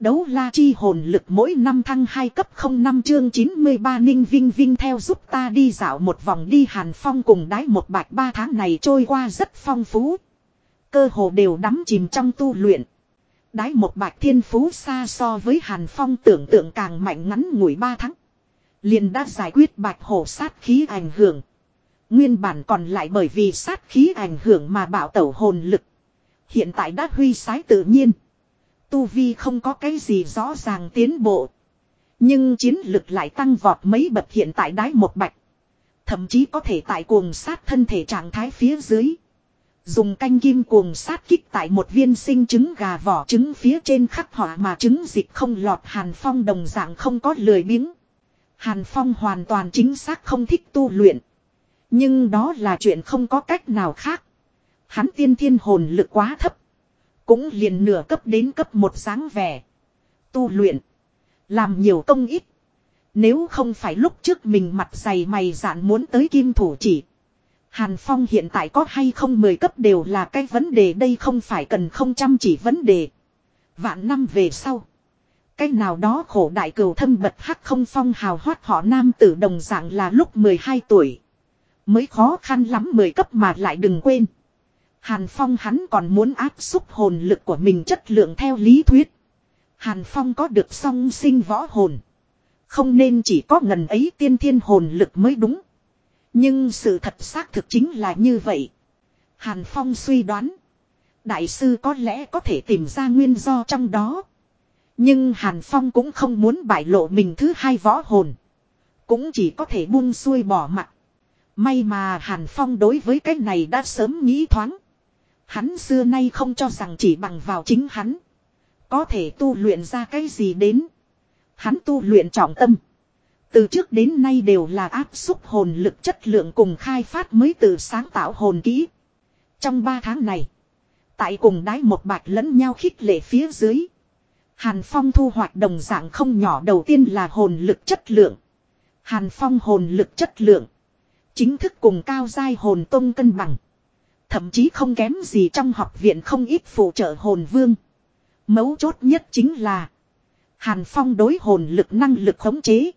Đấu la chi hồn lực mỗi năm thăng 2 cấp 05 chương 93 ninh vinh vinh theo giúp ta đi dạo một vòng đi hàn phong cùng đái một bạch ba tháng này trôi qua rất phong phú. Cơ hồ đều đắm chìm trong tu luyện. Đái một bạch thiên phú xa so với hàn phong tưởng tượng càng mạnh ngắn ngủi ba tháng. liền đã giải quyết bạch hổ sát khí ảnh hưởng. Nguyên bản còn lại bởi vì sát khí ảnh hưởng mà bảo tẩu hồn lực. Hiện tại đã huy sái tự nhiên. Tu Vi không có cái gì rõ ràng tiến bộ. Nhưng chiến lực lại tăng vọt mấy bậc hiện tại đái một bạch. Thậm chí có thể tại cuồng sát thân thể trạng thái phía dưới. Dùng canh kim cuồng sát kích tại một viên sinh trứng gà vỏ trứng phía trên khắc họa mà trứng dịch không lọt Hàn Phong đồng dạng không có lười biếng. Hàn Phong hoàn toàn chính xác không thích tu luyện. Nhưng đó là chuyện không có cách nào khác. Hắn tiên thiên hồn lực quá thấp. Cũng liền nửa cấp đến cấp một dáng vẻ. Tu luyện. Làm nhiều công ít. Nếu không phải lúc trước mình mặt dày mày dạn muốn tới kim thủ chỉ. Hàn Phong hiện tại có hay không mười cấp đều là cái vấn đề đây không phải cần không chăm chỉ vấn đề. Vạn năm về sau. Cái nào đó khổ đại cừu thâm bật hắc không phong hào hoát họ nam tử đồng dạng là lúc 12 tuổi. Mới khó khăn lắm mười cấp mà lại đừng quên. Hàn Phong hắn còn muốn áp xúc hồn lực của mình chất lượng theo lý thuyết. Hàn Phong có được song sinh võ hồn. Không nên chỉ có ngần ấy tiên thiên hồn lực mới đúng. Nhưng sự thật xác thực chính là như vậy. Hàn Phong suy đoán. Đại sư có lẽ có thể tìm ra nguyên do trong đó. Nhưng Hàn Phong cũng không muốn bại lộ mình thứ hai võ hồn. Cũng chỉ có thể buông xuôi bỏ mặt. May mà Hàn Phong đối với cái này đã sớm nghĩ thoáng. Hắn xưa nay không cho rằng chỉ bằng vào chính hắn. Có thể tu luyện ra cái gì đến. Hắn tu luyện trọng tâm. Từ trước đến nay đều là áp xúc hồn lực chất lượng cùng khai phát mới từ sáng tạo hồn kỹ. Trong ba tháng này. Tại cùng đái một bạch lẫn nhau khích lệ phía dưới. Hàn Phong thu hoạch đồng dạng không nhỏ đầu tiên là hồn lực chất lượng. Hàn Phong hồn lực chất lượng. Chính thức cùng cao giai hồn tông cân bằng. Thậm chí không kém gì trong học viện không ít phụ trợ hồn vương. Mấu chốt nhất chính là. Hàn Phong đối hồn lực năng lực khống chế.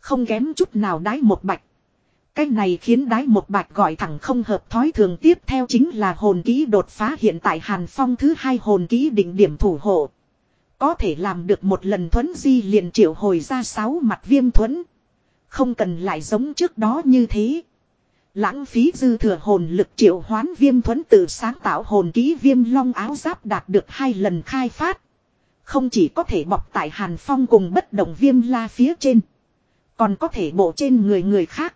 Không kém chút nào đái một bạch. Cái này khiến đái một bạch gọi thẳng không hợp thói thường tiếp theo chính là hồn kỹ đột phá hiện tại Hàn Phong thứ hai hồn kỹ định điểm thủ hộ. Có thể làm được một lần thuấn di liền triệu hồi ra sáu mặt viêm thuẫn. Không cần lại giống trước đó như thế. Lãng phí dư thừa hồn lực triệu hoán viêm thuẫn tự sáng tạo hồn ký viêm long áo giáp đạt được hai lần khai phát. Không chỉ có thể bọc tại hàn phong cùng bất động viêm la phía trên. Còn có thể bộ trên người người khác.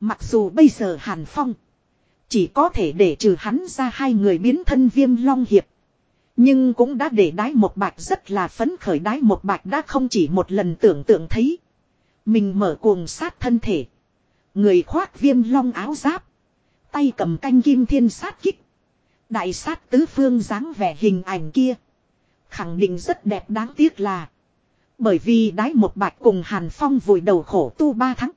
Mặc dù bây giờ hàn phong. Chỉ có thể để trừ hắn ra hai người biến thân viêm long hiệp. Nhưng cũng đã để đái một bạch rất là phấn khởi đái một bạch đã không chỉ một lần tưởng tượng thấy. Mình mở cuồng sát thân thể. Người khoác viêm long áo giáp. Tay cầm canh kim thiên sát kích. Đại sát tứ phương dáng vẻ hình ảnh kia. Khẳng định rất đẹp đáng tiếc là. Bởi vì đái một bạch cùng Hàn Phong vùi đầu khổ tu ba tháng.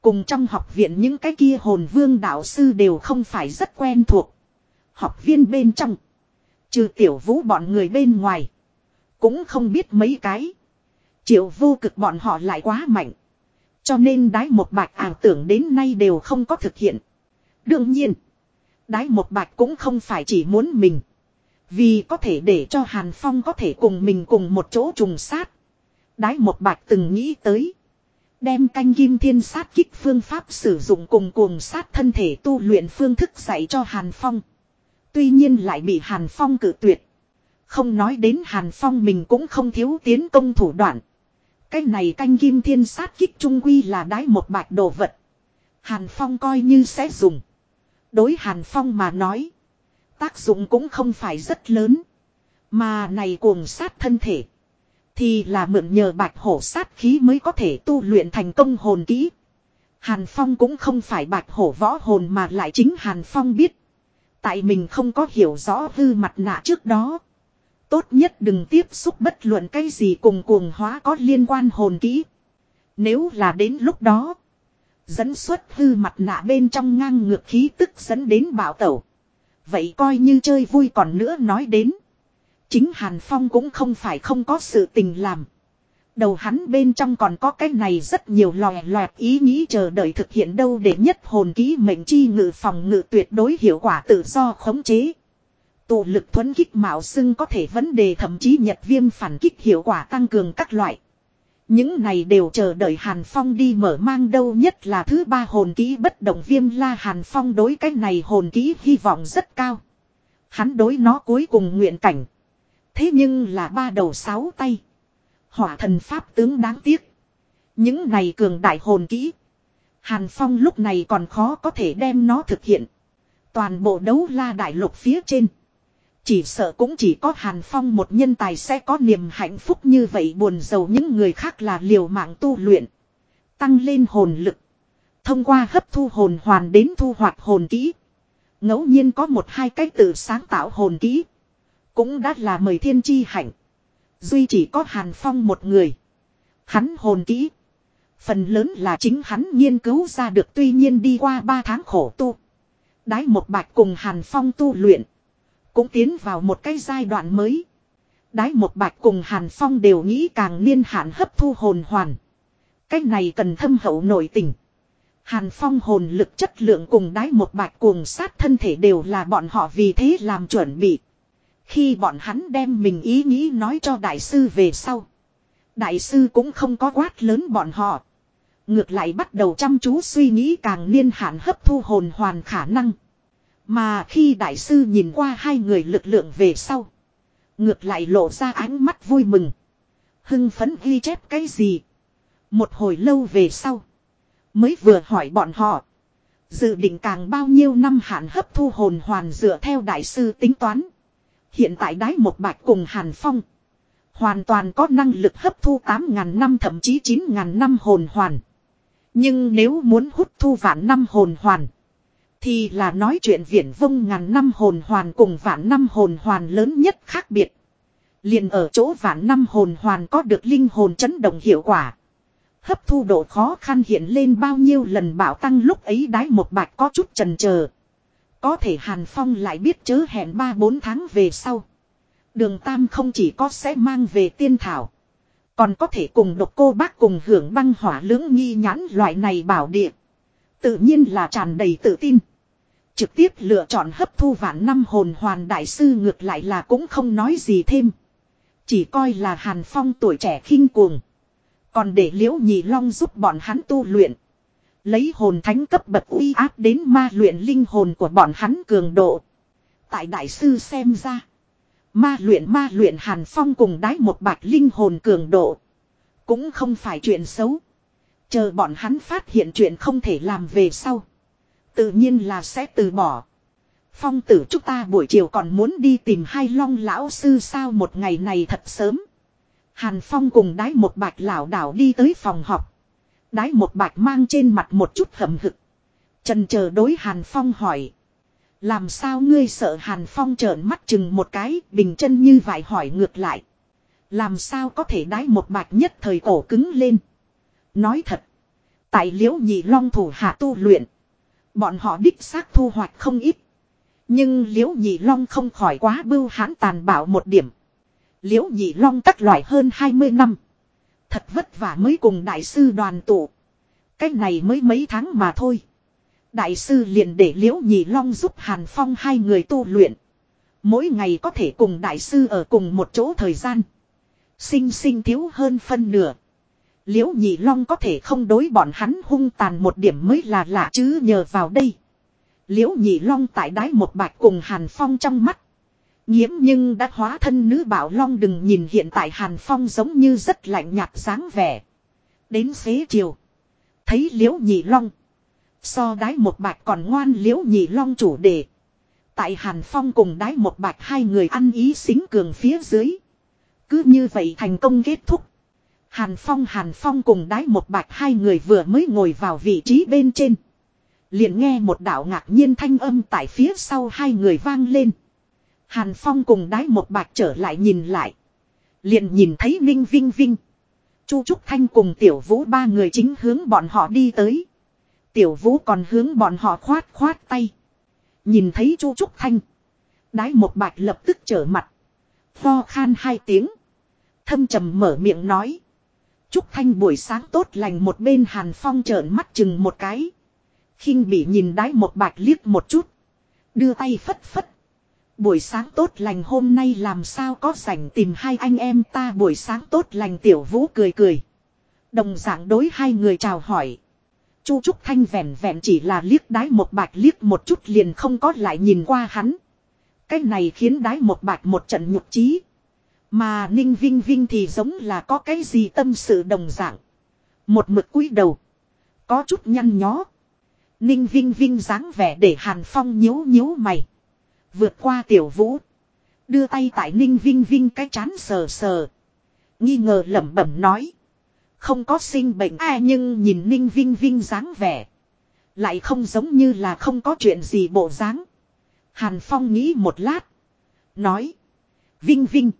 Cùng trong học viện những cái kia hồn vương đạo sư đều không phải rất quen thuộc. Học viên bên trong. Trừ tiểu vũ bọn người bên ngoài. Cũng không biết mấy cái. Triệu vô cực bọn họ lại quá mạnh. Cho nên đái một bạch ảo tưởng đến nay đều không có thực hiện. Đương nhiên. Đái một bạch cũng không phải chỉ muốn mình. Vì có thể để cho Hàn Phong có thể cùng mình cùng một chỗ trùng sát. Đái một bạch từng nghĩ tới. Đem canh kim thiên sát kích phương pháp sử dụng cùng cuồng sát thân thể tu luyện phương thức dạy cho Hàn Phong. Tuy nhiên lại bị Hàn Phong cử tuyệt. Không nói đến Hàn Phong mình cũng không thiếu tiến công thủ đoạn. Cái này canh kim thiên sát kích trung quy là đái một bạch đồ vật. Hàn Phong coi như sẽ dùng. Đối Hàn Phong mà nói. Tác dụng cũng không phải rất lớn. Mà này cuồng sát thân thể. Thì là mượn nhờ bạch hổ sát khí mới có thể tu luyện thành công hồn kỹ. Hàn Phong cũng không phải bạch hổ võ hồn mà lại chính Hàn Phong biết. Tại mình không có hiểu rõ hư mặt nạ trước đó. Tốt nhất đừng tiếp xúc bất luận cái gì cùng cuồng hóa có liên quan hồn kỹ. Nếu là đến lúc đó. Dẫn xuất hư mặt nạ bên trong ngang ngược khí tức dẫn đến bảo tẩu. Vậy coi như chơi vui còn nữa nói đến. Chính Hàn Phong cũng không phải không có sự tình làm. Đầu hắn bên trong còn có cái này rất nhiều lòe loẹt ý nghĩ chờ đợi thực hiện đâu để nhất hồn ký mệnh chi ngự phòng ngự tuyệt đối hiệu quả tự do khống chế. Tụ lực thuấn kích mạo xưng có thể vấn đề thậm chí nhật viêm phản kích hiệu quả tăng cường các loại. Những này đều chờ đợi Hàn Phong đi mở mang đâu nhất là thứ ba hồn ký bất động viêm la Hàn Phong đối cái này hồn ký hy vọng rất cao. Hắn đối nó cuối cùng nguyện cảnh. Thế nhưng là ba đầu sáu tay. Hỏa thần pháp tướng đáng tiếc. Những này cường đại hồn kỹ. Hàn Phong lúc này còn khó có thể đem nó thực hiện. Toàn bộ đấu la đại lục phía trên. Chỉ sợ cũng chỉ có Hàn Phong một nhân tài sẽ có niềm hạnh phúc như vậy buồn giàu những người khác là liều mạng tu luyện. Tăng lên hồn lực. Thông qua hấp thu hồn hoàn đến thu hoạch hồn kỹ. ngẫu nhiên có một hai cách tự sáng tạo hồn kỹ. Cũng đã là mời thiên chi hạnh. Duy chỉ có Hàn Phong một người. Hắn hồn kỹ. Phần lớn là chính hắn nghiên cứu ra được tuy nhiên đi qua ba tháng khổ tu. Đái một bạch cùng Hàn Phong tu luyện. Cũng tiến vào một cái giai đoạn mới. Đái một bạch cùng Hàn Phong đều nghĩ càng niên hạn hấp thu hồn hoàn. Cái này cần thâm hậu nội tình. Hàn Phong hồn lực chất lượng cùng đái một bạch cuồng sát thân thể đều là bọn họ vì thế làm chuẩn bị. Khi bọn hắn đem mình ý nghĩ nói cho đại sư về sau. Đại sư cũng không có quát lớn bọn họ. Ngược lại bắt đầu chăm chú suy nghĩ càng niên hạn hấp thu hồn hoàn khả năng. Mà khi đại sư nhìn qua hai người lực lượng về sau. Ngược lại lộ ra ánh mắt vui mừng. Hưng phấn ghi chép cái gì. Một hồi lâu về sau. Mới vừa hỏi bọn họ. Dự định càng bao nhiêu năm hạn hấp thu hồn hoàn dựa theo đại sư tính toán. Hiện tại đái một bạch cùng Hàn Phong. Hoàn toàn có năng lực hấp thu 8.000 năm thậm chí 9.000 năm hồn hoàn. Nhưng nếu muốn hút thu vạn năm hồn hoàn. Thì là nói chuyện viển vông ngàn năm hồn hoàn cùng vạn năm hồn hoàn lớn nhất khác biệt. liền ở chỗ vạn năm hồn hoàn có được linh hồn chấn động hiệu quả. Hấp thu độ khó khăn hiện lên bao nhiêu lần bảo tăng lúc ấy đái một bạch có chút trần chờ có thể Hàn Phong lại biết chớ hẹn 3-4 tháng về sau. Đường Tam không chỉ có sẽ mang về tiên thảo. Còn có thể cùng độc cô bác cùng hưởng băng hỏa lưỡng nghi nhãn loại này bảo địa. Tự nhiên là tràn đầy tự tin. Trực tiếp lựa chọn hấp thu vạn năm hồn hoàn đại sư ngược lại là cũng không nói gì thêm. Chỉ coi là Hàn Phong tuổi trẻ khinh cuồng. Còn để liễu nhị long giúp bọn hắn tu luyện. Lấy hồn thánh cấp bậc uy áp đến ma luyện linh hồn của bọn hắn cường độ. Tại đại sư xem ra. Ma luyện ma luyện hàn phong cùng đái một bạch linh hồn cường độ. Cũng không phải chuyện xấu. Chờ bọn hắn phát hiện chuyện không thể làm về sau. Tự nhiên là sẽ từ bỏ. Phong tử chúng ta buổi chiều còn muốn đi tìm hai long lão sư sao một ngày này thật sớm. Hàn Phong cùng đái một bạch lão đảo đi tới phòng họp. Đái một bạch mang trên mặt một chút hầm hực. Trần chờ đối Hàn Phong hỏi. Làm sao ngươi sợ Hàn Phong trợn mắt chừng một cái, bình chân như vậy hỏi ngược lại. Làm sao có thể đái một bạch nhất thời cổ cứng lên. Nói thật. Tại liễu nhị long thủ hạ tu luyện. Bọn họ đích xác thu hoạch không ít. Nhưng liễu nhị long không khỏi quá bưu hãn tàn bạo một điểm. Liễu nhị long các loại hơn 20 năm. Thật vất vả mới cùng đại sư đoàn tụ. Cách này mới mấy tháng mà thôi. Đại sư liền để liễu nhị long giúp Hàn Phong hai người tu luyện. Mỗi ngày có thể cùng đại sư ở cùng một chỗ thời gian. Sinh sinh thiếu hơn phân nửa. Liễu nhị long có thể không đối bọn hắn hung tàn một điểm mới là lạ chứ nhờ vào đây. Liễu nhị long tại đái một bạch cùng Hàn Phong trong mắt. Nhiễm nhưng đã hóa thân nữ bảo long đừng nhìn hiện tại Hàn Phong giống như rất lạnh nhạt dáng vẻ. Đến xế chiều. Thấy liễu nhị long. So đái một bạch còn ngoan liễu nhị long chủ đề. Tại Hàn Phong cùng đái một bạch hai người ăn ý xính cường phía dưới. Cứ như vậy thành công kết thúc. Hàn Phong Hàn Phong cùng đái một bạch hai người vừa mới ngồi vào vị trí bên trên. Liền nghe một đạo ngạc nhiên thanh âm tại phía sau hai người vang lên. Hàn Phong cùng đái một bạch trở lại nhìn lại. Liền nhìn thấy Ninh Vinh Vinh. Chu Trúc Thanh cùng Tiểu Vũ ba người chính hướng bọn họ đi tới. Tiểu Vũ còn hướng bọn họ khoát khoát tay. Nhìn thấy Chu Trúc Thanh. Đái một bạch lập tức trở mặt. pho khan hai tiếng. Thâm trầm mở miệng nói. Trúc Thanh buổi sáng tốt lành một bên Hàn Phong trợn mắt chừng một cái. khinh bị nhìn đái một bạch liếc một chút. Đưa tay phất phất. Buổi sáng tốt lành hôm nay làm sao có rảnh tìm hai anh em ta buổi sáng tốt lành tiểu vũ cười cười. Đồng dạng đối hai người chào hỏi. Chu Trúc Thanh vẹn vẹn chỉ là liếc đái một bạch liếc một chút liền không có lại nhìn qua hắn. Cái này khiến đái một bạch một trận nhục trí. Mà Ninh Vinh Vinh thì giống là có cái gì tâm sự đồng dạng. Một mực cúi đầu. Có chút nhăn nhó. Ninh Vinh Vinh dáng vẻ để Hàn Phong nhíu nhíu mày. Vượt qua tiểu vũ. Đưa tay tại Ninh Vinh Vinh cái chán sờ sờ. Nghi ngờ lẩm bẩm nói. Không có sinh bệnh à nhưng nhìn Ninh Vinh Vinh dáng vẻ. Lại không giống như là không có chuyện gì bộ dáng. Hàn Phong nghĩ một lát. Nói. Vinh Vinh.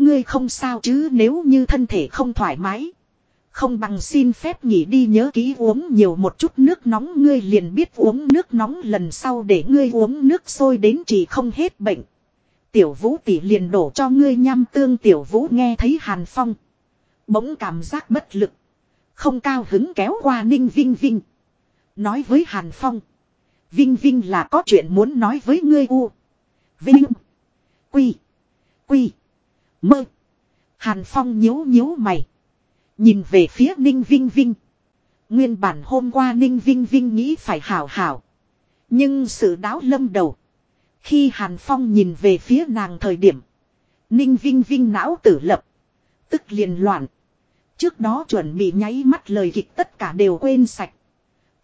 Ngươi không sao chứ nếu như thân thể không thoải mái. Không bằng xin phép nghỉ đi nhớ ký uống nhiều một chút nước nóng ngươi liền biết uống nước nóng lần sau để ngươi uống nước sôi đến chỉ không hết bệnh. Tiểu vũ tỷ liền đổ cho ngươi nham tương tiểu vũ nghe thấy hàn phong. Bỗng cảm giác bất lực. Không cao hứng kéo qua ninh vinh vinh. Nói với hàn phong. Vinh vinh là có chuyện muốn nói với ngươi u. Vinh. Quy. Quy. Mơ. Hàn phong nhíu nhíu mày. Nhìn về phía Ninh Vinh Vinh. Nguyên bản hôm qua Ninh Vinh Vinh nghĩ phải hảo hảo. Nhưng sự đáo lâm đầu. Khi Hàn Phong nhìn về phía nàng thời điểm. Ninh Vinh Vinh não tử lập. Tức liền loạn. Trước đó chuẩn bị nháy mắt lời kịch tất cả đều quên sạch.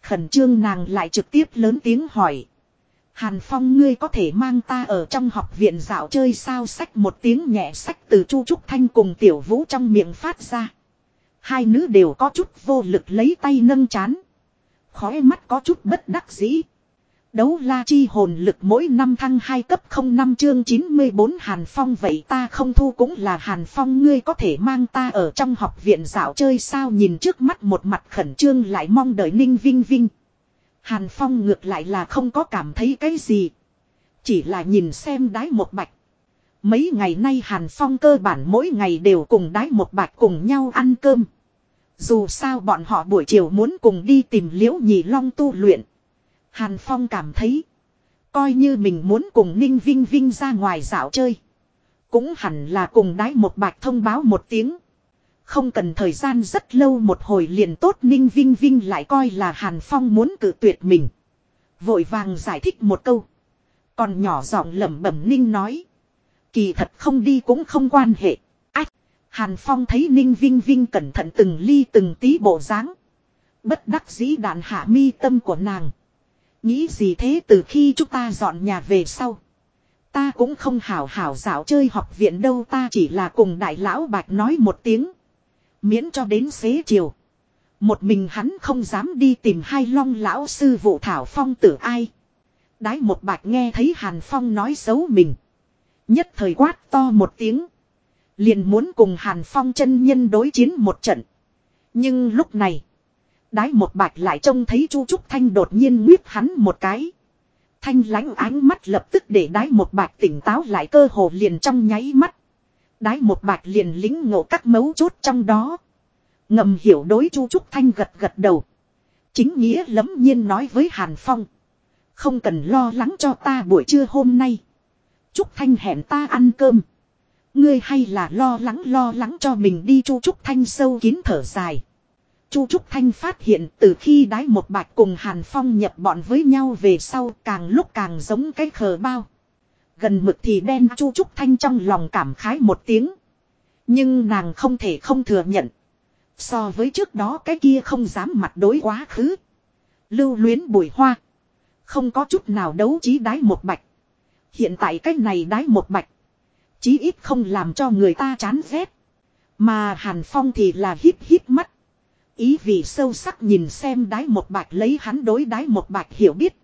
Khẩn trương nàng lại trực tiếp lớn tiếng hỏi. Hàn Phong ngươi có thể mang ta ở trong học viện dạo chơi sao sách một tiếng nhẹ sách từ Chu Trúc Thanh cùng Tiểu Vũ trong miệng phát ra. Hai nữ đều có chút vô lực lấy tay nâng chán. khóe mắt có chút bất đắc dĩ. Đấu la chi hồn lực mỗi năm thăng 2 cấp 05 chương 94 Hàn Phong vậy ta không thu cũng là Hàn Phong ngươi có thể mang ta ở trong học viện dạo chơi sao nhìn trước mắt một mặt khẩn trương lại mong đợi ninh vinh vinh. Hàn Phong ngược lại là không có cảm thấy cái gì. Chỉ là nhìn xem đái một bạch. Mấy ngày nay Hàn Phong cơ bản mỗi ngày đều cùng đái một bạch cùng nhau ăn cơm. Dù sao bọn họ buổi chiều muốn cùng đi tìm liễu nhị long tu luyện. Hàn Phong cảm thấy. Coi như mình muốn cùng Ninh Vinh Vinh ra ngoài dạo chơi. Cũng hẳn là cùng đái một bạch thông báo một tiếng. Không cần thời gian rất lâu một hồi liền tốt Ninh Vinh Vinh lại coi là Hàn Phong muốn cử tuyệt mình. Vội vàng giải thích một câu. Còn nhỏ giọng lẩm bẩm Ninh nói. Kỳ thật không đi cũng không quan hệ. ách Hàn Phong thấy Ninh Vinh Vinh cẩn thận từng ly từng tí bộ dáng, Bất đắc dĩ đạn hạ mi tâm của nàng. Nghĩ gì thế từ khi chúng ta dọn nhà về sau. Ta cũng không hảo hảo dạo chơi học viện đâu ta chỉ là cùng đại lão bạch nói một tiếng. Miễn cho đến xế chiều. Một mình hắn không dám đi tìm hai long lão sư vụ thảo phong tử ai. Đái một bạch nghe thấy Hàn Phong nói xấu mình. Nhất thời quát to một tiếng. Liền muốn cùng Hàn Phong chân nhân đối chiến một trận. Nhưng lúc này. Đái một bạch lại trông thấy Chu Trúc Thanh đột nhiên nguyếp hắn một cái. Thanh lánh ánh mắt lập tức để đái một bạch tỉnh táo lại cơ hồ liền trong nháy mắt. Đái một bạch liền lính ngộ các mấu chốt trong đó. Ngầm hiểu đối Chu Trúc Thanh gật gật đầu. Chính nghĩa lấm nhiên nói với Hàn Phong. Không cần lo lắng cho ta buổi trưa hôm nay. Trúc Thanh hẹn ta ăn cơm. Ngươi hay là lo lắng lo lắng cho mình đi Chu Trúc Thanh sâu kín thở dài. Chu Trúc Thanh phát hiện từ khi đái một bạch cùng Hàn Phong nhập bọn với nhau về sau càng lúc càng giống cái khờ bao. Gần mực thì đen Chu Trúc Thanh trong lòng cảm khái một tiếng. Nhưng nàng không thể không thừa nhận. So với trước đó cái kia không dám mặt đối quá khứ. Lưu luyến bùi hoa. Không có chút nào đấu trí đái một bạch. Hiện tại cái này đái một bạch. Chí ít không làm cho người ta chán ghét. Mà Hàn Phong thì là hít hít mắt. Ý vì sâu sắc nhìn xem đái một bạch lấy hắn đối đái một bạch hiểu biết.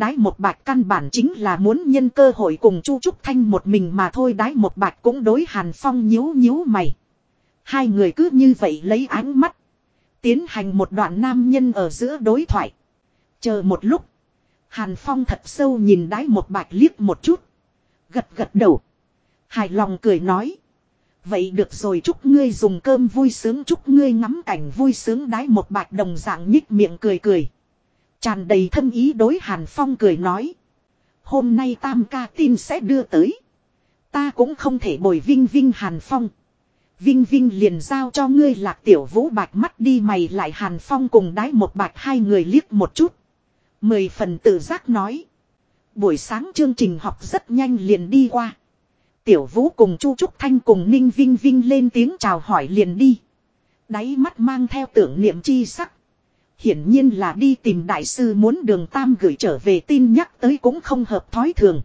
Đái một bạch căn bản chính là muốn nhân cơ hội cùng Chu Trúc Thanh một mình mà thôi, đái một bạch cũng đối Hàn Phong nhíu nhíu mày. Hai người cứ như vậy lấy ánh mắt. Tiến hành một đoạn nam nhân ở giữa đối thoại. Chờ một lúc. Hàn Phong thật sâu nhìn đái một bạch liếc một chút. Gật gật đầu. Hài lòng cười nói. Vậy được rồi, chúc ngươi dùng cơm vui sướng, chúc ngươi ngắm cảnh vui sướng, đái một bạch đồng dạng nhích miệng cười cười. Tràn đầy thâm ý đối Hàn Phong cười nói. Hôm nay tam ca tin sẽ đưa tới. Ta cũng không thể bồi vinh vinh Hàn Phong. Vinh Vinh liền giao cho ngươi lạc tiểu vũ bạch mắt đi mày lại Hàn Phong cùng đái một bạch hai người liếc một chút. Mười phần tự giác nói. Buổi sáng chương trình học rất nhanh liền đi qua. Tiểu vũ cùng Chu Trúc Thanh cùng Ninh Vinh Vinh lên tiếng chào hỏi liền đi. Đáy mắt mang theo tưởng niệm chi sắc. Hiển nhiên là đi tìm đại sư muốn đường Tam gửi trở về tin nhắc tới cũng không hợp thói thường.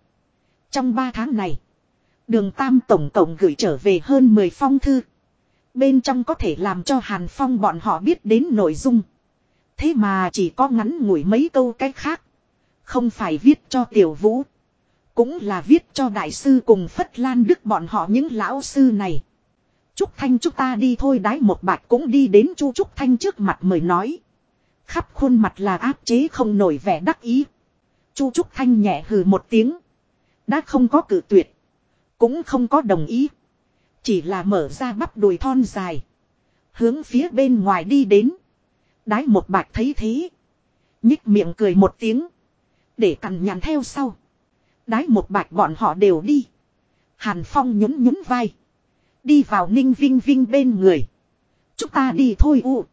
Trong ba tháng này, đường Tam tổng cộng gửi trở về hơn 10 phong thư. Bên trong có thể làm cho Hàn Phong bọn họ biết đến nội dung. Thế mà chỉ có ngắn ngủi mấy câu cách khác. Không phải viết cho tiểu vũ. Cũng là viết cho đại sư cùng Phất Lan Đức bọn họ những lão sư này. Trúc Thanh chúng ta đi thôi đái một bạch cũng đi đến Chu Trúc Thanh trước mặt mời nói. Khắp khuôn mặt là áp chế không nổi vẻ đắc ý. Chu Trúc Thanh nhẹ hừ một tiếng. Đã không có cử tuyệt. Cũng không có đồng ý. Chỉ là mở ra bắp đùi thon dài. Hướng phía bên ngoài đi đến. Đái một bạch thấy thế. Nhích miệng cười một tiếng. Để cằn nhằn theo sau. Đái một bạch bọn họ đều đi. Hàn Phong nhún nhún vai. Đi vào ninh vinh vinh bên người. Chúng ta đi thôi u.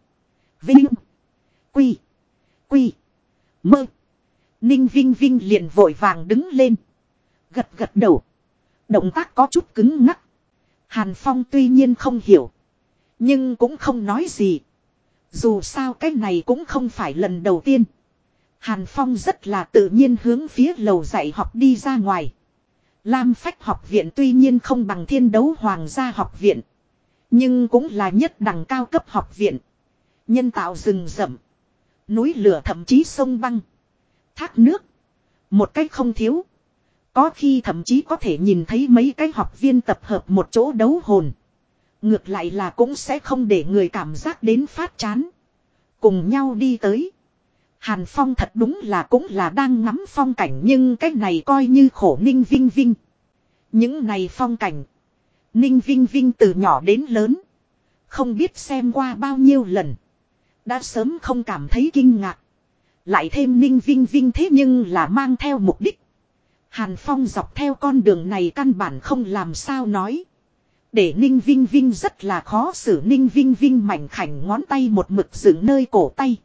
Vinh. Quy. Quy. Mơ. Ninh vinh vinh liền vội vàng đứng lên. Gật gật đầu. Động tác có chút cứng ngắc. Hàn Phong tuy nhiên không hiểu. Nhưng cũng không nói gì. Dù sao cái này cũng không phải lần đầu tiên. Hàn Phong rất là tự nhiên hướng phía lầu dạy học đi ra ngoài. Lam Phách học viện tuy nhiên không bằng thiên đấu hoàng gia học viện. Nhưng cũng là nhất đẳng cao cấp học viện. Nhân tạo rừng rậm. Núi lửa thậm chí sông băng. Thác nước. Một cách không thiếu. Có khi thậm chí có thể nhìn thấy mấy cái học viên tập hợp một chỗ đấu hồn. Ngược lại là cũng sẽ không để người cảm giác đến phát chán. Cùng nhau đi tới. Hàn Phong thật đúng là cũng là đang ngắm phong cảnh nhưng cái này coi như khổ Ninh Vinh Vinh. Những này phong cảnh. Ninh Vinh Vinh từ nhỏ đến lớn. Không biết xem qua bao nhiêu lần. Đã sớm không cảm thấy kinh ngạc. Lại thêm Ninh Vinh Vinh thế nhưng là mang theo mục đích. Hàn Phong dọc theo con đường này căn bản không làm sao nói. Để Ninh Vinh Vinh rất là khó xử Ninh Vinh Vinh mảnh khảnh ngón tay một mực dựng nơi cổ tay.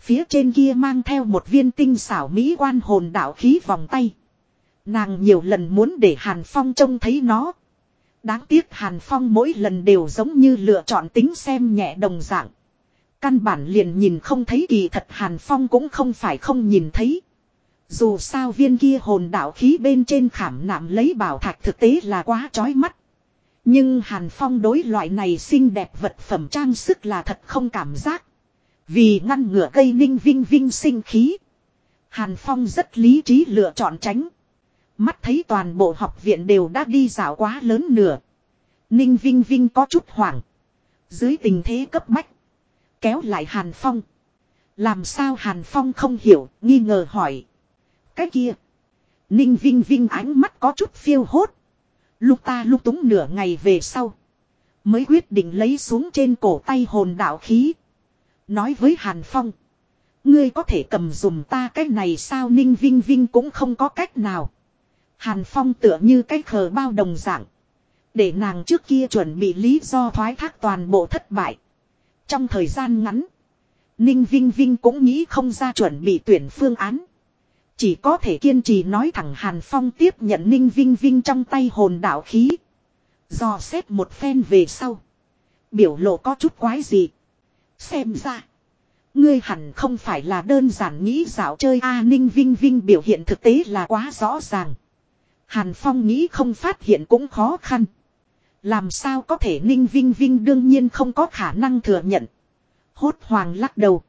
Phía trên kia mang theo một viên tinh xảo mỹ quan hồn đạo khí vòng tay. Nàng nhiều lần muốn để Hàn Phong trông thấy nó. Đáng tiếc Hàn Phong mỗi lần đều giống như lựa chọn tính xem nhẹ đồng dạng. Căn bản liền nhìn không thấy kỳ thật Hàn Phong cũng không phải không nhìn thấy. Dù sao viên kia hồn đạo khí bên trên khảm nạm lấy bảo thạch thực tế là quá chói mắt. Nhưng Hàn Phong đối loại này xinh đẹp vật phẩm trang sức là thật không cảm giác. Vì ngăn ngừa cây ninh vinh vinh sinh khí. Hàn Phong rất lý trí lựa chọn tránh. Mắt thấy toàn bộ học viện đều đã đi dạo quá lớn nửa. Ninh Vinh Vinh có chút hoảng. Dưới tình thế cấp bách. Kéo lại Hàn Phong. Làm sao Hàn Phong không hiểu, nghi ngờ hỏi. Cái kia. Ninh Vinh Vinh ánh mắt có chút phiêu hốt. Lúc ta lúc túng nửa ngày về sau. Mới quyết định lấy xuống trên cổ tay hồn đạo khí. Nói với Hàn Phong. Ngươi có thể cầm dùm ta cái này sao Ninh Vinh Vinh cũng không có cách nào. Hàn Phong tựa như cái khờ bao đồng dạng. Để nàng trước kia chuẩn bị lý do thoái thác toàn bộ thất bại. Trong thời gian ngắn. Ninh Vinh Vinh cũng nghĩ không ra chuẩn bị tuyển phương án. Chỉ có thể kiên trì nói thẳng Hàn Phong tiếp nhận Ninh Vinh Vinh trong tay hồn đạo khí. Do xét một phen về sau. Biểu lộ có chút quái gì. Xem ra. Ngươi hẳn không phải là đơn giản nghĩ dạo chơi A Ninh Vinh Vinh biểu hiện thực tế là quá rõ ràng. Hàn Phong nghĩ không phát hiện cũng khó khăn. Làm sao có thể Ninh Vinh Vinh đương nhiên không có khả năng thừa nhận. Hốt hoàng lắc đầu.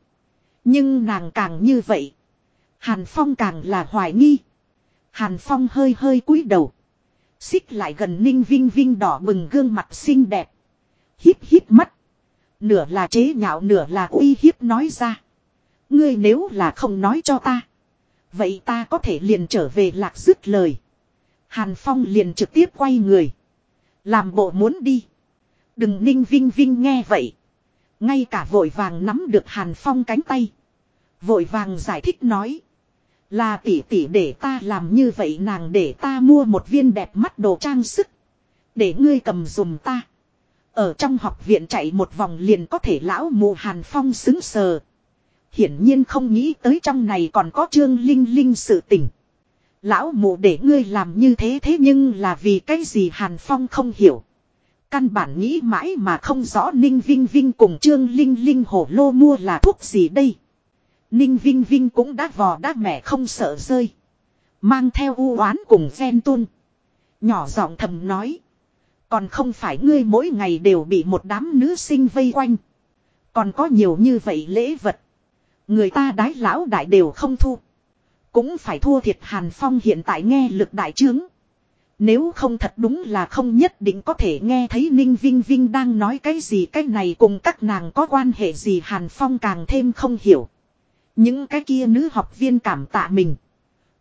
Nhưng nàng càng như vậy. Hàn Phong càng là hoài nghi. Hàn Phong hơi hơi cúi đầu. Xích lại gần Ninh Vinh Vinh đỏ bừng gương mặt xinh đẹp. hít hít mắt. Nửa là chế nhạo nửa là uy hiếp nói ra. Ngươi nếu là không nói cho ta. Vậy ta có thể liền trở về lạc dứt lời. Hàn Phong liền trực tiếp quay người. Làm bộ muốn đi. Đừng ninh vinh vinh nghe vậy. Ngay cả vội vàng nắm được Hàn Phong cánh tay. Vội vàng giải thích nói. Là tỷ tỷ để ta làm như vậy nàng để ta mua một viên đẹp mắt đồ trang sức. Để ngươi cầm dùm ta. Ở trong học viện chạy một vòng liền có thể lão mù Hàn Phong xứng sờ. Hiển nhiên không nghĩ tới trong này còn có trương linh linh sự tình. Lão mụ để ngươi làm như thế thế nhưng là vì cái gì Hàn Phong không hiểu. Căn bản nghĩ mãi mà không rõ Ninh Vinh Vinh cùng Trương Linh Linh hổ lô mua là thuốc gì đây. Ninh Vinh Vinh cũng đã vò đã mẹ không sợ rơi. Mang theo u oán cùng ghen tuôn. Nhỏ giọng thầm nói. Còn không phải ngươi mỗi ngày đều bị một đám nữ sinh vây quanh. Còn có nhiều như vậy lễ vật. Người ta đái lão đại đều không thu. Cũng phải thua thiệt Hàn Phong hiện tại nghe lực đại trướng. Nếu không thật đúng là không nhất định có thể nghe thấy Ninh Vinh Vinh đang nói cái gì, cái này cùng các nàng có quan hệ gì Hàn Phong càng thêm không hiểu. Những cái kia nữ học viên cảm tạ mình.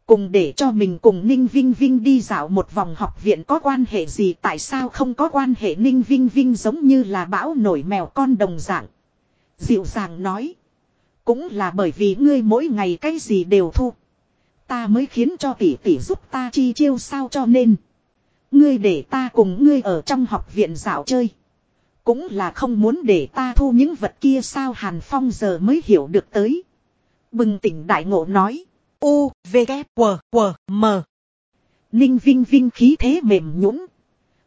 Cùng để cho mình cùng Ninh Vinh Vinh đi dạo một vòng học viện có quan hệ gì, tại sao không có quan hệ Ninh Vinh Vinh giống như là bão nổi mèo con đồng dạng. Dịu dàng nói. Cũng là bởi vì ngươi mỗi ngày cái gì đều thu. Ta mới khiến cho tỷ tỷ giúp ta chi chiêu sao cho nên. Ngươi để ta cùng ngươi ở trong học viện dạo chơi. Cũng là không muốn để ta thu những vật kia sao Hàn Phong giờ mới hiểu được tới. Bừng tỉnh đại ngộ nói. U, V, K, W, W, M. Ninh Vinh Vinh khí thế mềm nhũn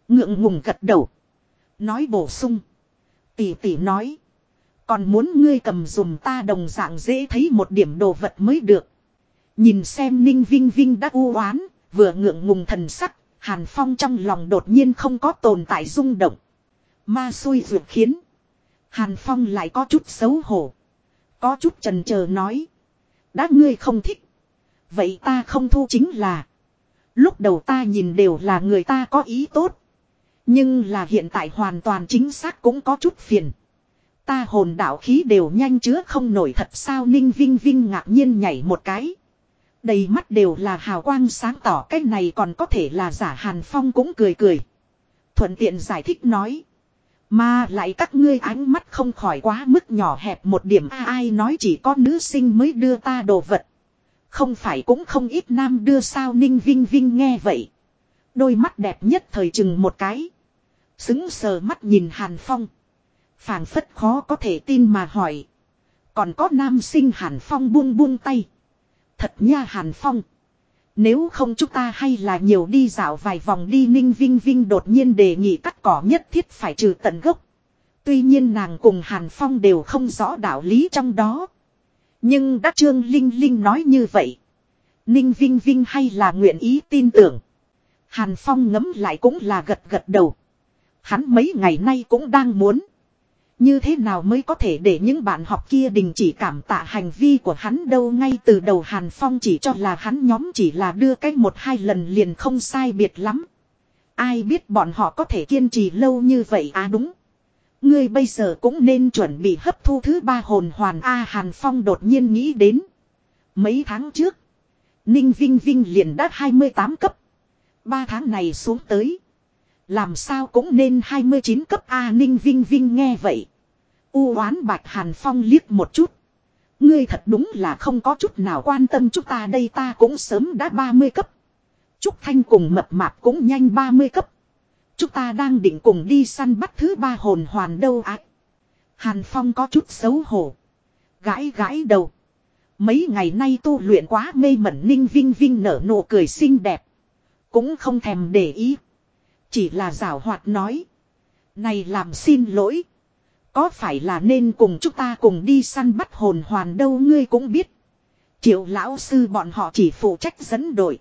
Ngượng ngùng gật đầu. Nói bổ sung. Tỷ tỷ nói. Còn muốn ngươi cầm dùm ta đồng dạng dễ thấy một điểm đồ vật mới được. Nhìn xem Ninh Vinh Vinh đã u oán, vừa ngượng ngùng thần sắc, Hàn Phong trong lòng đột nhiên không có tồn tại rung động. Ma xui ruột khiến. Hàn Phong lại có chút xấu hổ. Có chút trần chờ nói. Đã ngươi không thích. Vậy ta không thu chính là. Lúc đầu ta nhìn đều là người ta có ý tốt. Nhưng là hiện tại hoàn toàn chính xác cũng có chút phiền. Ta hồn đạo khí đều nhanh chứa không nổi thật sao Ninh Vinh Vinh ngạc nhiên nhảy một cái. Đầy mắt đều là hào quang sáng tỏ, cái này còn có thể là giả Hàn Phong cũng cười cười. Thuận tiện giải thích nói. Mà lại các ngươi ánh mắt không khỏi quá mức nhỏ hẹp một điểm, a, ai nói chỉ có nữ sinh mới đưa ta đồ vật. Không phải cũng không ít nam đưa sao ninh vinh vinh nghe vậy. Đôi mắt đẹp nhất thời chừng một cái. Xứng sờ mắt nhìn Hàn Phong. phảng phất khó có thể tin mà hỏi. Còn có nam sinh Hàn Phong buông buông tay. Thật nha Hàn Phong. Nếu không chúng ta hay là nhiều đi dạo vài vòng đi Ninh Vinh Vinh đột nhiên đề nghị cắt cỏ nhất thiết phải trừ tận gốc. Tuy nhiên nàng cùng Hàn Phong đều không rõ đạo lý trong đó. Nhưng đã Trương Linh Linh nói như vậy. Ninh Vinh Vinh hay là nguyện ý tin tưởng. Hàn Phong ngấm lại cũng là gật gật đầu. Hắn mấy ngày nay cũng đang muốn. Như thế nào mới có thể để những bạn học kia đình chỉ cảm tạ hành vi của hắn đâu ngay từ đầu Hàn Phong chỉ cho là hắn nhóm chỉ là đưa cách một hai lần liền không sai biệt lắm. Ai biết bọn họ có thể kiên trì lâu như vậy à đúng. Ngươi bây giờ cũng nên chuẩn bị hấp thu thứ ba hồn hoàn A Hàn Phong đột nhiên nghĩ đến. Mấy tháng trước. Ninh Vinh Vinh liền đã 28 cấp. Ba tháng này xuống tới. Làm sao cũng nên 29 cấp A Ninh Vinh Vinh nghe vậy. U oán bạch Hàn Phong liếc một chút. Ngươi thật đúng là không có chút nào quan tâm chúng ta đây, ta cũng sớm đã 30 cấp. Trúc Thanh cùng mập mạp cũng nhanh 30 cấp. Chúng ta đang định cùng đi săn bắt thứ ba hồn hoàn đâu ạ. Hàn Phong có chút xấu hổ. Gãi gãi đầu. Mấy ngày nay tu luyện quá mê mẩn ninh vinh vinh nở nụ cười xinh đẹp. Cũng không thèm để ý. Chỉ là rào hoạt nói. Này làm xin lỗi. Có phải là nên cùng chúng ta cùng đi săn bắt hồn hoàn đâu ngươi cũng biết. Triệu lão sư bọn họ chỉ phụ trách dẫn đội.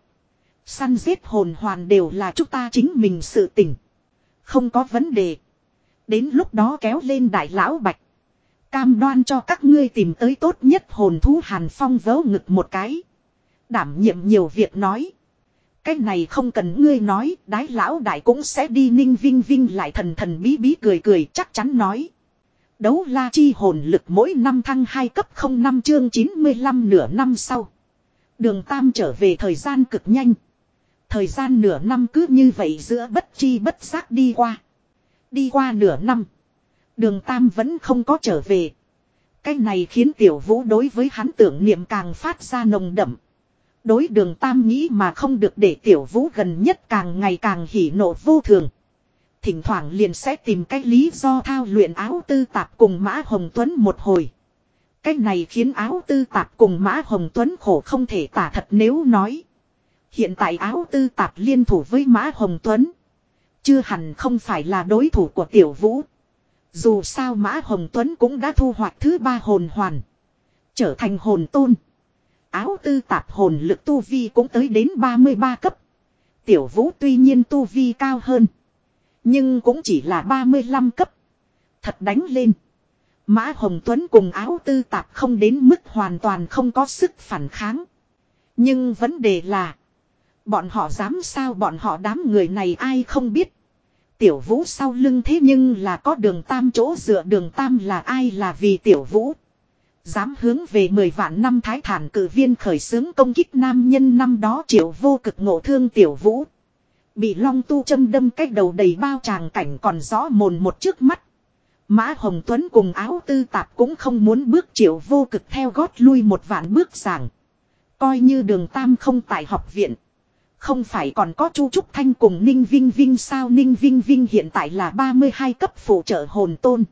Săn giết hồn hoàn đều là chúng ta chính mình sự tình. Không có vấn đề. Đến lúc đó kéo lên đại lão bạch. Cam đoan cho các ngươi tìm tới tốt nhất hồn thú hàn phong vớ ngực một cái. Đảm nhiệm nhiều việc nói. Cái này không cần ngươi nói, đái lão đại cũng sẽ đi ninh vinh vinh lại thần thần bí bí cười cười chắc chắn nói. Đấu la chi hồn lực mỗi năm thăng 2 cấp 05 chương 95 nửa năm sau. Đường Tam trở về thời gian cực nhanh. Thời gian nửa năm cứ như vậy giữa bất chi bất giác đi qua. Đi qua nửa năm. Đường Tam vẫn không có trở về. Cái này khiến tiểu vũ đối với hắn tưởng niệm càng phát ra nồng đậm. Đối đường Tam nghĩ mà không được để tiểu vũ gần nhất càng ngày càng hỉ nộ vô thường. Thỉnh thoảng liền sẽ tìm cách lý do thao luyện áo tư tạp cùng Mã Hồng Tuấn một hồi. Cái này khiến áo tư tạp cùng Mã Hồng Tuấn khổ không thể tả thật nếu nói. Hiện tại áo tư tạp liên thủ với Mã Hồng Tuấn. Chưa hẳn không phải là đối thủ của tiểu vũ. Dù sao Mã Hồng Tuấn cũng đã thu hoạch thứ ba hồn hoàn. Trở thành hồn tôn. Áo tư tạp hồn lực tu vi cũng tới đến 33 cấp. Tiểu vũ tuy nhiên tu vi cao hơn. Nhưng cũng chỉ là 35 cấp. Thật đánh lên. Mã Hồng Tuấn cùng áo tư tạp không đến mức hoàn toàn không có sức phản kháng. Nhưng vấn đề là. Bọn họ dám sao bọn họ đám người này ai không biết. Tiểu vũ sau lưng thế nhưng là có đường tam chỗ dựa, đường tam là ai là vì tiểu vũ. Dám hướng về 10 vạn năm thái thản cử viên khởi xướng công kích nam nhân năm đó triệu vô cực ngộ thương tiểu vũ. Bị long tu châm đâm cách đầu đầy bao tràng cảnh còn rõ mồn một trước mắt. Mã Hồng Tuấn cùng áo tư tạp cũng không muốn bước triệu vô cực theo gót lui một vạn bước giảng. Coi như đường tam không tại học viện. Không phải còn có Chu Trúc Thanh cùng Ninh Vinh Vinh sao Ninh Vinh Vinh hiện tại là 32 cấp phụ trợ hồn tôn.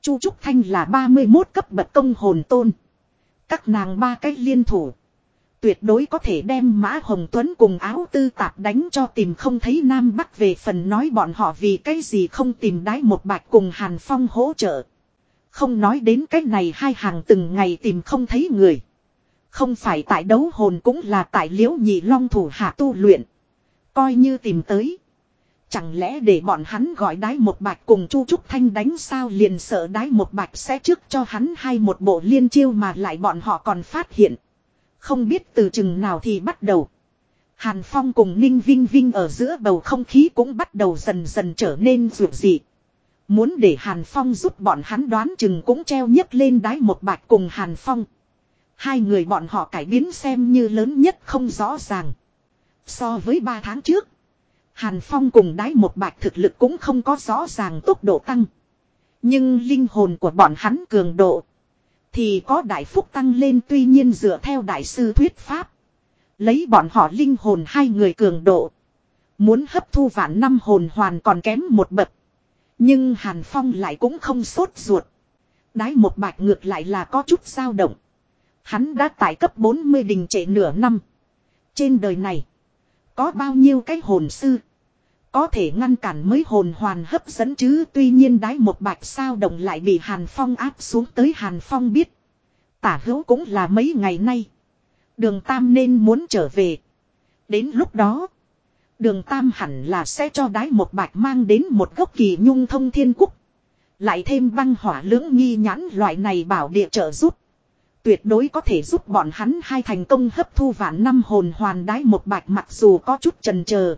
Chu Trúc Thanh là 31 cấp bậc công hồn tôn. Các nàng ba cách liên thủ. Tuyệt đối có thể đem Mã Hồng Tuấn cùng áo tư tạp đánh cho tìm không thấy Nam Bắc về phần nói bọn họ vì cái gì không tìm đái một bạch cùng Hàn Phong hỗ trợ. Không nói đến cái này hai hàng từng ngày tìm không thấy người. Không phải tại đấu hồn cũng là tại liễu nhị long thủ hạ tu luyện. Coi như tìm tới. Chẳng lẽ để bọn hắn gọi đái một bạch cùng Chu Trúc Thanh đánh sao liền sợ đái một bạch sẽ trước cho hắn hai một bộ liên chiêu mà lại bọn họ còn phát hiện. Không biết từ chừng nào thì bắt đầu. Hàn Phong cùng Ninh Vinh Vinh ở giữa bầu không khí cũng bắt đầu dần dần trở nên rượu dị. Muốn để Hàn Phong giúp bọn hắn đoán chừng cũng treo nhất lên đái một bạch cùng Hàn Phong. Hai người bọn họ cải biến xem như lớn nhất không rõ ràng. So với ba tháng trước. Hàn Phong cùng đái một bạch thực lực cũng không có rõ ràng tốc độ tăng. Nhưng linh hồn của bọn hắn cường độ. Thì có đại phúc tăng lên tuy nhiên dựa theo đại sư thuyết pháp. Lấy bọn họ linh hồn hai người cường độ. Muốn hấp thu vạn năm hồn hoàn còn kém một bậc. Nhưng Hàn Phong lại cũng không sốt ruột. Đái một bạch ngược lại là có chút dao động. Hắn đã tại cấp 40 đình trệ nửa năm. Trên đời này. Có bao nhiêu cái hồn sư. Có thể ngăn cản mới hồn hoàn hấp dẫn chứ, tuy nhiên đái một bạch sao động lại bị Hàn Phong áp xuống tới Hàn Phong biết. Tả hữu cũng là mấy ngày nay. Đường Tam nên muốn trở về. Đến lúc đó. Đường Tam hẳn là sẽ cho đái một bạch mang đến một gốc kỳ nhung thông thiên quốc. Lại thêm băng hỏa lưỡng nghi nhãn loại này bảo địa trợ giúp. Tuyệt đối có thể giúp bọn hắn hai thành công hấp thu vạn năm hồn hoàn đái một bạch mặc dù có chút trần chờ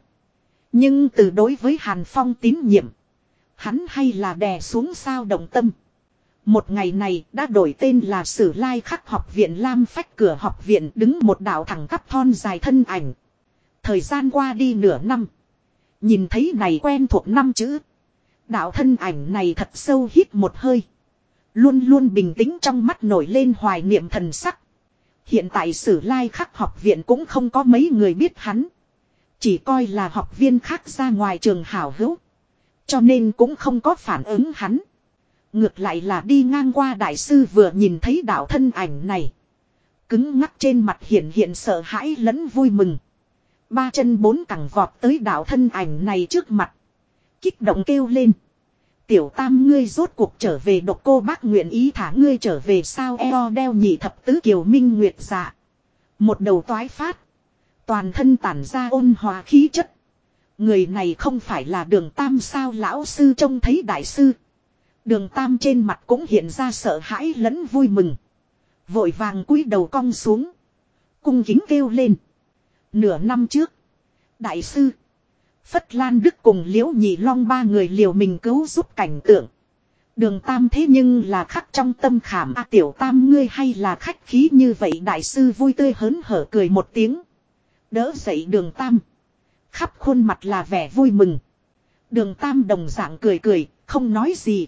nhưng từ đối với Hàn Phong tín nhiệm. Hắn hay là đè xuống sao động tâm. Một ngày này đã đổi tên là Sử Lai Khắc học viện Lam Phách cửa học viện đứng một đạo thẳng cắp thon dài thân ảnh. Thời gian qua đi nửa năm. Nhìn thấy này quen thuộc năm chữ. Đạo thân ảnh này thật sâu hít một hơi. Luôn luôn bình tĩnh trong mắt nổi lên hoài niệm thần sắc. Hiện tại sử lai khắc học viện cũng không có mấy người biết hắn. Chỉ coi là học viên khác ra ngoài trường hảo hữu. Cho nên cũng không có phản ứng hắn. Ngược lại là đi ngang qua đại sư vừa nhìn thấy đạo thân ảnh này. Cứng ngắc trên mặt hiện hiện sợ hãi lẫn vui mừng. Ba chân bốn cẳng vọt tới đạo thân ảnh này trước mặt. Kích động kêu lên. Tiểu tam ngươi rốt cuộc trở về độc cô bác nguyện ý thả ngươi trở về sao eo đeo nhị thập tứ kiều minh nguyệt dạ. Một đầu toái phát. Toàn thân tản ra ôn hòa khí chất. Người này không phải là đường tam sao lão sư trông thấy đại sư. Đường tam trên mặt cũng hiện ra sợ hãi lẫn vui mừng. Vội vàng cúi đầu cong xuống. Cung kính kêu lên. Nửa năm trước. Đại sư. Phất Lan Đức cùng Liễu Nhị Long ba người liều mình cứu giúp cảnh tượng. Đường Tam thế nhưng là khắc trong tâm khảm, a tiểu Tam ngươi hay là khách khí như vậy, đại sư vui tươi hớn hở cười một tiếng. Đỡ dậy đường Tam. Khắp khuôn mặt là vẻ vui mừng. Đường Tam đồng dạng cười cười, không nói gì.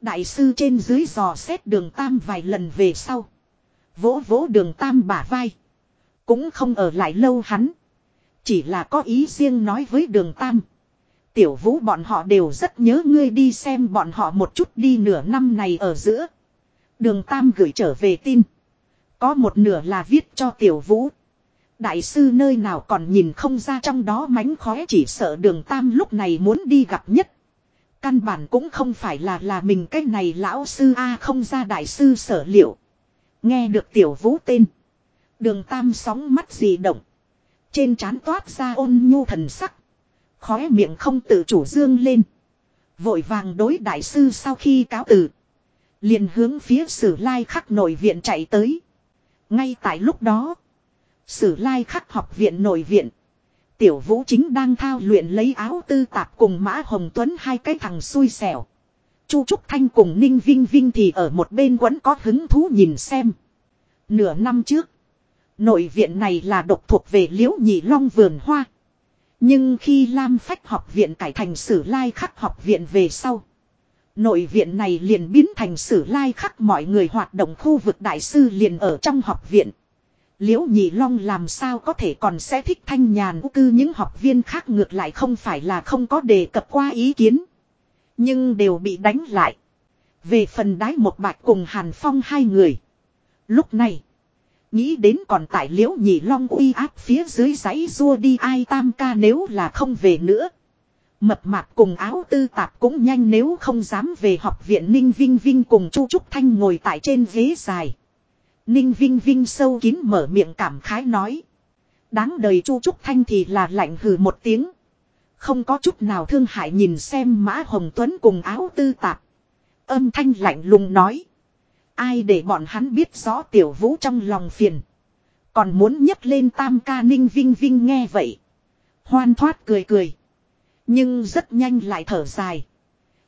Đại sư trên dưới dò xét đường Tam vài lần về sau. Vỗ vỗ đường Tam bả vai. Cũng không ở lại lâu hắn. Chỉ là có ý riêng nói với đường Tam. Tiểu vũ bọn họ đều rất nhớ ngươi đi xem bọn họ một chút đi nửa năm này ở giữa. Đường Tam gửi trở về tin. Có một nửa là viết cho tiểu vũ. Đại sư nơi nào còn nhìn không ra trong đó mánh khóe chỉ sợ đường Tam lúc này muốn đi gặp nhất. Căn bản cũng không phải là là mình cái này lão sư A không ra đại sư sở liệu. Nghe được tiểu vũ tên. Đường Tam sóng mắt dị động. Trên trán toát ra ôn nhu thần sắc. Khóe miệng không tự chủ dương lên. Vội vàng đối đại sư sau khi cáo từ. Liền hướng phía sử lai khắc nội viện chạy tới. Ngay tại lúc đó. Sử lai khắc học viện nội viện. Tiểu vũ chính đang thao luyện lấy áo tư tạp cùng Mã Hồng Tuấn hai cái thằng xui xẻo. Chu Trúc Thanh cùng Ninh Vinh Vinh thì ở một bên vẫn có hứng thú nhìn xem. Nửa năm trước. Nội viện này là độc thuộc về liễu nhị long vườn hoa. Nhưng khi Lam Phách học viện cải thành sử lai khắc học viện về sau. Nội viện này liền biến thành sử lai khắc mọi người hoạt động khu vực đại sư liền ở trong học viện. Liễu Nhị Long làm sao có thể còn sẽ thích thanh nhàn cư những học viên khác ngược lại không phải là không có đề cập qua ý kiến. Nhưng đều bị đánh lại. Về phần đái một bạch cùng Hàn Phong hai người. Lúc này. Nghĩ đến còn tại liễu nhị long uy áp phía dưới giấy rua đi ai tam ca nếu là không về nữa. Mập mạp cùng áo tư tạp cũng nhanh nếu không dám về học viện Ninh Vinh Vinh cùng Chu Trúc Thanh ngồi tại trên ghế dài. Ninh Vinh Vinh sâu kín mở miệng cảm khái nói. Đáng đời Chu Trúc Thanh thì là lạnh hừ một tiếng. Không có chút nào thương hại nhìn xem Mã Hồng Tuấn cùng áo tư tạp. Âm thanh lạnh lùng nói. Ai để bọn hắn biết rõ tiểu vũ trong lòng phiền. Còn muốn nhấc lên tam ca ninh vinh vinh nghe vậy. Hoan thoát cười cười. Nhưng rất nhanh lại thở dài.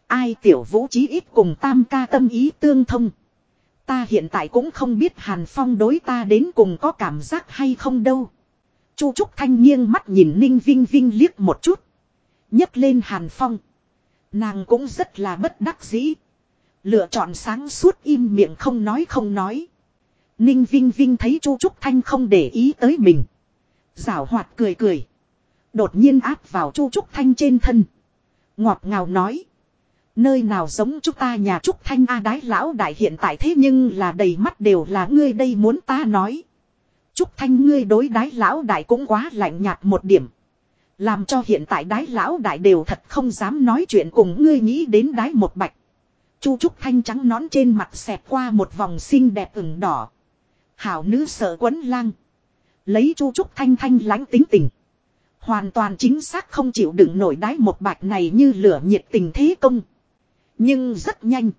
Ai tiểu vũ chí ít cùng tam ca tâm ý tương thông. Ta hiện tại cũng không biết Hàn Phong đối ta đến cùng có cảm giác hay không đâu. Chu Trúc Thanh nghiêng mắt nhìn Ninh Vinh Vinh liếc một chút. nhấc lên Hàn Phong. Nàng cũng rất là bất đắc dĩ. Lựa chọn sáng suốt im miệng không nói không nói. Ninh Vinh Vinh thấy Chu Trúc Thanh không để ý tới mình. Giảo hoạt cười cười. Đột nhiên áp vào Chu Trúc Thanh trên thân. Ngọt ngào nói. Nơi nào giống chúng ta nhà Trúc Thanh A đái lão đại hiện tại thế nhưng là đầy mắt đều là ngươi đây muốn ta nói. Trúc Thanh ngươi đối đái lão đại cũng quá lạnh nhạt một điểm. Làm cho hiện tại đái lão đại đều thật không dám nói chuyện cùng ngươi nghĩ đến đái một bạch. Chu Trúc Thanh trắng nón trên mặt xẹt qua một vòng xinh đẹp ửng đỏ. Hảo nữ sợ quấn lang. Lấy Chu Trúc Thanh thanh lãnh tính tình. Hoàn toàn chính xác không chịu đựng nổi đái một bạch này như lửa nhiệt tình thế công. Nhưng rất nhanh.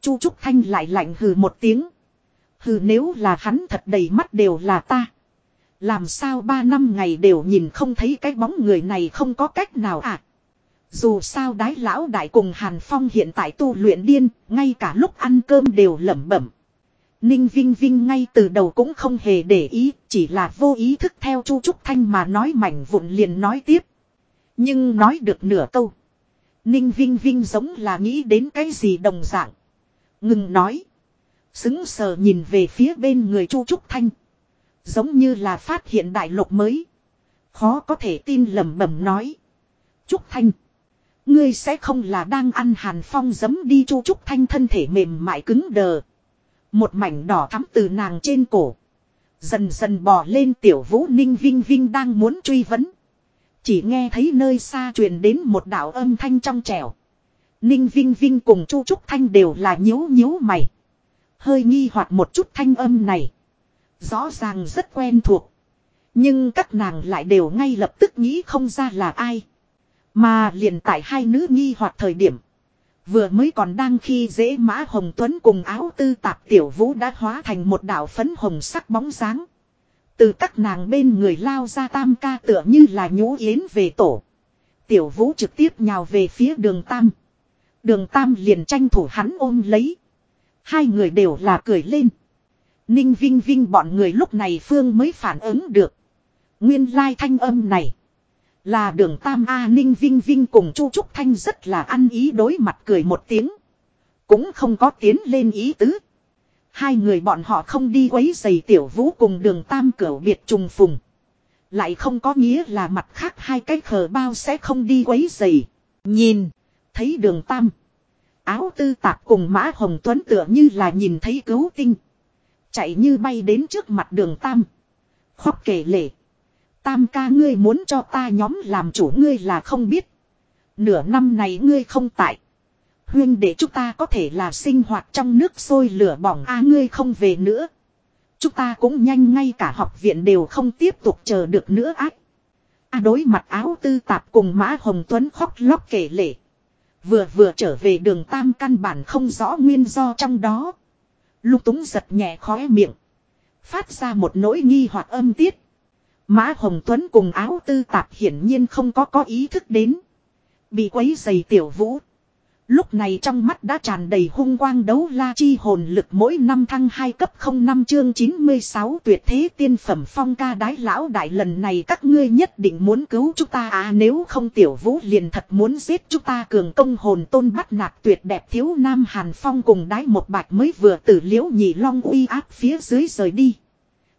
Chu Trúc Thanh lại lạnh hừ một tiếng. Hừ nếu là hắn thật đầy mắt đều là ta. Làm sao ba năm ngày đều nhìn không thấy cái bóng người này không có cách nào à. Dù sao đái lão đại cùng Hàn Phong hiện tại tu luyện điên, ngay cả lúc ăn cơm đều lẩm bẩm. Ninh Vinh Vinh ngay từ đầu cũng không hề để ý, chỉ là vô ý thức theo Chu Trúc Thanh mà nói mảnh vụn liền nói tiếp. Nhưng nói được nửa câu. Ninh Vinh Vinh giống là nghĩ đến cái gì đồng dạng. Ngừng nói. Xứng sờ nhìn về phía bên người Chu Trúc Thanh. Giống như là phát hiện đại lục mới. Khó có thể tin lẩm bẩm nói. Trúc Thanh. Ngươi sẽ không là đang ăn hàn phong giấm đi chu trúc thanh thân thể mềm mại cứng đờ. Một mảnh đỏ thắm từ nàng trên cổ. Dần dần bò lên tiểu vũ ninh vinh vinh đang muốn truy vấn. Chỉ nghe thấy nơi xa truyền đến một đạo âm thanh trong trẻo. Ninh vinh vinh cùng chu trúc thanh đều là nhíu nhíu mày. Hơi nghi hoặc một chút thanh âm này. Rõ ràng rất quen thuộc. Nhưng các nàng lại đều ngay lập tức nghĩ không ra là ai. Mà liền tại hai nữ nghi hoặc thời điểm. Vừa mới còn đang khi dễ mã hồng tuấn cùng áo tư tạp tiểu vũ đã hóa thành một đạo phấn hồng sắc bóng dáng. Từ các nàng bên người lao ra tam ca tựa như là nhũ yến về tổ. Tiểu vũ trực tiếp nhào về phía đường tam. Đường tam liền tranh thủ hắn ôm lấy. Hai người đều là cười lên. Ninh vinh vinh bọn người lúc này phương mới phản ứng được. Nguyên lai thanh âm này. Là đường Tam A Ninh Vinh Vinh cùng Chu Trúc Thanh rất là ăn ý đối mặt cười một tiếng. Cũng không có tiến lên ý tứ. Hai người bọn họ không đi quấy giày tiểu vũ cùng đường Tam cửu biệt trùng phùng. Lại không có nghĩa là mặt khác hai cái khờ bao sẽ không đi quấy giày. Nhìn, thấy đường Tam. Áo tư tạp cùng Mã Hồng Tuấn tựa như là nhìn thấy cứu tinh. Chạy như bay đến trước mặt đường Tam. Khóc kể lể. Tam ca ngươi muốn cho ta nhóm làm chủ ngươi là không biết. Nửa năm này ngươi không tại. Huyên để chúng ta có thể là sinh hoạt trong nước sôi lửa bỏng a ngươi không về nữa. Chúng ta cũng nhanh ngay cả học viện đều không tiếp tục chờ được nữa ác. A đối mặt áo tư tạp cùng Mã Hồng Tuấn khóc lóc kể lể. Vừa vừa trở về đường tam căn bản không rõ nguyên do trong đó. Lục túng giật nhẹ khóe miệng. Phát ra một nỗi nghi hoặc âm tiết. Mã Hồng Tuấn cùng áo tư tạp hiển nhiên không có có ý thức đến. Bị quấy giày tiểu vũ. Lúc này trong mắt đã tràn đầy hung quang đấu la chi hồn lực mỗi năm thăng 2 cấp 05 chương 96 tuyệt thế tiên phẩm phong ca đái lão đại lần này các ngươi nhất định muốn cứu chúng ta à nếu không tiểu vũ liền thật muốn giết chúng ta cường công hồn tôn bắt nạt tuyệt đẹp thiếu nam hàn phong cùng đái một bạch mới vừa tử liễu nhị long uy áp phía dưới rời đi.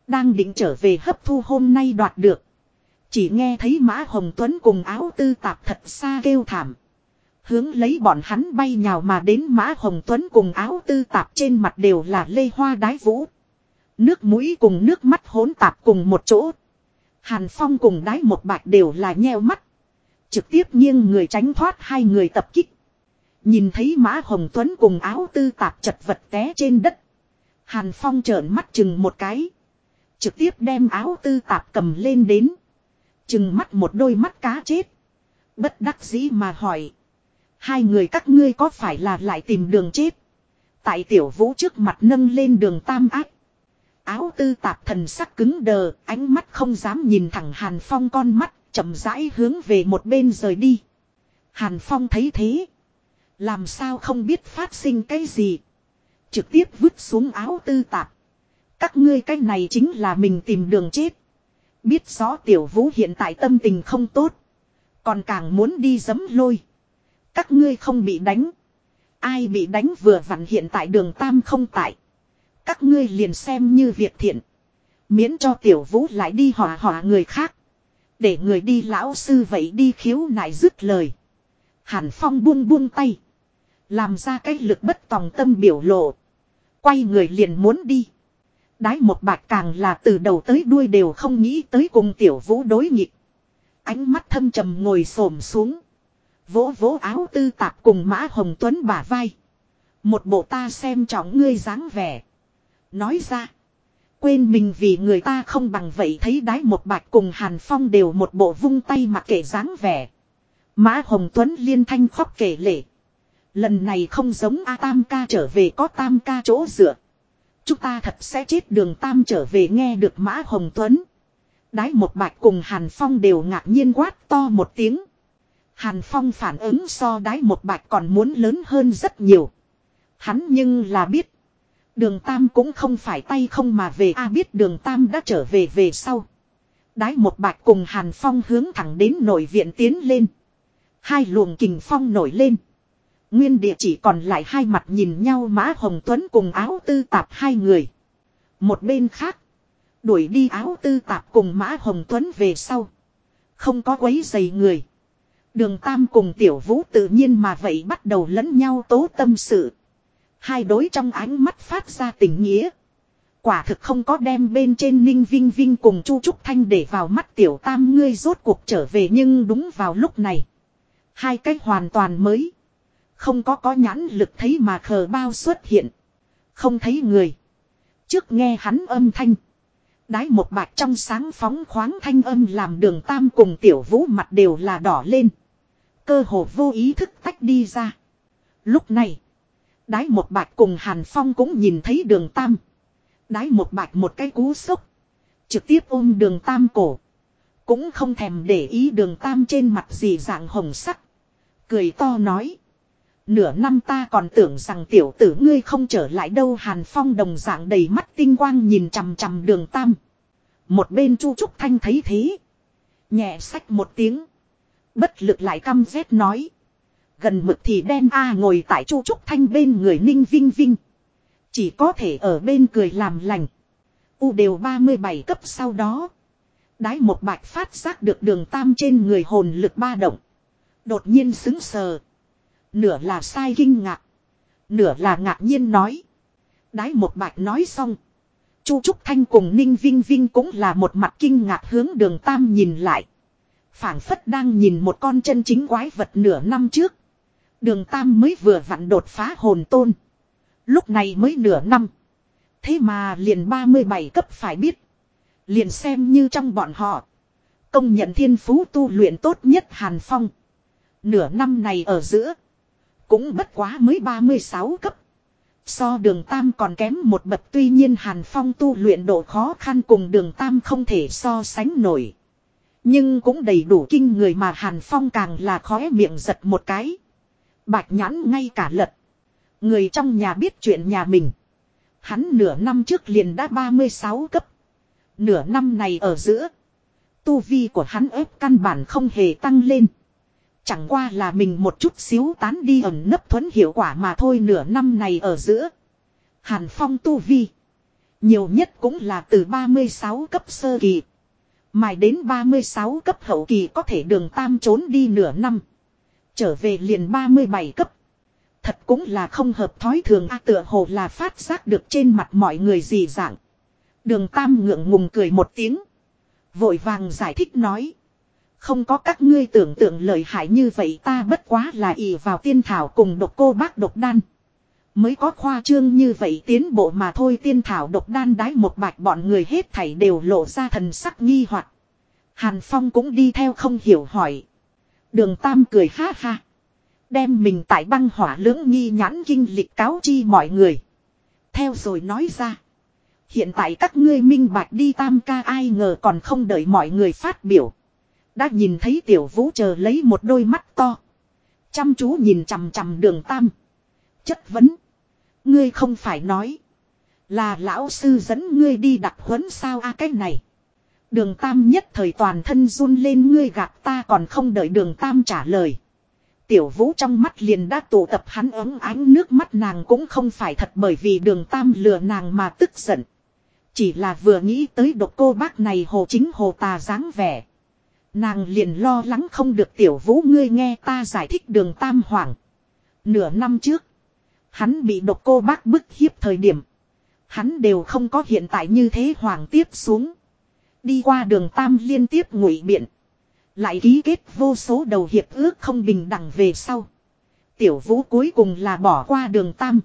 Đang định trở về hấp thu hôm nay đoạt được. Chỉ nghe thấy mã hồng tuấn cùng áo tư tạp thật xa kêu thảm. Hướng lấy bọn hắn bay nhào mà đến Mã Hồng Tuấn cùng áo tư tạp trên mặt đều là lê hoa đái vũ. Nước mũi cùng nước mắt hỗn tạp cùng một chỗ. Hàn Phong cùng đái một bạch đều là nheo mắt. Trực tiếp nghiêng người tránh thoát hai người tập kích. Nhìn thấy Mã Hồng Tuấn cùng áo tư tạp chật vật té trên đất. Hàn Phong trợn mắt chừng một cái. Trực tiếp đem áo tư tạp cầm lên đến. Chừng mắt một đôi mắt cá chết. Bất đắc dĩ mà hỏi. Hai người các ngươi có phải là lại tìm đường chết. Tại tiểu vũ trước mặt nâng lên đường tam ác. Áo tư tạp thần sắc cứng đờ, ánh mắt không dám nhìn thẳng Hàn Phong con mắt, chậm rãi hướng về một bên rời đi. Hàn Phong thấy thế. Làm sao không biết phát sinh cái gì. Trực tiếp vứt xuống áo tư tạp. Các ngươi cái này chính là mình tìm đường chết. Biết rõ tiểu vũ hiện tại tâm tình không tốt. Còn càng muốn đi giấm lôi. Các ngươi không bị đánh. Ai bị đánh vừa vặn hiện tại đường Tam không tại. Các ngươi liền xem như việc thiện. Miễn cho tiểu vũ lại đi hỏa hỏa người khác. Để người đi lão sư vậy đi khiếu nại dứt lời. Hàn Phong buông buông tay. Làm ra cái lực bất tòng tâm biểu lộ. Quay người liền muốn đi. Đái một bạc càng là từ đầu tới đuôi đều không nghĩ tới cùng tiểu vũ đối nghịch. Ánh mắt thâm trầm ngồi xổm xuống. Vỗ vỗ áo tư tạp cùng Mã Hồng Tuấn bả vai. Một bộ ta xem trọng ngươi dáng vẻ. Nói ra. Quên mình vì người ta không bằng vậy thấy đái một bạch cùng Hàn Phong đều một bộ vung tay mặc kệ dáng vẻ. Mã Hồng Tuấn liên thanh khóc kể lể. Lần này không giống A Tam ca trở về có Tam ca chỗ dựa. Chúng ta thật sẽ chết đường Tam trở về nghe được Mã Hồng Tuấn. Đái một bạch cùng Hàn Phong đều ngạc nhiên quát to một tiếng. Hàn Phong phản ứng so đái một bạch còn muốn lớn hơn rất nhiều. Hắn nhưng là biết. Đường Tam cũng không phải tay không mà về a biết đường Tam đã trở về về sau. Đái một bạch cùng Hàn Phong hướng thẳng đến nội viện tiến lên. Hai luồng kình phong nổi lên. Nguyên địa chỉ còn lại hai mặt nhìn nhau Mã Hồng Tuấn cùng áo tư tạp hai người. Một bên khác. Đuổi đi áo tư tạp cùng Mã Hồng Tuấn về sau. Không có quấy giày người. Đường Tam cùng Tiểu Vũ tự nhiên mà vậy bắt đầu lẫn nhau tố tâm sự. Hai đối trong ánh mắt phát ra tình nghĩa. Quả thực không có đem bên trên Ninh Vinh Vinh cùng Chu Trúc Thanh để vào mắt Tiểu Tam, ngươi rốt cuộc trở về nhưng đúng vào lúc này. Hai cách hoàn toàn mới. Không có có nhãn lực thấy mà khờ bao xuất hiện. Không thấy người. Trước nghe hắn âm thanh. Đái một bạch trong sáng phóng khoáng thanh âm làm đường tam cùng tiểu vũ mặt đều là đỏ lên. Cơ hồ vô ý thức tách đi ra. Lúc này. Đái một bạch cùng Hàn Phong cũng nhìn thấy đường tam. Đái một bạch một cái cú sốc. Trực tiếp ôm đường tam cổ. Cũng không thèm để ý đường tam trên mặt gì dạng hồng sắc. Cười to nói. Nửa năm ta còn tưởng rằng tiểu tử ngươi không trở lại đâu Hàn Phong đồng dạng đầy mắt tinh quang nhìn chằm chằm đường tam. Một bên Chu Trúc Thanh thấy thế. Nhẹ sách một tiếng. Bất lực lại căm rét nói. Gần mực thì đen a à, ngồi tại chu trúc thanh bên người ninh vinh vinh. Chỉ có thể ở bên cười làm lành. U đều 37 cấp sau đó. Đái một bạch phát giác được đường tam trên người hồn lực ba động. Đột nhiên xứng sờ. Nửa là sai kinh ngạc. Nửa là ngạc nhiên nói. Đái một bạch nói xong. Chu Trúc Thanh cùng Ninh Vinh Vinh cũng là một mặt kinh ngạc hướng đường Tam nhìn lại phảng phất đang nhìn một con chân chính quái vật nửa năm trước. Đường Tam mới vừa vặn đột phá hồn tôn. Lúc này mới nửa năm. Thế mà liền 37 cấp phải biết. Liền xem như trong bọn họ. Công nhận thiên phú tu luyện tốt nhất Hàn Phong. Nửa năm này ở giữa. Cũng bất quá mới 36 cấp. So đường Tam còn kém một bậc tuy nhiên Hàn Phong tu luyện độ khó khăn cùng đường Tam không thể so sánh nổi. Nhưng cũng đầy đủ kinh người mà Hàn Phong càng là khóe miệng giật một cái. Bạch nhãn ngay cả lật. Người trong nhà biết chuyện nhà mình. Hắn nửa năm trước liền đã 36 cấp. Nửa năm này ở giữa. Tu vi của hắn ép căn bản không hề tăng lên. Chẳng qua là mình một chút xíu tán đi ẩn nấp thuẫn hiệu quả mà thôi nửa năm này ở giữa. Hàn Phong tu vi. Nhiều nhất cũng là từ 36 cấp sơ kỳ. Mài đến 36 cấp hậu kỳ có thể đường tam trốn đi nửa năm. Trở về liền 37 cấp. Thật cũng là không hợp thói thường a tựa hồ là phát giác được trên mặt mọi người gì dạng. Đường tam ngượng ngùng cười một tiếng. Vội vàng giải thích nói. Không có các ngươi tưởng tượng lợi hại như vậy ta bất quá là ỷ vào tiên thảo cùng độc cô bác độc đan. Mới có khoa trương như vậy tiến bộ mà thôi, tiên thảo độc đan đái một bạch bọn người hết thảy đều lộ ra thần sắc nghi hoặc Hàn Phong cũng đi theo không hiểu hỏi. Đường Tam cười ha ha. Đem mình tại băng hỏa lưỡng nghi nhãn kinh lịch cáo chi mọi người. Theo rồi nói ra. Hiện tại các ngươi minh bạch đi tam ca, ai ngờ còn không đợi mọi người phát biểu. Đã nhìn thấy tiểu vũ chờ lấy một đôi mắt to. Chăm chú nhìn chằm chằm đường tam. Chất vấn. Ngươi không phải nói. Là lão sư dẫn ngươi đi đặt huấn sao a cái này. Đường tam nhất thời toàn thân run lên ngươi gạt ta còn không đợi đường tam trả lời. Tiểu vũ trong mắt liền đã tụ tập hắn ấm ánh nước mắt nàng cũng không phải thật bởi vì đường tam lừa nàng mà tức giận. Chỉ là vừa nghĩ tới độc cô bác này hồ chính hồ tà dáng vẻ. Nàng liền lo lắng không được tiểu vũ ngươi nghe ta giải thích đường tam hoàng. Nửa năm trước. Hắn bị độc cô bác bức hiếp thời điểm. Hắn đều không có hiện tại như thế hoàng tiếp xuống. Đi qua đường tam liên tiếp ngụy biện. Lại ký kết vô số đầu hiệp ước không bình đẳng về sau. Tiểu vũ cuối cùng là bỏ qua đường tam.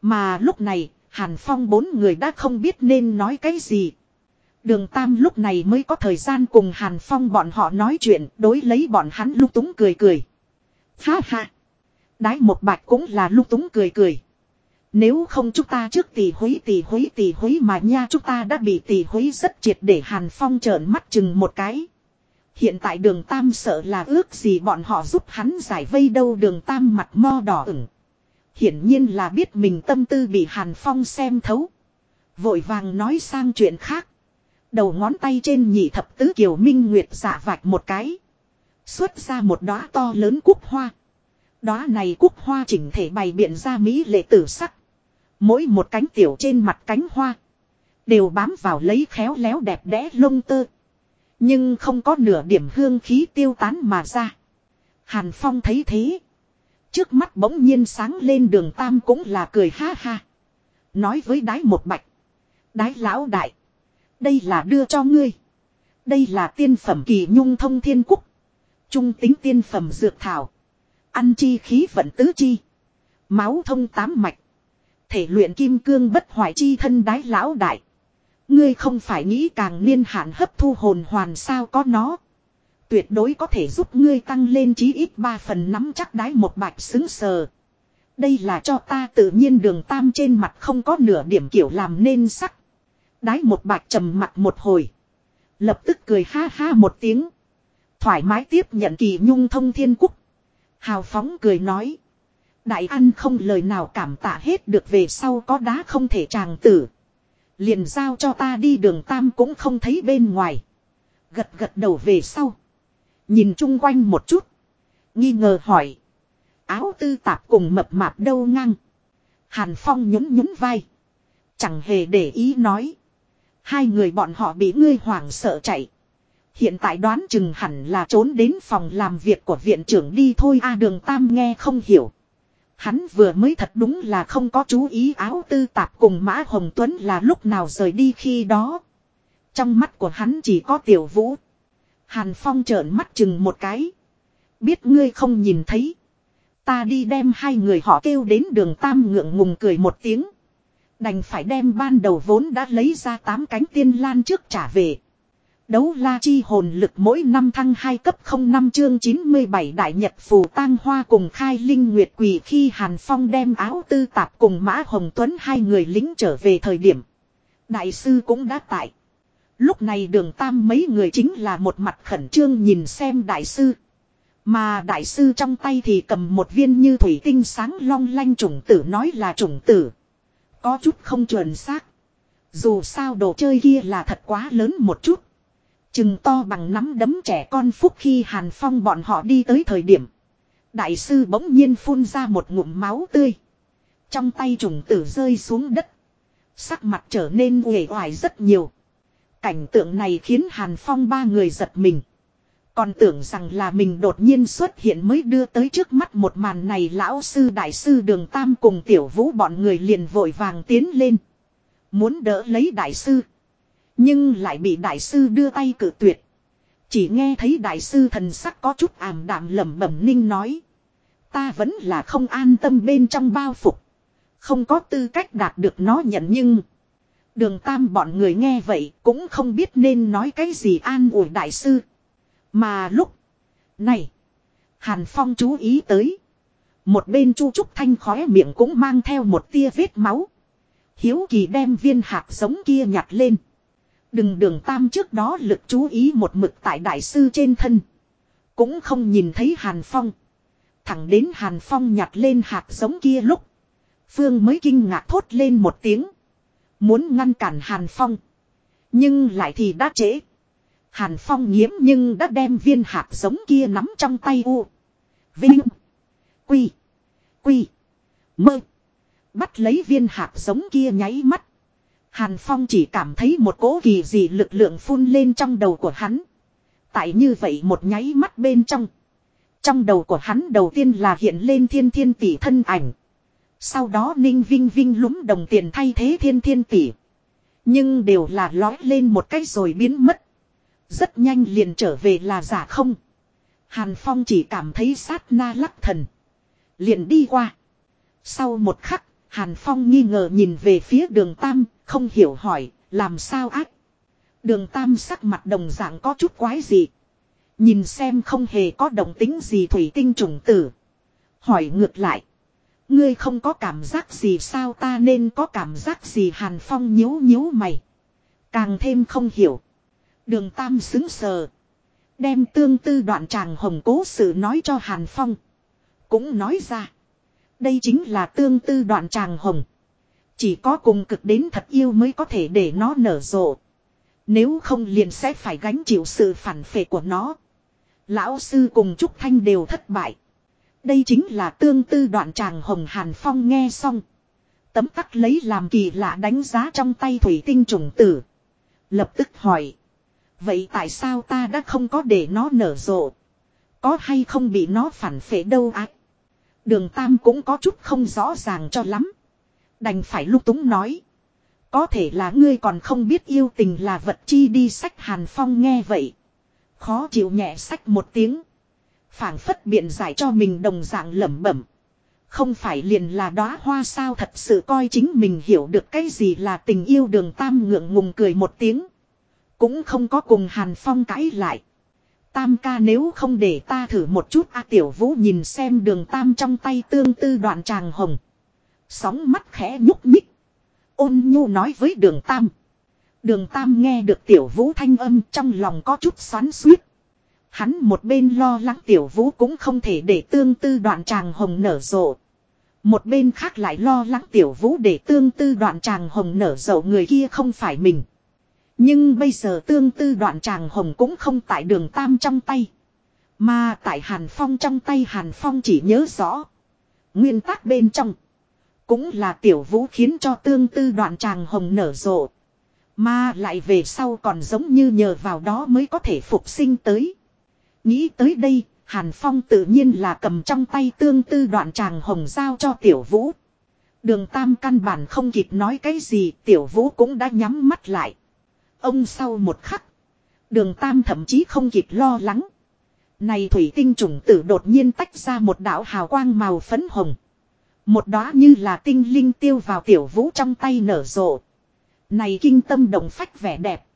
Mà lúc này, Hàn Phong bốn người đã không biết nên nói cái gì. Đường Tam lúc này mới có thời gian cùng Hàn Phong bọn họ nói chuyện, đối lấy bọn hắn lúc túng cười cười. Ha ha! Đái một bạch cũng là lúc túng cười cười. Nếu không chúng ta trước tỷ hối tỷ hối tỷ hối mà nha chúng ta đã bị tỷ hối rất triệt để Hàn Phong trợn mắt chừng một cái. Hiện tại đường Tam sợ là ước gì bọn họ giúp hắn giải vây đâu đường Tam mặt mo đỏ ửng. Hiển nhiên là biết mình tâm tư bị Hàn Phong xem thấu. Vội vàng nói sang chuyện khác. Đầu ngón tay trên nhị thập tứ kiều minh nguyệt giả vạch một cái. Xuất ra một đóa to lớn cúc hoa. Đóa này cúc hoa chỉnh thể bày biện ra mỹ lệ tử sắc. Mỗi một cánh tiểu trên mặt cánh hoa. Đều bám vào lấy khéo léo đẹp đẽ lông tơ. Nhưng không có nửa điểm hương khí tiêu tán mà ra. Hàn Phong thấy thế. Trước mắt bỗng nhiên sáng lên đường tam cũng là cười ha ha. Nói với đái một bạch. Đái lão đại. Đây là đưa cho ngươi. Đây là tiên phẩm kỳ nhung thông thiên quốc Trung tính tiên phẩm dược thảo. Ăn chi khí vận tứ chi. Máu thông tám mạch. Thể luyện kim cương bất hoại chi thân đái lão đại. Ngươi không phải nghĩ càng niên hạn hấp thu hồn hoàn sao có nó. Tuyệt đối có thể giúp ngươi tăng lên chí ít ba phần nắm chắc đái một bạch xứng sờ. Đây là cho ta tự nhiên đường tam trên mặt không có nửa điểm kiểu làm nên sắc. Đái một bạch trầm mặt một hồi. Lập tức cười ha ha một tiếng. Thoải mái tiếp nhận kỳ nhung thông thiên quốc. Hào phóng cười nói. Đại ăn không lời nào cảm tạ hết được về sau có đá không thể tràng tử. Liền giao cho ta đi đường tam cũng không thấy bên ngoài. Gật gật đầu về sau. Nhìn chung quanh một chút. Nghi ngờ hỏi. Áo tư tạp cùng mập mạp đâu ngang. Hàn Phong nhún nhún vai. Chẳng hề để ý nói. Hai người bọn họ bị ngươi hoảng sợ chạy. Hiện tại đoán chừng hẳn là trốn đến phòng làm việc của viện trưởng đi thôi a đường Tam nghe không hiểu. Hắn vừa mới thật đúng là không có chú ý áo tư tạp cùng Mã Hồng Tuấn là lúc nào rời đi khi đó. Trong mắt của hắn chỉ có tiểu vũ. Hàn Phong trợn mắt chừng một cái. Biết ngươi không nhìn thấy. Ta đi đem hai người họ kêu đến đường Tam ngượng ngùng cười một tiếng. Đành phải đem ban đầu vốn đã lấy ra tám cánh tiên lan trước trả về. Đấu la chi hồn lực mỗi năm thăng 2 cấp 05 chương 97 đại nhật phù tang hoa cùng khai linh nguyệt quỷ khi Hàn Phong đem áo tư tạp cùng Mã Hồng Tuấn hai người lính trở về thời điểm. Đại sư cũng đã tại. Lúc này đường tam mấy người chính là một mặt khẩn trương nhìn xem đại sư. Mà đại sư trong tay thì cầm một viên như thủy tinh sáng long lanh trùng tử nói là trùng tử. Có chút không chuẩn xác. Dù sao đồ chơi kia là thật quá lớn một chút. Chừng to bằng nắm đấm trẻ con phúc khi Hàn Phong bọn họ đi tới thời điểm. Đại sư bỗng nhiên phun ra một ngụm máu tươi. Trong tay trùng tử rơi xuống đất. Sắc mặt trở nên uể oải rất nhiều. Cảnh tượng này khiến Hàn Phong ba người giật mình. Còn tưởng rằng là mình đột nhiên xuất hiện mới đưa tới trước mắt một màn này, lão sư, đại sư đường tam cùng tiểu vũ bọn người liền vội vàng tiến lên. Muốn đỡ lấy đại sư. Nhưng lại bị đại sư đưa tay cử tuyệt. Chỉ nghe thấy đại sư thần sắc có chút ảm đạm lẩm bẩm ninh nói. Ta vẫn là không an tâm bên trong bao phục. Không có tư cách đạt được nó nhận nhưng. Đường tam bọn người nghe vậy cũng không biết nên nói cái gì an ủi đại sư. Mà lúc này, Hàn Phong chú ý tới. Một bên Chu Trúc Thanh khóe miệng cũng mang theo một tia vết máu. Hiếu kỳ đem viên hạt giống kia nhặt lên. Đừng đường tam trước đó lực chú ý một mực tại đại sư trên thân. Cũng không nhìn thấy Hàn Phong. Thẳng đến Hàn Phong nhặt lên hạt giống kia lúc. Phương mới kinh ngạc thốt lên một tiếng. Muốn ngăn cản Hàn Phong. Nhưng lại thì đã trễ. Hàn Phong nghiếm nhưng đã đem viên hạt giống kia nắm trong tay u. Vinh. Quy. Quy. Mơ. Bắt lấy viên hạt giống kia nháy mắt. Hàn Phong chỉ cảm thấy một cỗ kỳ dị lực lượng phun lên trong đầu của hắn. Tại như vậy một nháy mắt bên trong. Trong đầu của hắn đầu tiên là hiện lên thiên thiên tỷ thân ảnh. Sau đó ninh vinh vinh lúng đồng tiền thay thế thiên thiên tỷ. Nhưng đều là lói lên một cách rồi biến mất. Rất nhanh liền trở về là giả không. Hàn Phong chỉ cảm thấy sát na lắc thần. Liền đi qua. Sau một khắc, Hàn Phong nghi ngờ nhìn về phía đường Tam, không hiểu hỏi, làm sao ác. Đường Tam sắc mặt đồng dạng có chút quái gì. Nhìn xem không hề có động tính gì thủy tinh trùng tử. Hỏi ngược lại. Ngươi không có cảm giác gì sao ta nên có cảm giác gì Hàn Phong nhíu nhíu mày. Càng thêm không hiểu. Đường Tam xứng sờ. Đem tương tư đoạn tràng hồng cố sự nói cho Hàn Phong. Cũng nói ra. Đây chính là tương tư đoạn tràng hồng. Chỉ có cùng cực đến thật yêu mới có thể để nó nở rộ. Nếu không liền sẽ phải gánh chịu sự phản phệ của nó. Lão sư cùng Trúc Thanh đều thất bại. Đây chính là tương tư đoạn tràng hồng Hàn Phong nghe xong. Tấm tắc lấy làm kỳ lạ đánh giá trong tay thủy tinh trùng tử. Lập tức hỏi. Vậy tại sao ta đã không có để nó nở rộ? Có hay không bị nó phản phệ đâu ác? Đường Tam cũng có chút không rõ ràng cho lắm. Đành phải lúc túng nói. Có thể là ngươi còn không biết yêu tình là vật chi đi sách Hàn Phong nghe vậy. Khó chịu nhẹ sách một tiếng phảng phất biện giải cho mình đồng dạng lẩm bẩm. Không phải liền là đóa hoa sao thật sự coi chính mình hiểu được cái gì là tình yêu đường tam ngượng ngùng cười một tiếng. Cũng không có cùng Hàn Phong cãi lại. Tam ca nếu không để ta thử một chút A Tiểu Vũ nhìn xem đường tam trong tay tương tư đoạn tràng hồng. Sóng mắt khẽ nhúc nhích. Ôn nhu nói với đường tam. Đường tam nghe được Tiểu Vũ thanh âm trong lòng có chút xoắn suýt. Hắn một bên lo lắng tiểu vũ cũng không thể để tương tư đoạn tràng hồng nở rộ. Một bên khác lại lo lắng tiểu vũ để tương tư đoạn tràng hồng nở rộ người kia không phải mình. Nhưng bây giờ tương tư đoạn tràng hồng cũng không tại đường tam trong tay. Mà tại Hàn Phong trong tay Hàn Phong chỉ nhớ rõ. Nguyên tắc bên trong. Cũng là tiểu vũ khiến cho tương tư đoạn tràng hồng nở rộ. Mà lại về sau còn giống như nhờ vào đó mới có thể phục sinh tới. Nghĩ tới đây, Hàn Phong tự nhiên là cầm trong tay tương tư đoạn tràng hồng giao cho tiểu vũ. Đường Tam căn bản không kịp nói cái gì, tiểu vũ cũng đã nhắm mắt lại. Ông sau một khắc. Đường Tam thậm chí không kịp lo lắng. Này thủy tinh trùng tử đột nhiên tách ra một đạo hào quang màu phấn hồng. Một đóa như là tinh linh tiêu vào tiểu vũ trong tay nở rộ. Này kinh tâm động phách vẻ đẹp.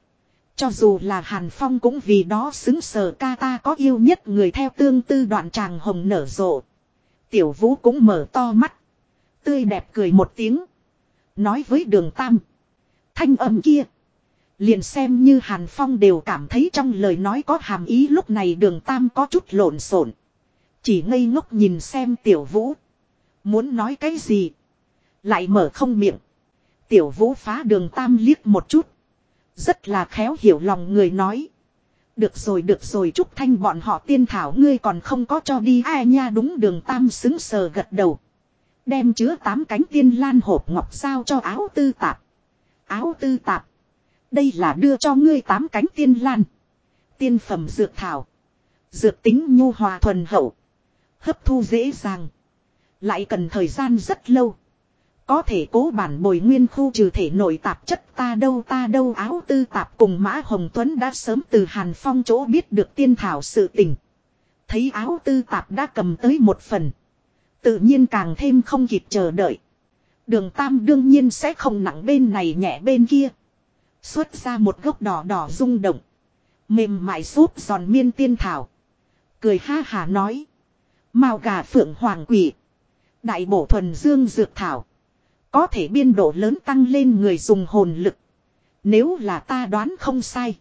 Cho dù là Hàn Phong cũng vì đó xứng sở ca ta có yêu nhất người theo tương tư đoạn tràng hồng nở rộ. Tiểu vũ cũng mở to mắt. Tươi đẹp cười một tiếng. Nói với đường tam. Thanh âm kia. Liền xem như Hàn Phong đều cảm thấy trong lời nói có hàm ý lúc này đường tam có chút lộn xộn. Chỉ ngây ngốc nhìn xem tiểu vũ. Muốn nói cái gì. Lại mở không miệng. Tiểu vũ phá đường tam liếc một chút. Rất là khéo hiểu lòng người nói. Được rồi được rồi Trúc Thanh bọn họ tiên thảo, ngươi còn không có cho đi ai nha đúng đường tam xứng sờ gật đầu. Đem chứa tám cánh tiên lan hộp ngọc sao cho áo tư tạp. Áo tư tạp. Đây là đưa cho ngươi tám cánh tiên lan. Tiên phẩm dược thảo. Dược tính nhu hòa thuần hậu. Hấp thu dễ dàng. Lại cần thời gian rất lâu. Có thể cố bản bồi nguyên khu trừ thể nội tạp chất ta đâu ta đâu áo tư tạp cùng Mã Hồng Tuấn đã sớm từ Hàn Phong chỗ biết được tiên thảo sự tình. Thấy áo tư tạp đã cầm tới một phần. Tự nhiên càng thêm không kịp chờ đợi. Đường Tam đương nhiên sẽ không nặng bên này nhẹ bên kia. Xuất ra một gốc đỏ đỏ rung động. Mềm mại xốp giòn miên tiên thảo. Cười ha hà nói. Màu gà phượng hoàng quỷ. Đại bổ thuần dương dược thảo. Có thể biên độ lớn tăng lên người dùng hồn lực. Nếu là ta đoán không sai.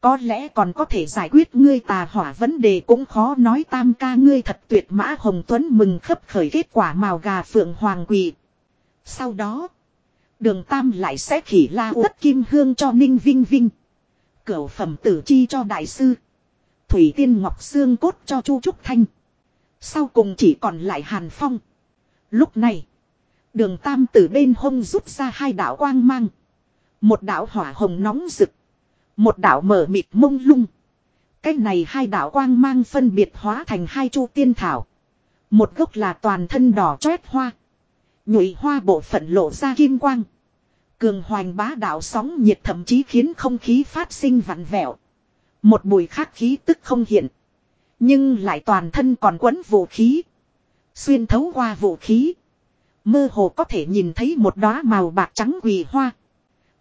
Có lẽ còn có thể giải quyết ngươi tà hỏa vấn đề cũng khó nói tam ca ngươi thật tuyệt mã Hồng Tuấn mừng khấp khởi kết quả màu gà phượng hoàng quỳ Sau đó, đường tam lại sẽ khỉ la uất kim hương cho Ninh Vinh Vinh. Cửu phẩm tử chi cho đại sư. Thủy tiên ngọc xương cốt cho Chu Trúc Thanh. Sau cùng chỉ còn lại Hàn Phong. Lúc này, đường tam từ bên hông rút ra hai đạo quang mang. Một đạo hỏa hồng nóng rực. Một đạo mở mịt mông lung. Cái này hai đạo quang mang phân biệt hóa thành hai chu tiên thảo. Một gốc là toàn thân đỏ chót hoa. Nhụy hoa bộ phận lộ ra kim quang. Cường hoành bá đạo sóng nhiệt thậm chí khiến không khí phát sinh vặn vẹo. Một bùi khắc khí tức không hiện. Nhưng lại toàn thân còn quấn vũ khí. Xuyên thấu qua vũ khí. Mơ hồ có thể nhìn thấy một đóa màu bạc trắng quỳ hoa.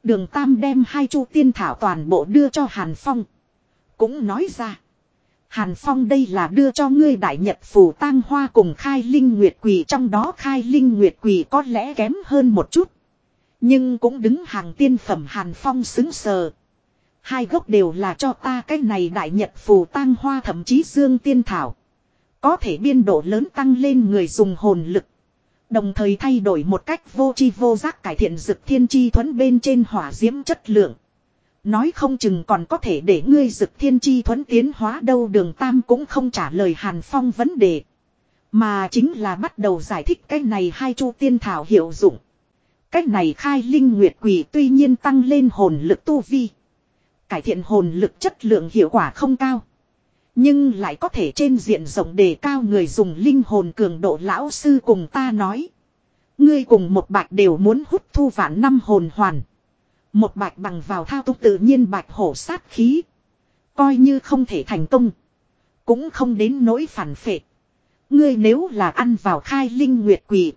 Đường Tam đem hai chu tiên thảo toàn bộ đưa cho Hàn Phong. Cũng nói ra. Hàn Phong đây là đưa cho ngươi đại nhật phù tang hoa cùng khai linh nguyệt quỳ trong đó khai linh nguyệt quỳ có lẽ kém hơn một chút. Nhưng cũng đứng hàng tiên phẩm Hàn Phong xứng sờ. Hai gốc đều là cho ta cái này đại nhật phù tang hoa thậm chí dương tiên thảo. Có thể biên độ lớn tăng lên người dùng hồn lực. Đồng thời thay đổi một cách vô chi vô giác cải thiện dực thiên chi thuẫn bên trên hỏa diễm chất lượng. Nói không chừng còn có thể để ngươi dực thiên chi thuẫn tiến hóa đâu đường tam cũng không trả lời Hàn Phong vấn đề. Mà chính là bắt đầu giải thích cái này hai chu tiên thảo hiệu dụng. Cái này khai linh nguyệt quỷ tuy nhiên tăng lên hồn lực tu vi. Cải thiện hồn lực chất lượng hiệu quả không cao. Nhưng lại có thể trên diện rộng đề cao người dùng linh hồn cường độ lão sư cùng ta nói. Ngươi cùng một bạch đều muốn hút thu vạn năm hồn hoàn. Một bạch bằng vào thao túng tự nhiên bạch hổ sát khí. Coi như không thể thành công. Cũng không đến nỗi phản phệ. Ngươi nếu là ăn vào khai linh nguyệt quỷ.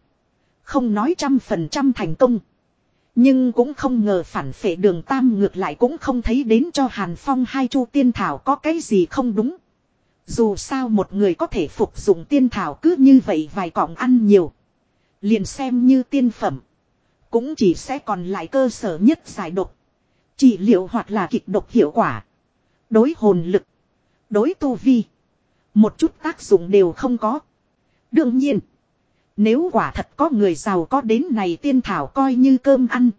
Không nói trăm phần trăm thành công. Nhưng cũng không ngờ phản phệ đường tam ngược lại cũng không thấy đến cho Hàn Phong hai chu tiên thảo có cái gì không đúng. Dù sao một người có thể phục dụng tiên thảo cứ như vậy vài cọng ăn nhiều. Liền xem như tiên phẩm. Cũng chỉ sẽ còn lại cơ sở nhất giải độc. Trị liệu hoặc là kịch độc hiệu quả. Đối hồn lực. Đối tu vi. Một chút tác dụng đều không có. Đương nhiên. Nếu quả thật có người giàu có đến này tiên thảo coi như cơm ăn.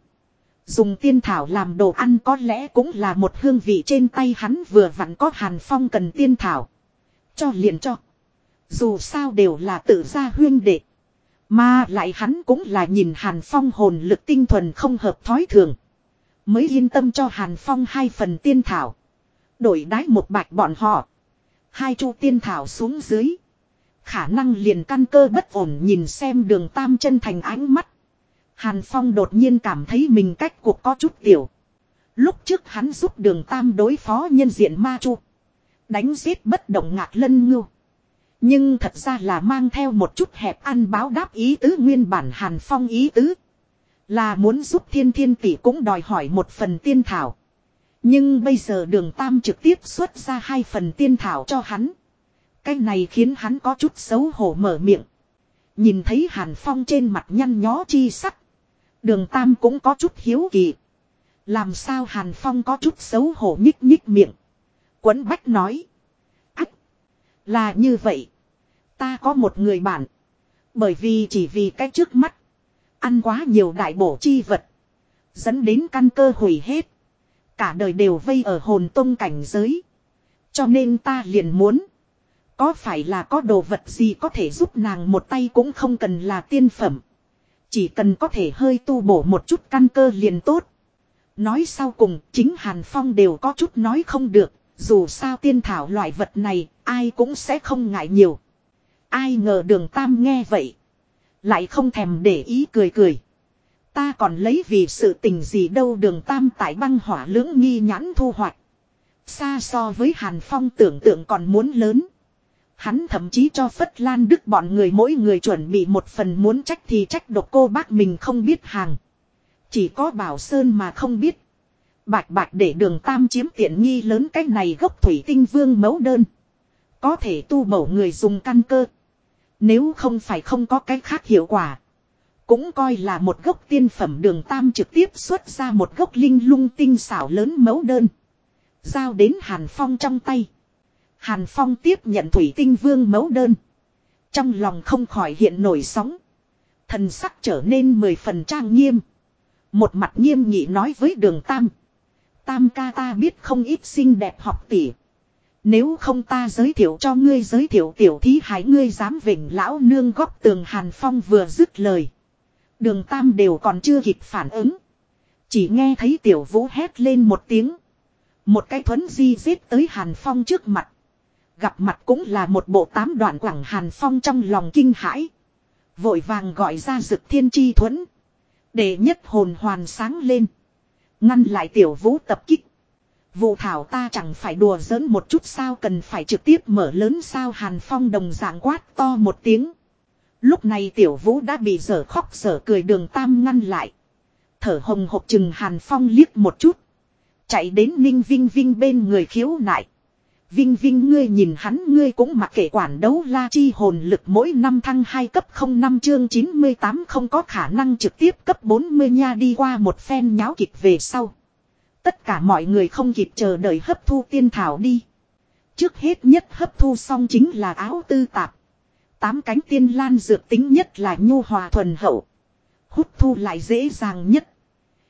Dùng tiên thảo làm đồ ăn có lẽ cũng là một hương vị trên tay hắn vừa vặn có hàn phong cần tiên thảo. Cho liền cho. Dù sao đều là tự gia huyên đệ. Mà lại hắn cũng là nhìn Hàn Phong hồn lực tinh thuần không hợp thói thường. Mới yên tâm cho Hàn Phong hai phần tiên thảo. Đổi đái một bạch bọn họ. Hai chu tiên thảo xuống dưới. Khả năng liền căn cơ bất ổn nhìn xem đường tam chân thành ánh mắt. Hàn Phong đột nhiên cảm thấy mình cách cuộc có chút tiểu. Lúc trước hắn giúp đường tam đối phó nhân diện ma chu. Đánh giết bất động ngạc lân ngưu. Nhưng thật ra là mang theo một chút hẹp ăn báo đáp ý tứ nguyên bản Hàn Phong ý tứ. Là muốn giúp thiên thiên tỷ cũng đòi hỏi một phần tiên thảo. Nhưng bây giờ đường Tam trực tiếp xuất ra hai phần tiên thảo cho hắn. Cái này khiến hắn có chút xấu hổ mở miệng. Nhìn thấy Hàn Phong trên mặt nhăn nhó chi sắc. Đường Tam cũng có chút hiếu kỳ. Làm sao Hàn Phong có chút xấu hổ nhích nhích miệng. Quấn bách nói. Ách. Là như vậy. Ta có một người bạn. Bởi vì chỉ vì cái trước mắt. Ăn quá nhiều đại bổ chi vật. Dẫn đến căn cơ hủy hết. Cả đời đều vây ở hồn tông cảnh giới. Cho nên ta liền muốn. Có phải là có đồ vật gì có thể giúp nàng một tay cũng không cần là tiên phẩm. Chỉ cần có thể hơi tu bổ một chút căn cơ liền tốt. Nói sau cùng, chính Hàn Phong đều có chút nói không được. Dù sao tiên thảo loại vật này, ai cũng sẽ không ngại nhiều. Ai ngờ đường Tam nghe vậy. Lại không thèm để ý cười cười. Ta còn lấy vì sự tình gì đâu đường Tam tại băng hỏa lưỡng nghi nhãn thu hoạch. Xa so với Hàn Phong tưởng tượng còn muốn lớn. Hắn thậm chí cho Phất Lan Đức bọn người mỗi người chuẩn bị một phần muốn trách thì trách độc cô bác mình không biết hàng. Chỉ có Bảo Sơn mà không biết. Bạch bạch để đường Tam chiếm tiện nghi lớn cách này gốc thủy tinh vương mẫu đơn. Có thể tu bổ người dùng căn cơ. Nếu không phải không có cái khác hiệu quả. Cũng coi là một gốc tiên phẩm đường tam trực tiếp xuất ra một gốc linh lung tinh xảo lớn mẫu đơn. Giao đến Hàn Phong trong tay. Hàn Phong tiếp nhận thủy tinh vương mẫu đơn. Trong lòng không khỏi hiện nổi sóng. Thần sắc trở nên mười phần trang nghiêm. Một mặt nghiêm nghị nói với đường tam. Tam ca ta biết không ít xinh đẹp học tỷ. Nếu không ta giới thiệu cho ngươi giới thiệu tiểu thí hải ngươi dám vỉnh lão nương góc tường Hàn Phong vừa dứt lời. Đường Tam đều còn chưa kịp phản ứng. Chỉ nghe thấy tiểu vũ hét lên một tiếng. Một cái thuấn di giết tới Hàn Phong trước mặt. Gặp mặt cũng là một bộ tám đoạn quảng Hàn Phong trong lòng kinh hãi. Vội vàng gọi ra dực thiên chi thuẫn. Để nhất hồn hoàn sáng lên. Ngăn lại tiểu vũ tập kích. Vụ thảo ta chẳng phải đùa giỡn một chút sao cần phải trực tiếp mở lớn sao Hàn Phong đồng dạng quát to một tiếng. Lúc này tiểu vũ đã bị dở khóc dở cười đường tam ngăn lại. Thở hồng hộc chừng Hàn Phong liếc một chút. Chạy đến Ninh Vinh Vinh bên người khiếu nại. Vinh Vinh ngươi nhìn hắn, ngươi cũng mặc kệ quản đấu la chi hồn lực mỗi năm thăng 2 cấp 05 chương 98 không có khả năng trực tiếp cấp 40 nha đi qua một phen nháo kịch về sau. Tất cả mọi người không kịp chờ đợi hấp thu tiên thảo đi. Trước hết nhất hấp thu xong chính là áo tư tạp. Tám cánh tiên lan dược tính nhất là nhu hòa thuần hậu. Hút thu lại dễ dàng nhất.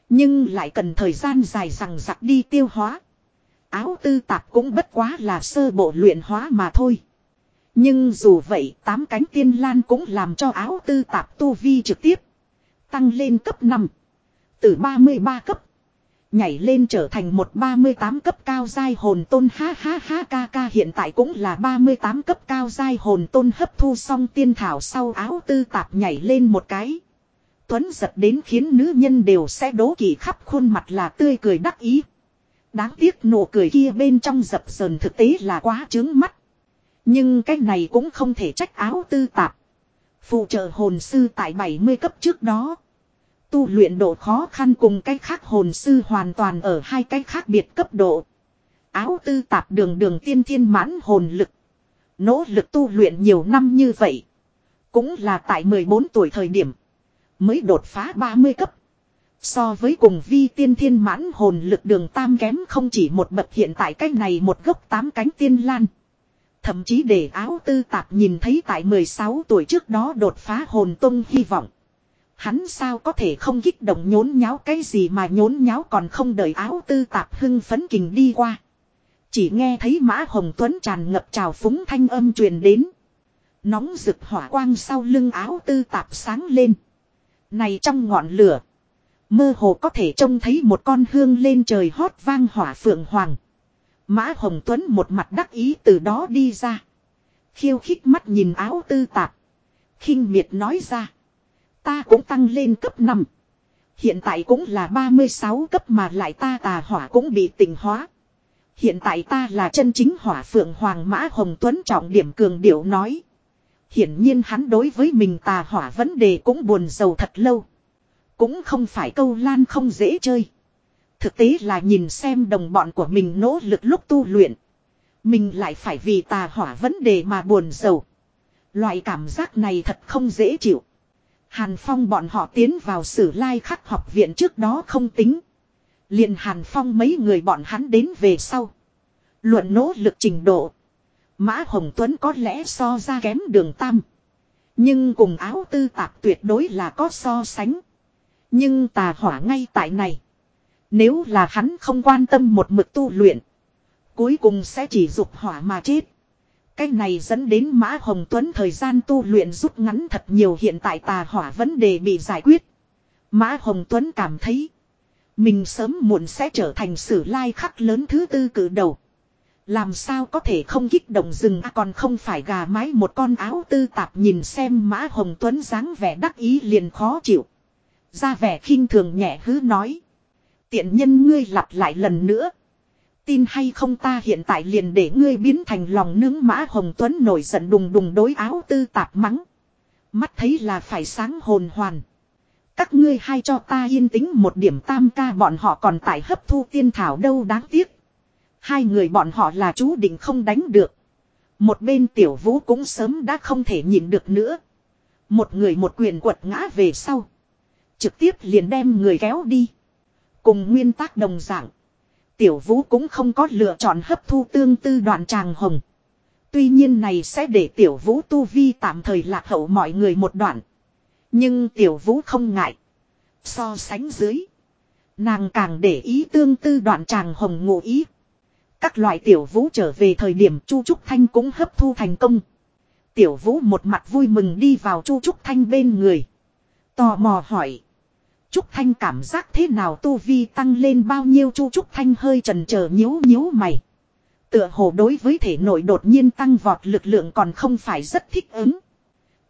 Nhưng lại cần thời gian dài rằng giặc đi tiêu hóa. Áo tư tạp cũng bất quá là sơ bộ luyện hóa mà thôi. Nhưng dù vậy, tám cánh tiên lan cũng làm cho áo tư tạp tu vi trực tiếp. Tăng lên cấp 5. Từ 33 cấp. Nhảy lên trở thành một 38 cấp cao giai hồn tôn ha ha ha, ca ca hiện tại cũng là 38 cấp cao giai hồn tôn hấp thu xong tiên thảo sau áo tư tạp nhảy lên một cái. Tuấn giật đến khiến nữ nhân đều sẽ đố kỵ khắp khuôn mặt là tươi cười đắc ý. Đáng tiếc nụ cười kia bên trong dập sờn thực tế là quá trướng mắt. Nhưng cái này cũng không thể trách áo tư tạp. Phụ trợ hồn sư tại 70 cấp trước đó. Tu luyện độ khó khăn cùng cách khác hồn sư hoàn toàn ở hai cách khác biệt cấp độ. Áo tư tạp đường đường tiên thiên mãn hồn lực. Nỗ lực tu luyện nhiều năm như vậy. Cũng là tại 14 tuổi thời điểm. Mới đột phá 30 cấp. So với cùng vi tiên thiên mãn hồn lực đường tam kém không chỉ một bậc hiện tại cách này một gốc tám cánh tiên lan. Thậm chí để áo tư tạp nhìn thấy tại 16 tuổi trước đó đột phá hồn tung hy vọng. Hắn sao có thể không kích động nhốn nháo cái gì mà nhốn nháo còn không đợi áo tư tạp hưng phấn kình đi qua. Chỉ nghe thấy Mã Hồng Tuấn tràn ngập trào phúng thanh âm truyền đến. Nóng rực hỏa quang sau lưng áo tư tạp sáng lên. Này trong ngọn lửa. Mơ hồ có thể trông thấy một con hương lên trời hót vang hỏa phượng hoàng. Mã Hồng Tuấn một mặt đắc ý từ đó đi ra. Khiêu khích mắt nhìn áo tư tạp. khinh miệt nói ra. Ta cũng tăng lên cấp 5. Hiện tại cũng là 36 cấp mà lại ta tà hỏa cũng bị tình hóa. Hiện tại ta là chân chính hỏa phượng hoàng mã hồng tuấn trọng điểm cường điệu nói. Hiển nhiên hắn đối với mình tà hỏa vấn đề cũng buồn giàu thật lâu. Cũng không phải câu lan không dễ chơi. Thực tế là nhìn xem đồng bọn của mình nỗ lực lúc tu luyện. Mình lại phải vì tà hỏa vấn đề mà buồn giàu. Loại cảm giác này thật không dễ chịu. Hàn Phong bọn họ tiến vào sử lai khắc học viện trước đó không tính. liền Hàn Phong mấy người bọn hắn đến về sau. Luận nỗ lực trình độ. Mã Hồng Tuấn có lẽ so ra kém đường tam. Nhưng cùng áo tư tạp tuyệt đối là có so sánh. Nhưng tà hỏa ngay tại này. Nếu là hắn không quan tâm một mực tu luyện. Cuối cùng sẽ chỉ dục hỏa mà chết. Cái này dẫn đến Mã Hồng Tuấn thời gian tu luyện rút ngắn thật nhiều hiện tại tà hỏa vấn đề bị giải quyết. Mã Hồng Tuấn cảm thấy. Mình sớm muộn sẽ trở thành sử lai khắc lớn thứ tư cử đầu. Làm sao có thể không kích động rừng à, còn không phải gà mái một con áo tư tạp nhìn xem Mã Hồng Tuấn dáng vẻ đắc ý liền khó chịu. Ra vẻ khinh thường nhẹ hứ nói. Tiện nhân ngươi lặp lại lần nữa. Tin hay không ta hiện tại liền để ngươi biến thành lòng nướng mã hồng tuấn nổi giận đùng đùng đối áo tư tạp mắng. Mắt thấy là phải sáng hồn hoàn. Các ngươi hay cho ta yên tĩnh một điểm tam ca bọn họ còn tại hấp thu tiên thảo đâu đáng tiếc. Hai người bọn họ là chú định không đánh được. Một bên tiểu vũ cũng sớm đã không thể nhịn được nữa. Một người một quyền quật ngã về sau. Trực tiếp liền đem người kéo đi. Cùng nguyên tắc đồng dạng. Tiểu vũ cũng không có lựa chọn hấp thu tương tư đoạn tràng hồng. Tuy nhiên này sẽ để tiểu vũ tu vi tạm thời lạc hậu mọi người một đoạn. Nhưng tiểu vũ không ngại. So sánh dưới. Nàng càng để ý tương tư đoạn tràng hồng ngụ ý. Các loại tiểu vũ trở về thời điểm Chu Trúc Thanh cũng hấp thu thành công. Tiểu vũ một mặt vui mừng đi vào Chu Trúc Thanh bên người. Tò mò hỏi. Trúc Thanh cảm giác thế nào tu vi tăng lên bao nhiêu Chu Trúc Thanh hơi trần chờ nhíu nhíu mày. Tựa hồ đối với thể nội đột nhiên tăng vọt lực lượng còn không phải rất thích ứng.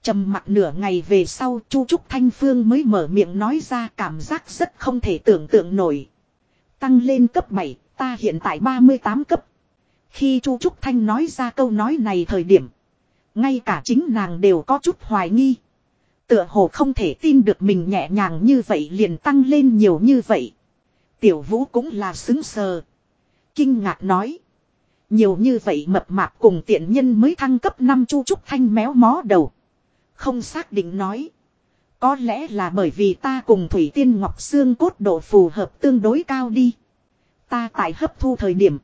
trầm mặt nửa ngày về sau Chu Trúc Thanh Phương mới mở miệng nói ra cảm giác rất không thể tưởng tượng nổi. Tăng lên cấp 7, ta hiện tại 38 cấp. Khi Chu Trúc Thanh nói ra câu nói này thời điểm. Ngay cả chính nàng đều có chút hoài nghi. Tựa hồ không thể tin được mình nhẹ nhàng như vậy liền tăng lên nhiều như vậy. Tiểu vũ cũng là xứng sờ. Kinh ngạc nói. Nhiều như vậy mập mạp cùng tiện nhân mới thăng cấp 5 chu trúc thanh méo mó đầu. Không xác định nói. Có lẽ là bởi vì ta cùng Thủy Tiên Ngọc Xương cốt độ phù hợp tương đối cao đi. Ta tại hấp thu thời điểm.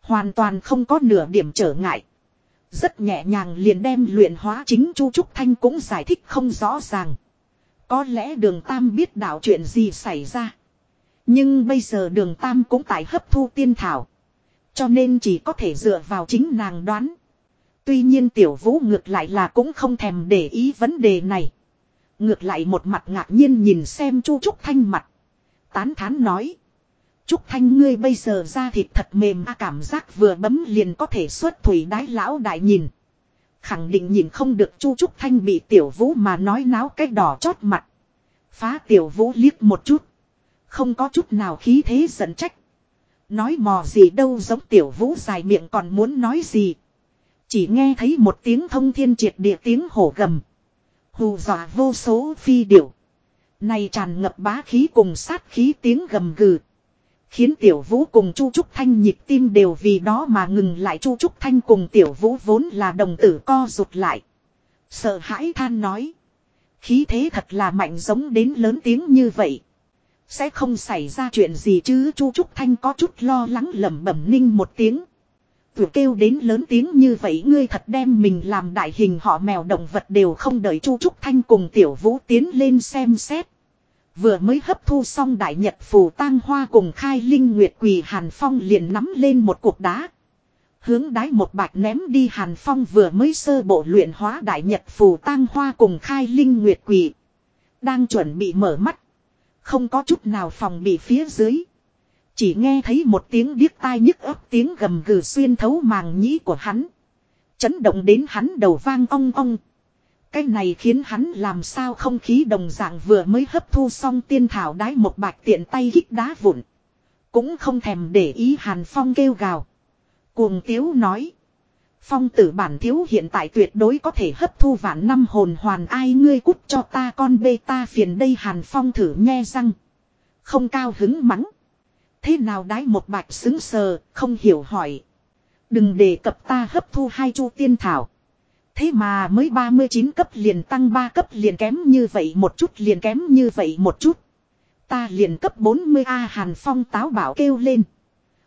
Hoàn toàn không có nửa điểm trở ngại. Rất nhẹ nhàng liền đem luyện hóa chính Chu Trúc Thanh cũng giải thích không rõ ràng. Có lẽ đường Tam biết đạo chuyện gì xảy ra. Nhưng bây giờ đường Tam cũng tại hấp thu tiên thảo. Cho nên chỉ có thể dựa vào chính nàng đoán. Tuy nhiên tiểu vũ ngược lại là cũng không thèm để ý vấn đề này. Ngược lại một mặt ngạc nhiên nhìn xem Chu Trúc Thanh mặt. Tán thán nói. Trúc Thanh ngươi bây giờ ra thịt thật mềm, a cảm giác vừa bấm liền có thể xuất thủy đái lão đại nhìn. Khẳng định nhìn không được Chu Trúc Thanh bị tiểu vũ mà nói náo cái đỏ chót mặt. Phá tiểu vũ liếc một chút. Không có chút nào khí thế giận trách. Nói mò gì đâu giống tiểu vũ dài miệng còn muốn nói gì. Chỉ nghe thấy một tiếng thông thiên triệt địa tiếng hổ gầm. Hù dọa vô số phi điểu. Này tràn ngập bá khí cùng sát khí tiếng gầm gừ. Khiến tiểu vũ cùng Chu Trúc Thanh nhịp tim đều vì đó mà ngừng lại Chu Trúc Thanh cùng tiểu vũ vốn là đồng tử co rụt lại. Sợ hãi than nói. Khí thế thật là mạnh giống đến lớn tiếng như vậy. Sẽ không xảy ra chuyện gì chứ Chu Trúc Thanh có chút lo lắng lẩm bẩm ninh một tiếng. Vừa kêu đến lớn tiếng như vậy, ngươi thật đem mình làm đại hình, họ mèo động vật đều không đợi Chu Trúc Thanh cùng tiểu vũ tiến lên xem xét. Vừa mới hấp thu xong đại nhật phù tang hoa cùng khai linh nguyệt quỳ hàn phong liền nắm lên một cục đá. Hướng đái một bạch ném đi Hàn Phong vừa mới sơ bộ luyện hóa đại nhật phù tang hoa cùng khai linh nguyệt quỷ. Đang chuẩn bị mở mắt. Không có chút nào phòng bị phía dưới. Chỉ nghe thấy một tiếng điếc tai nhức ấp tiếng gầm gừ xuyên thấu màng nhĩ của hắn. Chấn động đến hắn đầu vang ong ong. Cái này khiến hắn làm sao không khí đồng dạng vừa mới hấp thu xong tiên thảo đái một bạch tiện tay hít đá vụn. Cũng không thèm để ý Hàn Phong kêu gào. Cuồng tiếu nói. Phong tử bản thiếu hiện tại tuyệt đối có thể hấp thu vạn năm hồn hoàn ai ngươi cút cho ta con bê ta phiền đây Hàn Phong thử nghe răng. Không cao hứng mắng. Thế nào đái một bạch xứng sờ, không hiểu hỏi. Đừng đề cập ta hấp thu hai chu tiên thảo. Thế mà mới 39 cấp liền tăng 3 cấp liền kém như vậy một chút, liền kém như vậy một chút. Ta liền cấp 40A Hàn Phong táo bảo kêu lên.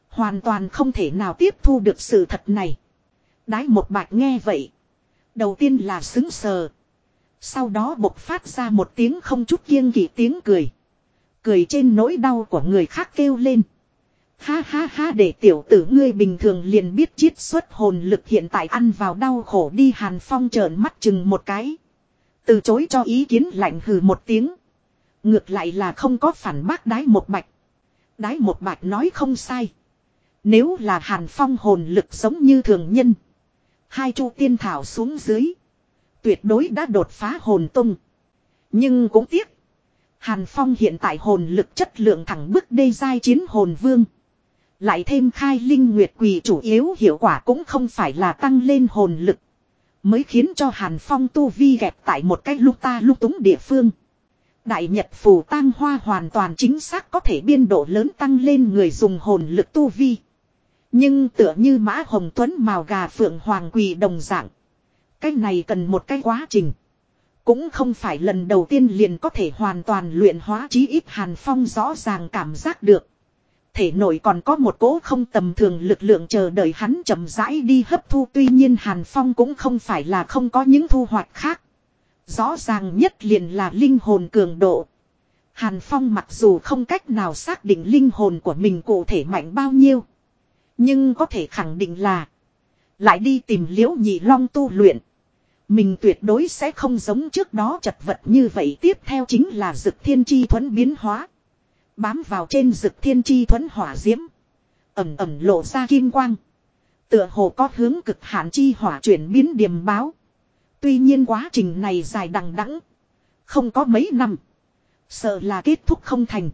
Hoàn toàn không thể nào tiếp thu được sự thật này. Đái một bạch nghe vậy. Đầu tiên là xứng sờ. Sau đó bộc phát ra một tiếng không chút kiêng kỵ tiếng cười. Cười trên nỗi đau của người khác kêu lên. Ha ha ha, để tiểu tử ngươi bình thường liền biết chiết xuất hồn lực hiện tại ăn vào đau khổ đi Hàn Phong trợn mắt chừng một cái. Từ chối cho ý kiến lạnh hừ một tiếng. Ngược lại là không có phản bác đái một bạch. Đái một bạch nói không sai. Nếu là Hàn Phong hồn lực giống như thường nhân. Hai chu tiên thảo xuống dưới. Tuyệt đối đã đột phá hồn tung. Nhưng cũng tiếc. Hàn Phong hiện tại hồn lực chất lượng thẳng bức đê giai chiến hồn vương. Lại thêm khai linh nguyệt quỳ chủ yếu hiệu quả cũng không phải là tăng lên hồn lực. Mới khiến cho Hàn Phong tu vi gẹp tại một cách lúc ta lúc túng địa phương. Đại Nhật Phù tăng Hoa hoàn toàn chính xác có thể biên độ lớn tăng lên người dùng hồn lực tu vi. Nhưng tựa như Mã Hồng Tuấn màu gà phượng hoàng quỳ đồng dạng. Cái này cần một cái quá trình. Cũng không phải lần đầu tiên liền có thể hoàn toàn luyện hóa chí ít Hàn Phong rõ ràng cảm giác được. Thể nội còn có một cố không tầm thường lực lượng chờ đợi hắn chậm rãi đi hấp thu tuy nhiên Hàn Phong cũng không phải là không có những thu hoạch khác. Rõ ràng nhất liền là linh hồn cường độ. Hàn Phong mặc dù không cách nào xác định linh hồn của mình cụ thể mạnh bao nhiêu. Nhưng có thể khẳng định là. Lại đi tìm liễu nhị long tu luyện. Mình tuyệt đối sẽ không giống trước đó chật vật như vậy tiếp theo chính là dực thiên chi thuẫn biến hóa. Bám vào trên dực thiên chi thuẫn hỏa diễm. Ẩm ẩm lộ ra kim quang. Tựa hồ có hướng cực hạn chi hỏa chuyển biến điểm báo. Tuy nhiên quá trình này dài đằng đẵng Không có mấy năm. Sợ là kết thúc không thành.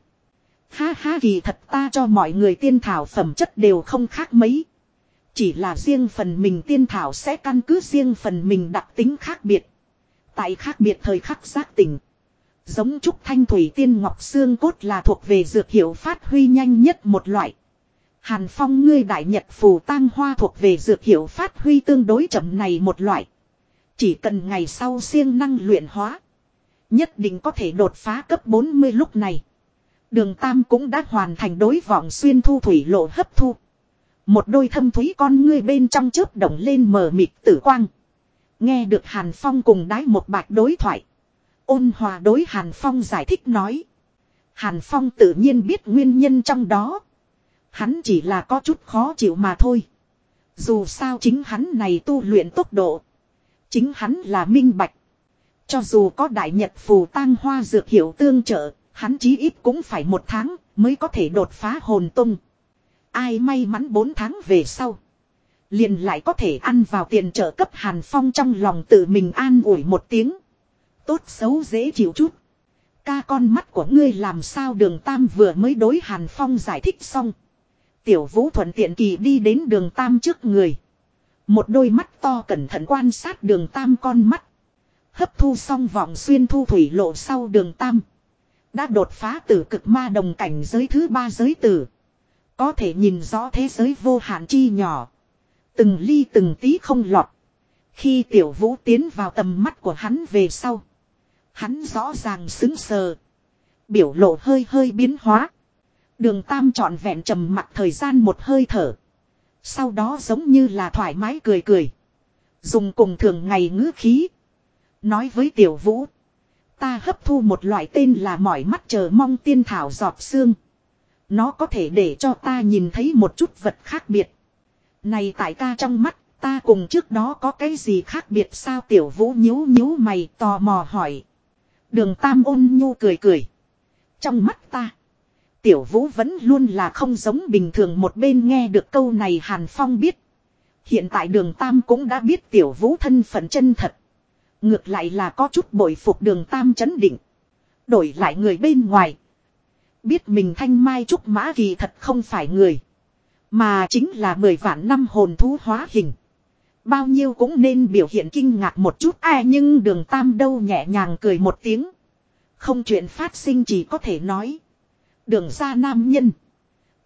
Ha ha kỳ thật ta cho mọi người tiên thảo phẩm chất đều không khác mấy. Chỉ là riêng phần mình tiên thảo sẽ căn cứ riêng phần mình đặc tính khác biệt. Tại khác biệt thời khắc giác tỉnh. Giống trúc thanh thủy tiên ngọc xương cốt là thuộc về dược hiệu phát huy nhanh nhất một loại. Hàn phong ngươi đại nhật phù tang hoa thuộc về dược hiệu phát huy tương đối chậm này một loại. Chỉ cần ngày sau siêng năng luyện hóa. Nhất định có thể đột phá cấp 40 lúc này. Đường Tam cũng đã hoàn thành đối vọng xuyên thu thủy lộ hấp thu. Một đôi thâm thúy con ngươi bên trong chớp động lên mờ mịt tử quang. Nghe được Hàn Phong cùng đái một bạch đối thoại. Ôn hòa đối Hàn Phong giải thích nói. Hàn Phong tự nhiên biết nguyên nhân trong đó. Hắn chỉ là có chút khó chịu mà thôi. Dù sao chính hắn này tu luyện tốc độ. Chính hắn là minh bạch. Cho dù có đại nhật phù tang hoa dược hiệu tương trợ, hắn chí ít cũng phải một tháng mới có thể đột phá hồn tung. Ai may mắn bốn tháng về sau. Liền lại có thể ăn vào tiền trợ cấp Hàn Phong trong lòng tự mình an ủi một tiếng. Tốt xấu dễ chịu chút. Ca con mắt của ngươi làm sao đường Tam vừa mới đối Hàn Phong giải thích xong. Tiểu Vũ thuận tiện kỳ đi đến đường Tam trước người. Một đôi mắt to cẩn thận quan sát đường Tam con mắt. Hấp thu xong vọng xuyên thu thủy lộ sau đường Tam. Đã đột phá từ cực ma đồng cảnh giới thứ ba giới tử. Có thể nhìn rõ thế giới vô hạn chi nhỏ. Từng ly từng tí không lọt. Khi tiểu vũ tiến vào tầm mắt của hắn về sau. Hắn rõ ràng xứng sờ. Biểu lộ hơi hơi biến hóa. Đường Tam trọn vẹn trầm mặt thời gian một hơi thở. Sau đó giống như là thoải mái cười cười. Dùng cùng thường ngày ngữ khí. Nói với tiểu vũ. Ta hấp thu một loại tên là mỏi mắt chờ mong tiên thảo giọt xương. Nó có thể để cho ta nhìn thấy một chút vật khác biệt. Này tại ta trong mắt, ta cùng trước đó có cái gì khác biệt sao tiểu vũ nhíu nhíu mày tò mò hỏi. Đường tam ôn nhu cười cười. Trong mắt ta, tiểu vũ vẫn luôn là không giống bình thường một bên nghe được câu này Hàn Phong biết. Hiện tại đường tam cũng đã biết tiểu vũ thân phận chân thật. Ngược lại là có chút bội phục đường tam chấn định. Đổi lại người bên ngoài. Biết mình thanh mai trúc mã kỳ thật không phải người. Mà chính là mười vạn năm hồn thú hóa hình. Bao nhiêu cũng nên biểu hiện kinh ngạc một chút ai nhưng đường tam đâu nhẹ nhàng cười một tiếng. Không chuyện phát sinh chỉ có thể nói. Đường ra nam nhân.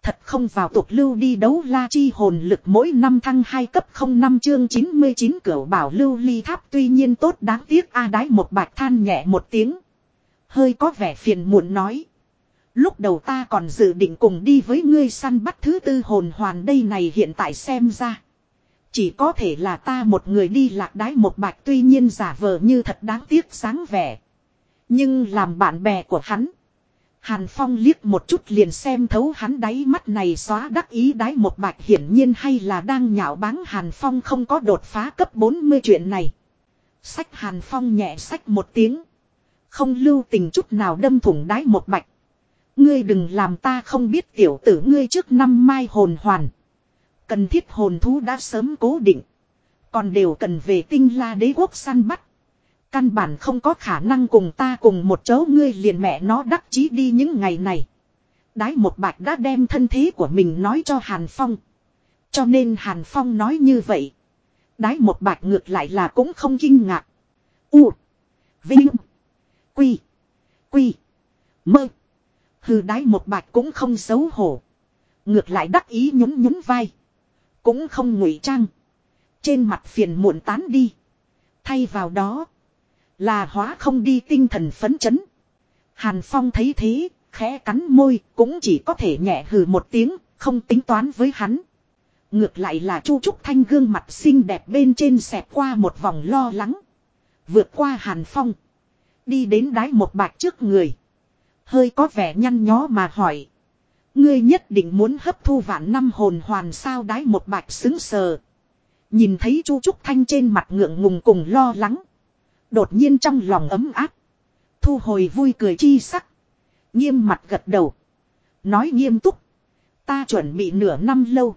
Thật không vào tục lưu đi đấu la chi hồn lực mỗi năm thăng 2 cấp 05 chương 99 cửa bảo lưu ly tháp tuy nhiên tốt đáng tiếc, a đái một bạch than nhẹ một tiếng. Hơi có vẻ phiền muộn nói. Lúc đầu ta còn dự định cùng đi với ngươi săn bắt thứ tư hồn hoàn đây này hiện tại xem ra. Chỉ có thể là ta một người đi lạc đái một bạch tuy nhiên giả vờ như thật đáng tiếc sáng vẻ. Nhưng làm bạn bè của hắn. Hàn Phong liếc một chút liền xem thấu hắn đáy mắt này xóa đắc ý đáy một bạch hiển nhiên hay là đang nhạo báng Hàn Phong không có đột phá cấp 40 chuyện này. Sách Hàn Phong nhẹ sách một tiếng. Không lưu tình chút nào đâm thủng đáy một bạch. Ngươi đừng làm ta không biết tiểu tử ngươi trước năm mai hồn hoàn. Cần thiết hồn thú đã sớm cố định. Còn đều cần về tinh la đế quốc săn bắt. Căn bản không có khả năng cùng ta cùng một chỗ ngươi liền mẹ nó đắc chí đi những ngày này. Đái một bạch đã đem thân thế của mình nói cho Hàn Phong. Cho nên Hàn Phong nói như vậy. Đái một bạch ngược lại là cũng không kinh ngạc. U. Vinh. Quy. Quy. Mơ. Hừ, đái một bạch cũng không xấu hổ. Ngược lại đắc ý nhún nhún vai. Cũng không ngụy trang. Trên mặt phiền muộn tán đi. Thay vào đó. Là hóa không đi tinh thần phấn chấn. Hàn Phong thấy thế, khẽ cắn môi, cũng chỉ có thể nhẹ hừ một tiếng, không tính toán với hắn. Ngược lại là Chu Trúc Thanh gương mặt xinh đẹp bên trên xẹp qua một vòng lo lắng. Vượt qua Hàn Phong. Đi đến đái một bạc trước người. Hơi có vẻ nhăn nhó mà hỏi. Ngươi nhất định muốn hấp thu vạn năm hồn hoàn sao đáy một bạch xứng sờ. Nhìn thấy Chu Trúc Thanh trên mặt ngượng ngùng cùng lo lắng. Đột nhiên trong lòng ấm áp. Thu hồi vui cười chi sắc. Nghiêm mặt gật đầu. Nói nghiêm túc. Ta chuẩn bị nửa năm lâu.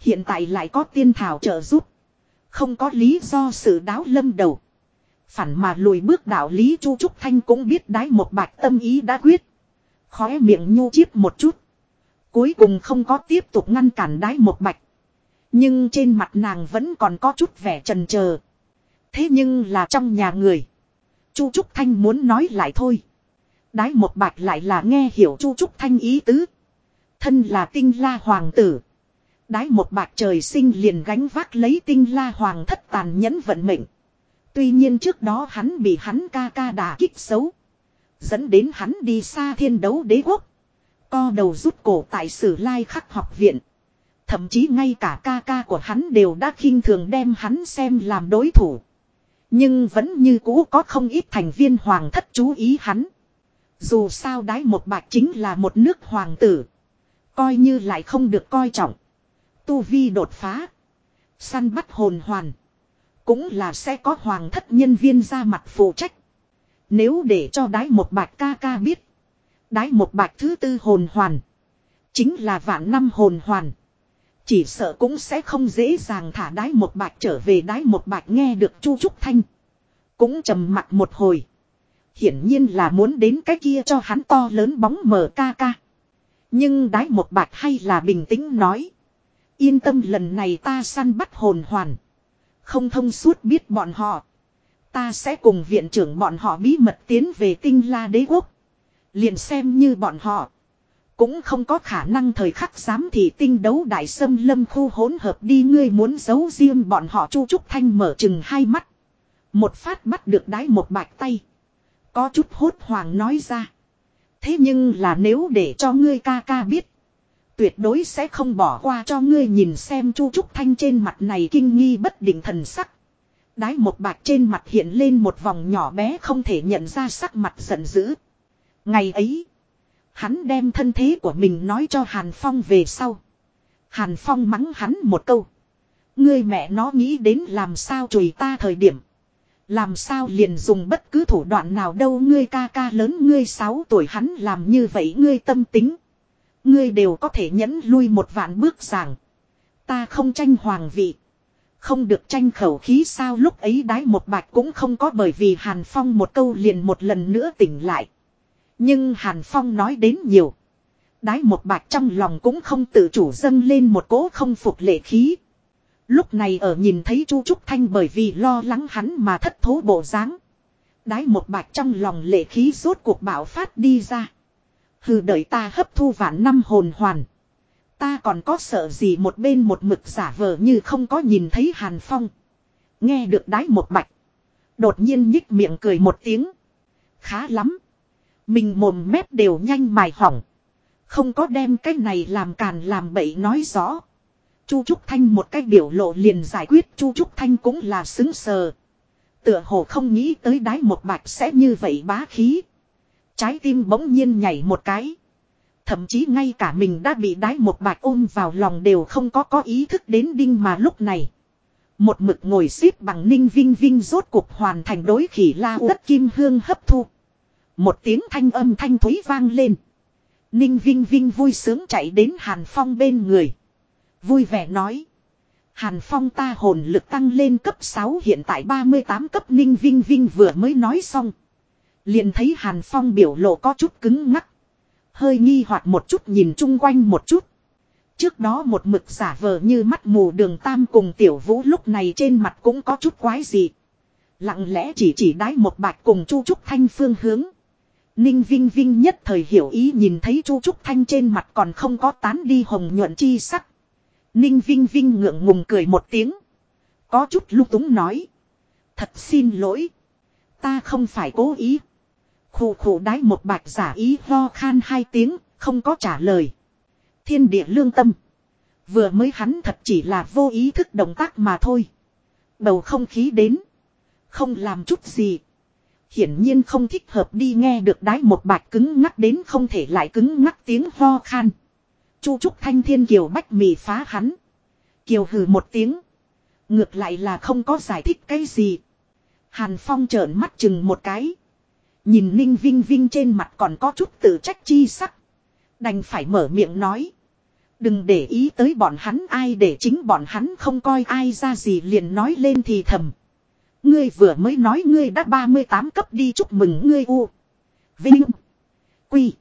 Hiện tại lại có tiên thảo trợ giúp. Không có lý do sự đáo lâm đầu. Phản mà lùi bước đạo lý Chu Trúc Thanh cũng biết đái một bạch tâm ý đã quyết. Khóe miệng nhu chiếp một chút. Cuối cùng không có tiếp tục ngăn cản đái một bạch. Nhưng trên mặt nàng vẫn còn có chút vẻ trần chờ Thế nhưng là trong nhà người. Chu Trúc Thanh muốn nói lại thôi. Đái một bạch lại là nghe hiểu Chu Trúc Thanh ý tứ. Thân là tinh la hoàng tử. Đái một bạch trời sinh liền gánh vác lấy tinh la hoàng thất tàn nhẫn vận mệnh. Tuy nhiên trước đó hắn bị hắn ca ca đả kích xấu. Dẫn đến hắn đi xa thiên đấu đế quốc. Co đầu rút cổ tại sử lai khắc học viện. Thậm chí ngay cả ca ca của hắn đều đã khinh thường đem hắn xem làm đối thủ. Nhưng vẫn như cũ có không ít thành viên hoàng thất chú ý hắn. Dù sao đái một bạch chính là một nước hoàng tử. Coi như lại không được coi trọng. Tu vi đột phá. Săn bắt hồn hoàn. Cũng là sẽ có hoàng thất nhân viên ra mặt phụ trách. Nếu để cho đái một bạch ca ca biết. Đái một bạch thứ tư hồn hoàn. Chính là vạn năm hồn hoàn. Chỉ sợ cũng sẽ không dễ dàng thả đái một bạch trở về đái một bạch nghe được chu trúc thanh. Cũng trầm mặt một hồi. Hiển nhiên là muốn đến cái kia cho hắn to lớn bóng mờ ca ca. Nhưng đái một bạch hay là bình tĩnh nói. Yên tâm lần này ta săn bắt hồn hoàn. Không thông suốt biết bọn họ. Ta sẽ cùng viện trưởng bọn họ bí mật tiến về tinh la đế quốc. Liền xem như bọn họ. Cũng không có khả năng thời khắc dám thì tinh đấu đại sâm lâm khu hỗn hợp đi, ngươi muốn giấu riêng bọn họ chu trúc thanh mở chừng hai mắt. Một phát bắt được đái một bạch tay. Có chút hốt hoàng nói ra. Thế nhưng là nếu để cho ngươi ca ca biết. Tuyệt đối sẽ không bỏ qua cho ngươi nhìn xem chu trúc thanh trên mặt này kinh nghi bất định thần sắc. Đái một bạch trên mặt hiện lên một vòng nhỏ bé không thể nhận ra sắc mặt giận dữ. Ngày ấy. Hắn đem thân thế của mình nói cho Hàn Phong về sau. Hàn Phong mắng hắn một câu. Ngươi mẹ nó nghĩ đến làm sao chùi ta thời điểm. Làm sao liền dùng bất cứ thủ đoạn nào đâu ngươi ca ca lớn ngươi 6 tuổi hắn làm như vậy ngươi tâm tính. Ngươi đều có thể nhẫn lui một vạn bước rằng. Ta không tranh hoàng vị. Không được tranh khẩu khí sao lúc ấy đái một bạch cũng không có bởi vì Hàn Phong một câu liền một lần nữa tỉnh lại. Nhưng Hàn Phong nói đến nhiều. Đái một bạch trong lòng cũng không tự chủ dâng lên một cố không phục lệ khí. Lúc này ở nhìn thấy Chu Trúc Thanh bởi vì lo lắng hắn mà thất thố bộ dáng. Đái một bạch trong lòng lệ khí rốt cuộc bạo phát đi ra. Hừ, đợi ta hấp thu vạn năm hồn hoàn. Ta còn có sợ gì một bên một mực giả vờ như không có nhìn thấy Hàn Phong. Nghe được đái một bạch. Đột nhiên nhích miệng cười một tiếng. Khá lắm. Mình mồm mép đều nhanh mài hỏng. Không có đem cái này làm càn làm bậy nói rõ. Chu Trúc Thanh một cách biểu lộ liền giải quyết, Chu Trúc Thanh cũng là xứng sờ. Tựa hồ không nghĩ tới đái một bạch sẽ như vậy bá khí. Trái tim bỗng nhiên nhảy một cái. Thậm chí ngay cả mình đã bị đái một bạch ôm vào lòng đều không có có ý thức đến đinh mà lúc này. Một mực ngồi xếp bằng ninh vinh vinh rốt cuộc hoàn thành đối khỉ la đất kim hương hấp thu. Một tiếng thanh âm thanh thúy vang lên. Ninh vinh vinh vui sướng chạy đến Hàn Phong bên người. Vui vẻ nói. Hàn Phong ta hồn lực tăng lên cấp 6 hiện tại 38 cấp Ninh Vinh Vinh vừa mới nói xong. Liền thấy Hàn Phong biểu lộ có chút cứng ngắc. Hơi nghi hoặc một chút, nhìn chung quanh một chút. Trước đó một mực giả vờ như mắt mù đường tam cùng tiểu vũ, lúc này trên mặt cũng có chút quái gì. Lặng lẽ chỉ chỉ đái một bạch cùng chu trúc thanh phương hướng. Ninh Vinh Vinh nhất thời hiểu ý nhìn thấy chu trúc thanh trên mặt còn không có tán đi hồng nhuận chi sắc. Ninh Vinh Vinh ngượng ngùng cười một tiếng. Có chút lúc túng nói. Thật xin lỗi. Ta không phải cố ý. Khủ khủ đái một bạch giả ý ho khan hai tiếng, không có trả lời. Thiên địa lương tâm. Vừa mới hắn thật chỉ là vô ý thức động tác mà thôi. Bầu không khí đến. Không làm chút gì. Hiển nhiên không thích hợp đi nghe được đái một bạch cứng ngắc đến không thể lại cứng ngắc tiếng ho khan. Chu Trúc Thanh Thiên Kiều Bách mì phá hắn. Kiều hừ một tiếng. Ngược lại là không có giải thích cái gì. Hàn Phong trợn mắt chừng một cái. Nhìn Ninh Vinh Vinh trên mặt còn có chút tự trách chi sắc. Đành phải mở miệng nói. Đừng để ý tới bọn hắn ai để chính bọn hắn không coi ai ra gì liền nói lên thì thầm. Ngươi vừa mới nói ngươi đã 38 cấp đi chúc mừng ngươi u. Vinh. Quy.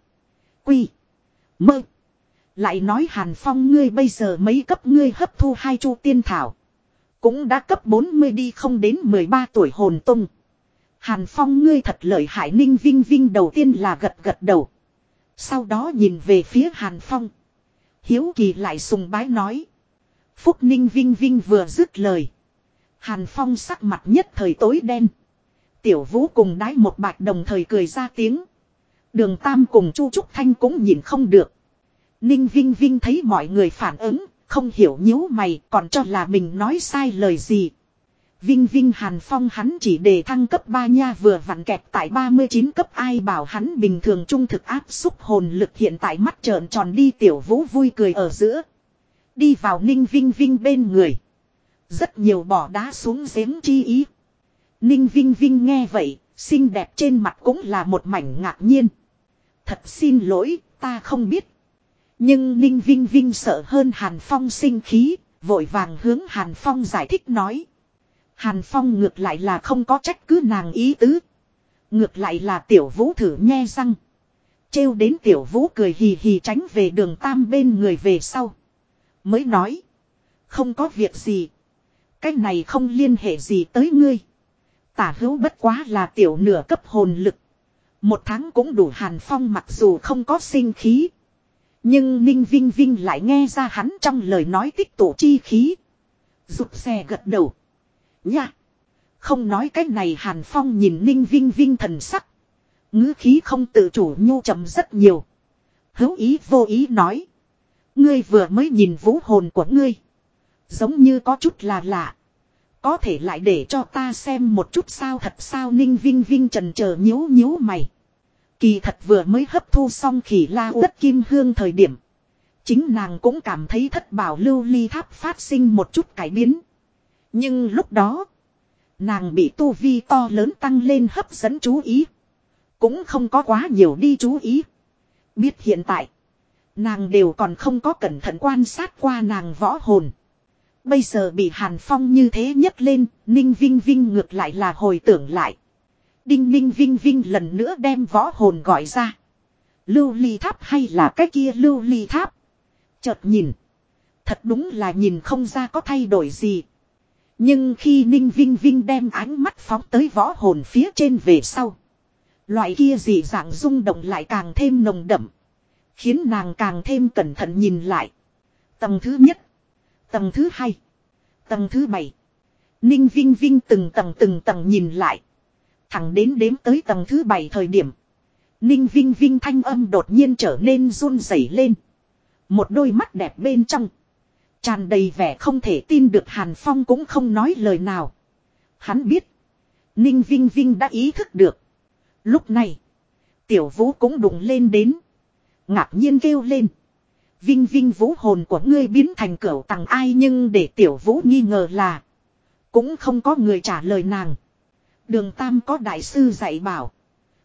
Quy. Mơ. Lại nói Hàn Phong ngươi bây giờ mấy cấp ngươi hấp thu hai chu tiên thảo. Cũng đã cấp 40 đi không đến 13 tuổi hồn tung. Hàn Phong ngươi thật lợi hại ninh vinh vinh đầu tiên là gật gật đầu. Sau đó nhìn về phía Hàn Phong. Hiếu kỳ lại sùng bái nói. Phúc ninh vinh vinh vừa dứt lời. Hàn Phong sắc mặt nhất thời tối đen. Tiểu vũ cùng đái một bạch đồng thời cười ra tiếng. Đường Tam cùng Chu Trúc Thanh cũng nhìn không được. Ninh Vinh Vinh thấy mọi người phản ứng, không hiểu nhíu mày còn cho là mình nói sai lời gì. Vinh Vinh Hàn Phong hắn chỉ để thăng cấp 3 nha vừa vặn kẹp tại 39 cấp ai bảo hắn bình thường trung thực áp xúc hồn lực hiện tại mắt trợn tròn đi tiểu vũ vui cười ở giữa. Đi vào Ninh Vinh Vinh bên người. Rất nhiều bỏ đá xuống giếng chi ý. Ninh Vinh Vinh nghe vậy, xinh đẹp trên mặt cũng là một mảnh ngạc nhiên. Thật xin lỗi, ta không biết. Nhưng Ninh Vinh Vinh sợ hơn Hàn Phong sinh khí, vội vàng hướng Hàn Phong giải thích nói. Hàn Phong ngược lại là không có trách cứ nàng ý tứ. Ngược lại là tiểu vũ thử nghe răng. Trêu đến tiểu vũ cười hì hì tránh về đường tam bên người về sau. Mới nói. Không có việc gì. Cái này không liên hệ gì tới ngươi. Tả hữu bất quá là tiểu nửa cấp hồn lực. Một tháng cũng đủ Hàn Phong mặc dù không có sinh khí. Nhưng Ninh Vinh Vinh lại nghe ra hắn trong lời nói tích tụ chi khí. Rụt xe gật đầu. Nha. Không nói cái này Hàn Phong nhìn Ninh Vinh Vinh thần sắc. ngữ khí không tự chủ nhu chậm rất nhiều. Hữu ý vô ý nói. Ngươi vừa mới nhìn vũ hồn của ngươi. Giống như có chút là lạ. Có thể lại để cho ta xem một chút sao thật sao Ninh Vinh Vinh trần chờ nhíu nhíu mày. Kỳ thật vừa mới hấp thu xong khỉ la đất kim hương thời điểm. Chính nàng cũng cảm thấy thất bảo lưu ly tháp phát sinh một chút cải biến. Nhưng lúc đó, nàng bị tu vi to lớn tăng lên hấp dẫn chú ý. Cũng không có quá nhiều đi chú ý. Biết hiện tại, nàng đều còn không có cẩn thận quan sát qua nàng võ hồn. Bây giờ bị Hàn Phong như thế nhấc lên, Ninh Vinh Vinh ngược lại là hồi tưởng lại. Đinh Ninh Vinh Vinh lần nữa đem võ hồn gọi ra. Lưu ly tháp hay là cái kia lưu ly tháp? Chợt nhìn. Thật đúng là nhìn không ra có thay đổi gì. Nhưng khi Ninh Vinh Vinh đem ánh mắt phóng tới võ hồn phía trên về sau. Loại kia dị dạng rung động lại càng thêm nồng đậm. Khiến nàng càng thêm cẩn thận nhìn lại. Tầng thứ nhất. Tầng thứ hai. Tầng thứ bảy. Ninh Vinh Vinh từng tầng từng tầng nhìn lại. Thẳng đến đếm tới tầng thứ bảy thời điểm. Ninh Vinh Vinh thanh âm đột nhiên trở nên run rẩy lên. Một đôi mắt đẹp bên trong. Tràn đầy vẻ không thể tin được Hàn Phong cũng không nói lời nào. Hắn biết. Ninh Vinh Vinh đã ý thức được. Lúc này. Tiểu vũ cũng đụng lên đến. Ngạc nhiên kêu lên. Vinh Vinh vũ hồn của ngươi biến thành cửu tặng ai nhưng để tiểu vũ nghi ngờ là. Cũng không có người trả lời nàng. Đường Tam có đại sư dạy bảo.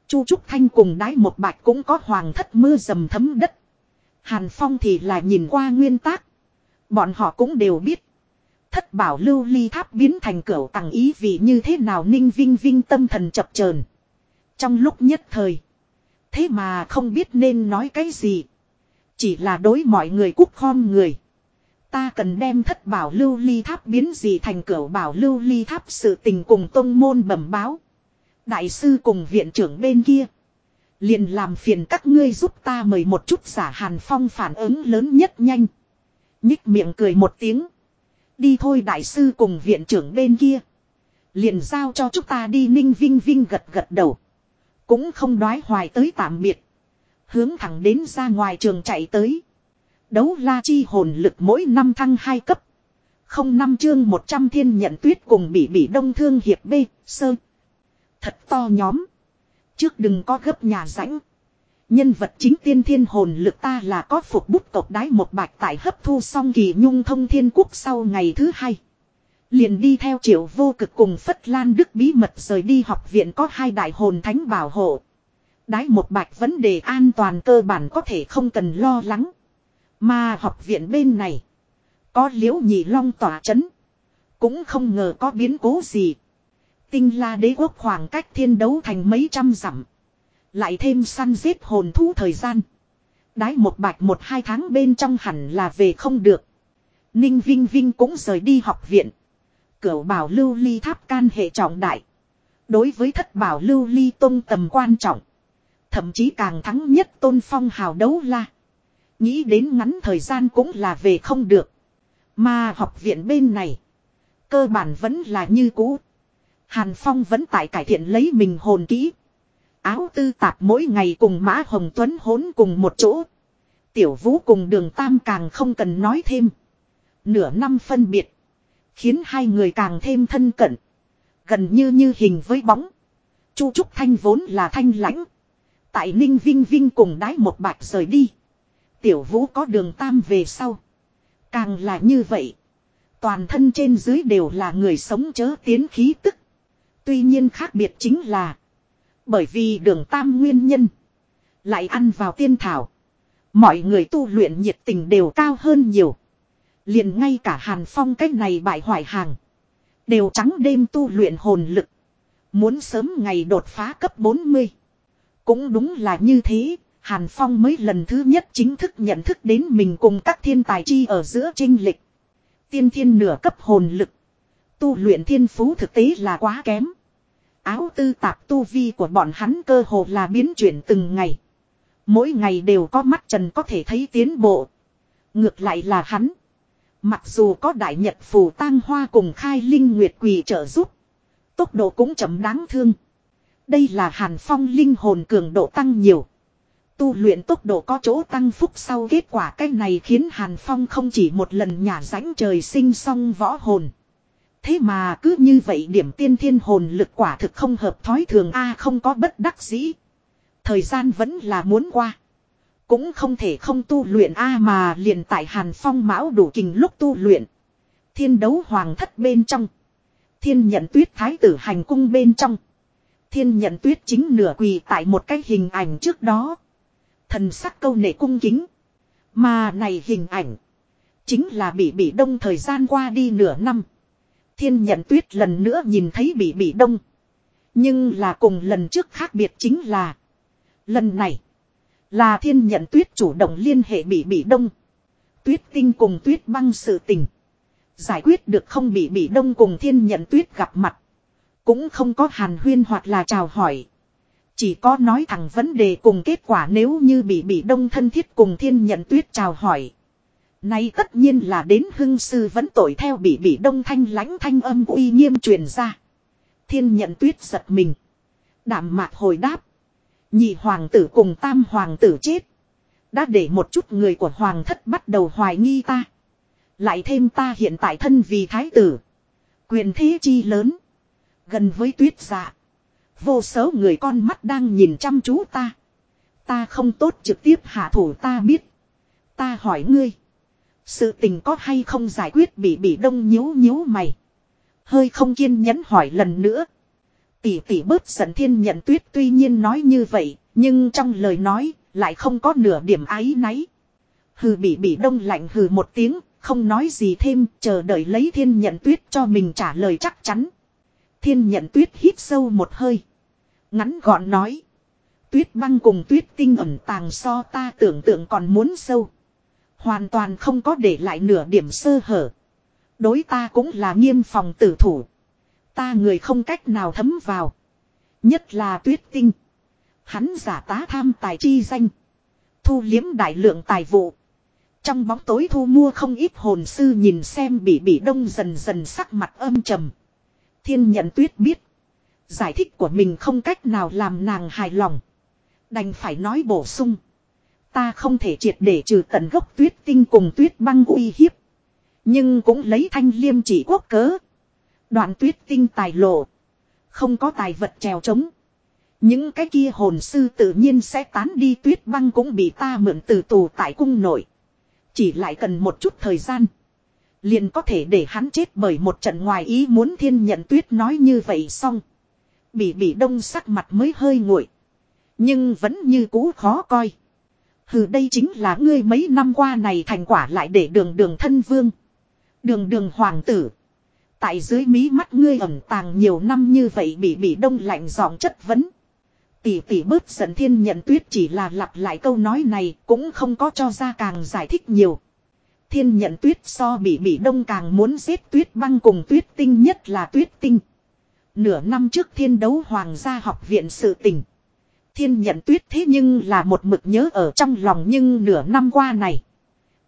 Chu Trúc Thanh cùng đái một bạch cũng có hoàng thất mưa dầm thấm đất. Hàn Phong thì là nhìn qua nguyên tác. Bọn họ cũng đều biết. Thất bảo lưu ly tháp biến thành cửa tặng ý vị như thế nào ninh vinh vinh tâm thần chập chờn Trong lúc nhất thời. Thế mà không biết nên nói cái gì. Chỉ là đối mọi người cúc khom người. Ta cần đem thất bảo lưu ly tháp biến gì thành cửa bảo lưu ly tháp sự tình cùng tông môn bẩm báo. Đại sư cùng viện trưởng bên kia. Liền làm phiền các ngươi giúp ta mời một chút giả hàn phong phản ứng lớn nhất nhanh. Nhích miệng cười một tiếng. Đi thôi đại sư cùng viện trưởng bên kia. Liền giao cho chúng ta đi ninh vinh vinh gật gật đầu. Cũng không đoái hoài tới tạm biệt. Hướng thẳng đến ra ngoài trường chạy tới. Đấu la chi hồn lực mỗi năm thăng 2 cấp. Không năm chương 100 thiên nhận tuyết cùng bị bị đông thương hiệp B, sơ. Thật to nhóm. Trước đừng có gấp nhà rãnh. Nhân vật chính tiên thiên hồn lực ta là có phục bút cột đái một bạch tại hấp thu xong kỳ nhung thông thiên quốc sau ngày thứ hai. Liền đi theo triệu vô cực cùng Phất Lan Đức bí mật rời đi học viện có hai đại hồn thánh bảo hộ. Đái một bạch vấn đề an toàn cơ bản có thể không cần lo lắng. Mà học viện bên này. Có liễu nhị long tỏa chấn. Cũng không ngờ có biến cố gì. Tinh la đế quốc khoảng cách thiên đấu thành mấy trăm dặm. Lại thêm săn giết hồn thú thời gian. Đái một bạch một hai tháng bên trong hẳn là về không được. Ninh Vinh Vinh cũng rời đi học viện. Cửu bảo lưu ly tháp can hệ trọng đại. Đối với thất bảo lưu ly tôn tầm quan trọng. Thậm chí càng thắng nhất tôn phong hào đấu la. Nghĩ đến ngắn thời gian cũng là về không được. Mà học viện bên này. Cơ bản vẫn là như cũ. Hàn Phong vẫn tại cải thiện lấy mình hồn kỹ. Áo tư tạp mỗi ngày cùng Mã Hồng Tuấn hỗn cùng một chỗ. Tiểu Vũ cùng đường Tam càng không cần nói thêm. Nửa năm phân biệt. Khiến hai người càng thêm thân cận. Gần như như hình với bóng. Chu Trúc Thanh vốn là thanh lãnh. Tại Ninh Vinh Vinh cùng đái một bạch rời đi. Tiểu Vũ có đường Tam về sau. Càng là như vậy. Toàn thân trên dưới đều là người sống chớ tiến khí tức. Tuy nhiên khác biệt chính là. Bởi vì đường tam nguyên nhân. Lại ăn vào tiên thảo. Mọi người tu luyện nhiệt tình đều cao hơn nhiều. liền ngay cả hàn phong cách này bại hoại hàng. Đều trắng đêm tu luyện hồn lực. Muốn sớm ngày đột phá cấp 40. Cũng đúng là như thế. Hàn Phong mới lần thứ nhất chính thức nhận thức đến mình cùng các thiên tài chi ở giữa trinh lịch. Tiên thiên nửa cấp hồn lực. Tu luyện thiên phú thực tế là quá kém. Áo tư tạp tu vi của bọn hắn cơ hồ là biến chuyển từng ngày. Mỗi ngày đều có mắt trần có thể thấy tiến bộ. Ngược lại là hắn. Mặc dù có đại nhật phù tang hoa cùng khai linh nguyệt quỳ trợ giúp. Tốc độ cũng chậm đáng thương. Đây là hàn phong linh hồn cường độ tăng nhiều. Tu luyện tốc độ có chỗ tăng phúc sau kết quả cái này khiến hàn phong không chỉ một lần nhả rãnh trời sinh song võ hồn. Thế mà cứ như vậy điểm tiên thiên hồn lực quả thực không hợp thói thường a không có bất đắc dĩ. Thời gian vẫn là muốn qua. Cũng không thể không tu luyện A mà liền tại Hàn Phong mão đủ kình lúc tu luyện. Thiên đấu hoàng thất bên trong. Thiên nhận tuyết thái tử hành cung bên trong. Thiên nhận tuyết chính nửa quỳ tại một cái hình ảnh trước đó. Thần sắc câu nệ cung kính. Mà này hình ảnh. Chính là bị bị đông thời gian qua đi nửa năm. Thiên nhận tuyết lần nữa nhìn thấy bị bị đông. Nhưng là cùng lần trước khác biệt chính là. Lần này. Là thiên nhận tuyết chủ động liên hệ bị bị đông. Tuyết tinh cùng tuyết băng sự tình. Giải quyết được không bị bị đông cùng thiên nhận tuyết gặp mặt. Cũng không có hàn huyên hoặc là chào hỏi. Chỉ có nói thẳng vấn đề cùng kết quả nếu như bị bị đông thân thiết cùng thiên nhận tuyết chào hỏi. Nay tất nhiên là đến hưng sư vẫn tội theo bị bị đông thanh lãnh thanh âm uy nghiêm truyền ra. Thiên nhận tuyết giật mình. Đảm mạc hồi đáp. Nhị hoàng tử cùng tam hoàng tử chết. Đã để một chút người của hoàng thất bắt đầu hoài nghi ta. Lại thêm ta hiện tại thân vì thái tử. Quyền thế chi lớn. Gần với tuyết dạ. Vô số người con mắt đang nhìn chăm chú ta. Ta không tốt trực tiếp hạ thủ ta biết. Ta hỏi ngươi. Sự tình có hay không giải quyết bị bị đông nhíu nhíu mày. Hơi không kiên nhẫn hỏi lần nữa. Tỷ tỷ bớt giận thiên nhận tuyết tuy nhiên nói như vậy, nhưng trong lời nói, lại không có nửa điểm ái náy. Hừ bị bị đông lạnh hừ một tiếng, không nói gì thêm, chờ đợi lấy thiên nhận tuyết cho mình trả lời chắc chắn. Thiên nhận tuyết hít sâu một hơi. Ngắn gọn nói. Tuyết băng cùng tuyết tinh ẩn tàng so ta tưởng tượng còn muốn sâu. Hoàn toàn không có để lại nửa điểm sơ hở. Đối ta cũng là nghiêm phòng tử thủ. Ta người không cách nào thấm vào. Nhất là tuyết tinh. Hắn giả tá tham tài chi danh. Thu liếm đại lượng tài vụ. Trong bóng tối thu mua không ít hồn sư nhìn xem bị bị đông dần dần sắc mặt âm trầm. Thiên nhận tuyết biết. Giải thích của mình không cách nào làm nàng hài lòng. Đành phải nói bổ sung. Ta không thể triệt để trừ tận gốc tuyết tinh cùng tuyết băng uy hiếp. Nhưng cũng lấy thanh liêm chỉ quốc cớ. Đoạn tuyết tinh tài lộ. Không có tài vật trèo trống. Những cái kia hồn sư tự nhiên sẽ tán đi tuyết băng cũng bị ta mượn từ tù tại cung nội. Chỉ lại cần một chút thời gian. Liền có thể để hắn chết bởi một trận ngoài ý muốn thiên nhận tuyết nói như vậy xong. Bị bị đông sắc mặt mới hơi nguội. Nhưng vẫn như cũ khó coi. Hừ, đây chính là ngươi mấy năm qua này thành quả lại để đường đường thân vương. Đường đường hoàng tử. Tại dưới mí mắt ngươi ẩn tàng nhiều năm như vậy bị bị đông lạnh giọng chất vấn. Tỷ tỷ bớt giận thiên nhận tuyết chỉ là lặp lại câu nói này cũng không có cho ra càng giải thích nhiều. Thiên nhận tuyết so bị bị đông càng muốn giết tuyết băng cùng tuyết tinh nhất là tuyết tinh. Nửa năm trước thiên đấu hoàng gia học viện sự tình. Thiên nhận tuyết thế nhưng là một mực nhớ ở trong lòng nhưng nửa năm qua này.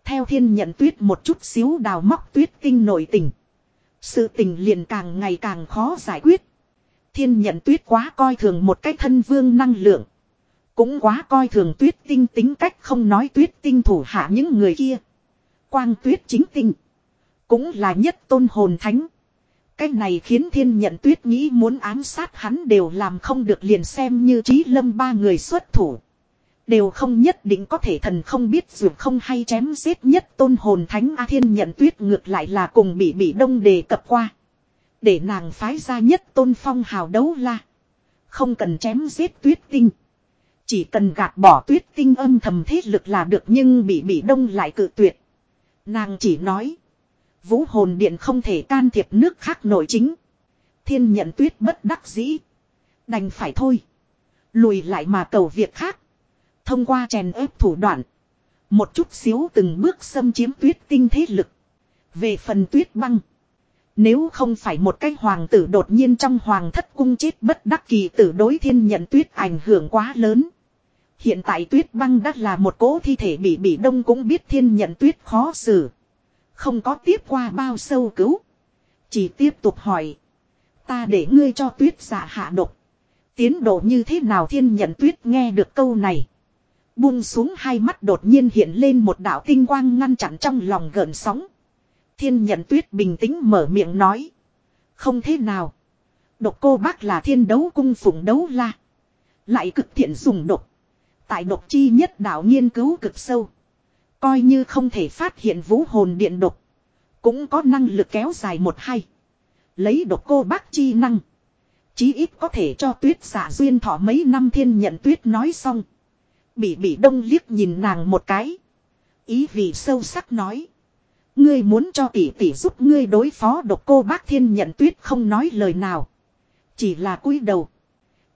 Theo thiên nhận tuyết một chút xíu đào móc tuyết tinh nội tình. Sự tình liền càng ngày càng khó giải quyết. Thiên nhận tuyết quá coi thường một cái thân vương năng lượng. Cũng quá coi thường tuyết tinh tính cách không nói tuyết tinh thủ hạ những người kia. Quang tuyết chính tinh. Cũng là nhất tôn hồn thánh. Cái này khiến thiên nhận tuyết nghĩ muốn ám sát hắn đều làm không được liền xem như trí lâm ba người xuất thủ. Đều không nhất định có thể thần không biết dù không hay chém giết nhất tôn hồn thánh A thiên nhận tuyết ngược lại là cùng bị bị đông đề cập qua. Để nàng phái ra nhất tôn phong hào đấu la. Không cần chém giết tuyết tinh. Chỉ cần gạt bỏ tuyết tinh âm thầm thế lực là được nhưng bị bị đông lại cự tuyệt. Nàng chỉ nói. Vũ hồn điện không thể can thiệp nước khác nội chính. Thiên nhận tuyết bất đắc dĩ. Đành phải thôi. Lùi lại mà cầu việc khác. Thông qua chèn ép thủ đoạn. Một chút xíu từng bước xâm chiếm tuyết tinh thế lực. Về phần tuyết băng. Nếu không phải một cái hoàng tử đột nhiên trong hoàng thất cung chết bất đắc kỳ tử đối thiên nhận tuyết ảnh hưởng quá lớn. Hiện tại tuyết băng đã là một cỗ thi thể bị bị đông cũng biết thiên nhận tuyết khó xử. Không có tiếp qua bao sâu cứu. Chỉ tiếp tục hỏi. Ta để ngươi cho tuyết giả hạ độc. Tiến độ như thế nào thiên nhận tuyết nghe được câu này. Buông xuống hai mắt đột nhiên hiện lên một đạo tinh quang ngăn chặn trong lòng gợn sóng. Thiên nhận tuyết bình tĩnh mở miệng nói. Không thế nào. Độc cô bác là thiên đấu cung phụng đấu la. Lại cực thiện dùng độc tại độc chi nhất đạo nghiên cứu cực sâu. Coi như không thể phát hiện vũ hồn điện độc. Cũng có năng lực kéo dài một hay. Lấy độc cô bác chi năng. Chí ít có thể cho tuyết giả duyên thọ mấy năm thiên nhận tuyết nói xong. Bị bị đông liếc nhìn nàng một cái. Ý vị sâu sắc nói. Ngươi muốn cho tỷ tỷ giúp ngươi đối phó độc cô bác thiên nhận tuyết không nói lời nào. Chỉ là cúi đầu.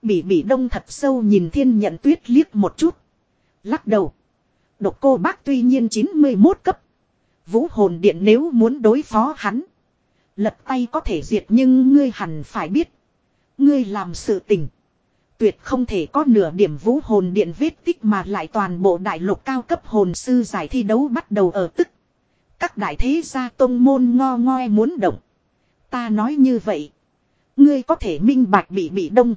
Bỉ bỉ đông thật sâu nhìn thiên nhận tuyết liếc một chút. Lắc đầu. Độc cô bác tuy nhiên 91 cấp. Vũ hồn điện nếu muốn đối phó hắn. Lật tay có thể diệt nhưng ngươi hẳn phải biết. Ngươi làm sự tình. Tuyệt không thể có nửa điểm vũ hồn điện vết tích mà lại toàn bộ đại lục cao cấp hồn sư giải thi đấu bắt đầu ở tức. Các đại thế gia tông môn ngo ngoe muốn động. Ta nói như vậy. Ngươi có thể minh bạch bị bị đông.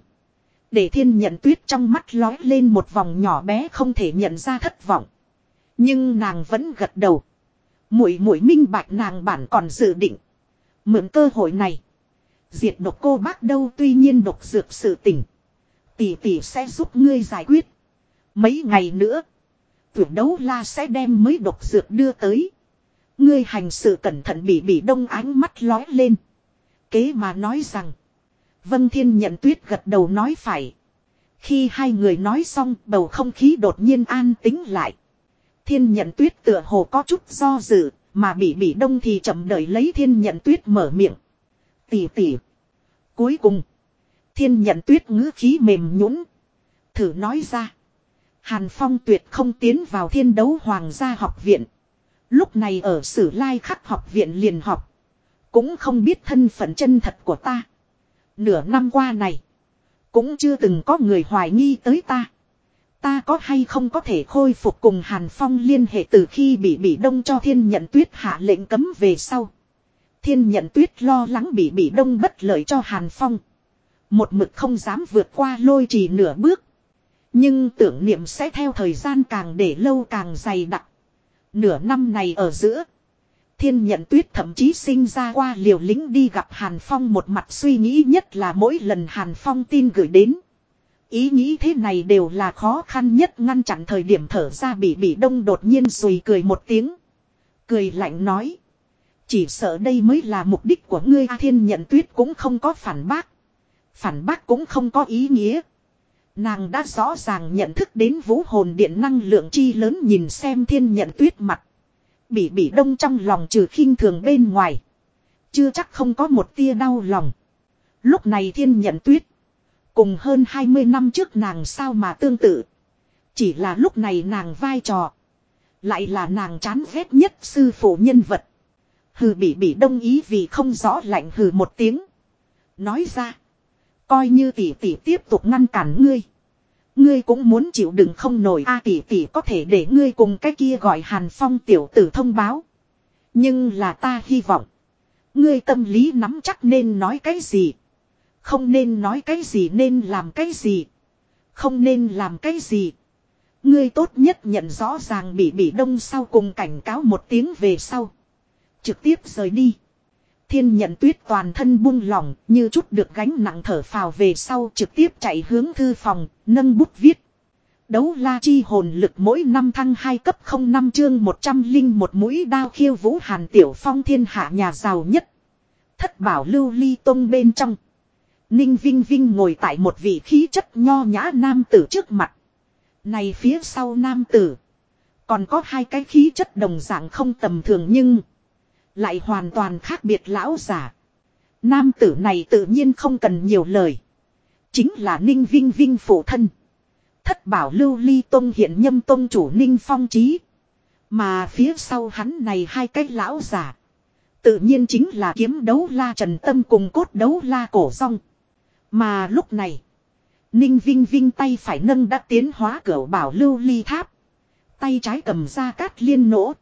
Để thiên nhận tuyết trong mắt lói lên một vòng nhỏ bé không thể nhận ra thất vọng. Nhưng nàng vẫn gật đầu. Mũi mũi minh bạch nàng bản còn dự định. Mượn cơ hội này. Diệt độc cô bác đâu tuy nhiên độc dược sự tình. Tỷ tỷ sẽ giúp ngươi giải quyết. Mấy ngày nữa. Tuyển đấu la sẽ đem mấy độc dược đưa tới. Ngươi hành sự cẩn thận bị bị đông ánh mắt lói lên. Kế mà nói rằng. Vân Thiên nhận tuyết gật đầu nói phải. Khi hai người nói xong bầu không khí đột nhiên an tính lại. Thiên nhận tuyết tựa hồ có chút do dự, mà bị bị đông thì chậm đợi lấy thiên nhận tuyết mở miệng. Tỉ tỉ. Cuối cùng. Thiên nhận tuyết ngữ khí mềm nhũn Thử nói ra. Hàn Phong tuyệt không tiến vào thiên đấu hoàng gia học viện. Lúc này ở sử lai khắc học viện liền học. Cũng không biết thân phận chân thật của ta. Nửa năm qua này. Cũng chưa từng có người hoài nghi tới ta. Ta có hay không có thể khôi phục cùng Hàn Phong liên hệ từ khi bị bị đông cho thiên nhận tuyết hạ lệnh cấm về sau. Thiên nhận tuyết lo lắng bị bị đông bất lợi cho Hàn Phong. Một mực không dám vượt qua lôi trì nửa bước. Nhưng tưởng niệm sẽ theo thời gian càng để lâu càng dày đặc. Nửa năm này ở giữa. Thiên nhận tuyết thậm chí sinh ra qua liều lính đi gặp Hàn Phong một mặt suy nghĩ nhất là mỗi lần Hàn Phong tin gửi đến. Ý nghĩ thế này đều là khó khăn nhất ngăn chặn thời điểm thở ra bị bị đông đột nhiên rồi cười một tiếng. Cười lạnh nói. Chỉ sợ đây mới là mục đích của ngươi thiên nhận tuyết cũng không có phản bác. Phản bác cũng không có ý nghĩa. Nàng đã rõ ràng nhận thức đến vũ hồn điện năng lượng chi lớn nhìn xem thiên nhận tuyết mặt. Bị bị đông trong lòng trừ khinh thường bên ngoài. Chưa chắc không có một tia đau lòng. Lúc này thiên nhận tuyết. Cùng hơn 20 năm trước nàng sao mà tương tự. Chỉ là lúc này nàng vai trò. Lại là nàng chán ghét nhất sư phụ nhân vật. Hừ bị bị đông ý vì không rõ lạnh hừ một tiếng. Nói ra. Coi như tỷ tỷ tiếp tục ngăn cản ngươi. Ngươi cũng muốn chịu đựng không nổi a tỷ tỷ có thể để ngươi cùng cái kia gọi Hàn Phong tiểu tử thông báo. Nhưng là ta hy vọng. Ngươi tâm lý nắm chắc nên nói cái gì. Không nên nói cái gì nên làm cái gì. Không nên làm cái gì. Ngươi tốt nhất nhận rõ ràng bị bị đông sau cùng cảnh cáo một tiếng về sau. Trực tiếp rời đi. Thiên nhận tuyết toàn thân buông lỏng như chút được gánh nặng thở phào về sau trực tiếp chạy hướng thư phòng, nâng bút viết. Đấu la chi hồn lực mỗi năm thăng 2 cấp 05 chương 100 linh một mũi đao khiêu vũ hàn tiểu phong thiên hạ nhà giàu nhất. Thất bảo lưu ly tông bên trong. Ninh Vinh Vinh ngồi tại một vị khí chất nho nhã nam tử trước mặt. Này phía sau nam tử. Còn có hai cái khí chất đồng dạng không tầm thường nhưng. Lại hoàn toàn khác biệt lão giả. Nam tử này tự nhiên không cần nhiều lời. Chính là Ninh Vinh Vinh phụ thân. Thất bảo lưu ly tông hiện nhâm tông chủ Ninh Phong Trí. Mà phía sau hắn này hai cái lão giả. Tự nhiên chính là kiếm đấu la trần tâm cùng cốt đấu la cổ rong. Mà lúc này. Ninh Vinh Vinh tay phải nâng đã tiến hóa cửa bảo lưu ly tháp. Tay trái cầm ra cát liên nỗ.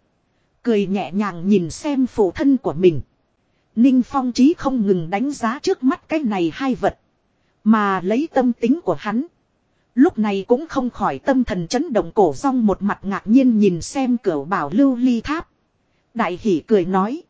Cười nhẹ nhàng nhìn xem phụ thân của mình. Ninh Phong Trí không ngừng đánh giá trước mắt cái này hai vật. Mà lấy tâm tính của hắn. Lúc này cũng không khỏi tâm thần chấn động cổ rong một mặt ngạc nhiên nhìn xem cửa bảo lưu ly tháp. Đại hỷ cười nói.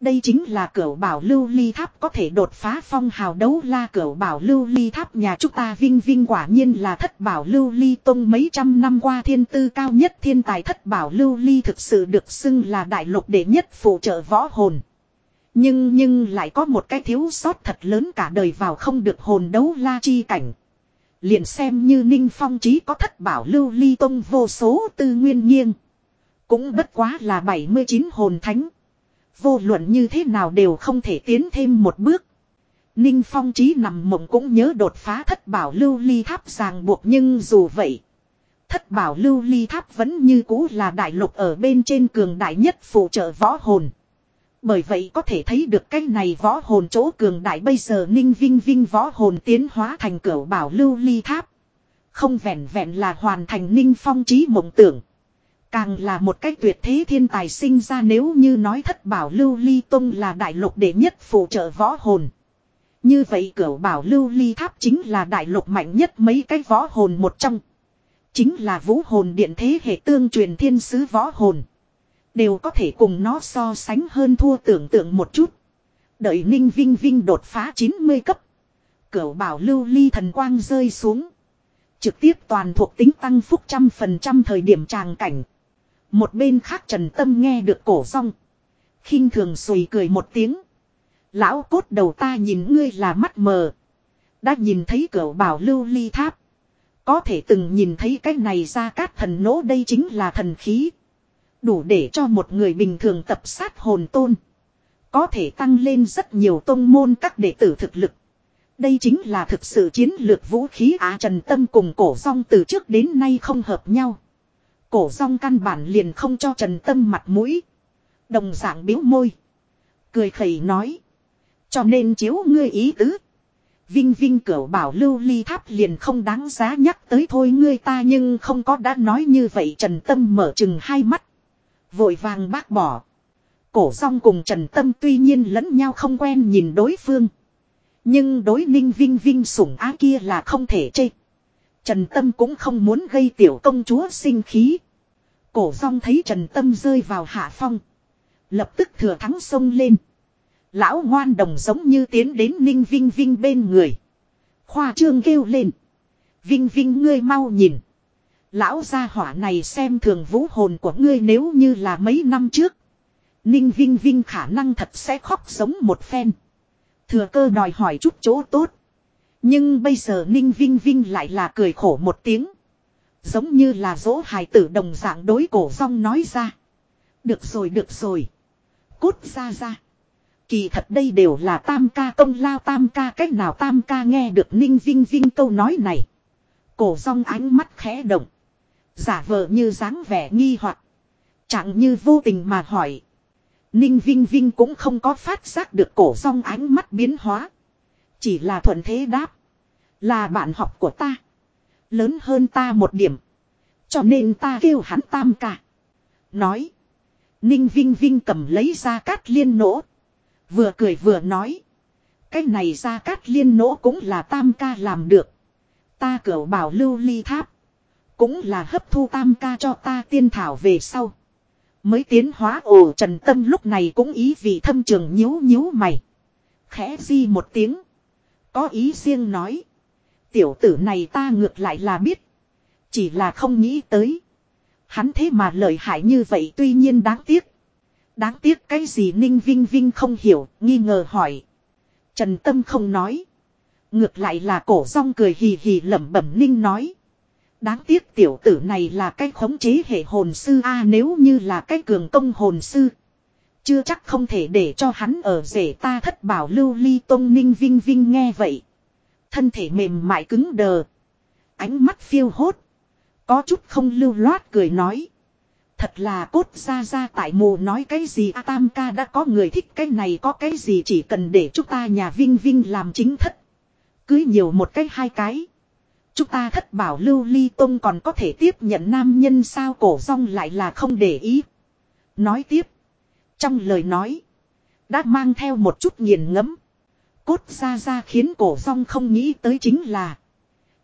Đây chính là cửa bảo lưu ly tháp có thể đột phá phong hào đấu la cửa bảo lưu ly tháp nhà chúng ta vinh vinh quả nhiên là thất bảo lưu ly tông mấy trăm năm qua thiên tư cao nhất thiên tài thất bảo lưu ly thực sự được xưng là đại lục đệ nhất phụ trợ võ hồn. Nhưng nhưng lại có một cái thiếu sót thật lớn cả đời vào không được hồn đấu la chi cảnh. Liền xem như Ninh Phong chí có thất bảo lưu ly tông vô số tư nguyên nghiêng. Cũng bất quá là 79 hồn thánh. Vô luận như thế nào đều không thể tiến thêm một bước. Ninh Phong trí nằm mộng cũng nhớ đột phá thất bảo lưu ly tháp ràng buộc nhưng dù vậy. Thất bảo lưu ly tháp vẫn như cũ là đại lục ở bên trên cường đại nhất phụ trợ võ hồn. Bởi vậy có thể thấy được cái này võ hồn chỗ cường đại bây giờ ninh vinh vinh võ hồn tiến hóa thành cửa bảo lưu ly tháp. Không vẹn vẹn là hoàn thành ninh phong trí mộng tưởng. Càng là một cách tuyệt thế thiên tài sinh ra nếu như nói thất bảo lưu ly tông là đại lục đệ nhất phụ trợ võ hồn. Như vậy cửa bảo lưu ly tháp chính là đại lục mạnh nhất mấy cái võ hồn một trong. Chính là vũ hồn điện thế hệ tương truyền thiên sứ võ hồn. Đều có thể cùng nó so sánh hơn thua tưởng tượng một chút. Đợi ninh vinh vinh đột phá 90 cấp. Cửu bảo lưu ly thần quang rơi xuống. Trực tiếp toàn thuộc tính tăng phúc trăm phần trăm thời điểm tràng cảnh. Một bên khác Trần Tâm nghe được cổ rong. khinh thường sùi cười một tiếng. Lão cốt đầu ta nhìn ngươi là mắt mờ. Đã nhìn thấy cửa bảo lưu ly tháp. Có thể từng nhìn thấy cái này ra cát thần nỗ đây chính là thần khí. Đủ để cho một người bình thường tập sát hồn tôn. Có thể tăng lên rất nhiều tông môn các đệ tử thực lực. Đây chính là thực sự chiến lược vũ khí Á Trần Tâm cùng cổ song từ trước đến nay không hợp nhau. Cổ song căn bản liền không cho Trần Tâm mặt mũi. Đồng dạng biếu môi. Cười khẩy nói. Cho nên chiếu ngươi ý tứ. Vinh Vinh cửu bảo lưu ly tháp liền không đáng giá nhắc tới thôi ngươi ta nhưng không có đã nói như vậy Trần Tâm mở chừng hai mắt. Vội vàng bác bỏ. Cổ song cùng Trần Tâm tuy nhiên lẫn nhau không quen nhìn đối phương. Nhưng đối ninh vinh vinh sủng á kia là không thể chê. Trần Tâm cũng không muốn gây tiểu công chúa sinh khí. Cổ song thấy Trần Tâm rơi vào hạ phong. Lập tức thừa thắng sông lên. Lão ngoan đồng giống như tiến đến ninh vinh vinh bên người. Khoa trương kêu lên. Vinh vinh ngươi mau nhìn. Lão gia hỏa này xem thường vũ hồn của ngươi nếu như là mấy năm trước. Ninh Vinh Vinh khả năng thật sẽ khóc giống một phen. Thừa cơ đòi hỏi chút chỗ tốt. Nhưng bây giờ Ninh Vinh Vinh lại là cười khổ một tiếng. Giống như là dỗ hài tử đồng dạng đối cổ rong nói ra. Được rồi được rồi. Cút ra ra. Kỳ thật đây đều là tam ca công lao tam ca cách nào tam ca nghe được Ninh Vinh Vinh câu nói này. Cổ rong ánh mắt khẽ động. Giả vờ như dáng vẻ nghi hoặc Chẳng như vô tình mà hỏi. Ninh Vinh Vinh cũng không có phát giác được cổ song ánh mắt biến hóa. Chỉ là thuận thế đáp. Là bạn học của ta. Lớn hơn ta một điểm. Cho nên ta kêu hắn tam ca. Nói. Ninh Vinh Vinh cầm lấy ra cát liên nỗ. Vừa cười vừa nói. Cái này ra cát liên nỗ cũng là tam ca làm được. Ta cửa bảo lưu ly tháp. Cũng là hấp thu tam ca cho ta tiên thảo về sau. Mới tiến hóa ồ trần tâm lúc này cũng ý vì thâm trường nhíu nhíu mày. Khẽ di một tiếng. Có ý riêng nói. Tiểu tử này ta ngược lại là biết. Chỉ là không nghĩ tới. Hắn thế mà lợi hại như vậy tuy nhiên đáng tiếc. Đáng tiếc cái gì Ninh Vinh Vinh không hiểu, nghi ngờ hỏi. Trần Tâm không nói. Ngược lại là cổ rong cười hì hì lẩm bẩm Ninh nói. Đáng tiếc tiểu tử này là cái khống chế hệ hồn sư a nếu như là cái cường công hồn sư. Chưa chắc không thể để cho hắn ở rể ta thất bảo lưu ly tông ninh vinh vinh nghe vậy. Thân thể mềm mại cứng đờ. Ánh mắt phiêu hốt. Có chút không lưu loát cười nói. Thật là cốt ra ra tại mù nói cái gì a tam ca đã có người thích cái này, có cái gì chỉ cần để chúng ta nhà vinh vinh làm chính thất. Cưới nhiều một cái hai cái. Chúng ta thất bảo lưu ly tông còn có thể tiếp nhận nam nhân sao cổ rong lại là không để ý. Nói tiếp. Trong lời nói. Đã mang theo một chút nghiền ngẫm Cốt ra ra khiến cổ rong không nghĩ tới chính là.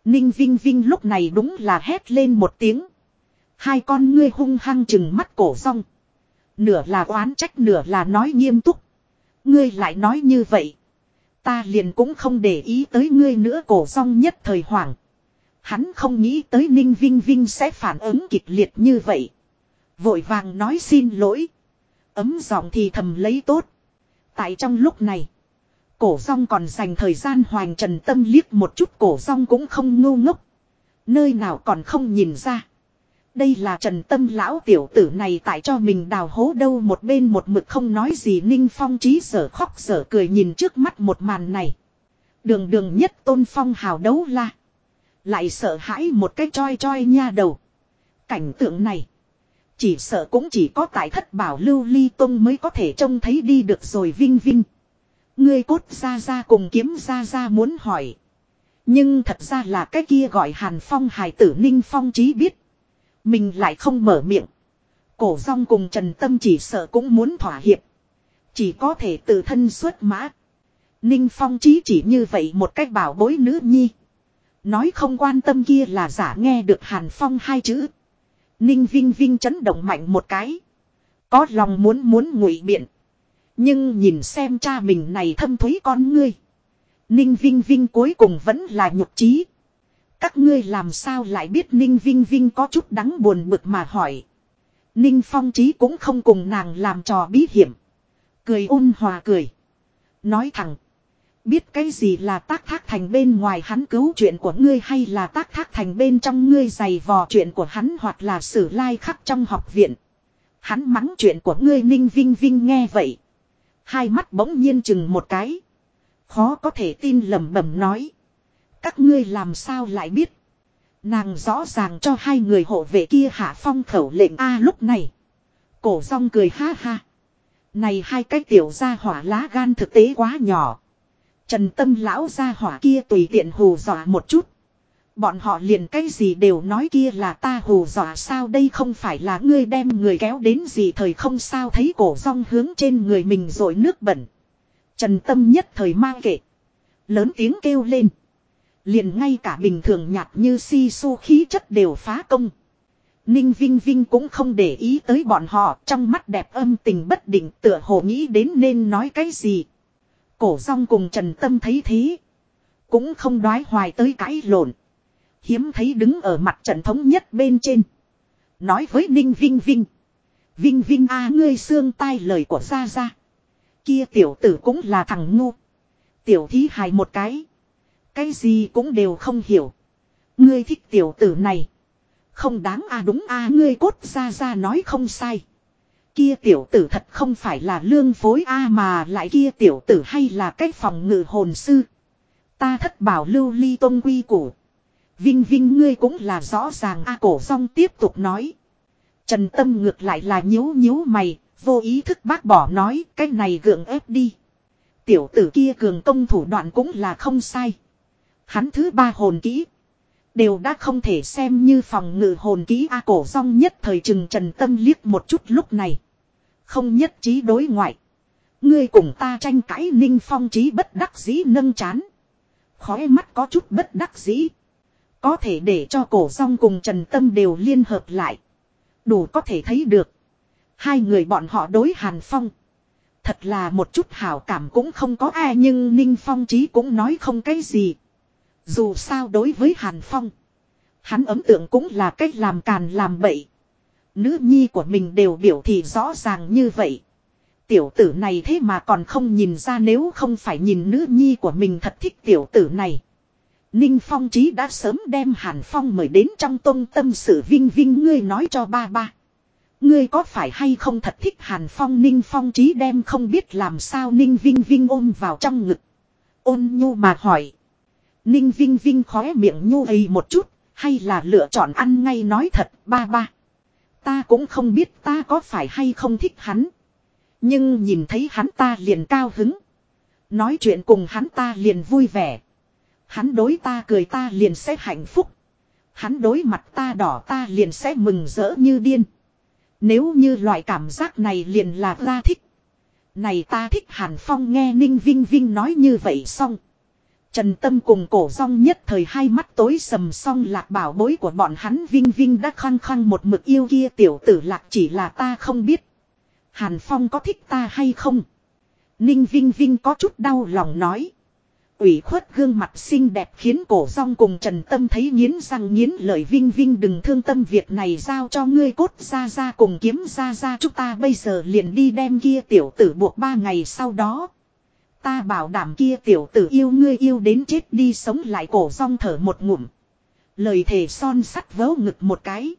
Ninh Vinh Vinh lúc này đúng là hét lên một tiếng. Hai con ngươi hung hăng chừng mắt cổ rong. Nửa là oán trách nửa là nói nghiêm túc. Ngươi lại nói như vậy. Ta liền cũng không để ý tới ngươi nữa cổ rong nhất thời hoảng. Hắn không nghĩ tới Ninh Vinh Vinh sẽ phản ứng kịch liệt như vậy. Vội vàng nói xin lỗi. Ấm giọng thì thầm lấy tốt. Tại trong lúc này. Cổ rong còn dành thời gian hoành trần tâm liếc một chút cổ rong cũng không ngu ngốc. Nơi nào còn không nhìn ra. Đây là trần tâm lão tiểu tử này tại cho mình đào hố đâu một bên một mực không nói gì ninh phong trí sở khóc sở cười nhìn trước mắt một màn này. Đường đường nhất tôn phong hào đấu la. Lại sợ hãi một cái choi choi nha đầu. Cảnh tượng này. Chỉ sợ cũng chỉ có tại thất bảo lưu ly tông mới có thể trông thấy đi được rồi vinh vinh. Ngươi cốt ra ra cùng kiếm ra ra muốn hỏi. Nhưng thật ra là cái kia gọi Hàn Phong hài tử Ninh Phong trí biết. Mình lại không mở miệng. Cổ rong cùng Trần Tâm chỉ sợ cũng muốn thỏa hiệp. Chỉ có thể tự thân xuất mã. Ninh Phong trí chỉ như vậy một cách bảo bối nữ nhi. Nói không quan tâm kia là giả nghe được Hàn Phong hai chữ. Ninh Vinh Vinh chấn động mạnh một cái. Có lòng muốn muốn ngụy biện. Nhưng nhìn xem cha mình này thâm thúy con ngươi. Ninh Vinh Vinh cuối cùng vẫn là nhục trí. Các ngươi làm sao lại biết Ninh Vinh Vinh có chút đắng buồn bực mà hỏi. Ninh Phong Trí cũng không cùng nàng làm trò bí hiểm. Cười ôn hòa cười. Nói thẳng. Biết cái gì là tác thác thành bên ngoài hắn cứu chuyện của ngươi hay là tác thác thành bên trong ngươi giày vò chuyện của hắn hoặc là sử lai khắc trong học viện. Hắn mắng chuyện của ngươi Ninh Vinh Vinh nghe vậy. Hai mắt bỗng nhiên chừng một cái. Khó có thể tin lẩm bẩm nói. Các ngươi làm sao lại biết. Nàng rõ ràng cho hai người hộ vệ kia hạ phong khẩu lệnh A lúc này. Cổ rong cười ha ha. Này hai cái tiểu gia hỏa lá gan thực tế quá nhỏ. Trần tâm lão gia hỏa kia tùy tiện hù dọa một chút. Bọn họ liền cái gì đều nói kia là ta hù dọa sao đây không phải là ngươi đem người kéo đến gì thời không sao thấy cổ rong hướng trên người mình rồi nước bẩn. Trần tâm nhất thời mang kệ. Lớn tiếng kêu lên. Liền ngay cả bình thường nhạt như si su khí chất đều phá công. Ninh Vinh Vinh cũng không để ý tới bọn họ, trong mắt đẹp âm tình bất định tựa hồ nghĩ đến nên nói cái gì. Cổ rong cùng Trần Tâm thấy thế. Cũng không đoái hoài tới cãi lộn. Hiếm thấy đứng ở mặt trận thống nhất bên trên. Nói với Ninh Vinh Vinh. Vinh Vinh a, ngươi xương tai lời của Gia Gia. Kia tiểu tử cũng là thằng ngu. Tiểu thí hài một cái. Cái gì cũng đều không hiểu. Ngươi thích tiểu tử này. Không đáng a, đúng a, ngươi cốt gia gia nói không sai. Kia tiểu tử thật không phải là lương phối a, mà lại kia tiểu tử hay là cái phòng ngự hồn sư. Ta thất bảo lưu ly tôn quy củ. Vinh Vinh ngươi cũng là rõ ràng a cổ song tiếp tục nói. Trần Tâm ngược lại là nhíu nhíu mày, vô ý thức bác bỏ nói cái này gượng ép đi. Tiểu tử kia cường công thủ đoạn cũng là không sai. Hắn thứ ba hồn kỹ. Đều đã không thể xem như phòng ngự hồn kỹ A cổ rong nhất thời trừng trần tâm liếc một chút lúc này. Không nhất trí đối ngoại. Ngươi cùng ta tranh cãi ninh phong trí bất đắc dĩ nâng chán. Khói mắt có chút bất đắc dĩ. Có thể để cho cổ song cùng trần tâm đều liên hợp lại. Đủ có thể thấy được. Hai người bọn họ đối hàn phong. Thật là một chút hảo cảm cũng không có ai nhưng Ninh Phong Trí cũng nói không cái gì. Dù sao đối với Hàn Phong. Hắn ấm tượng cũng là cách làm càn làm bậy. Nữ nhi của mình đều biểu thị rõ ràng như vậy. Tiểu tử này thế mà còn không nhìn ra nếu không phải nhìn nữ nhi của mình thật thích tiểu tử này. Ninh Phong Trí đã sớm đem Hàn Phong mời đến trong tôn tâm sự vinh vinh ngươi nói cho ba ba. Ngươi có phải hay không thật thích Hàn Phong Ninh Phong Trí đem không biết làm sao Ninh Vinh Vinh ôm vào trong ngực. Ôn nhu mà hỏi. Ninh Vinh Vinh khóe miệng nhu ấy một chút, hay là lựa chọn ăn ngay nói thật, ba ba. Ta cũng không biết ta có phải hay không thích hắn. Nhưng nhìn thấy hắn ta liền cao hứng. Nói chuyện cùng hắn ta liền vui vẻ. Hắn đối ta cười ta liền sẽ hạnh phúc. Hắn đối mặt ta đỏ ta liền sẽ mừng rỡ như điên. Nếu như loại cảm giác này liền là ra thích. Này ta thích Hàn Phong nghe Ninh Vinh Vinh nói như vậy xong. Trần Tâm cùng cổ rong nhất thời hai mắt tối sầm song lạc bảo bối của bọn hắn Vinh Vinh đã khăng khăng một mực yêu kia tiểu tử lạc chỉ là ta không biết. Hàn Phong có thích ta hay không? Ninh Vinh Vinh có chút đau lòng nói ủy khuất gương mặt xinh đẹp khiến cổ rong cùng Trần Tâm thấy nghiến răng nghiến lợi Vinh Vinh đừng thương tâm việc này giao cho ngươi cốt ra ra cùng kiếm ra ra chúng ta bây giờ liền đi đem kia tiểu tử buộc ba ngày sau đó. Ta bảo đảm kia tiểu tử yêu ngươi yêu đến chết đi sống lại cổ rong thở một ngụm. Lời thề son sắt vớ ngực một cái.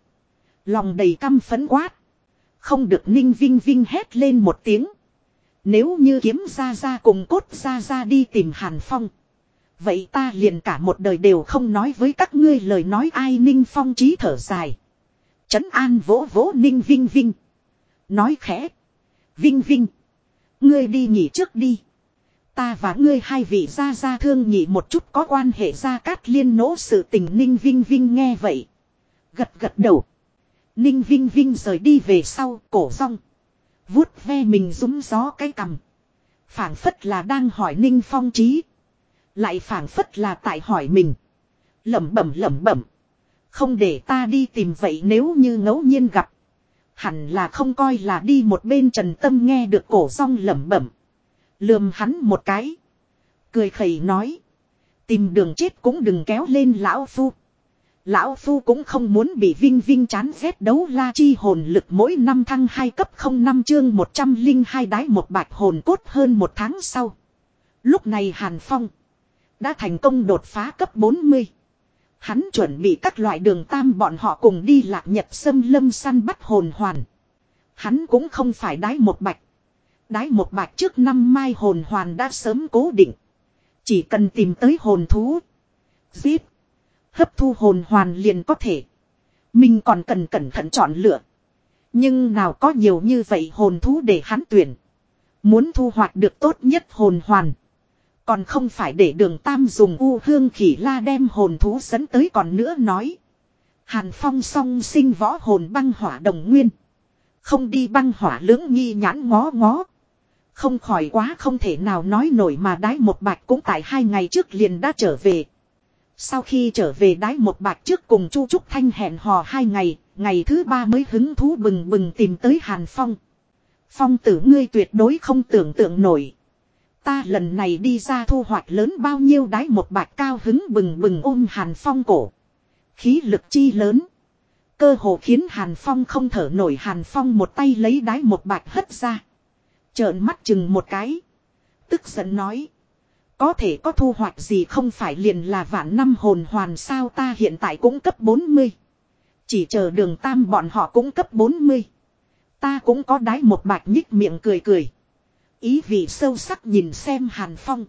Lòng đầy căm phấn quát. Không được ninh vinh vinh hét lên một tiếng. Nếu như kiếm ra ra cùng cốt ra ra đi tìm Hàn Phong. Vậy ta liền cả một đời đều không nói với các ngươi lời nói ai ninh phong trí thở dài. Trấn an vỗ vỗ ninh vinh vinh. Nói khẽ. Vinh vinh. Ngươi đi nghỉ trước đi. Ta và ngươi hai vị gia gia thương nhị một chút có quan hệ gia cát liên nỗ sự tình ninh vinh vinh nghe vậy. Gật gật đầu. Ninh vinh vinh rời đi về sau, cổ rong vuốt ve mình rúng gió cái cằm. phảng phất là đang hỏi ninh phong trí. Lại phảng phất là tại hỏi mình. lẩm bẩm lẩm bẩm. Không để ta đi tìm vậy nếu như ngẫu nhiên gặp. Hẳn là không coi là đi một bên trần tâm nghe được cổ rong lẩm bẩm. Lườm hắn một cái. Cười khẩy nói. Tìm đường chết cũng đừng kéo lên lão phu. Lão Phu cũng không muốn bị Vinh Vinh chán ghét đấu la chi hồn lực mỗi năm thăng 2 cấp 05 chương 102 đái một bạch hồn cốt hơn một tháng sau. Lúc này Hàn Phong đã thành công đột phá cấp 40. Hắn chuẩn bị các loại đường tam bọn họ cùng đi lạc nhật sâm lâm săn bắt hồn hoàn. Hắn cũng không phải đái một bạch. Đái một bạch trước năm mai hồn hoàn đã sớm cố định. Chỉ cần tìm tới hồn thú. Giết hấp thu hồn hoàn liền có thể. Mình còn cần cẩn thận chọn lựa. Nhưng nào có nhiều như vậy hồn thú để hắn tuyển. Muốn thu hoạch được tốt nhất hồn hoàn. Còn không phải để đường tam dùng u hương khỉ la đem hồn thú dẫn tới còn nữa nói. Hàn phong song sinh võ hồn băng hỏa đồng nguyên. Không đi băng hỏa lưỡng nghi nhãn ngó ngó. Không khỏi quá không thể nào nói nổi mà đái một bạch cũng tại hai ngày trước liền đã trở về. Sau khi trở về đái một bạc trước cùng Chu Trúc Thanh hẹn hò hai ngày, ngày thứ ba mới hứng thú bừng bừng tìm tới Hàn Phong. Phong tử ngươi tuyệt đối không tưởng tượng nổi. Ta lần này đi ra thu hoạch lớn bao nhiêu đái một bạc cao hứng bừng bừng ôm Hàn Phong cổ. Khí lực chi lớn. Cơ hồ khiến Hàn Phong không thở nổi Hàn Phong một tay lấy đái một bạc hất ra. Trợn mắt chừng một cái. Tức giận nói. Có thể có thu hoạch gì không phải liền là vạn năm hồn hoàn sao ta hiện tại cũng cấp 40. Chỉ chờ đường tam bọn họ cũng cấp 40. Ta cũng có đái một bạch nhích miệng cười cười. Ý vị sâu sắc nhìn xem Hàn Phong.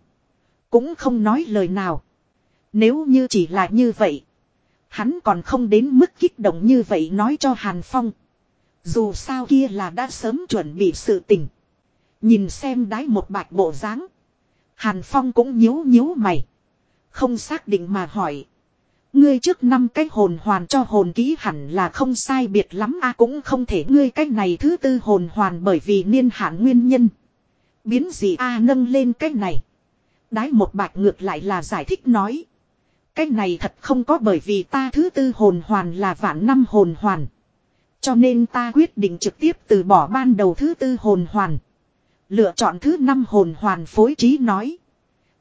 Cũng không nói lời nào. Nếu như chỉ là như vậy. Hắn còn không đến mức kích động như vậy nói cho Hàn Phong. Dù sao kia là đã sớm chuẩn bị sự tình. Nhìn xem đái một bạch bộ dáng Hàn Phong cũng nhíu nhíu mày. Không xác định mà hỏi. Ngươi trước năm cái hồn hoàn cho hồn ký hẳn là không sai biệt lắm a, cũng không thể ngươi cái này thứ tư hồn hoàn bởi vì niên hạn nguyên nhân. Biến gì a nâng lên cái này. Đái một bạch ngược lại là giải thích nói. Cái này thật không có bởi vì ta thứ tư hồn hoàn là vạn năm hồn hoàn. Cho nên ta quyết định trực tiếp từ bỏ ban đầu thứ tư hồn hoàn. Lựa chọn thứ năm hồn hoàn phối trí nói.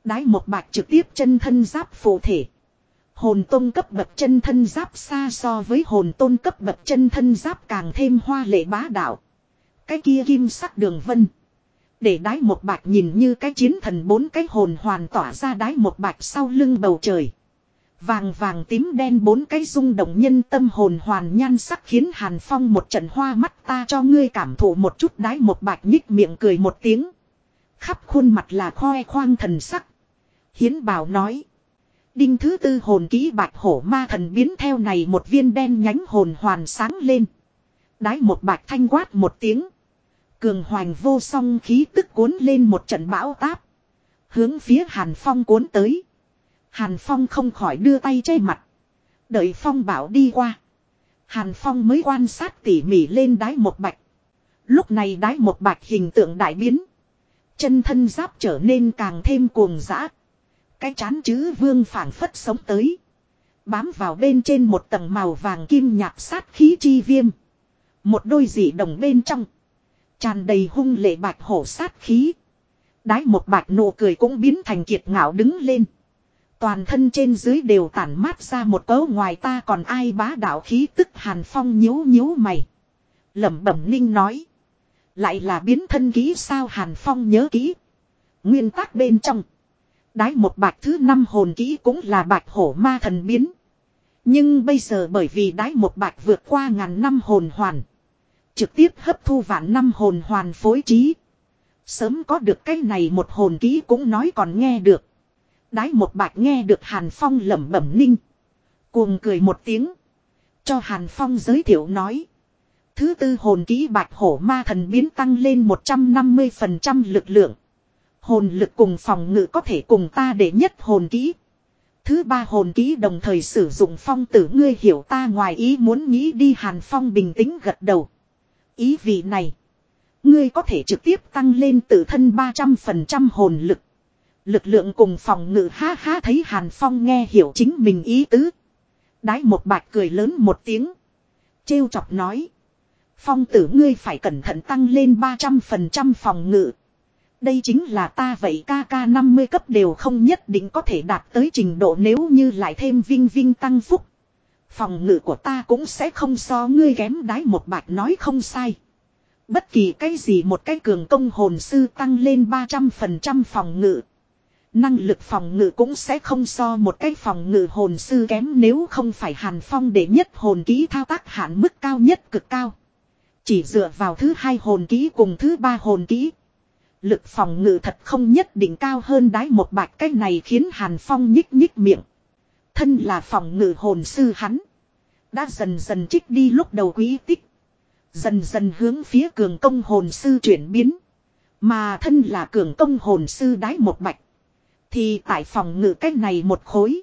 Đái một bạch trực tiếp chân thân giáp phụ thể. Hồn tôn cấp bậc chân thân giáp xa so với hồn tôn cấp bậc chân thân giáp càng thêm hoa lệ bá đạo. Cái kia kim sắc đường vân. Để đái một bạch nhìn như cái chiến thần bốn cái hồn hoàn tỏa ra đái một bạch sau lưng bầu trời. Vàng vàng tím đen bốn cái rung động nhân tâm hồn hoàn nhan sắc khiến Hàn Phong một trận hoa mắt ta cho ngươi cảm thụ một chút đái một bạch nhích miệng cười một tiếng. Khắp khuôn mặt là khoe khoang thần sắc. Hiến bảo nói. Đinh thứ tư hồn ký bạch hổ ma thần biến theo này một viên đen nhánh hồn hoàn sáng lên. Đái một bạch thanh quát một tiếng. Cường hoành vô song khí tức cuốn lên một trận bão táp. Hướng phía Hàn Phong cuốn tới. Hàn Phong không khỏi đưa tay che mặt. Đợi Phong bảo đi qua. Hàn Phong mới quan sát tỉ mỉ lên đái một bạch. Lúc này đái một bạch hình tượng đại biến. Chân thân giáp trở nên càng thêm cuồng dã. Cái chán chứ vương phảng phất sống tới. Bám vào bên trên một tầng màu vàng kim nhạt sát khí chi viêm. Một đôi dị đồng bên trong. Tràn đầy hung lệ bạch hổ sát khí. Đái một bạch nụ cười cũng biến thành kiệt ngạo đứng lên. Toàn thân trên dưới đều tản mát ra một cấu ngoài ta còn ai bá đạo khí tức hàn phong nhíu nhíu mày. lẩm bẩm ninh nói. Lại là biến thân ký sao hàn phong nhớ ký Nguyên tắc bên trong. Đái một bạch thứ năm hồn ký cũng là bạch hổ ma thần biến. Nhưng bây giờ bởi vì đái một bạch vượt qua ngàn năm hồn hoàn. Trực tiếp hấp thu vạn năm hồn hoàn phối trí. Sớm có được cái này một hồn ký cũng nói còn nghe được. Đái một bạch nghe được Hàn Phong lẩm bẩm ninh. Cuồng cười một tiếng. Cho Hàn Phong giới thiệu nói. Thứ tư hồn ký bạch hổ ma thần biến tăng lên 150% lực lượng. Hồn lực cùng phòng ngự có thể cùng ta để nhất hồn ký. Thứ ba hồn ký đồng thời sử dụng phong tử ngươi hiểu ta ngoài ý muốn nghĩ đi Hàn Phong bình tĩnh gật đầu. Ý vị này. Ngươi có thể trực tiếp tăng lên tự thân 300% hồn lực. Lực lượng cùng phòng ngự ha ha thấy Hàn Phong nghe hiểu chính mình ý tứ. Đái một bạch cười lớn một tiếng. Trêu chọc nói. Phong tử ngươi phải cẩn thận tăng lên 300% phòng ngự. Đây chính là ta vậy ca ca 50 cấp đều không nhất định có thể đạt tới trình độ nếu như lại thêm vinh vinh tăng phúc. Phòng ngự của ta cũng sẽ không so ngươi ghém đái một bạch nói không sai. Bất kỳ cái gì một cái cường công hồn sư tăng lên 300% phòng ngự. Năng lực phòng ngự cũng sẽ không so một cái phòng ngự hồn sư kém nếu không phải hàn phong để nhất hồn ký thao tác hạn mức cao nhất cực cao. Chỉ dựa vào thứ hai hồn ký cùng thứ ba hồn ký. Lực phòng ngự thật không nhất định cao hơn đái một bạch, cái này khiến hàn phong nhích nhích miệng. Thân là phòng ngự hồn sư hắn. Đã dần dần trích đi lúc đầu quý tích. Dần dần hướng phía cường công hồn sư chuyển biến. Mà thân là cường công hồn sư đái một bạch. Thì tại phòng ngự cách này một khối.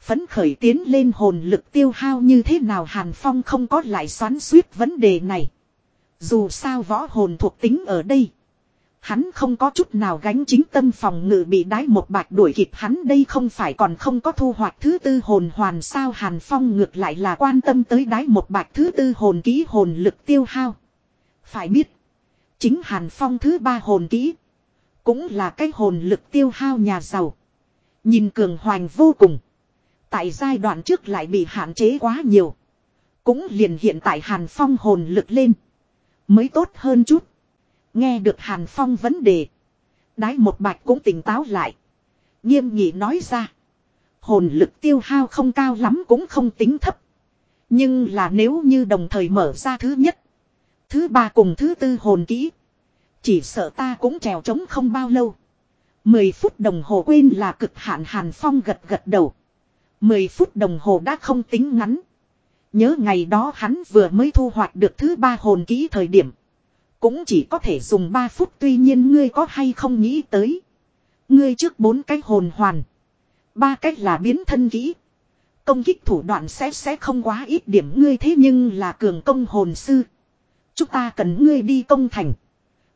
Phấn khởi tiến lên hồn lực tiêu hao như thế nào Hàn Phong không có lại xoắn suýt vấn đề này. Dù sao võ hồn thuộc tính ở đây. Hắn không có chút nào gánh chính tâm phòng ngự bị đái một bạch đuổi kịp hắn đây không phải còn không có thu hoạch thứ tư hồn hoàn sao Hàn Phong ngược lại là quan tâm tới đái một bạch thứ tư hồn ký hồn lực tiêu hao. Phải biết. Chính Hàn Phong thứ ba hồn ký. Cũng là cái hồn lực tiêu hao nhà giàu. Nhìn cường hoành vô cùng. Tại giai đoạn trước lại bị hạn chế quá nhiều. Cũng liền hiện tại Hàn Phong hồn lực lên. Mới tốt hơn chút. Nghe được Hàn Phong vấn đề. Đái một bạch cũng tỉnh táo lại. Nghiêm nghị nói ra. Hồn lực tiêu hao không cao lắm cũng không tính thấp. Nhưng là nếu như đồng thời mở ra thứ nhất. Thứ ba cùng thứ tư hồn kỹ. Chỉ sợ ta cũng trèo trống không bao lâu. Mười phút đồng hồ quên là cực hạn Hàn Phong gật gật đầu. Mười phút đồng hồ đã không tính ngắn. Nhớ ngày đó hắn vừa mới thu hoạch được thứ ba hồn kỹ thời điểm. Cũng chỉ có thể dùng ba phút, tuy nhiên ngươi có hay không nghĩ tới. Ngươi trước bốn cái hồn hoàn. ba cách là biến thân kỹ. Công kích thủ đoạn sẽ sẽ không quá ít điểm ngươi thế nhưng là cường công hồn sư. Chúng ta cần ngươi đi công thành.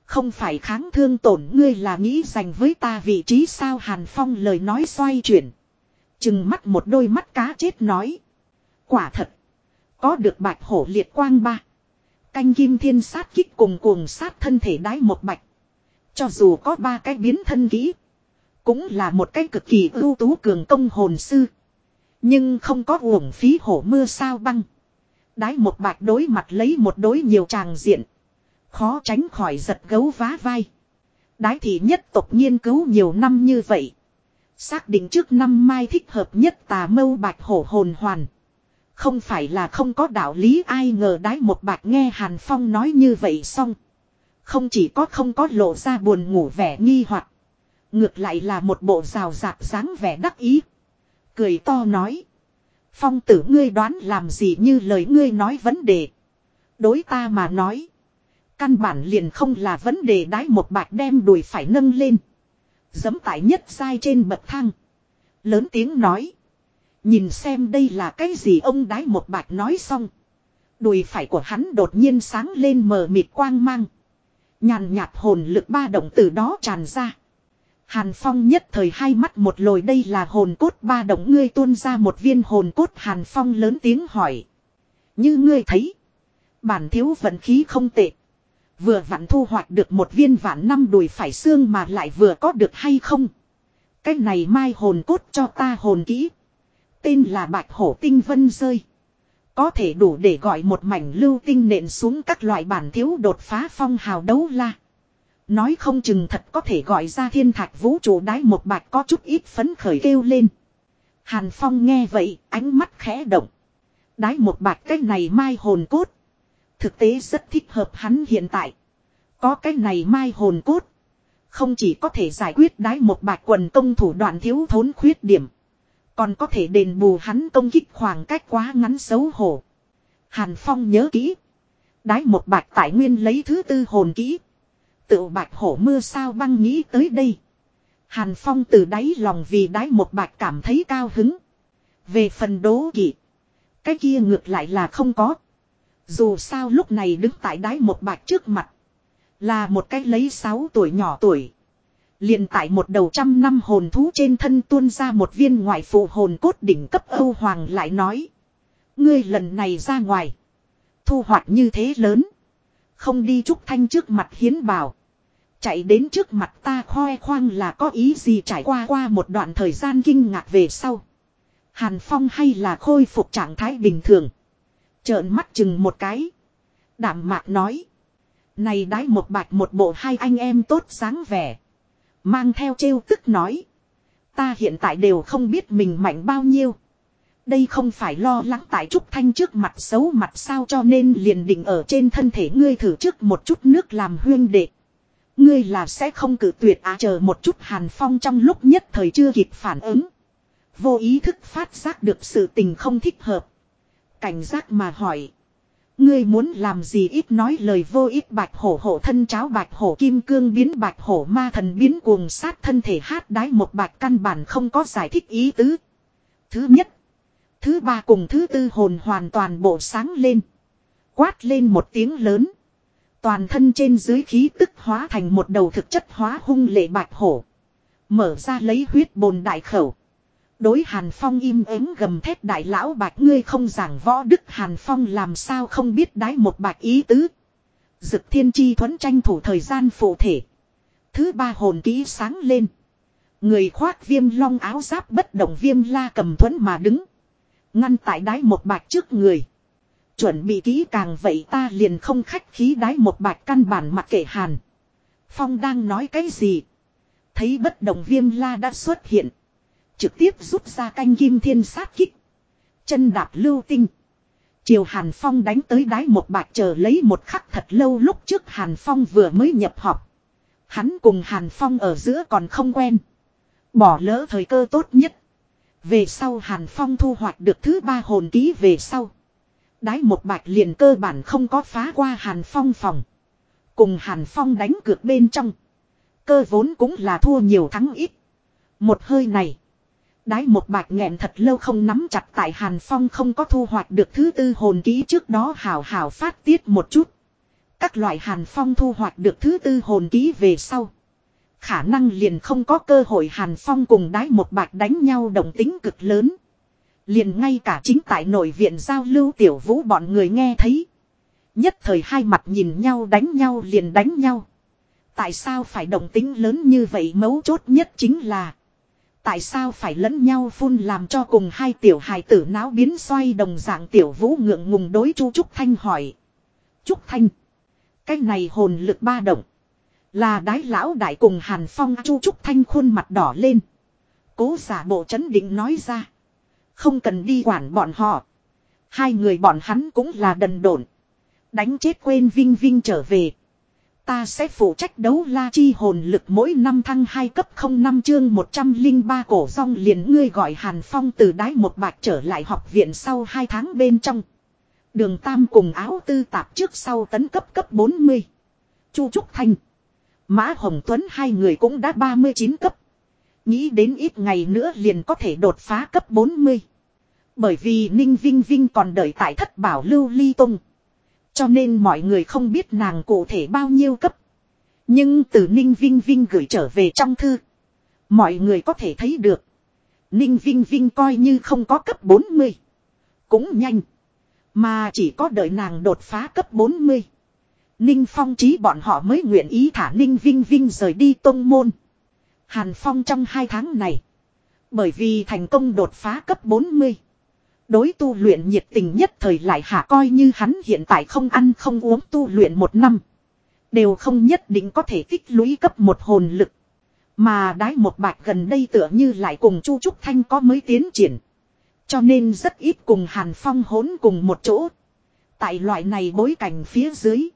Không phải kháng thương tổn ngươi là nghĩ dành với ta vị trí sao Hàn Phong lời nói xoay chuyển. Chừng mắt một đôi mắt cá chết nói. Quả thật. Có được bạch hổ liệt quang ba. Canh kim thiên sát kích cùng cuồng sát thân thể đái một bạch. Cho dù có ba cái biến thân kỹ. Cũng là một cái cực kỳ ưu tú cường công hồn sư. Nhưng không có uổng phí hổ mưa sao băng. Đái một bạch đối mặt lấy một đối nhiều tràng diện. Khó tránh khỏi giật gấu vá vai. Đái thị nhất tộc nghiên cứu nhiều năm như vậy. Xác định trước năm mai thích hợp nhất tà mâu bạch hổ hồn hoàn. Không phải là không có đạo lý, ai ngờ đái một bạch nghe Hàn Phong nói như vậy xong. Không chỉ có không có lộ ra buồn ngủ vẻ nghi hoặc, Ngược lại là một bộ rào rạc dáng vẻ đắc ý. Cười to nói. Phong tử, ngươi đoán làm gì như lời ngươi nói vấn đề. Đối ta mà nói. Căn bản liền không là vấn đề đái một bạch đem đùi phải nâng lên. Dấm tại nhất sai trên bậc thang. Lớn tiếng nói. Nhìn xem đây là cái gì ông đái một bạch nói xong. Đùi phải của hắn đột nhiên sáng lên mờ mịt quang mang. Nhàn nhạt hồn lực ba động từ đó tràn ra. Hàn Phong nhất thời hai mắt một lồi đây là hồn cốt ba động ngươi tuôn ra một viên hồn cốt Hàn Phong lớn tiếng hỏi. Như ngươi thấy. Bản thiếu vận khí không tệ. Vừa vặn thu hoạch được một viên vạn năm đùi phải xương mà lại vừa có được hay không. Cái này mai hồn cốt cho ta hồn kỹ. Tên là bạch hổ tinh vân rơi. Có thể đủ để gọi một mảnh lưu tinh nện xuống các loại bản thiếu đột phá phong hào đấu la. Nói không chừng thật có thể gọi ra thiên thạch vũ trụ đái một bạch có chút ít phấn khởi kêu lên. Hàn Phong nghe vậy, ánh mắt khẽ động. Đái một bạch cái này mai hồn cốt. Thực tế rất thích hợp hắn hiện tại. Có cái này mai hồn cốt. Không chỉ có thể giải quyết đái một bạch quần công thủ đoạn thiếu thốn khuyết điểm. Còn có thể đền bù hắn công kích khoảng cách quá ngắn xấu hổ. Hàn Phong nhớ kỹ. Đái một bạch tại nguyên lấy thứ tư hồn kỹ. Tự bạch hổ mưa sao băng nghĩ tới đây. Hàn Phong từ đáy lòng vì đái một bạch cảm thấy cao hứng. Về phần đố kỵ. Cái kia ngược lại là không có. Dù sao lúc này đứng tại đáy một bạch trước mặt. Là một cái lấy 6 tuổi nhỏ tuổi. liền tại một đầu trăm năm hồn thú trên thân tuôn ra một viên ngoại phụ hồn cốt đỉnh cấp Âu Hoàng lại nói. Ngươi lần này ra ngoài. Thu hoạch như thế lớn. Không đi trúc thanh trước mặt hiến bảo. Chạy đến trước mặt ta khoe khoang là có ý gì trải qua qua một đoạn thời gian kinh ngạc về sau. Hàn Phong hay là khôi phục trạng thái bình thường. Trợn mắt chừng một cái. Đảm mạc nói. Này đái một bạch một bộ hai anh em tốt sáng vẻ. Mang theo trêu tức nói. Ta hiện tại đều không biết mình mạnh bao nhiêu. Đây không phải lo lắng tại Trúc Thanh trước mặt xấu mặt sao cho nên liền định ở trên thân thể ngươi thử trước một chút nước làm huyên đệ. Ngươi là sẽ không cử tuyệt á chờ một chút hàn phong trong lúc nhất thời chưa kịp phản ứng. Vô ý thức phát giác được sự tình không thích hợp. Cảnh giác mà hỏi. Ngươi muốn làm gì ít nói lời vô ích bạch hổ hổ thân cháo bạch hổ kim cương biến bạch hổ ma thần biến cuồng sát thân thể hát đái một bạch căn bản không có giải thích ý tứ. Thứ nhất. Thứ ba cùng thứ tư hồn hoàn toàn bộ sáng lên. Quát lên một tiếng lớn. Toàn thân trên dưới khí tức hóa thành một đầu thực chất hóa hung lệ bạch hổ. Mở ra lấy huyết bồn đại khẩu. Đối Hàn Phong im ắng gầm thét đại lão bạch ngươi không giảng võ đức Hàn Phong làm sao không biết đái một bạch ý tứ. Dực thiên chi thuẫn tranh thủ thời gian phụ thể. Thứ ba hồn ký sáng lên. Người khoác viêm long áo giáp bất động viêm la cầm thuẫn mà đứng. Ngăn tại đái một bạch trước người. Chuẩn bị kỹ càng vậy ta liền không khách khí đái một bạch căn bản mặc kệ hàn. Phong đang nói cái gì? Thấy bất động viêm la đã xuất hiện. Trực tiếp rút ra canh kim thiên sát kích. Chân đạp lưu tinh. Chiều Hàn Phong đánh tới đái một bạc chờ lấy một khắc thật lâu lúc trước Hàn Phong vừa mới nhập họp. Hắn cùng Hàn Phong ở giữa còn không quen. Bỏ lỡ thời cơ tốt nhất. Về sau Hàn Phong thu hoạch được thứ ba hồn ký về sau. Đái một bạch liền cơ bản không có phá qua Hàn Phong phòng. Cùng Hàn Phong đánh cược bên trong. Cơ vốn cũng là thua nhiều thắng ít. Một hơi này. Đái một bạch nghẹn thật lâu không nắm chặt tại Hàn Phong không có thu hoạch được thứ tư hồn ký trước đó hào hào phát tiết một chút. Các loại Hàn Phong thu hoạch được thứ tư hồn ký về sau. Khả năng liền không có cơ hội Hàn Phong cùng đái một bạch đánh nhau đồng tính cực lớn. Liền ngay cả chính tại nội viện giao lưu tiểu vũ bọn người nghe thấy. Nhất thời hai mặt nhìn nhau đánh nhau liền đánh nhau. Tại sao phải đồng tính lớn như vậy mấu chốt nhất chính là. Tại sao phải lẫn nhau phun làm cho cùng hai tiểu hài tử não biến xoay đồng dạng tiểu vũ ngượng ngùng đối chu Trúc Thanh hỏi. Trúc Thanh. Cái này hồn lực ba động. Là đái lão đại cùng Hàn Phong chu Trúc Thanh khuôn mặt đỏ lên. Cố giả bộ chấn định nói ra. Không cần đi quản bọn họ. Hai người bọn hắn cũng là đần độn. Đánh chết quên Vinh Vinh trở về. Ta sẽ phụ trách đấu la chi hồn lực mỗi năm thăng hai cấp không năm chương 103 cổ rong liền ngươi gọi Hàn Phong từ đái một bạch trở lại học viện sau hai tháng bên trong. Đường Tam cùng áo tư tạp trước sau tấn cấp cấp 40. Chu Trúc Thanh. Mã Hồng Tuấn hai người cũng đã 39 cấp. Nghĩ đến ít ngày nữa liền có thể đột phá cấp 40. Bởi vì Ninh Vinh Vinh còn đợi tại thất bảo lưu ly tung. Cho nên mọi người không biết nàng cụ thể bao nhiêu cấp. Nhưng từ Ninh Vinh Vinh gửi trở về trong thư. Mọi người có thể thấy được. Ninh Vinh Vinh coi như không có cấp 40. Cũng nhanh. Mà chỉ có đợi nàng đột phá cấp 40. Ninh Phong trí bọn họ mới nguyện ý thả Ninh Vinh Vinh rời đi tông môn. Hàn Phong trong hai tháng này. Bởi vì thành công đột phá cấp 40. Đối tu luyện nhiệt tình nhất thời lại hạ coi như hắn hiện tại không ăn không uống tu luyện một năm. Đều không nhất định có thể tích lũy cấp một hồn lực. Mà đái một bạch gần đây tựa như lại cùng Chu Trúc Thanh có mới tiến triển. Cho nên rất ít cùng Hàn Phong hỗn cùng một chỗ. Tại loại này bối cảnh phía dưới.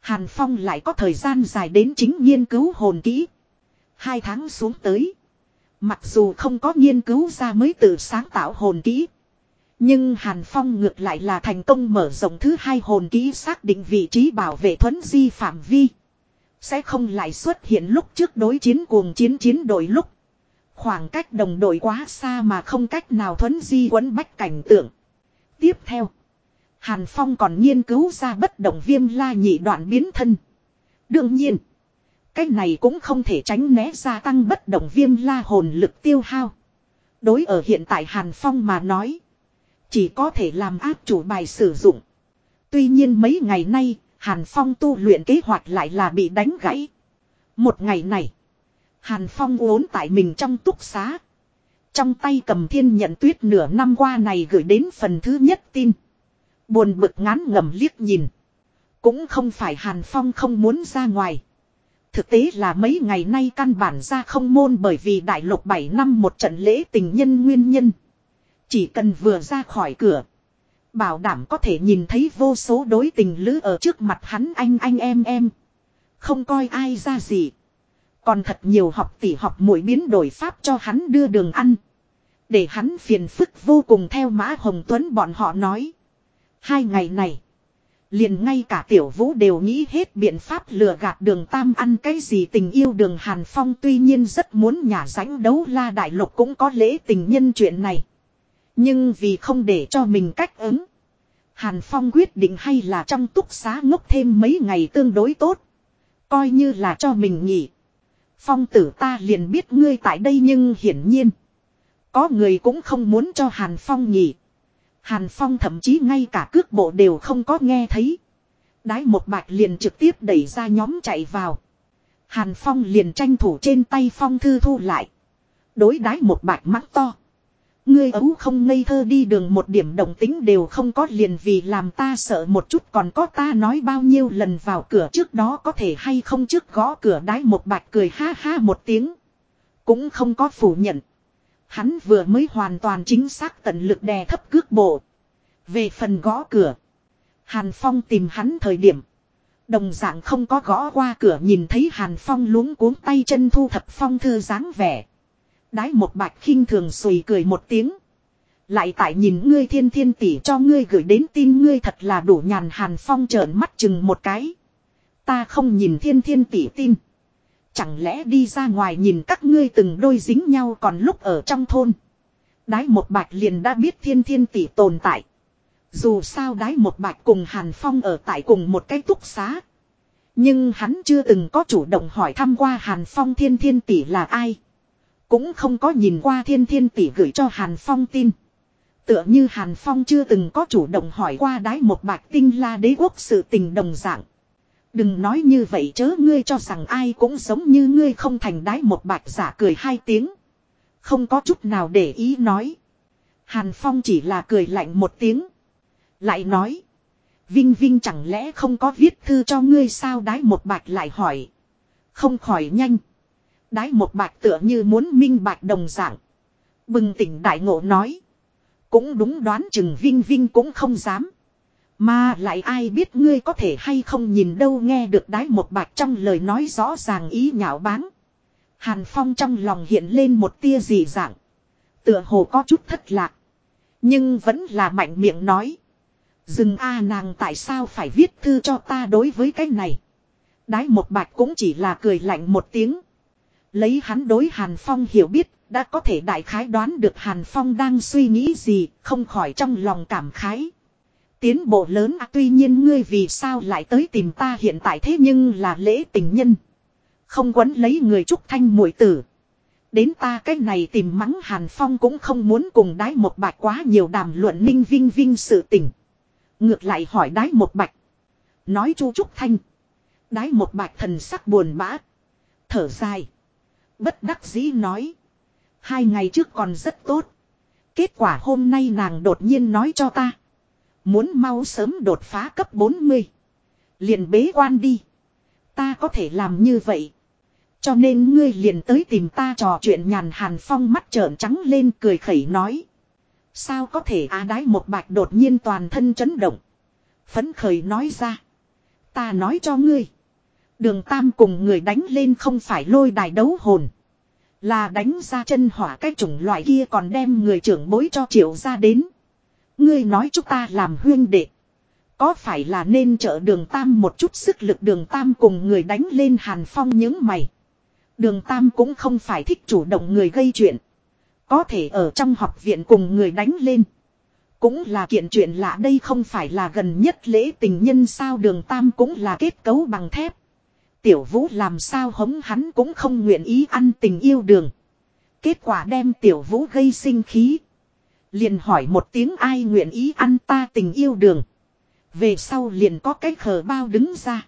Hàn Phong lại có thời gian dài đến chính nghiên cứu hồn kỹ. Hai tháng xuống tới. Mặc dù không có nghiên cứu ra mới tự sáng tạo hồn kỹ. Nhưng Hàn Phong ngược lại là thành công mở rộng thứ hai hồn kỹ xác định vị trí bảo vệ thuấn di phạm vi. Sẽ không lại xuất hiện lúc trước đối chiến cuồng chiến chiến đội lúc. Khoảng cách đồng đội quá xa mà không cách nào thuấn di quấn bách cảnh tượng. Tiếp theo. Hàn Phong còn nghiên cứu ra bất động viêm la nhị đoạn biến thân. Đương nhiên. Cái này cũng không thể tránh né gia tăng bất động viêm la hồn lực tiêu hao. Đối ở hiện tại Hàn Phong mà nói. Chỉ có thể làm áp chủ bài sử dụng. Tuy nhiên mấy ngày nay, Hàn Phong tu luyện kế hoạch lại là bị đánh gãy. Một ngày này, Hàn Phong uốn tại mình trong túc xá. Trong tay cầm thiên nhận tuyết nửa năm qua này gửi đến phần thứ nhất tin. Buồn bực ngán ngầm liếc nhìn. Cũng không phải Hàn Phong không muốn ra ngoài. Thực tế là mấy ngày nay căn bản ra không môn bởi vì đại lục 7 năm một trận lễ tình nhân nguyên nhân. Chỉ cần vừa ra khỏi cửa. Bảo đảm có thể nhìn thấy vô số đối tình lữ ở trước mặt hắn anh anh em em. Không coi ai ra gì. Còn thật nhiều học tỷ học mỗi biến đổi pháp cho hắn đưa đường ăn. Để hắn phiền phức vô cùng theo Mã Hồng Tuấn bọn họ nói. Hai ngày này. Liền ngay cả tiểu vũ đều nghĩ hết biện pháp lừa gạt đường tam ăn cái gì tình yêu đường Hàn Phong tuy nhiên rất muốn nhà rãnh đấu la đại lục cũng có lễ tình nhân chuyện này. Nhưng vì không để cho mình cách ứng. Hàn Phong quyết định hay là trong túc xá ngốc thêm mấy ngày tương đối tốt. Coi như là cho mình nghỉ. Phong tử ta liền biết ngươi tại đây nhưng hiển nhiên. Có người cũng không muốn cho Hàn Phong nghỉ. Hàn Phong thậm chí ngay cả cước bộ đều không có nghe thấy. Đái một bạch liền trực tiếp đẩy ra nhóm chạy vào. Hàn Phong liền tranh thủ trên tay Phong thư thu lại. Đối đái một bạch mắt to. Ngươi ấu không ngây thơ đi đường một điểm đồng tính đều không có liền vì làm ta sợ một chút còn có ta nói bao nhiêu lần vào cửa trước đó có thể hay không trước gõ cửa đái một bạch cười ha ha một tiếng. Cũng không có phủ nhận. Hắn vừa mới hoàn toàn chính xác tận lực đè thấp cước bộ. Về phần gõ cửa. Hàn Phong tìm hắn thời điểm. Đồng dạng không có gõ qua cửa nhìn thấy Hàn Phong luống cuống tay chân thu thập phong thư dáng vẻ. Đái một bạch khinh thường sùi cười một tiếng. Lại tại nhìn ngươi thiên thiên tỷ cho ngươi gửi đến tin ngươi thật là đủ nhàn hàn phong trợn mắt chừng một cái. Ta không nhìn thiên thiên tỷ tin. Chẳng lẽ đi ra ngoài nhìn các ngươi từng đôi dính nhau còn lúc ở trong thôn. Đái một bạch liền đã biết thiên thiên tỷ tồn tại. Dù sao đái một bạch cùng Hàn Phong ở tại cùng một cái túc xá. Nhưng hắn chưa từng có chủ động hỏi thăm qua Hàn Phong thiên thiên tỷ là ai. Cũng không có nhìn qua thiên thiên tỷ gửi cho Hàn Phong tin. Tựa như Hàn Phong chưa từng có chủ động hỏi qua đái một bạch tinh la đế quốc sự tình đồng dạng. Đừng nói như vậy chớ ngươi cho rằng ai cũng giống như ngươi không thành đái một bạch giả cười hai tiếng. Không có chút nào để ý nói. Hàn Phong chỉ là cười lạnh một tiếng. Lại nói. Vinh Vinh chẳng lẽ không có viết thư cho ngươi sao đái một bạch lại hỏi. Không khỏi nhanh. Đái một bạch tựa như muốn minh bạch đồng dạng. Bừng tỉnh đại ngộ nói. Cũng đúng đoán chừng Vinh Vinh cũng không dám. Mà lại ai biết ngươi có thể hay không nhìn đâu nghe được đái một bạch trong lời nói rõ ràng ý nhạo báng. Hàn Phong trong lòng hiện lên một tia dị dạng. Tựa hồ có chút thất lạc. Nhưng vẫn là mạnh miệng nói. Dừng a à nàng tại sao phải viết thư cho ta đối với cái này. Đái một bạch cũng chỉ là cười lạnh một tiếng. Lấy hắn đối Hàn Phong hiểu biết, đã có thể đại khái đoán được Hàn Phong đang suy nghĩ gì, không khỏi trong lòng cảm khái. Tiến bộ lớn à tuy nhiên ngươi vì sao lại tới tìm ta hiện tại thế nhưng là lễ tình nhân. Không quấn lấy người trúc thanh muội tử. Đến ta cái này tìm mắng Hàn Phong cũng không muốn cùng đái một bạch quá nhiều đàm luận ninh vinh vinh sự tình. Ngược lại hỏi đái một bạch. Nói chu trúc thanh. Đái một bạch thần sắc buồn bã. Thở dài. Bất đắc dĩ nói. Hai ngày trước còn rất tốt. Kết quả hôm nay nàng đột nhiên nói cho ta. Muốn mau sớm đột phá cấp 40. Liền bế quan đi. Ta có thể làm như vậy. Cho nên ngươi liền tới tìm ta trò chuyện nhàn hàn phong mắt trợn trắng lên cười khẩy nói. Sao có thể á đái một bạch đột nhiên toàn thân chấn động. Phấn khởi nói ra. Ta nói cho ngươi. Đường Tam cùng người đánh lên không phải lôi đài đấu hồn. Là đánh ra chân hỏa cái chủng loại kia còn đem người trưởng bối cho triệu ra đến. Ngươi nói chúng ta làm huyên đệ. Có phải là nên trợ đường Tam một chút sức lực đường Tam cùng người đánh lên hàn phong những mày. Đường Tam cũng không phải thích chủ động người gây chuyện. Có thể ở trong học viện cùng người đánh lên. Cũng là kiện chuyện lạ đây không phải là gần nhất lễ tình nhân sao đường Tam cũng là kết cấu bằng thép. Tiểu vũ làm sao hống hắn cũng không nguyện ý ăn tình yêu đường. Kết quả đem tiểu vũ gây sinh khí. Liền hỏi một tiếng ai nguyện ý ăn ta tình yêu đường. Về sau liền có cái khờ bao đứng ra.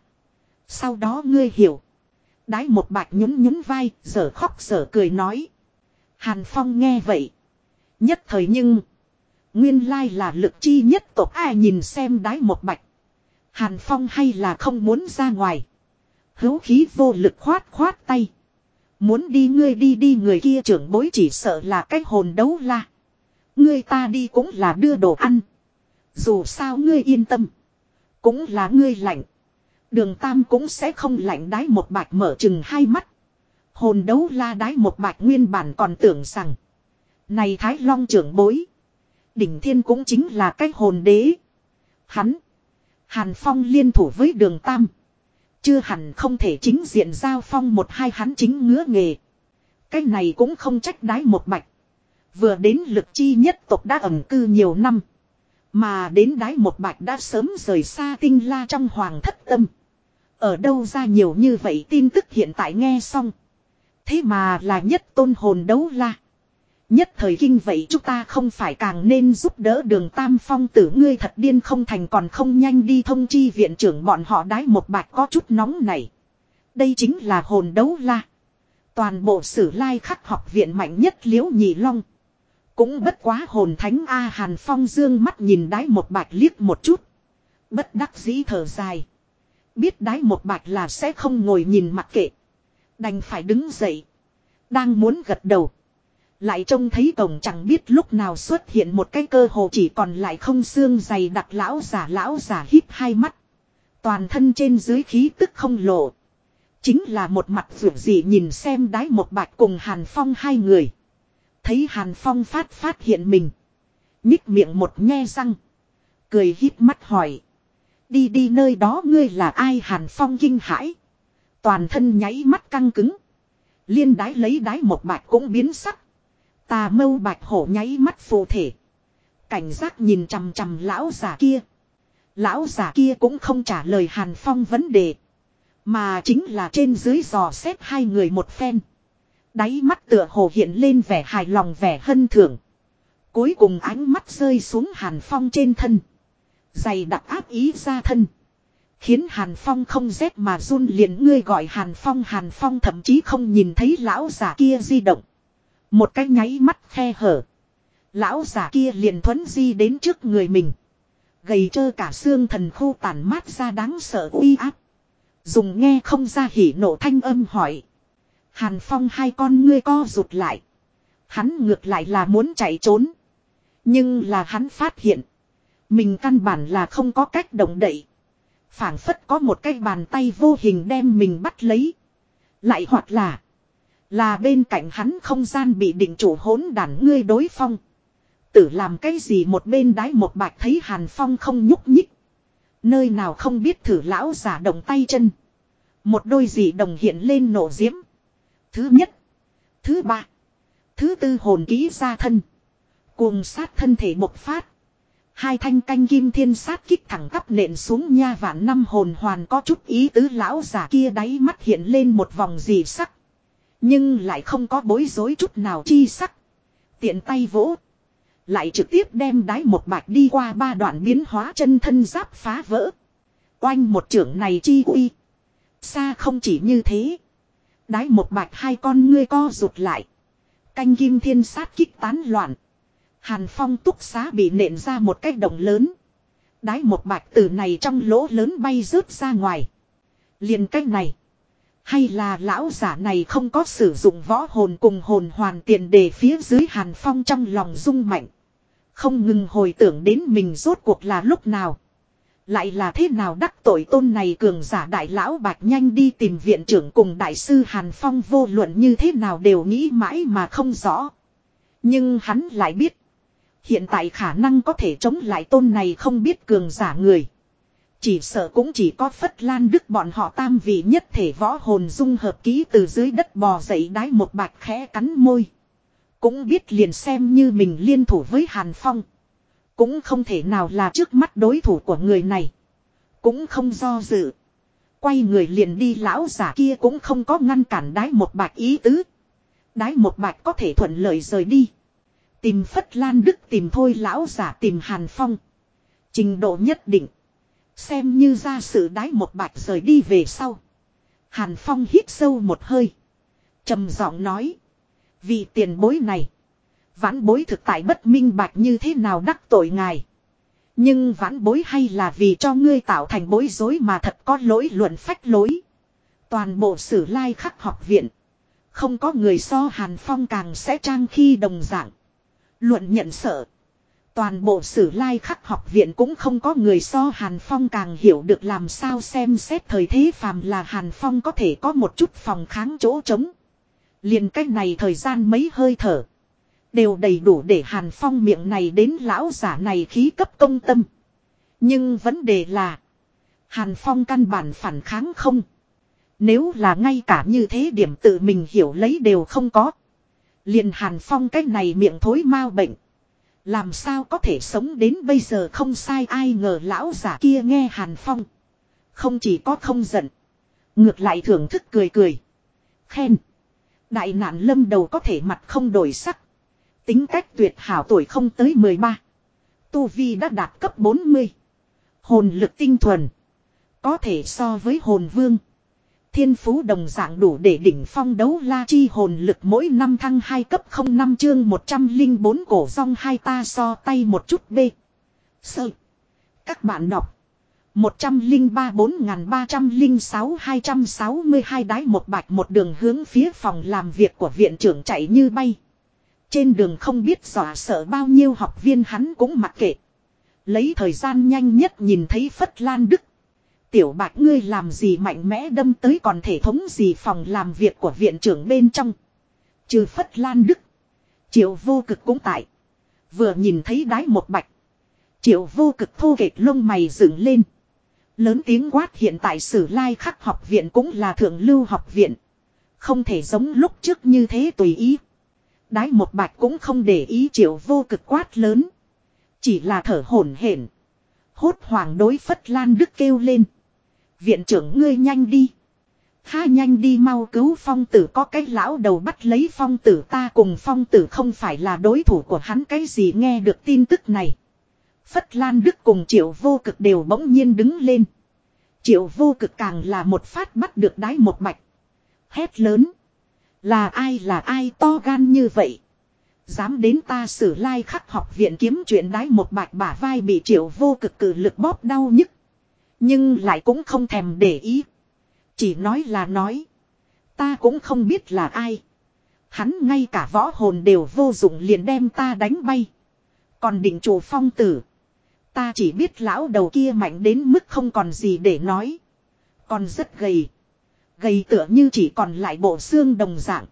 Sau đó ngươi hiểu. Đái một bạch nhún nhún vai, giờ khóc giờ cười nói. Hàn Phong nghe vậy. Nhất thời nhưng. Nguyên lai là lực chi nhất tộc ai nhìn xem đái một bạch. Hàn Phong hay là không muốn ra ngoài. Hữu khí vô lực khoát khoát tay. Muốn đi ngươi đi đi người kia trưởng bối chỉ sợ là cái hồn đấu la. Ngươi ta đi cũng là đưa đồ ăn. Dù sao ngươi yên tâm. Cũng là ngươi lạnh. Đường Tam cũng sẽ không lạnh đái một bạch mở chừng hai mắt. Hồn đấu la đái một bạch nguyên bản còn tưởng rằng. Này Thái Long trưởng bối. Đỉnh thiên cũng chính là cái hồn đế. Hắn. Hàn Phong liên thủ với đường Tam. Chưa hẳn không thể chính diện giao phong một hai hắn chính ngứa nghề. Cái này cũng không trách đái một bạch. Vừa đến lực chi nhất tộc đã ẩn cư nhiều năm. Mà đến đái một bạch đã sớm rời xa tinh la trong hoàng thất tâm. Ở đâu ra nhiều như vậy tin tức hiện tại nghe xong. Thế mà là nhất tôn hồn đấu la. Nhất thời kinh vậy chúng ta không phải càng nên giúp đỡ đường tam phong tử ngươi thật điên không thành còn không nhanh đi thông chi viện trưởng bọn họ đái một bạch có chút nóng này. Đây chính là hồn đấu la. Toàn bộ sử lai khắc học viện mạnh nhất liễu nhị long. Cũng bất quá hồn thánh A Hàn Phong dương mắt nhìn đái một bạch liếc một chút. Bất đắc dĩ thở dài. Biết đái một bạch là sẽ không ngồi nhìn mặc kệ. Đành phải đứng dậy. Đang muốn gật đầu. Lại trông thấy cổng chẳng biết lúc nào xuất hiện một cái cơ hồ chỉ còn lại không xương dày đặc lão giả lão giả hít hai mắt. Toàn thân trên dưới khí tức không lộ. Chính là một mặt vượt dị nhìn xem đái một bạch cùng Hàn Phong hai người. Thấy Hàn Phong phát phát hiện mình. Nhích miệng một nhe răng. Cười hít mắt hỏi. Đi đi nơi đó ngươi là ai Hàn Phong kinh hãi. Toàn thân nháy mắt căng cứng. Liên đái lấy đái một bạch cũng biến sắc. Tà mâu bạch hổ nháy mắt phù thể. Cảnh giác nhìn chằm chằm lão giả kia. Lão giả kia cũng không trả lời Hàn Phong vấn đề. Mà chính là trên dưới dò xét hai người một phen. Đáy mắt tựa hồ hiện lên vẻ hài lòng vẻ hân thưởng. Cuối cùng ánh mắt rơi xuống Hàn Phong trên thân. Dày đặc áp ý ra thân. Khiến Hàn Phong không rét mà run liền ngươi gọi Hàn Phong Hàn Phong thậm chí không nhìn thấy lão giả kia di động. Một cái nháy mắt khe hở. Lão giả kia liền thuấn di đến trước người mình. Gầy trơ cả xương thần khu tàn mát ra đáng sợ uy áp. Dùng nghe không ra hỉ nộ thanh âm hỏi. Hàn Phong hai con ngươi co rụt lại. Hắn ngược lại là muốn chạy trốn. Nhưng là hắn phát hiện. Mình căn bản là không có cách động đậy. phảng phất có một cái bàn tay vô hình đem mình bắt lấy. Lại hoặc là. Là bên cạnh hắn không gian bị định chủ hỗn đản ngươi đối phong. Tử làm cái gì một bên đái một bạch thấy Hàn Phong không nhúc nhích. Nơi nào không biết thử lão giả động tay chân. Một đôi gì đồng hiện lên nổ diễm. Thứ nhất. Thứ ba. Thứ tư hồn ký ra thân. Cuồng sát thân thể một phát. Hai thanh canh kim thiên sát kích thẳng tắp nện xuống nha vạn năm hồn hoàn có chút ý tứ lão giả kia đáy mắt hiện lên một vòng gì sắc. Nhưng lại không có bối rối chút nào chi sắc. Tiện tay vỗ. Lại trực tiếp đem đái một bạch đi qua ba đoạn biến hóa chân thân giáp phá vỡ. Oanh một trưởng này chi uy. Xa không chỉ như thế. Đái một bạch hai con ngươi co rụt lại. Canh kim thiên sát kích tán loạn. Hàn phong túc xá bị nện ra một cái động lớn. Đái một bạch từ này trong lỗ lớn bay rớt ra ngoài. liền cách này. Hay là lão giả này không có sử dụng võ hồn cùng hồn hoàn tiền để phía dưới hàn phong trong lòng rung mạnh. Không ngừng hồi tưởng đến mình rốt cuộc là lúc nào. Lại là thế nào đắc tội tôn này cường giả đại lão bạch nhanh đi tìm viện trưởng cùng đại sư Hàn Phong vô luận như thế nào đều nghĩ mãi mà không rõ. Nhưng hắn lại biết. Hiện tại khả năng có thể chống lại tôn này không biết cường giả người. Chỉ sợ cũng chỉ có Phất Lan Đức bọn họ tam vị nhất thể võ hồn dung hợp ký từ dưới đất bò dậy đái một bạch khẽ cắn môi. Cũng biết liền xem như mình liên thủ với Hàn Phong. Cũng không thể nào là trước mắt đối thủ của người này. Cũng không do dự. Quay người liền đi lão giả kia cũng không có ngăn cản đái một bạch ý tứ. Đái một bạch có thể thuận lợi rời đi. Tìm Phất Lan Đức tìm thôi lão giả tìm Hàn Phong. Trình độ nhất định. Xem như ra sự đái một bạch rời đi về sau. Hàn Phong hít sâu một hơi. trầm giọng nói. Vì tiền bối này. Vãn bối thực tại bất minh bạch như thế nào đắc tội ngài. Nhưng vãn bối hay là vì cho ngươi tạo thành bối rối mà thật có lỗi luận phách lối. Toàn bộ sử lai khắc học viện. Không có người so Hàn Phong càng sẽ trang khi đồng dạng. Luận nhận sợ. Toàn bộ sử lai khắc học viện cũng không có người so Hàn Phong càng hiểu được làm sao xem xét thời thế phàm là Hàn Phong có thể có một chút phòng kháng chỗ trống. liền cách này thời gian mấy hơi thở. Đều đầy đủ để Hàn Phong miệng này đến lão giả này khí cấp công tâm. Nhưng vấn đề là. Hàn Phong căn bản phản kháng không. Nếu là ngay cả như thế điểm tự mình hiểu lấy đều không có. liền Hàn Phong cách này miệng thối mau bệnh. Làm sao có thể sống đến bây giờ không sai ai ngờ lão giả kia nghe Hàn Phong. Không chỉ có không giận. Ngược lại thưởng thức cười cười. Khen. Đại nạn lâm đầu có thể mặt không đổi sắc. Tính cách tuyệt hảo tuổi không tới 13. Tu Vi đã đạt cấp 40. Hồn lực tinh thuần. Có thể so với hồn vương. Thiên phú đồng dạng đủ để đỉnh phong đấu la chi hồn lực mỗi năm thăng 2 cấp 05 chương 104 cổ rong hai ta so tay một chút b. Sơ. Các bạn đọc. 103 4306 262 đái một bạch một đường hướng phía phòng làm việc của viện trưởng chạy như bay. Trên đường không biết dọa sợ bao nhiêu học viên hắn cũng mặc kệ. Lấy thời gian nhanh nhất nhìn thấy Phất Lan Đức. Tiểu bạch ngươi làm gì mạnh mẽ đâm tới còn thể thống gì phòng làm việc của viện trưởng bên trong. Trừ Phất Lan Đức. Triệu vô cực cũng tại. Vừa nhìn thấy đái một bạch. Triệu vô cực thô kệch lông mày dựng lên. Lớn tiếng quát hiện tại sử lai khắc học viện cũng là thượng lưu học viện. Không thể giống lúc trước như thế tùy ý. Đái một bạch cũng không để ý triệu vô cực quát lớn. Chỉ là thở hổn hển. Hốt hoàng đối phất lan đức kêu lên. Viện trưởng ngươi nhanh đi. Ha nhanh đi mau cứu phong tử, có cái lão đầu bắt lấy phong tử, ta cùng phong tử không phải là đối thủ của hắn, cái gì nghe được tin tức này. Phất Lan Đức cùng triệu vô cực đều bỗng nhiên đứng lên. Triệu vô cực càng là một phát bắt được đái một bạch. Hét lớn. Là ai là ai to gan như vậy. Dám đến ta xử lai khắc học viện kiếm chuyện đái một bạch bả vai bị triệu vô cực cử lực bóp đau nhức. Nhưng lại cũng không thèm để ý. Chỉ nói là nói. Ta cũng không biết là ai. Hắn ngay cả võ hồn đều vô dụng liền đem ta đánh bay. Còn định chủ phong tử. Ta chỉ biết lão đầu kia mạnh đến mức không còn gì để nói. Còn rất gầy. Gầy tựa như chỉ còn lại bộ xương đồng dạng.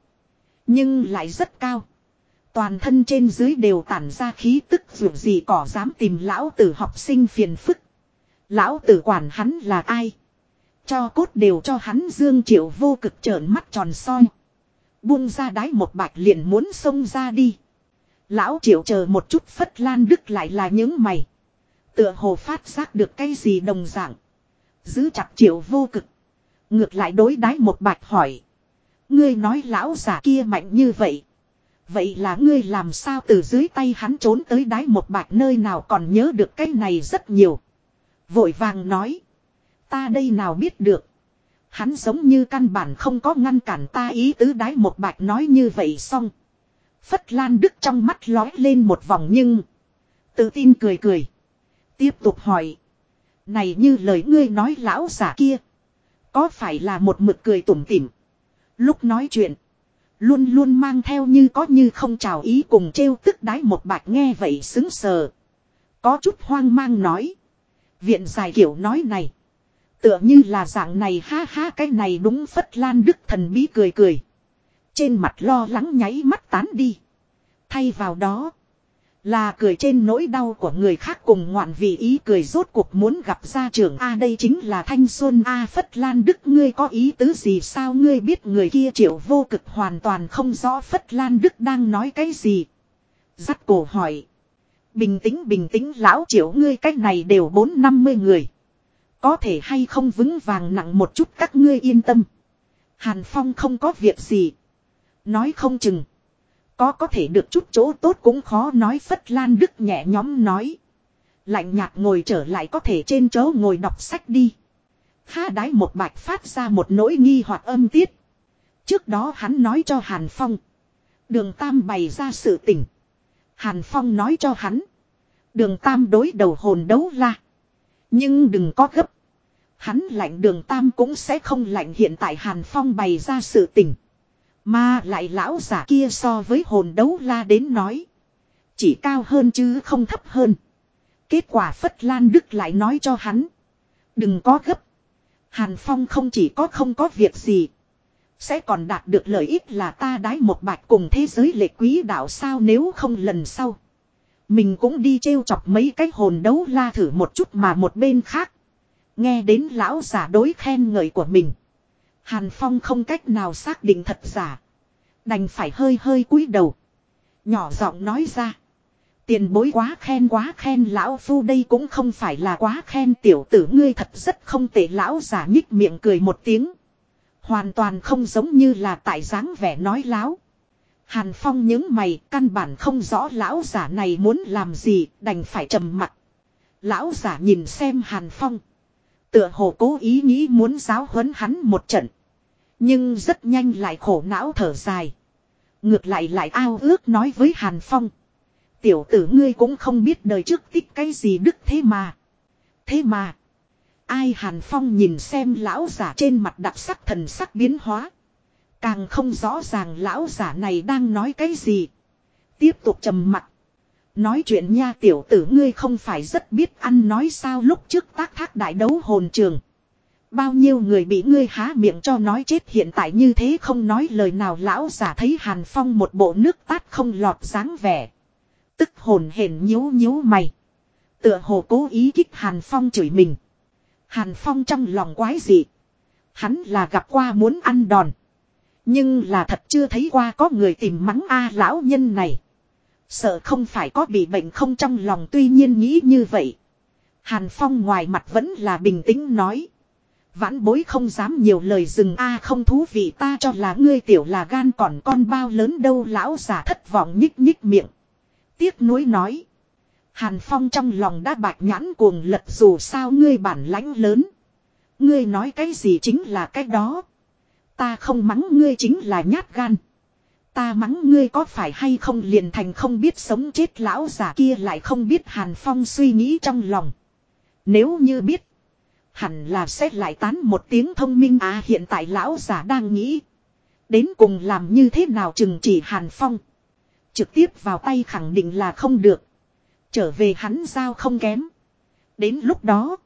Nhưng lại rất cao. Toàn thân trên dưới đều tản ra khí tức dù gì cỏ dám tìm lão tử học sinh phiền phức. Lão tử quản hắn là ai? Cho cốt đều cho hắn dương triệu vô cực trợn mắt tròn soi. Buông ra đái một bạch liền muốn xông ra đi. Lão triệu chờ một chút phất lan đức lại là những mày. Tựa hồ phát giác được cái gì đồng dạng. Giữ chặt triệu vô cực. Ngược lại đối đái một bạch hỏi. Ngươi nói lão giả kia mạnh như vậy. Vậy là ngươi làm sao từ dưới tay hắn trốn tới đái một bạch nơi nào còn nhớ được cái này rất nhiều. Vội vàng nói. Ta đây nào biết được. Hắn giống như căn bản không có ngăn cản ta ý tứ đái một bạch nói như vậy xong. Phất Lan Đức trong mắt lói lên một vòng nhưng. Tự tin cười cười. Tiếp tục hỏi. Này như lời ngươi nói lão giả kia. Có phải là một mực cười tủm tỉm. Lúc nói chuyện. Luôn luôn mang theo như có như không chào ý cùng trêu tức đái một bạch nghe vậy xứng sờ. Có chút hoang mang nói. Viện dài kiểu nói này. Tựa như là dạng này ha ha cái này đúng phất lan đức thần bí cười cười. Trên mặt lo lắng nháy mắt tán đi. Thay vào đó. Là cười trên nỗi đau của người khác cùng ngoạn vị ý cười rốt cuộc muốn gặp gia trưởng A đây chính là thanh xuân A Phất Lan Đức, ngươi có ý tứ gì sao ngươi biết người kia triệu vô cực hoàn toàn không rõ Phất Lan Đức đang nói cái gì. Dắt cổ hỏi. Bình tĩnh bình tĩnh lão triệu ngươi cách này đều bốn năm mươi người. Có thể hay không vững vàng nặng một chút các ngươi yên tâm. Hàn Phong không có việc gì. Nói không chừng. Có có thể được chút chỗ tốt cũng khó nói, Phất Lan Đức nhẹ nhóm nói. Lạnh nhạt ngồi trở lại có thể trên chỗ ngồi đọc sách đi. Ha đái một bạch phát ra một nỗi nghi hoặc âm tiết. Trước đó hắn nói cho Hàn Phong. Đường Tam bày ra sự tình. Hàn Phong nói cho hắn. Đường Tam đối đầu hồn đấu la. Nhưng đừng có gấp. Hắn lạnh đường Tam cũng sẽ không lạnh hiện tại Hàn Phong bày ra sự tình. Mà lại lão giả kia so với hồn đấu la đến nói. Chỉ cao hơn chứ không thấp hơn. Kết quả Phất Lan Đức lại nói cho hắn. Đừng có gấp. Hàn Phong không chỉ có không có việc gì. Sẽ còn đạt được lợi ích là ta đái một bạch cùng thế giới lệ quý đạo sao nếu không lần sau. Mình cũng đi trêu chọc mấy cái hồn đấu la thử một chút mà một bên khác. Nghe đến lão giả đối khen ngợi của mình. Hàn Phong không cách nào xác định thật giả. Đành phải hơi hơi cúi đầu. Nhỏ giọng nói ra. Tiền bối quá khen quá khen lão phu đây cũng không phải là quá khen tiểu tử ngươi thật rất không tệ lão giả nhích miệng cười một tiếng. Hoàn toàn không giống như là tại dáng vẻ nói láo. Hàn Phong những mày, căn bản không rõ lão giả này muốn làm gì, đành phải trầm mặt. Lão giả nhìn xem Hàn Phong. Tựa hồ cố ý nghĩ muốn giáo huấn hắn một trận. Nhưng rất nhanh lại khổ não thở dài. Ngược lại lại ao ước nói với Hàn Phong. Tiểu tử ngươi cũng không biết đời trước tích cái gì đức thế mà. Thế mà. Ai Hàn Phong nhìn xem lão giả trên mặt đặc sắc thần sắc biến hóa. Càng không rõ ràng lão giả này đang nói cái gì. Tiếp tục trầm mặt. Nói chuyện nha tiểu tử ngươi không phải rất biết ăn nói sao lúc trước tác thác đại đấu hồn trường. Bao nhiêu người bị ngươi há miệng cho nói chết hiện tại như thế không nói lời nào lão giả thấy Hàn Phong một bộ nước tát không lọt dáng vẻ. Tức hồn hển nhíu nhíu mày. Tựa hồ cố ý kích Hàn Phong chửi mình. Hàn Phong trong lòng quái dị. Hắn là gặp qua muốn ăn đòn. Nhưng là thật chưa thấy qua có người tìm mắng a lão nhân này. Sợ không phải có bị bệnh không trong lòng tuy nhiên nghĩ như vậy. Hàn Phong ngoài mặt vẫn là bình tĩnh nói. Vãn bối không dám nhiều lời dừng a không thú vị ta cho là ngươi tiểu là gan còn con bao lớn đâu lão giả thất vọng nhích nhích miệng. Tiếc nuối nói. Hàn Phong trong lòng đã bạch nhãn cuồng lật dù sao ngươi bản lãnh lớn. Ngươi nói cái gì chính là cái đó. Ta không mắng ngươi chính là nhát gan. Ta mắng ngươi có phải hay không liền thành không biết sống chết lão giả kia lại không biết Hàn Phong suy nghĩ trong lòng. Nếu như biết. Hẳn là sẽ lại tán một tiếng thông minh à hiện tại lão giả đang nghĩ. Đến cùng làm như thế nào chừng chỉ Hàn Phong. Trực tiếp vào tay khẳng định là không được. Trở về hắn giao không kém. Đến lúc đó.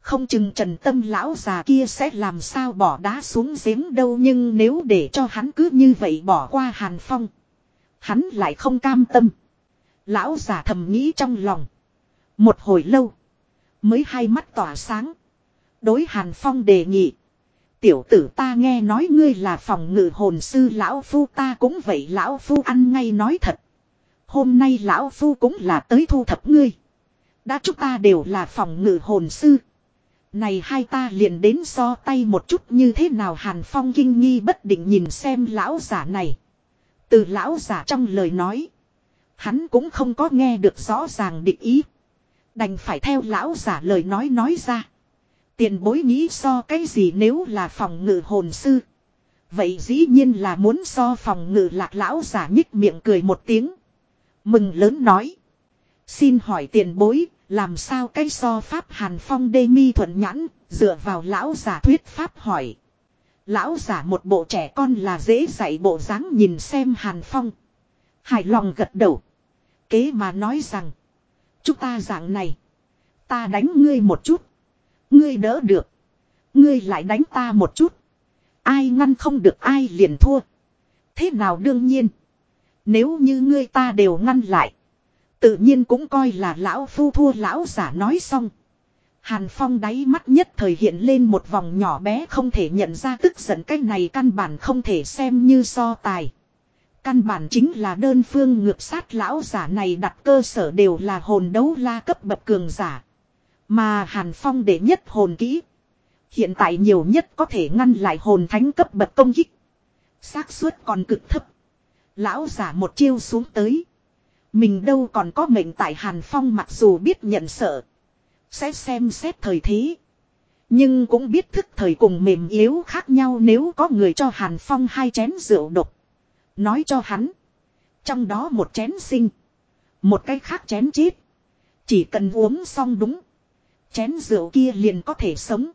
Không chừng trần tâm lão già kia sẽ làm sao bỏ đá xuống giếng đâu nhưng nếu để cho hắn cứ như vậy bỏ qua Hàn Phong. Hắn lại không cam tâm. Lão già thầm nghĩ trong lòng. Một hồi lâu. Mới hai mắt tỏa sáng. Đối Hàn Phong đề nghị. Tiểu tử ta nghe nói ngươi là phòng ngự hồn sư lão phu, ta cũng vậy lão phu ăn ngay nói thật. Hôm nay lão phu cũng là tới thu thập ngươi. Đã chúng ta đều là phòng ngự hồn sư. Này hai ta liền đến so tay một chút như thế nào Hàn Phong kinh nghi bất định nhìn xem lão giả này. Từ lão giả trong lời nói. Hắn cũng không có nghe được rõ ràng định ý. Đành phải theo lão giả lời nói nói ra. Tiền bối nghĩ so cái gì nếu là phòng ngự hồn sư. Vậy dĩ nhiên là muốn so phòng ngự lạc lão giả nhích miệng cười một tiếng. Mừng lớn nói. Xin hỏi tiền bối, làm sao cái so pháp hàn phong đê mi thuận nhãn, dựa vào lão giả thuyết pháp hỏi. Lão giả một bộ trẻ con là dễ dạy bộ dáng nhìn xem hàn phong. Hài lòng gật đầu. Kế mà nói rằng. Chúng ta dạng này. Ta đánh ngươi một chút. Ngươi đỡ được. Ngươi lại đánh ta một chút. Ai ngăn không được ai liền thua. Thế nào đương nhiên. Nếu như ngươi ta đều ngăn lại. Tự nhiên cũng coi là lão phu thua lão giả nói xong. Hàn Phong đáy mắt nhất thời hiện lên một vòng nhỏ bé không thể nhận ra tức giận, cái này căn bản không thể xem như so tài. Căn bản chính là đơn phương ngược sát lão giả này đặt cơ sở đều là hồn đấu la cấp bậc cường giả. Mà Hàn Phong để nhất hồn kỹ. Hiện tại nhiều nhất có thể ngăn lại hồn thánh cấp bậc công kích. xác suất còn cực thấp. Lão giả một chiêu xuống tới. Mình đâu còn có mệnh tại Hàn Phong mặc dù biết nhận sợ. Sẽ xem xét thời thế. Nhưng cũng biết thức thời cùng mềm yếu khác nhau nếu có người cho Hàn Phong hai chén rượu độc. Nói cho hắn. Trong đó một chén sinh. Một cái khác chén chết. Chỉ cần uống xong đúng. Chén rượu kia liền có thể sống.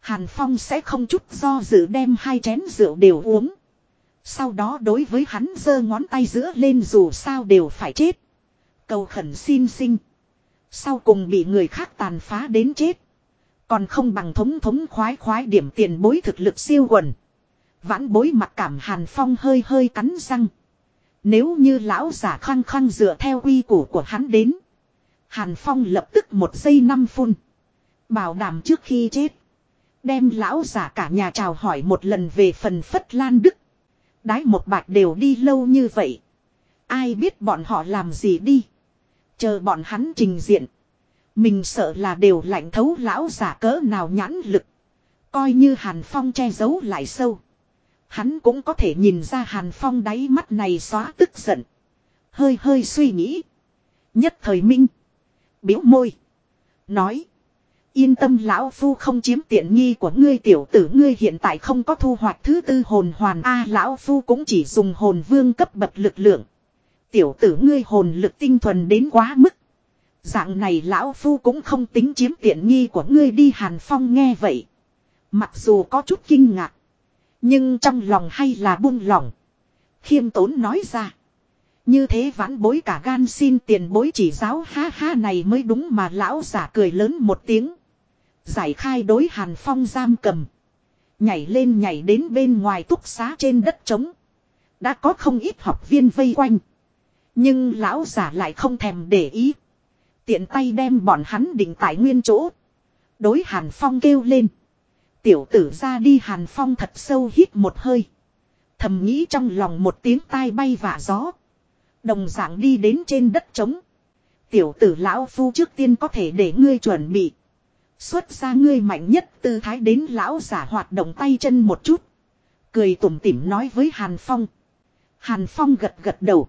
Hàn Phong sẽ không chút do dự đem hai chén rượu đều uống. Sau đó đối với hắn giơ ngón tay giữa lên dù sao đều phải chết. Cầu khẩn xin sinh. Sau cùng bị người khác tàn phá đến chết. Còn không bằng thống thống khoái khoái điểm tiền bối thực lực siêu quần. Vãn bối mặt cảm Hàn Phong hơi hơi cắn răng. Nếu như lão giả khăng khăng dựa theo uy củ của hắn đến. Hàn Phong lập tức một giây năm phun. Bảo đảm trước khi chết. Đem lão giả cả nhà chào hỏi một lần về phần phất lan đức. Đái một bạch đều đi lâu như vậy. Ai biết bọn họ làm gì đi. Chờ bọn hắn trình diện. Mình sợ là đều lạnh thấu lão giả cỡ nào nhãn lực. Coi như Hàn Phong che giấu lại sâu. Hắn cũng có thể nhìn ra Hàn Phong đáy mắt này xóa tức giận. Hơi hơi suy nghĩ. Nhất thời minh. Biếu môi. Nói. Yên tâm lão phu không chiếm tiện nghi của ngươi tiểu tử ngươi hiện tại không có thu hoạch thứ tư hồn hoàn A, lão phu cũng chỉ dùng hồn vương cấp bậc lực lượng. Tiểu tử ngươi hồn lực tinh thuần đến quá mức. Dạng này lão phu cũng không tính chiếm tiện nghi của ngươi đi hàn phong nghe vậy. Mặc dù có chút kinh ngạc. Nhưng trong lòng hay là buông lỏng. Khiêm tốn nói ra. Như thế vãn bối cả gan xin tiền bối chỉ giáo ha ha này mới đúng mà lão giả cười lớn một tiếng. Giải khai đối hàn phong giam cầm. Nhảy lên nhảy đến bên ngoài túc xá trên đất trống. Đã có không ít học viên vây quanh. Nhưng lão giả lại không thèm để ý. Tiện tay đem bọn hắn định tại nguyên chỗ. Đối hàn phong kêu lên. Tiểu tử ra đi hàn phong thật sâu hít một hơi. Thầm nghĩ trong lòng một tiếng tai bay vả gió. Đồng dạng đi đến trên đất trống. Tiểu tử lão phu trước tiên có thể để ngươi chuẩn bị. Xuất ra ngươi mạnh nhất tư thái đến lão giả hoạt động tay chân một chút. Cười tủm tỉm nói với Hàn Phong. Hàn Phong gật gật đầu.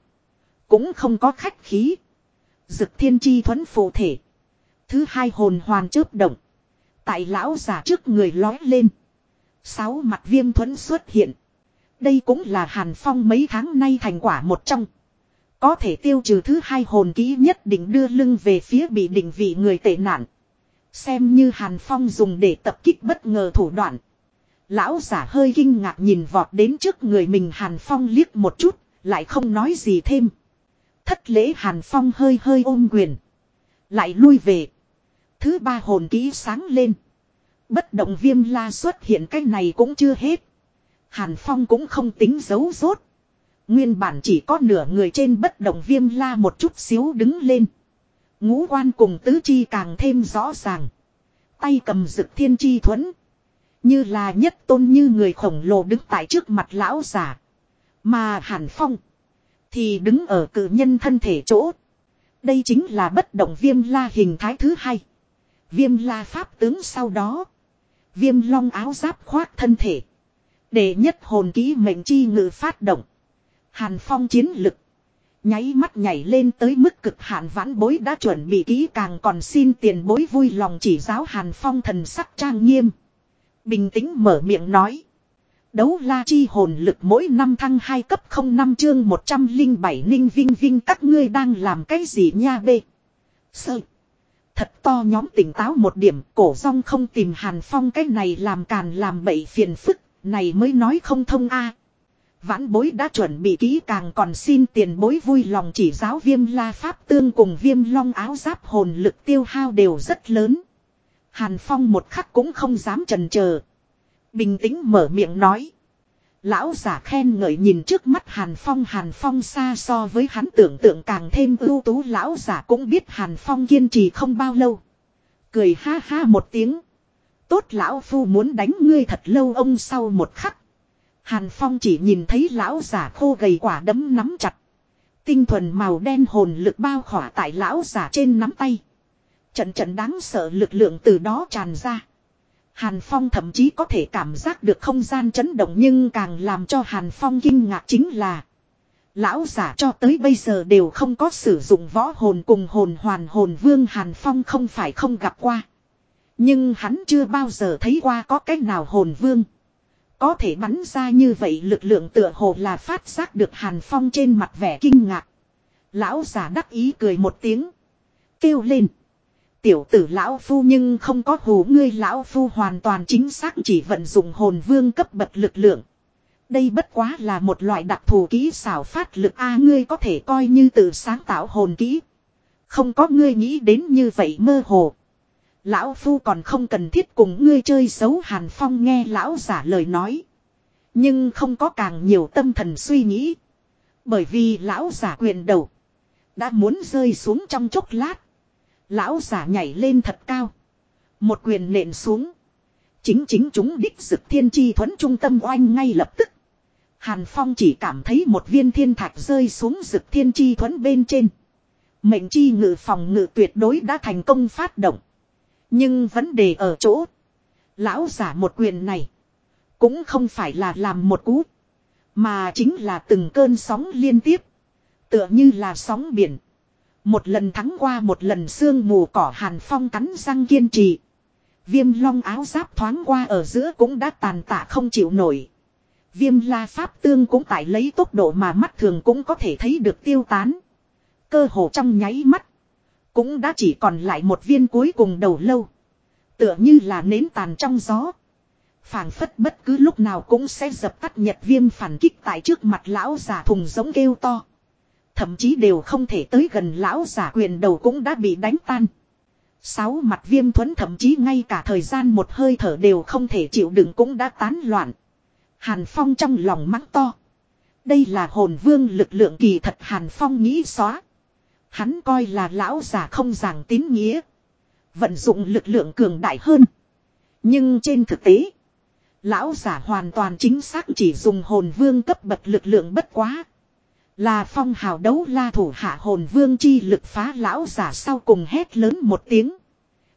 Cũng không có khách khí. Dực thiên chi thuẫn phù thể. Thứ hai hồn hoàn chớp động. Tại lão giả trước người lói lên. Sáu mặt viêm thuẫn xuất hiện. Đây cũng là Hàn Phong mấy tháng nay thành quả một trong. Có thể tiêu trừ thứ hai hồn kỹ nhất định đưa lưng về phía bị định vị người tệ nạn. Xem như Hàn Phong dùng để tập kích bất ngờ thủ đoạn. Lão giả hơi kinh ngạc nhìn vọt đến trước người mình Hàn Phong liếc một chút, lại không nói gì thêm. Thất lễ Hàn Phong hơi hơi ôm quyền. Lại lui về. Thứ ba hồn ký sáng lên. Bất động viêm la xuất hiện cái này cũng chưa hết. Hàn Phong cũng không tính giấu rốt. Nguyên bản chỉ có nửa người trên bất động viêm la một chút xíu đứng lên. Ngũ quan cùng tứ chi càng thêm rõ ràng. Tay cầm rực thiên chi thuẫn. Như là nhất tôn như người khổng lồ đứng tại trước mặt lão giả. Mà Hàn Phong. Thì đứng ở cự nhân thân thể chỗ. Đây chính là bất động viêm la hình thái thứ hai. Viêm la pháp tướng sau đó. Viêm long áo giáp khoác thân thể. Để nhất hồn ký mệnh chi ngự phát động. Hàn Phong chiến lực. Nháy mắt nhảy lên tới mức cực hạn vãn bối đã chuẩn bị kỹ càng còn xin tiền bối vui lòng chỉ giáo Hàn Phong thần sắc trang nghiêm. Bình tĩnh mở miệng nói. Đấu la chi hồn lực mỗi năm thăng hai cấp 05 chương 107 ninh vinh vinh các ngươi đang làm cái gì nha bê. Sợ. Thật to nhóm tỉnh táo một điểm, cổ rong không tìm Hàn Phong cái này làm càn làm bậy phiền phức, này mới nói không thông a Vãn bối đã chuẩn bị kỹ càng còn xin tiền bối vui lòng chỉ giáo viêm la pháp tương cùng viêm long áo giáp hồn lực tiêu hao đều rất lớn. Hàn Phong một khắc cũng không dám trần chờ Bình tĩnh mở miệng nói. Lão giả khen ngợi nhìn trước mắt Hàn Phong Hàn Phong xa so với hắn tưởng tượng càng thêm ưu tú lão giả cũng biết Hàn Phong kiên trì không bao lâu. Cười ha ha một tiếng. Tốt lão phu muốn đánh ngươi thật lâu ông sau một khắc. Hàn Phong chỉ nhìn thấy lão giả khô gầy quả đấm nắm chặt. Tinh thuần màu đen hồn lực bao khỏa tại lão giả trên nắm tay. Trận trận đáng sợ lực lượng từ đó tràn ra. Hàn Phong thậm chí có thể cảm giác được không gian chấn động nhưng càng làm cho Hàn Phong kinh ngạc chính là, Lão giả cho tới bây giờ đều không có sử dụng võ hồn cùng hồn hoàn hồn vương Hàn Phong không phải không gặp qua. Nhưng hắn chưa bao giờ thấy qua có cách nào hồn vương. Có thể bắn ra như vậy lực lượng tựa hồ là phát giác được Hàn Phong trên mặt vẻ kinh ngạc. Lão giả đắc ý cười một tiếng. Kêu lên. Tiểu tử lão phu nhưng không có hù ngươi lão phu hoàn toàn chính xác chỉ vận dụng hồn vương cấp bậc lực lượng. Đây bất quá là một loại đặc thù kỹ xảo phát lực A, ngươi có thể coi như tự sáng tạo hồn kỹ. Không có ngươi nghĩ đến như vậy mơ hồ. Lão Phu còn không cần thiết cùng ngươi chơi xấu Hàn Phong nghe lão giả lời nói. Nhưng không có càng nhiều tâm thần suy nghĩ. Bởi vì lão giả quyền đầu. Đã muốn rơi xuống trong chốc lát. Lão giả nhảy lên thật cao. Một quyền nện xuống. Chính chính chúng đích dực thiên chi thuẫn trung tâm oanh ngay lập tức. Hàn Phong chỉ cảm thấy một viên thiên thạch rơi xuống dực thiên chi thuẫn bên trên. Mệnh chi ngự phòng ngự tuyệt đối đã thành công phát động. Nhưng vấn đề ở chỗ. Lão giả một quyền này. Cũng không phải là làm một cú. Mà chính là từng cơn sóng liên tiếp. Tựa như là sóng biển. Một lần thắng qua một lần sương mù cỏ hàn phong cắn răng kiên trì. Viêm long áo giáp thoáng qua ở giữa cũng đã tàn tạ không chịu nổi. Viêm la pháp tương cũng tại lấy tốc độ mà mắt thường cũng có thể thấy được tiêu tán. Cơ hồ trong nháy mắt. Cũng đã chỉ còn lại một viên cuối cùng đầu lâu. Tựa như là nến tàn trong gió. phảng phất bất cứ lúc nào cũng sẽ dập tắt nhật viêm phản kích tại trước mặt lão giả thùng giống kêu to. Thậm chí đều không thể tới gần lão giả quyền đầu cũng đã bị đánh tan. Sáu mặt viêm thuẫn thậm chí ngay cả thời gian một hơi thở đều không thể chịu đựng cũng đã tán loạn. Hàn Phong trong lòng mắng to. Đây là hồn vương lực lượng kỳ thật Hàn Phong nghĩ xóa. Hắn coi là lão giả không giảng tín nghĩa. Vận dụng lực lượng cường đại hơn. Nhưng trên thực tế. Lão giả hoàn toàn chính xác chỉ dùng hồn vương cấp bậc lực lượng bất quá. Là phong hào đấu la thủ hạ hồn vương chi lực phá lão giả sau cùng hét lớn một tiếng.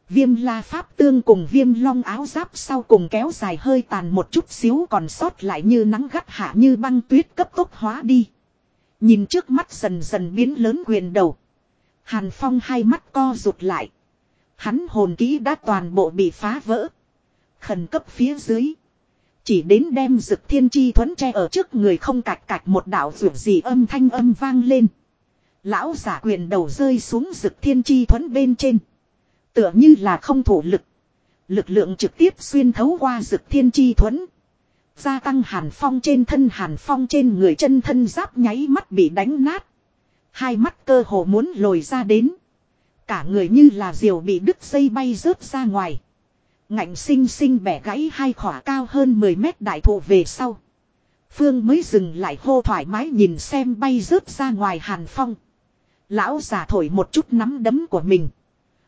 Viêm la pháp tương cùng viêm long áo giáp sau cùng kéo dài hơi tàn một chút xíu còn sót lại như nắng gắt hạ như băng tuyết cấp tốc hóa đi. Nhìn trước mắt dần dần biến lớn quyền đầu. Hàn Phong hai mắt co rụt lại. Hắn hồn kỹ đã toàn bộ bị phá vỡ. Khẩn cấp phía dưới. Chỉ đến đem dực thiên chi thuẫn tre ở trước người không cạch cạch một đạo rượu gì âm thanh âm vang lên. Lão giả quyền đầu rơi xuống dực thiên chi thuẫn bên trên. Tựa như là không thủ lực. Lực lượng trực tiếp xuyên thấu qua dực thiên chi thuẫn. Gia tăng hàn phong trên thân, hàn phong trên người chân thân giáp nháy mắt bị đánh nát. Hai mắt cơ hồ muốn lồi ra đến. Cả người như là diều bị đứt dây bay rớt ra ngoài. Ngạnh sinh sinh bẻ gãy hai khỏa cao hơn 10 mét đại thụ về sau. Phương mới dừng lại hô thoải mái nhìn xem bay rớt ra ngoài hàn phong. Lão giả thổi một chút nắm đấm của mình.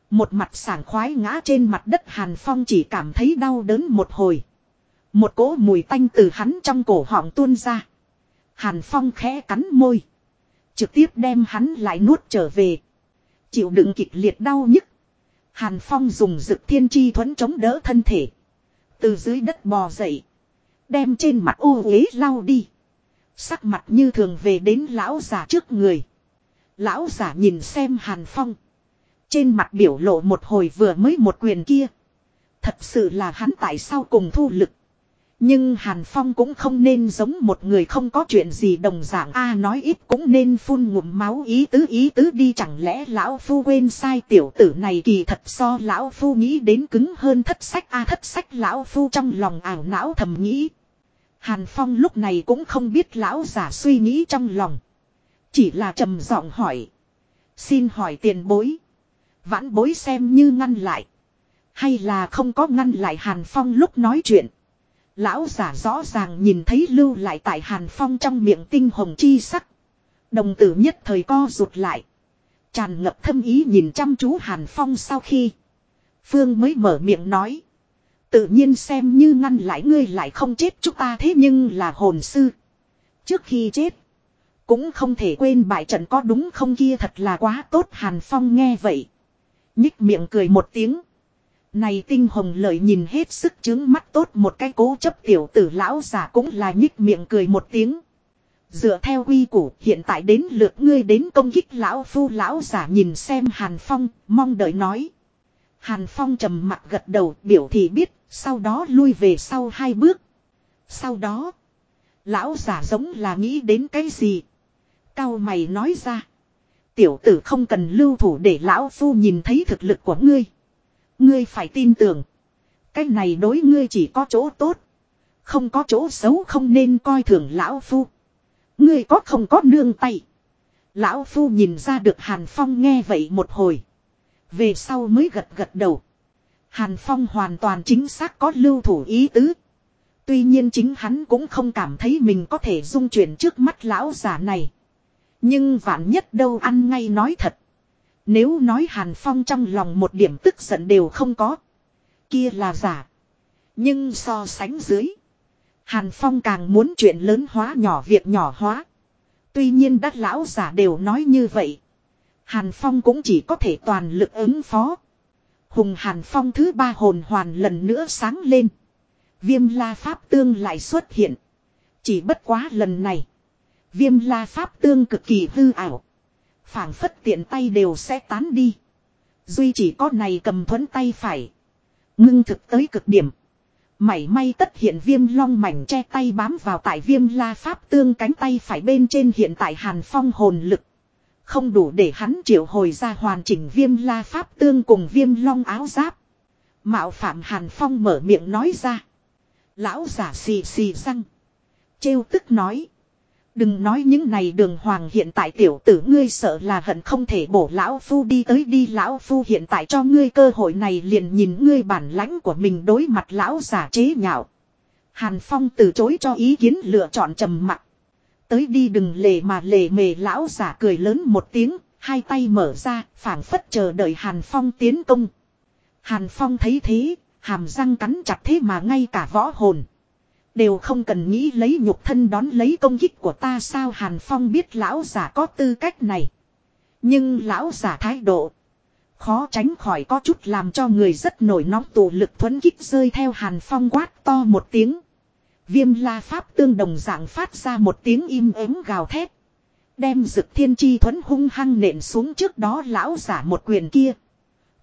Một mặt sảng khoái ngã trên mặt đất hàn phong chỉ cảm thấy đau đớn một hồi. Một cỗ mùi tanh từ hắn trong cổ họng tuôn ra. Hàn phong khẽ cắn môi. Trực tiếp đem hắn lại nuốt trở về. Chịu đựng kịch liệt đau nhức. Hàn Phong dùng dực thiên chi thuẫn chống đỡ thân thể. Từ dưới đất bò dậy. Đem trên mặt ô uế lau đi. Sắc mặt như thường về đến lão già trước người. Lão giả nhìn xem Hàn Phong. Trên mặt biểu lộ một hồi vừa mới một quyền kia. Thật sự là hắn tại sao cùng thu lực. Nhưng Hàn Phong cũng không nên giống một người không có chuyện gì đồng dạng A nói ít cũng nên phun ngụm máu ý tứ ý tứ đi chẳng lẽ lão phu quên sai tiểu tử này kỳ thật so lão phu nghĩ đến cứng hơn thất sách A thất sách lão phu trong lòng ảo não thầm nghĩ. Hàn Phong lúc này cũng không biết lão giả suy nghĩ trong lòng. Chỉ là trầm giọng hỏi. Xin hỏi tiền bối. Vãn bối xem như ngăn lại. Hay là không có ngăn lại Hàn Phong lúc nói chuyện. Lão giả rõ ràng nhìn thấy lưu lại tại Hàn Phong trong miệng tinh hồng chi sắc. Đồng tử nhất thời co rụt lại. Tràn ngập thâm ý nhìn chăm chú Hàn Phong sau khi. Phương mới mở miệng nói. Tự nhiên xem như ngăn lại ngươi lại không chết chúng ta thế nhưng là hồn sư. Trước khi chết. Cũng không thể quên bại trận có đúng không kia thật là quá tốt Hàn Phong nghe vậy. Nhích miệng cười một tiếng. Này tinh hồng lợi nhìn hết sức chứng mắt tốt một cái cố chấp tiểu tử lão giả cũng là nhích miệng cười một tiếng. Dựa theo quy củ, hiện tại đến lượt ngươi đến công kích lão phu lão giả nhìn xem Hàn Phong, mong đợi nói. Hàn Phong trầm mặt gật đầu, biểu thị biết, sau đó lui về sau hai bước. Sau đó, lão giả giống là nghĩ đến cái gì. Cao mày nói ra. Tiểu tử không cần lưu thủ để lão phu nhìn thấy thực lực của ngươi. Ngươi phải tin tưởng. Cái này đối ngươi chỉ có chỗ tốt. Không có chỗ xấu không nên coi thường lão phu. Ngươi có không có nương tay. Lão phu nhìn ra được Hàn Phong nghe vậy một hồi. Về sau mới gật gật đầu. Hàn Phong hoàn toàn chính xác có lưu thủ ý tứ. Tuy nhiên chính hắn cũng không cảm thấy mình có thể dung chuyển trước mắt lão giả này. Nhưng vạn nhất đâu ăn ngay nói thật. Nếu nói Hàn Phong trong lòng một điểm tức giận đều không có. Kia là giả. Nhưng so sánh dưới. Hàn Phong càng muốn chuyện lớn hóa nhỏ việc nhỏ hóa. Tuy nhiên đắt lão giả đều nói như vậy. Hàn Phong cũng chỉ có thể toàn lực ứng phó. Hùng Hàn Phong thứ ba hồn hoàn lần nữa sáng lên. Viêm la pháp tương lại xuất hiện. Chỉ bất quá lần này. Viêm la pháp tương cực kỳ hư ảo phảng phất tiện tay đều sẽ tán đi. Duy chỉ có này cầm thuẫn tay phải. Ngưng thực tới cực điểm. Mảy may tất hiện viêm long mảnh che tay bám vào tại viêm la pháp tương cánh tay phải bên trên hiện tại hàn phong hồn lực. Không đủ để hắn triệu hồi ra hoàn chỉnh viêm la pháp tương cùng viêm long áo giáp. Mạo phạm hàn phong mở miệng nói ra. Lão giả xì xì răng. Trêu tức nói. Đừng nói những này đường hoàng hiện tại tiểu tử ngươi sợ là hận không thể bổ lão phu đi tới đi lão phu hiện tại cho ngươi cơ hội này liền nhìn ngươi bản lãnh của mình đối mặt lão giả chế nhạo. Hàn Phong từ chối cho ý kiến lựa chọn trầm mặc. Tới đi đừng lề mà lề mề lão giả cười lớn một tiếng, hai tay mở ra, phảng phất chờ đợi Hàn Phong tiến công. Hàn Phong thấy thế, hàm răng cắn chặt thế mà ngay cả võ hồn. Đều không cần nghĩ lấy nhục thân đón lấy công kích của ta sao Hàn Phong biết lão giả có tư cách này. Nhưng lão giả thái độ. Khó tránh khỏi có chút làm cho người rất nổi nóng tụ lực thuấn kích rơi theo Hàn Phong quát to một tiếng. Viêm la pháp tương đồng dạng phát ra một tiếng im ắng gào thét. Đem dực thiên chi thuấn hung hăng nện xuống trước đó lão giả một quyền kia.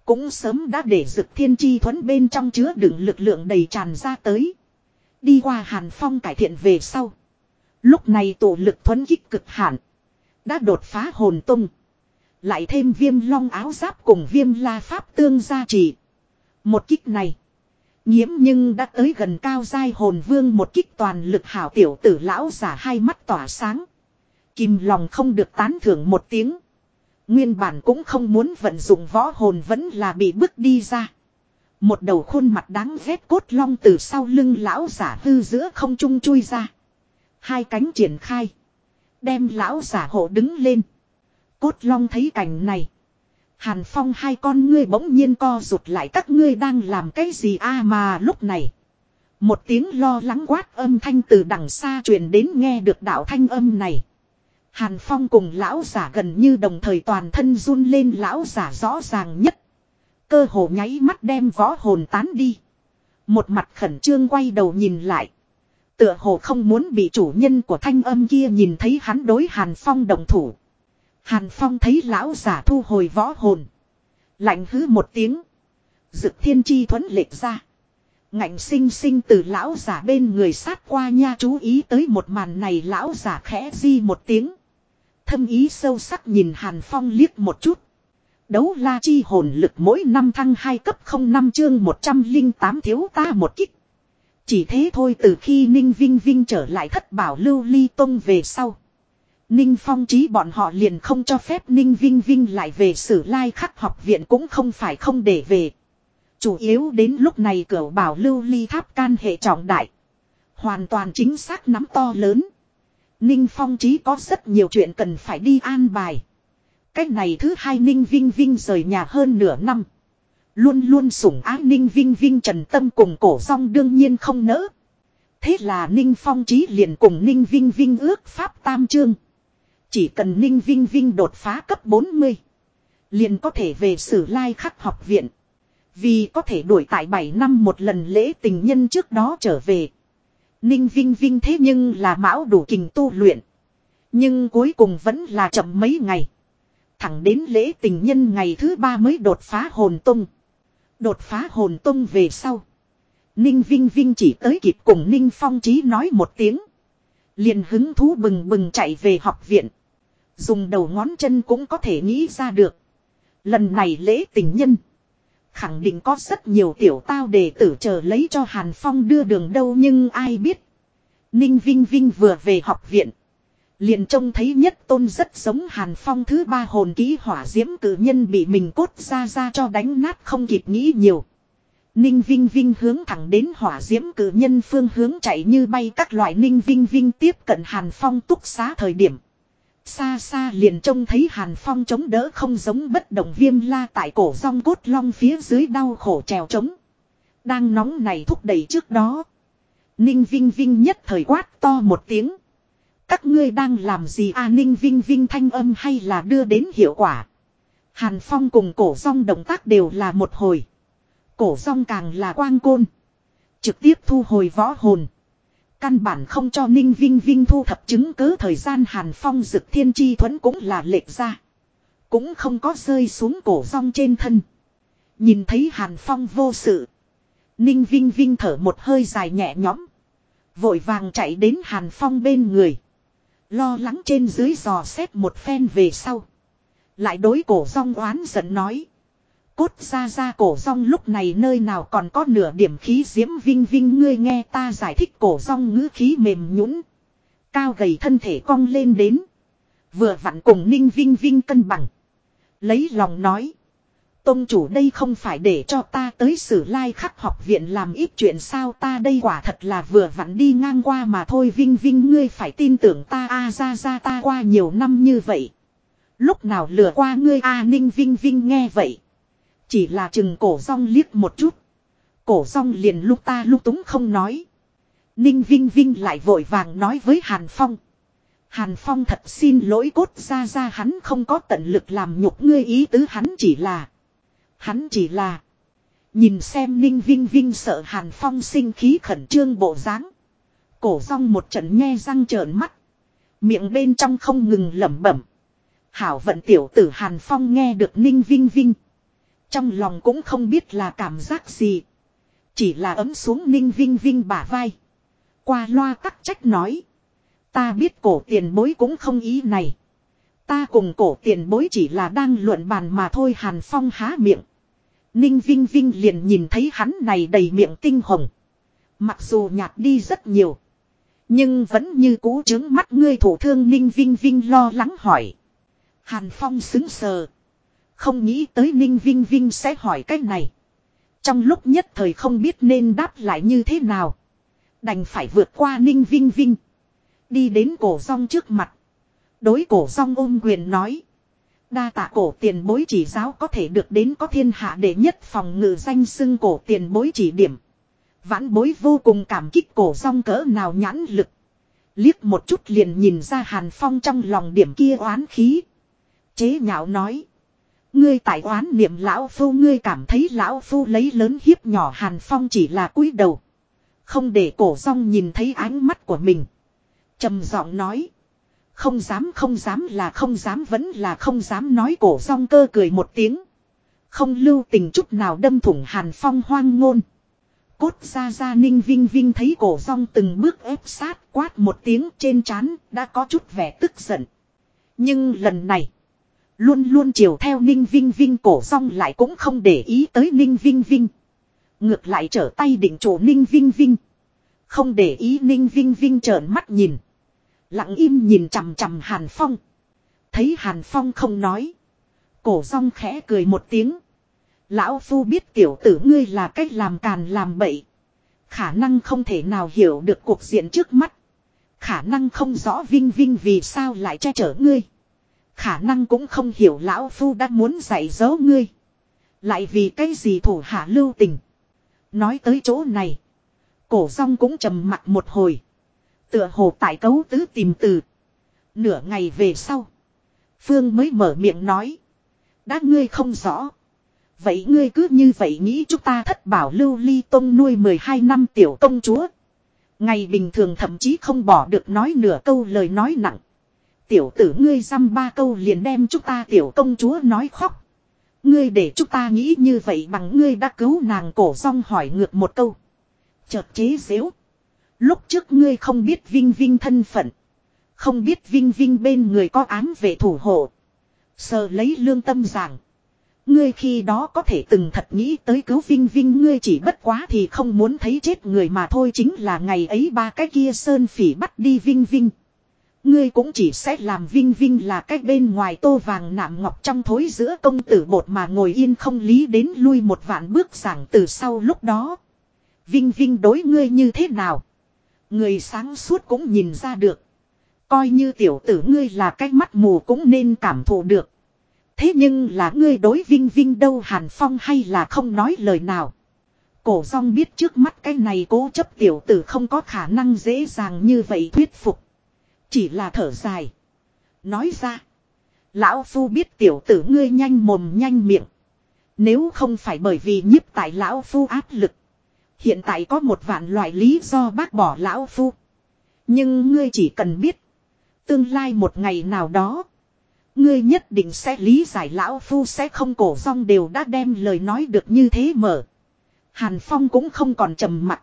Cũng sớm đã để dực thiên chi thuấn bên trong chứa đựng lực lượng đầy tràn ra tới. Đi qua Hàn Phong cải thiện về sau. Lúc này tổ lực thuấn kích cực hạn. Đã đột phá hồn tung. Lại thêm viêm long áo giáp cùng viêm la pháp tương gia trì. Một kích này. Nhiễm nhưng đã tới gần cao giai hồn vương một kích toàn lực hảo tiểu tử lão giả hai mắt tỏa sáng. Kim lòng không được tán thưởng một tiếng. Nguyên bản cũng không muốn vận dụng võ hồn vẫn là bị bước đi ra. Một đầu khuôn mặt đáng ghét cốt long từ sau lưng lão giả hư giữa không trung chui ra. Hai cánh triển khai. Đem lão giả hộ đứng lên. Cốt long thấy cảnh này. Hàn phong hai con ngươi bỗng nhiên co rụt lại các ngươi đang làm cái gì a mà lúc này. Một tiếng lo lắng quát âm thanh từ đằng xa truyền đến nghe được đạo thanh âm này. Hàn phong cùng lão giả gần như đồng thời toàn thân run lên, lão giả rõ ràng nhất Cơ hồ nháy mắt đem võ hồn tán đi. Một mặt khẩn trương quay đầu nhìn lại. Tựa hồ không muốn bị chủ nhân của thanh âm kia nhìn thấy hắn đối Hàn Phong đồng thủ. Hàn Phong thấy lão giả thu hồi võ hồn. Lạnh hứ một tiếng. Dực thiên chi thuẫn lệch ra. Ngạnh sinh sinh từ lão giả bên người sát qua nha chú ý tới một màn này lão giả khẽ di một tiếng. Thâm ý sâu sắc nhìn Hàn Phong liếc một chút. Đấu la chi hồn lực mỗi năm thăng 2 cấp 05 chương 108 thiếu ta một kích. Chỉ thế thôi từ khi Ninh Vinh Vinh trở lại thất bảo lưu ly tông về sau. Ninh Phong trí bọn họ liền không cho phép Ninh Vinh Vinh lại về sử lai khắc học viện cũng không phải không để về. Chủ yếu đến lúc này cửa bảo lưu ly tháp can hệ trọng đại. Hoàn toàn chính xác nắm to lớn. Ninh Phong trí có rất nhiều chuyện cần phải đi an bài. Cách này thứ hai Ninh Vinh Vinh rời nhà hơn nửa năm. Luôn luôn sủng ái Ninh Vinh Vinh trần tâm cùng cổ song đương nhiên không nỡ. Thế là Ninh Phong trí liền cùng Ninh Vinh Vinh ước pháp tam chương. Chỉ cần Ninh Vinh Vinh đột phá cấp 40. Liền có thể về sử lai khắc học viện. Vì có thể đuổi tại 7 năm một lần lễ tình nhân trước đó trở về. Ninh Vinh Vinh thế nhưng là mão đủ kình tu luyện. Nhưng cuối cùng vẫn là chậm mấy ngày. Thẳng đến lễ tình nhân ngày thứ ba mới đột phá hồn tung. Đột phá hồn tung về sau. Ninh Vinh Vinh chỉ tới kịp cùng Ninh Phong Trí nói một tiếng. Liền hứng thú bừng bừng chạy về học viện. Dùng đầu ngón chân cũng có thể nghĩ ra được. Lần này lễ tình nhân. Khẳng định có rất nhiều tiểu tao đệ tử chờ lấy cho Hàn Phong đưa đường đâu nhưng ai biết. Ninh Vinh Vinh vừa về học viện. Liền trông thấy nhất tôn rất giống Hàn Phong thứ ba hồn ký hỏa diễm cử nhân bị mình cốt ra ra cho đánh nát không kịp nghĩ nhiều. Ninh Vinh Vinh hướng thẳng đến hỏa diễm cử nhân phương hướng chạy như bay các loại Ninh Vinh Vinh tiếp cận Hàn Phong túc xá thời điểm. Xa xa liền trông thấy Hàn Phong chống đỡ không giống bất động viêm la tại cổ song cốt long phía dưới đau khổ trèo trống. Đang nóng này thúc đẩy trước đó. Ninh Vinh Vinh nhất thời quát to một tiếng. Các ngươi đang làm gì à Ninh Vinh Vinh thanh âm hay là đưa đến hiệu quả. Hàn Phong cùng cổ song động tác đều là một hồi. Cổ song càng là quang côn. Trực tiếp thu hồi võ hồn. Căn bản không cho Ninh Vinh Vinh thu thập chứng cứ thời gian Hàn Phong dực thiên chi thuẫn cũng là lệch ra. Cũng không có rơi xuống cổ rong trên thân. Nhìn thấy Hàn Phong vô sự. Ninh Vinh Vinh thở một hơi dài nhẹ nhõm. Vội vàng chạy đến Hàn Phong bên người. Lo lắng trên dưới dò xét một phen về sau. Lại đối cổ rong oán giận nói. Cốt ra ra cổ rong lúc này nơi nào còn có nửa điểm khí diễm vinh vinh ngươi nghe ta giải thích cổ rong ngữ khí mềm nhũn Cao gầy thân thể cong lên đến. Vừa vặn cùng ninh vinh vinh cân bằng. Lấy lòng nói. Tông chủ đây không phải để cho ta tới sử lai khắc học viện làm ít chuyện sao ta đây quả thật là vừa vặn đi ngang qua mà thôi Vinh Vinh, ngươi phải tin tưởng ta a ra ra, ta qua nhiều năm như vậy. Lúc nào lừa qua ngươi a ninh Vinh Vinh nghe vậy. Chỉ là chừng cổ rong liếc một chút. Cổ rong liền lúc ta lúc túng không nói. Ninh Vinh Vinh lại vội vàng nói với Hàn Phong. Hàn Phong thật xin lỗi cốt ra ra, hắn không có tận lực làm nhục ngươi ý tứ hắn chỉ là. Hắn chỉ là. Nhìn xem Ninh Vinh Vinh sợ Hàn Phong sinh khí khẩn trương bộ dáng. Cổ rong một trận nghe răng trợn mắt. Miệng bên trong không ngừng lẩm bẩm. Hảo vận tiểu tử Hàn Phong nghe được Ninh Vinh Vinh. Trong lòng cũng không biết là cảm giác gì. Chỉ là ấm xuống ninh vinh vinh bả vai. Qua loa tắc trách nói. Ta biết cổ tiền bối cũng không ý này. Ta cùng cổ tiền bối chỉ là đang luận bàn mà thôi, Hàn Phong há miệng. Ninh Vinh Vinh liền nhìn thấy hắn này đầy miệng tinh hồng. Mặc dù nhạt đi rất nhiều. Nhưng vẫn như cũ trướng mắt ngươi thủ thương, Ninh Vinh Vinh lo lắng hỏi. Hàn Phong xứng sờ. Không nghĩ tới Ninh Vinh Vinh sẽ hỏi cách này. Trong lúc nhất thời không biết nên đáp lại như thế nào. Đành phải vượt qua Ninh Vinh Vinh. Đi đến cổ rong trước mặt. Đối cổ song ôm quyền nói. Đa tạ cổ tiền bối chỉ giáo có thể được đến có thiên hạ đệ nhất phòng ngự danh xưng cổ tiền bối chỉ điểm. Vãn bối vô cùng cảm kích cổ song cỡ nào nhãn lực. Liếc một chút liền nhìn ra hàn phong trong lòng điểm kia oán khí. Chế nhạo nói. Ngươi tại oán niệm lão phu, ngươi cảm thấy lão phu lấy lớn hiếp nhỏ hàn phong chỉ là cúi đầu. Không để cổ rong nhìn thấy ánh mắt của mình. trầm giọng nói. Không dám không dám là không dám, vẫn là không dám nói cổ rong cơ cười một tiếng. Không lưu tình chút nào đâm thủng hàn phong hoang ngôn. Cốt ra ra ninh vinh vinh thấy cổ rong từng bước ép sát quát một tiếng trên chán đã có chút vẻ tức giận. Nhưng lần này. Luôn luôn chiều theo ninh vinh vinh cổ rong lại cũng không để ý tới ninh vinh vinh. Ngược lại trở tay định chủ ninh vinh vinh. Không để ý ninh vinh vinh trợn mắt nhìn. Lặng im nhìn chằm chằm hàn phong. Thấy hàn phong không nói. Cổ rong khẽ cười một tiếng. Lão Phu biết tiểu tử ngươi là cách làm càn làm bậy. Khả năng không thể nào hiểu được cuộc diện trước mắt. Khả năng không rõ Vinh Vinh vì sao lại che chở ngươi. Khả năng cũng không hiểu Lão Phu đã muốn dạy dỗ ngươi. Lại vì cái gì thủ hạ lưu tình. Nói tới chỗ này. Cổ rong cũng trầm mặt một hồi. Tựa hồ tại cấu tứ tìm từ. Nửa ngày về sau. Phương mới mở miệng nói. Đã ngươi không rõ. Vậy ngươi cứ như vậy nghĩ chúng ta thất bảo lưu ly tông nuôi 12 năm tiểu công chúa. Ngày bình thường thậm chí không bỏ được nói nửa câu lời nói nặng. Tiểu tử ngươi dăm ba câu liền đem chúng ta tiểu công chúa nói khóc. Ngươi để chúng ta nghĩ như vậy bằng ngươi đã cứu nàng cổ rong hỏi ngược một câu. Chợt chế xếu. Lúc trước ngươi không biết Vinh Vinh thân phận. Không biết Vinh Vinh bên người có ám về thủ hộ. Sờ lấy lương tâm rằng, Ngươi khi đó có thể từng thật nghĩ tới cứu Vinh Vinh, ngươi chỉ bất quá thì không muốn thấy chết người mà thôi, chính là ngày ấy ba cái kia sơn phỉ bắt đi Vinh Vinh. Ngươi cũng chỉ sẽ làm Vinh Vinh là cách bên ngoài tô vàng nạm ngọc trong thối giữa công tử bột mà ngồi yên không lý đến lui một vạn bước giảng từ sau lúc đó. Vinh Vinh đối ngươi như thế nào? Người sáng suốt cũng nhìn ra được. Coi như tiểu tử ngươi là cái mắt mù cũng nên cảm thụ được. Thế nhưng là ngươi đối vinh vinh đâu Hàn Phong hay là không nói lời nào. Cổ song biết trước mắt cái này cố chấp tiểu tử không có khả năng dễ dàng như vậy thuyết phục. Chỉ là thở dài. Nói ra. Lão Phu biết tiểu tử ngươi nhanh mồm nhanh miệng. Nếu không phải bởi vì nhiếp tại Lão Phu áp lực. Hiện tại có một vạn loại lý do bác bỏ Lão Phu. Nhưng ngươi chỉ cần biết. Tương lai một ngày nào đó. Ngươi nhất định sẽ lý giải lão phu sẽ không cổ rong đều đã đem lời nói được như thế mở. Hàn Phong cũng không còn trầm mặt.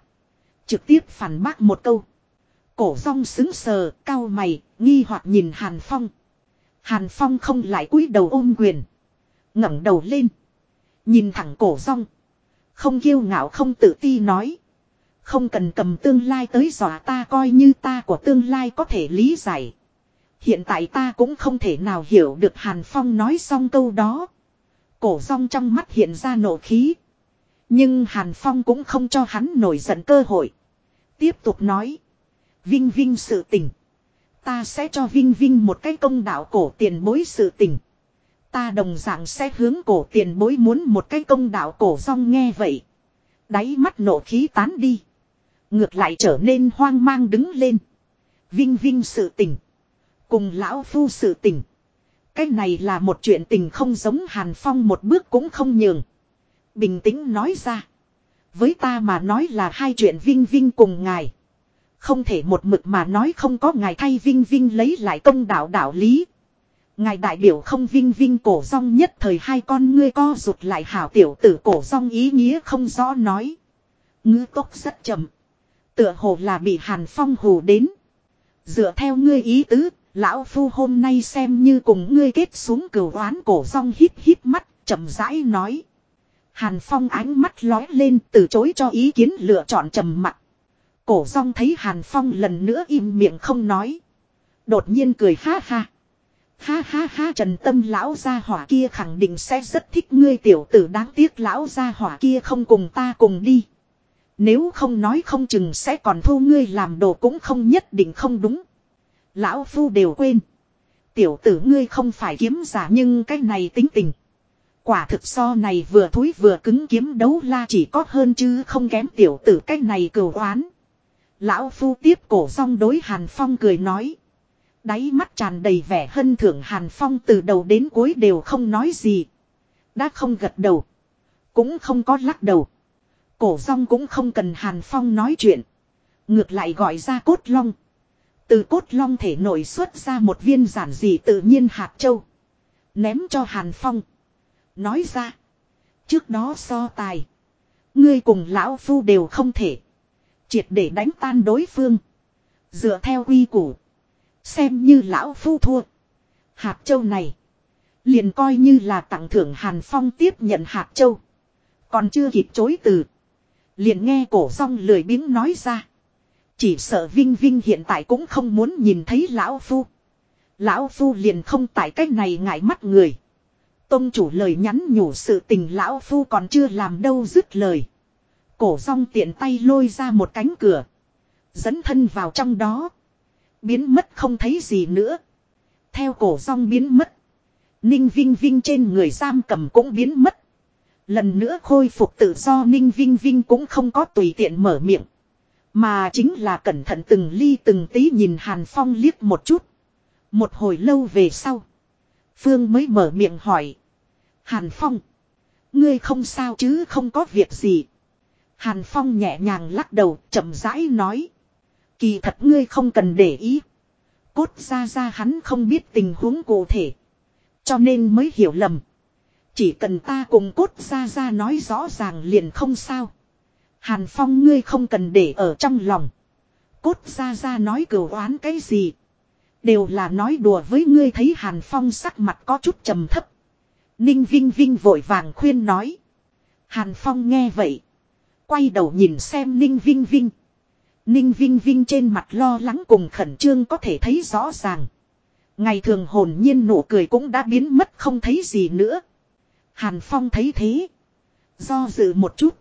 Trực tiếp phản bác một câu. Cổ rong xứng sờ, cao mày, nghi hoặc nhìn Hàn Phong. Hàn Phong không lại cúi đầu ôm quyền. ngẩng đầu lên. Nhìn thẳng cổ rong. Không kiêu ngạo, không tự ti nói. Không cần cầm tương lai tới dọa ta, coi như ta của tương lai có thể lý giải. Hiện tại ta cũng không thể nào hiểu được Hàn Phong nói xong câu đó. Cổ rong trong mắt hiện ra nộ khí. Nhưng Hàn Phong cũng không cho hắn nổi giận cơ hội. Tiếp tục nói. Vinh Vinh sự tình. Ta sẽ cho Vinh Vinh một cái công đạo cổ tiền bối sự tình. Ta đồng dạng sẽ hướng cổ tiền bối muốn một cái công đạo cổ rong nghe vậy. Đáy mắt nộ khí tán đi. Ngược lại trở nên hoang mang đứng lên. Vinh Vinh sự tình. Cùng lão phu sự tình. Cái này là một chuyện tình không giống Hàn Phong một bước cũng không nhường. Bình tĩnh nói ra. Với ta mà nói là hai chuyện vinh vinh cùng ngài. Không thể một mực mà nói không có ngài thay vinh vinh lấy lại công đạo đạo lý. Ngài đại biểu không vinh vinh cổ rong nhất thời hai con ngươi co rụt lại hảo tiểu tử cổ rong ý nghĩa không rõ nói. Ngư tốc rất chậm. Tựa hồ là bị hàn phong hù đến. Dựa theo ngươi ý tứ, Lão Phu hôm nay xem như cùng ngươi kết xuống cửu oán cổ rong hít hít mắt, chậm rãi nói. Hàn Phong ánh mắt lói lên từ chối cho ý kiến lựa chọn trầm mặt. Cổ rong thấy Hàn Phong lần nữa im miệng không nói. Đột nhiên cười ha ha. Ha ha ha, trần tâm lão gia hỏa kia khẳng định sẽ rất thích ngươi, tiểu tử đáng tiếc lão gia hỏa kia không cùng ta cùng đi. Nếu không nói không chừng sẽ còn thu ngươi làm đồ cũng không nhất định không đúng. Lão Phu đều quên. Tiểu tử ngươi không phải kiếm giả nhưng cái này tính tình. Quả thực so này vừa thúi vừa cứng kiếm đấu la chỉ có hơn chứ không kém tiểu tử cái này cừu oán. Lão Phu tiếp cổ song đối Hàn Phong cười nói. Đáy mắt tràn đầy vẻ hân thưởng Hàn Phong từ đầu đến cuối đều không nói gì. Đã không gật đầu. Cũng không có lắc đầu. Cổ song cũng không cần Hàn Phong nói chuyện. Ngược lại gọi ra cốt long. Từ cốt long thể nổi xuất ra một viên giản dị tự nhiên hạt châu. Ném cho Hàn Phong. Nói ra. Trước đó so tài. Ngươi cùng lão phu đều không thể. Triệt để đánh tan đối phương. Dựa theo quy củ. Xem như lão phu thua. Hạt châu này. Liền coi như là tặng thưởng Hàn Phong tiếp nhận hạt châu. Còn chưa kịp chối từ. Liền nghe cổ song lười biếng nói ra. Chỉ sợ Vinh Vinh hiện tại cũng không muốn nhìn thấy lão phu. Lão phu liền không tại cách này ngại mắt người. Tông chủ lời nhắn nhủ sự tình lão phu còn chưa làm đâu dứt lời. Cổ song tiện tay lôi ra một cánh cửa. Dẫn thân vào trong đó. Biến mất không thấy gì nữa. Theo cổ song biến mất. Ninh Vinh Vinh trên người giam cầm cũng biến mất. Lần nữa khôi phục tự do, Ninh Vinh Vinh cũng không có tùy tiện mở miệng. Mà chính là cẩn thận từng ly từng tí nhìn Hàn Phong liếc một chút. Một hồi lâu về sau. Phương mới mở miệng hỏi. Hàn Phong. Ngươi không sao chứ, không có việc gì. Hàn Phong nhẹ nhàng lắc đầu, chậm rãi nói. Kỳ thật ngươi không cần để ý. Cốt ra ra hắn không biết tình huống cụ thể. Cho nên mới hiểu lầm. Chỉ cần ta cùng cốt ra ra nói rõ ràng liền không sao. Hàn Phong ngươi không cần để ở trong lòng. Cốt ra ra nói cửu oán cái gì. Đều là nói đùa với ngươi thấy Hàn Phong sắc mặt có chút trầm thấp. Ninh Vinh Vinh vội vàng khuyên nói. Hàn Phong nghe vậy. Quay đầu nhìn xem Ninh Vinh Vinh. Ninh Vinh Vinh trên mặt lo lắng cùng khẩn trương có thể thấy rõ ràng. Ngày thường hồn nhiên nụ cười cũng đã biến mất không thấy gì nữa. Hàn Phong thấy thế. Do dự một chút.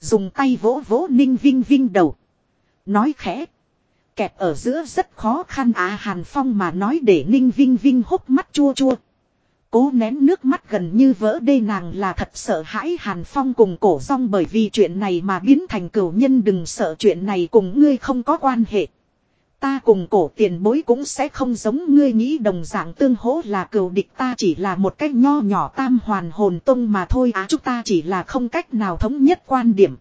Dùng tay vỗ vỗ Ninh Vinh Vinh đầu. Nói khẽ. Kẹp ở giữa rất khó khăn à Hàn Phong mà nói để Ninh Vinh Vinh hốc mắt chua chua. Cố nén nước mắt gần như vỡ đê nàng là thật sợ hãi Hàn Phong cùng cổ rong bởi vì chuyện này mà biến thành cửu nhân đừng sợ chuyện này cùng ngươi không có quan hệ. Ta cùng cổ tiền bối cũng sẽ không giống ngươi nghĩ đồng dạng tương hỗ là cửu địch ta chỉ là một cách nho nhỏ tam hoàn hồn tông mà thôi á à, chúng ta chỉ là không cách nào thống nhất quan điểm.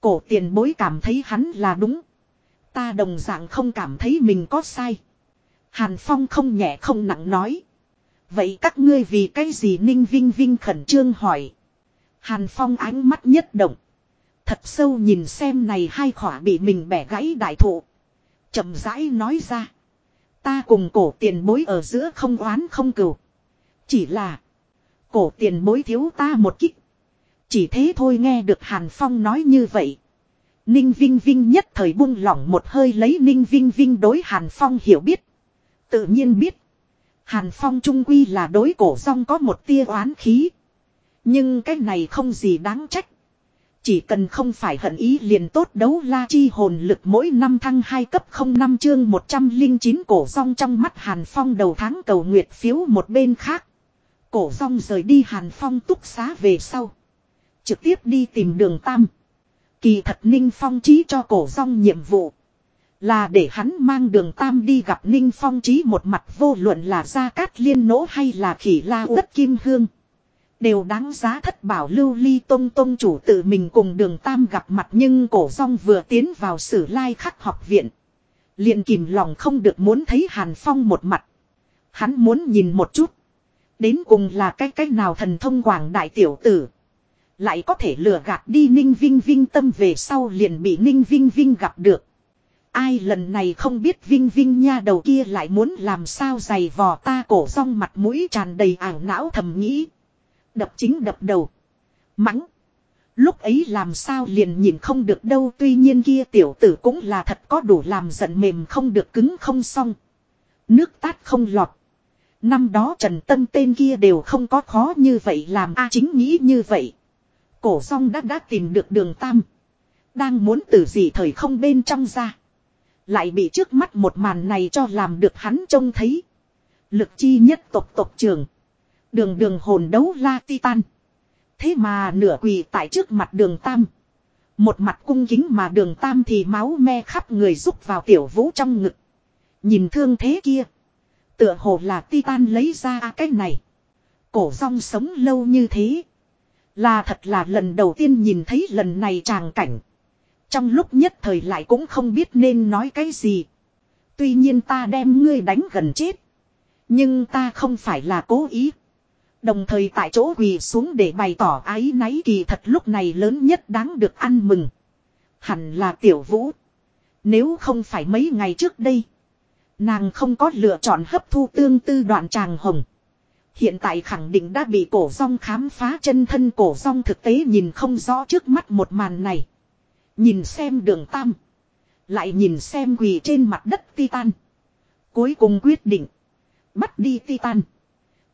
Cổ tiền bối cảm thấy hắn là đúng. Ta đồng dạng không cảm thấy mình có sai. Hàn Phong không nhẹ không nặng nói. Vậy các ngươi vì cái gì Ninh Vinh Vinh khẩn trương hỏi. Hàn Phong ánh mắt nhất động. Thật sâu nhìn xem này hai khỏa bị mình bẻ gãy đại thụ chậm rãi nói ra. Ta cùng cổ tiền bối ở giữa không oán không cừu. Chỉ là. Cổ tiền bối thiếu ta một kích. Chỉ thế thôi nghe được Hàn Phong nói như vậy. Ninh Vinh Vinh nhất thời buông lỏng một hơi lấy Ninh Vinh Vinh đối Hàn Phong hiểu biết. Tự nhiên biết. Hàn Phong trung quy là đối cổ song có một tia oán khí. Nhưng cái này không gì đáng trách. Chỉ cần không phải hận ý liền tốt đấu la chi hồn lực mỗi năm thăng 2 cấp 05 chương 109 cổ rong trong mắt Hàn Phong đầu tháng cầu nguyệt phiếu một bên khác. Cổ rong rời đi Hàn Phong túc xá về sau. Trực tiếp đi tìm đường Tam. Kỳ thật Ninh Phong trí cho cổ rong nhiệm vụ. Là để hắn mang đường Tam đi gặp Ninh Phong trí một mặt vô luận là Gia Cát Liên Nỗ hay là Khỉ La Đất Kim Hương. Đều đáng giá thất bảo lưu ly tông tông chủ tự mình cùng đường tam gặp mặt nhưng cổ rong vừa tiến vào sử lai khắc học viện. liền kìm lòng không được muốn thấy Hàn Phong một mặt. Hắn muốn nhìn một chút. Đến cùng là cái cách nào thần thông quảng đại tiểu tử. Lại có thể lừa gạt đi Ninh Vinh Vinh tâm về sau liền bị Ninh Vinh Vinh gặp được. Ai lần này không biết Vinh Vinh nha đầu kia lại muốn làm sao giày vò ta cổ rong mặt mũi tràn đầy ảo não thầm nghĩ. Đập chính đập đầu. Mắng. Lúc ấy làm sao liền nhìn không được đâu, tuy nhiên kia tiểu tử cũng là thật có đủ làm giận mềm không được cứng không xong. Nước tát không lọt. Năm đó Trần Tân tên kia đều không có khó như vậy làm a chính nghĩ như vậy. Cổ song đã đã tìm được đường tam. Đang muốn từ gì thời không bên trong ra. Lại bị trước mắt một màn này cho làm được hắn trông thấy. Lực chi nhất tộc tộc trường. Đường đường hồn đấu la titan. Thế mà nửa quỳ tại trước mặt đường tam. Một mặt cung kính mà đường tam thì máu me khắp người rúc vào tiểu vũ trong ngực. Nhìn thương thế kia. Tựa hồ là titan lấy ra à cái này. Cổ rong sống lâu như thế. Là thật là lần đầu tiên nhìn thấy lần này tràng cảnh. Trong lúc nhất thời lại cũng không biết nên nói cái gì. Tuy nhiên ta đem ngươi đánh gần chết. Nhưng ta không phải là cố ý. Đồng thời tại chỗ quỳ xuống để bày tỏ ái náy kỳ thật lúc này lớn nhất đáng được ăn mừng. Hẳn là tiểu vũ. Nếu không phải mấy ngày trước đây. Nàng không có lựa chọn hấp thu tương tư đoạn tràng hồng. Hiện tại khẳng định đã bị cổ rong khám phá chân thân cổ rong thực tế nhìn không rõ trước mắt một màn này. Nhìn xem đường tam. Lại nhìn xem quỳ trên mặt đất titan. Cuối cùng quyết định. Bắt đi titan.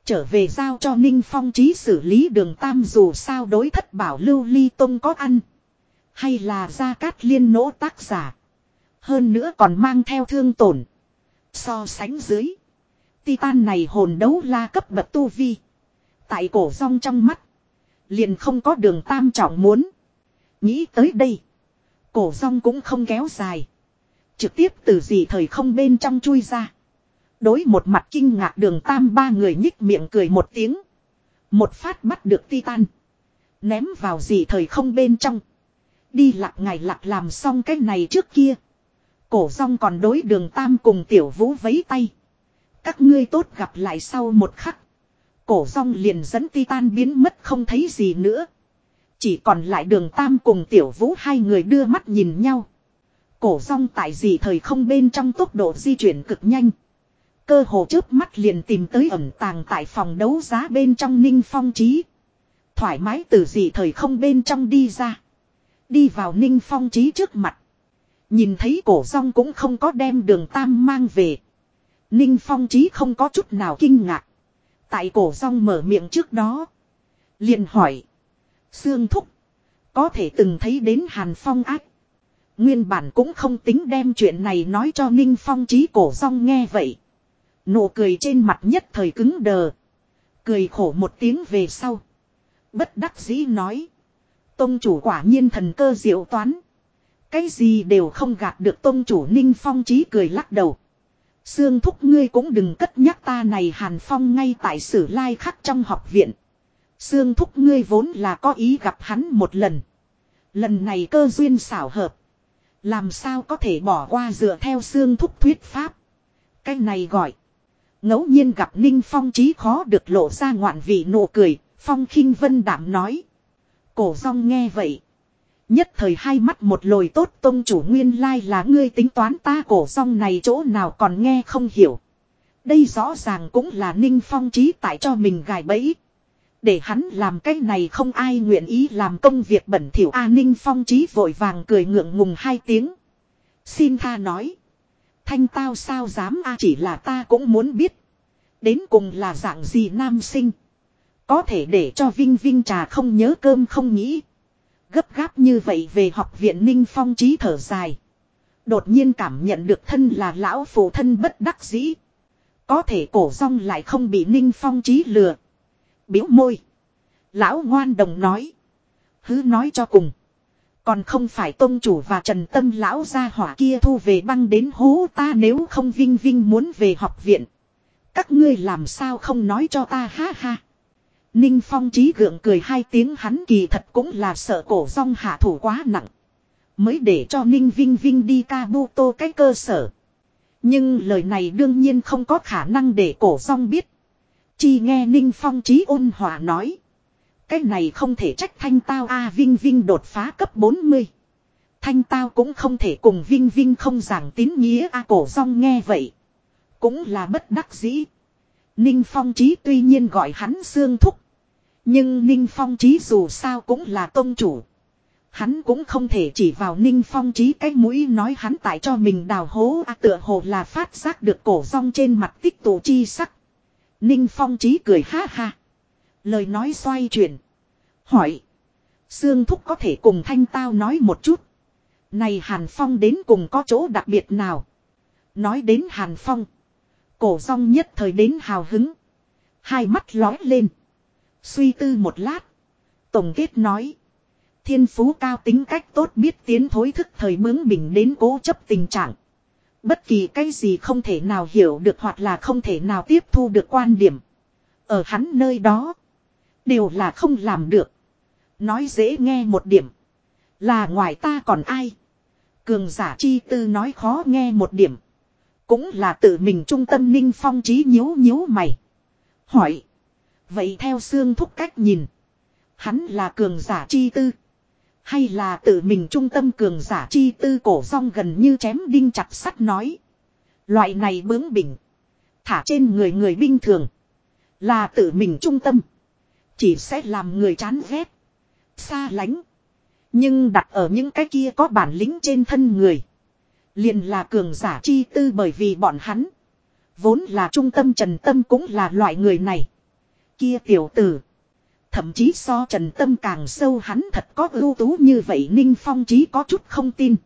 Trở về giao cho Ninh Phong trí xử lý đường tam dù sao đối thất bảo lưu ly tông có ăn. Hay là ra cát liên nỗ tác giả. Hơn nữa còn mang theo thương tổn. So sánh dưới. Titan này hồn đấu la cấp bậc tu vi. Tại cổ rong trong mắt. Liền không có đường tam trọng muốn. Nghĩ tới đây. Cổ rong cũng không kéo dài. Trực tiếp từ gì thời không bên trong chui ra. Đối một mặt kinh ngạc đường tam ba người nhích miệng cười một tiếng. Một phát bắt được titan. Ném vào gì thời không bên trong. Đi lạc ngày lạc làm xong cái này trước kia. Cổ rong còn đối đường tam cùng tiểu vũ vấy tay. Các ngươi tốt gặp lại sau một khắc. Cổ rong liền dẫn titan biến mất không thấy gì nữa. Chỉ còn lại đường tam cùng tiểu vũ hai người đưa mắt nhìn nhau. Cổ rong tại gì thời không bên trong tốc độ di chuyển cực nhanh. Cơ hồ trước mắt liền tìm tới ẩn tàng tại phòng đấu giá bên trong ninh phong trí. Thoải mái từ gì thời không bên trong đi ra. Đi vào ninh phong trí trước mặt. Nhìn thấy cổ rong cũng không có đem đường tam mang về. Ninh phong trí không có chút nào kinh ngạc. Tại cổ rong mở miệng trước đó. Liền hỏi. Sương thúc. Có thể từng thấy đến hàn phong ác. Nguyên bản cũng không tính đem chuyện này nói cho Ninh Phong trí cổ rong nghe vậy. Nụ cười trên mặt nhất thời cứng đờ. Cười khổ một tiếng về sau. Bất đắc dĩ nói. Tông chủ quả nhiên thần cơ diệu toán. Cái gì đều không gạt được tông chủ Ninh Phong trí cười lắc đầu. Sương thúc ngươi cũng đừng cất nhắc ta này Hàn Phong ngay tại sử lai khắc trong học viện. Sương thúc ngươi vốn là có ý gặp hắn một lần. Lần này cơ duyên xảo hợp. Làm sao có thể bỏ qua dựa theo Sương thúc thuyết pháp. Cái này gọi. ngẫu nhiên gặp Ninh Phong trí khó được lộ ra ngoạn vị nụ cười. Phong khinh vân đảm nói. Cổ rong nghe vậy. Nhất thời hai mắt một lồi tốt tông chủ nguyên lai là ngươi tính toán ta cổ rong này chỗ nào còn nghe không hiểu. Đây rõ ràng cũng là Ninh Phong trí tại cho mình gài bẫy. Để hắn làm cái này không ai nguyện ý làm công việc bẩn thỉu A Ninh Phong trí vội vàng cười ngượng ngùng hai tiếng. Xin tha nói. Thanh tao sao dám A, chỉ là ta cũng muốn biết. Đến cùng là dạng gì nam sinh. Có thể để cho Vinh Vinh trà không nhớ cơm không nghĩ. Gấp gáp như vậy về học viện Ninh Phong trí thở dài. Đột nhiên cảm nhận được thân là lão phụ thân bất đắc dĩ. Có thể cổ rong lại không bị Ninh Phong trí lừa biếu môi. Lão ngoan đồng nói. Hứ nói cho cùng. Còn không phải tôn chủ và trần tâm lão gia hỏa kia thu về băng đến hố ta nếu không vinh vinh muốn về học viện. Các ngươi làm sao không nói cho ta ha ha. Ninh Phong trí gượng cười hai tiếng hắn kỳ thật cũng là sợ cổ rong hạ thủ quá nặng. Mới để cho Ninh Vinh Vinh đi ca bu tô cái cơ sở. Nhưng lời này đương nhiên không có khả năng để cổ rong biết. Chi nghe Ninh Phong trí ôn hòa nói. Cái này không thể trách thanh tao a Vinh Vinh đột phá cấp 40. Thanh tao cũng không thể cùng Vinh Vinh không giảng tín nghĩa a cổ rong nghe vậy. Cũng là bất đắc dĩ. Ninh Phong trí tuy nhiên gọi hắn xương thúc. Nhưng Ninh Phong trí dù sao cũng là tôn chủ. Hắn cũng không thể chỉ vào Ninh Phong trí cái mũi nói hắn tại cho mình đào hố a tựa hồ là phát giác được cổ rong trên mặt tích tụ chi sắc. Ninh Phong trí cười ha ha. Lời nói xoay chuyển. Hỏi. Sương Thúc có thể cùng thanh tao nói một chút. Này Hàn Phong đến cùng có chỗ đặc biệt nào? Nói đến Hàn Phong. Cổ rong nhất thời đến hào hứng. Hai mắt lói lên. Suy tư một lát. Tổng kết nói. Thiên phú cao tính cách tốt biết tiến thối thức thời mướng mình đến cố chấp tình trạng. Bất kỳ cái gì không thể nào hiểu được hoặc là không thể nào tiếp thu được quan điểm. Ở hắn nơi đó. Đều là không làm được. Nói dễ nghe một điểm. Là ngoài ta còn ai. Cường giả chi tư nói khó nghe một điểm. Cũng là tự mình trung tâm Ninh Phong trí nhíu nhíu mày. Hỏi. Vậy theo xương thúc cách nhìn. Hắn là cường giả chi tư. Hay là tự mình trung tâm cường giả chi tư cổ rong gần như chém đinh chặt sắt nói. Loại này bướng bỉnh. Thả trên người người bình thường. Là tự mình trung tâm. Chỉ sẽ làm người chán ghét. Xa lánh. Nhưng đặt ở những cái kia có bản lĩnh trên thân người. liền là cường giả chi tư bởi vì bọn hắn. Vốn là trung tâm trần tâm cũng là loại người này. Kia tiểu tử. Thậm chí so trần tâm càng sâu, hắn thật có ưu tú như vậy, Ninh Phong chí có chút không tin.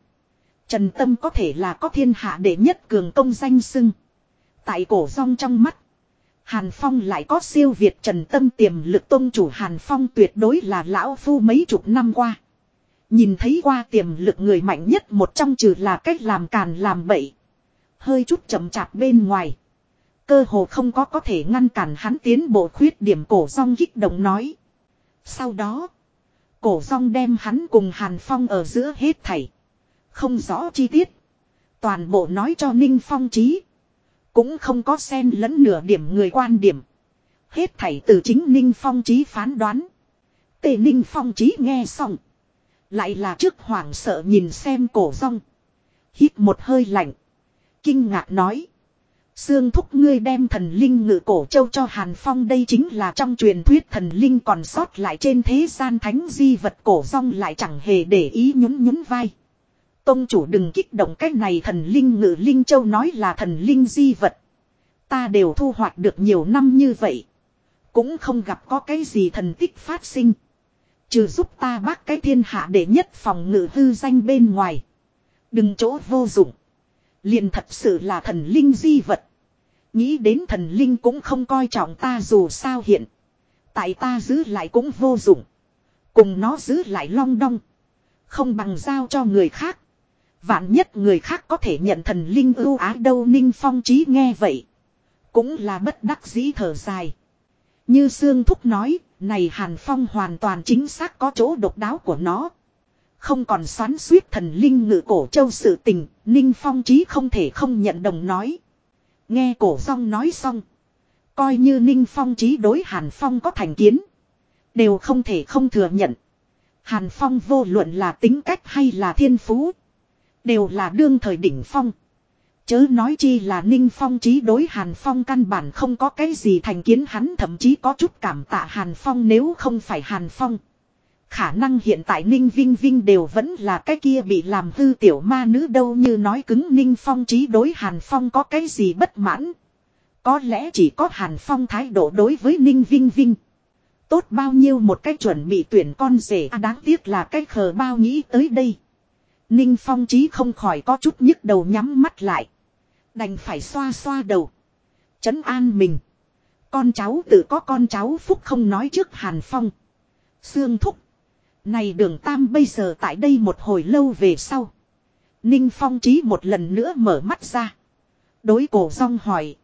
Trần tâm có thể là có thiên hạ đệ nhất cường công danh sưng. Tại cổ rong trong mắt. Hàn Phong lại có siêu việt trần tâm tiềm lực tôn chủ Hàn Phong tuyệt đối là lão phu mấy chục năm qua. Nhìn thấy qua tiềm lực người mạnh nhất, một trong trừ là cách làm càn làm bậy. Hơi chút chậm chạp bên ngoài. Cơ hồ không có có thể ngăn cản hắn tiến bộ khuyết điểm cổ rong kích động nói. Sau đó. Cổ rong đem hắn cùng Hàn Phong ở giữa hết thảy. Không rõ chi tiết. Toàn bộ nói cho Ninh Phong trí. Cũng không có xen lẫn nửa điểm người quan điểm. Hết thảy từ chính Ninh Phong trí phán đoán. Tề Ninh Phong trí nghe xong. Lại là trước hoảng sợ nhìn xem cổ rong. Hít một hơi lạnh. Kinh ngạc nói. Sương thúc ngươi đem thần linh ngự cổ châu cho Hàn Phong đây chính là trong truyền thuyết thần linh còn sót lại trên thế gian thánh di vật cổ rong lại chẳng hề để ý nhún nhún vai. Tông chủ đừng kích động cái này thần linh ngự linh châu nói là thần linh di vật. Ta đều thu hoạch được nhiều năm như vậy. Cũng không gặp có cái gì thần tích phát sinh. Trừ giúp ta bác cái thiên hạ để nhất phòng ngự hư danh bên ngoài. Đừng chỗ vô dụng. Liền thật sự là thần linh di vật. Nghĩ đến thần linh cũng không coi trọng ta dù sao hiện. Tại ta giữ lại cũng vô dụng. Cùng nó giữ lại long đong. Không bằng giao cho người khác. Vạn nhất người khác có thể nhận thần linh ưu ái đâu Ninh Phong trí nghe vậy. Cũng là bất đắc dĩ thở dài. Như Sương Thúc nói, này Hàn Phong hoàn toàn chính xác có chỗ độc đáo của nó. Không còn xoắn suýt thần linh ngự cổ châu sự tình, Ninh Phong trí không thể không nhận đồng nói. Nghe cổ song nói xong. Coi như Ninh Phong trí đối Hàn Phong có thành kiến. Đều không thể không thừa nhận. Hàn Phong vô luận là tính cách hay là thiên phú. Đều là đương thời đỉnh phong. Chớ nói chi là Ninh Phong trí đối Hàn Phong căn bản không có cái gì thành kiến hắn thậm chí có chút cảm tạ Hàn Phong nếu không phải Hàn Phong. Khả năng hiện tại Ninh Vinh Vinh đều vẫn là cái kia bị làm hư tiểu ma nữ đâu như nói cứng Ninh Phong trí đối Hàn Phong có cái gì bất mãn. Có lẽ chỉ có Hàn Phong thái độ đối với Ninh Vinh Vinh. Tốt bao nhiêu một cái chuẩn bị tuyển con rể à, đáng tiếc là cái khờ bao nghĩ tới đây. Ninh Phong trí không khỏi có chút nhức đầu nhắm mắt lại. Đành phải xoa xoa đầu. Chấn an mình. Con cháu tự có con cháu phúc không nói trước Hàn Phong. Sương thúc. Này đường Tam bây giờ tại đây một hồi lâu về sau. Ninh Phong trí một lần nữa mở mắt ra. Đối cổ rong hỏi.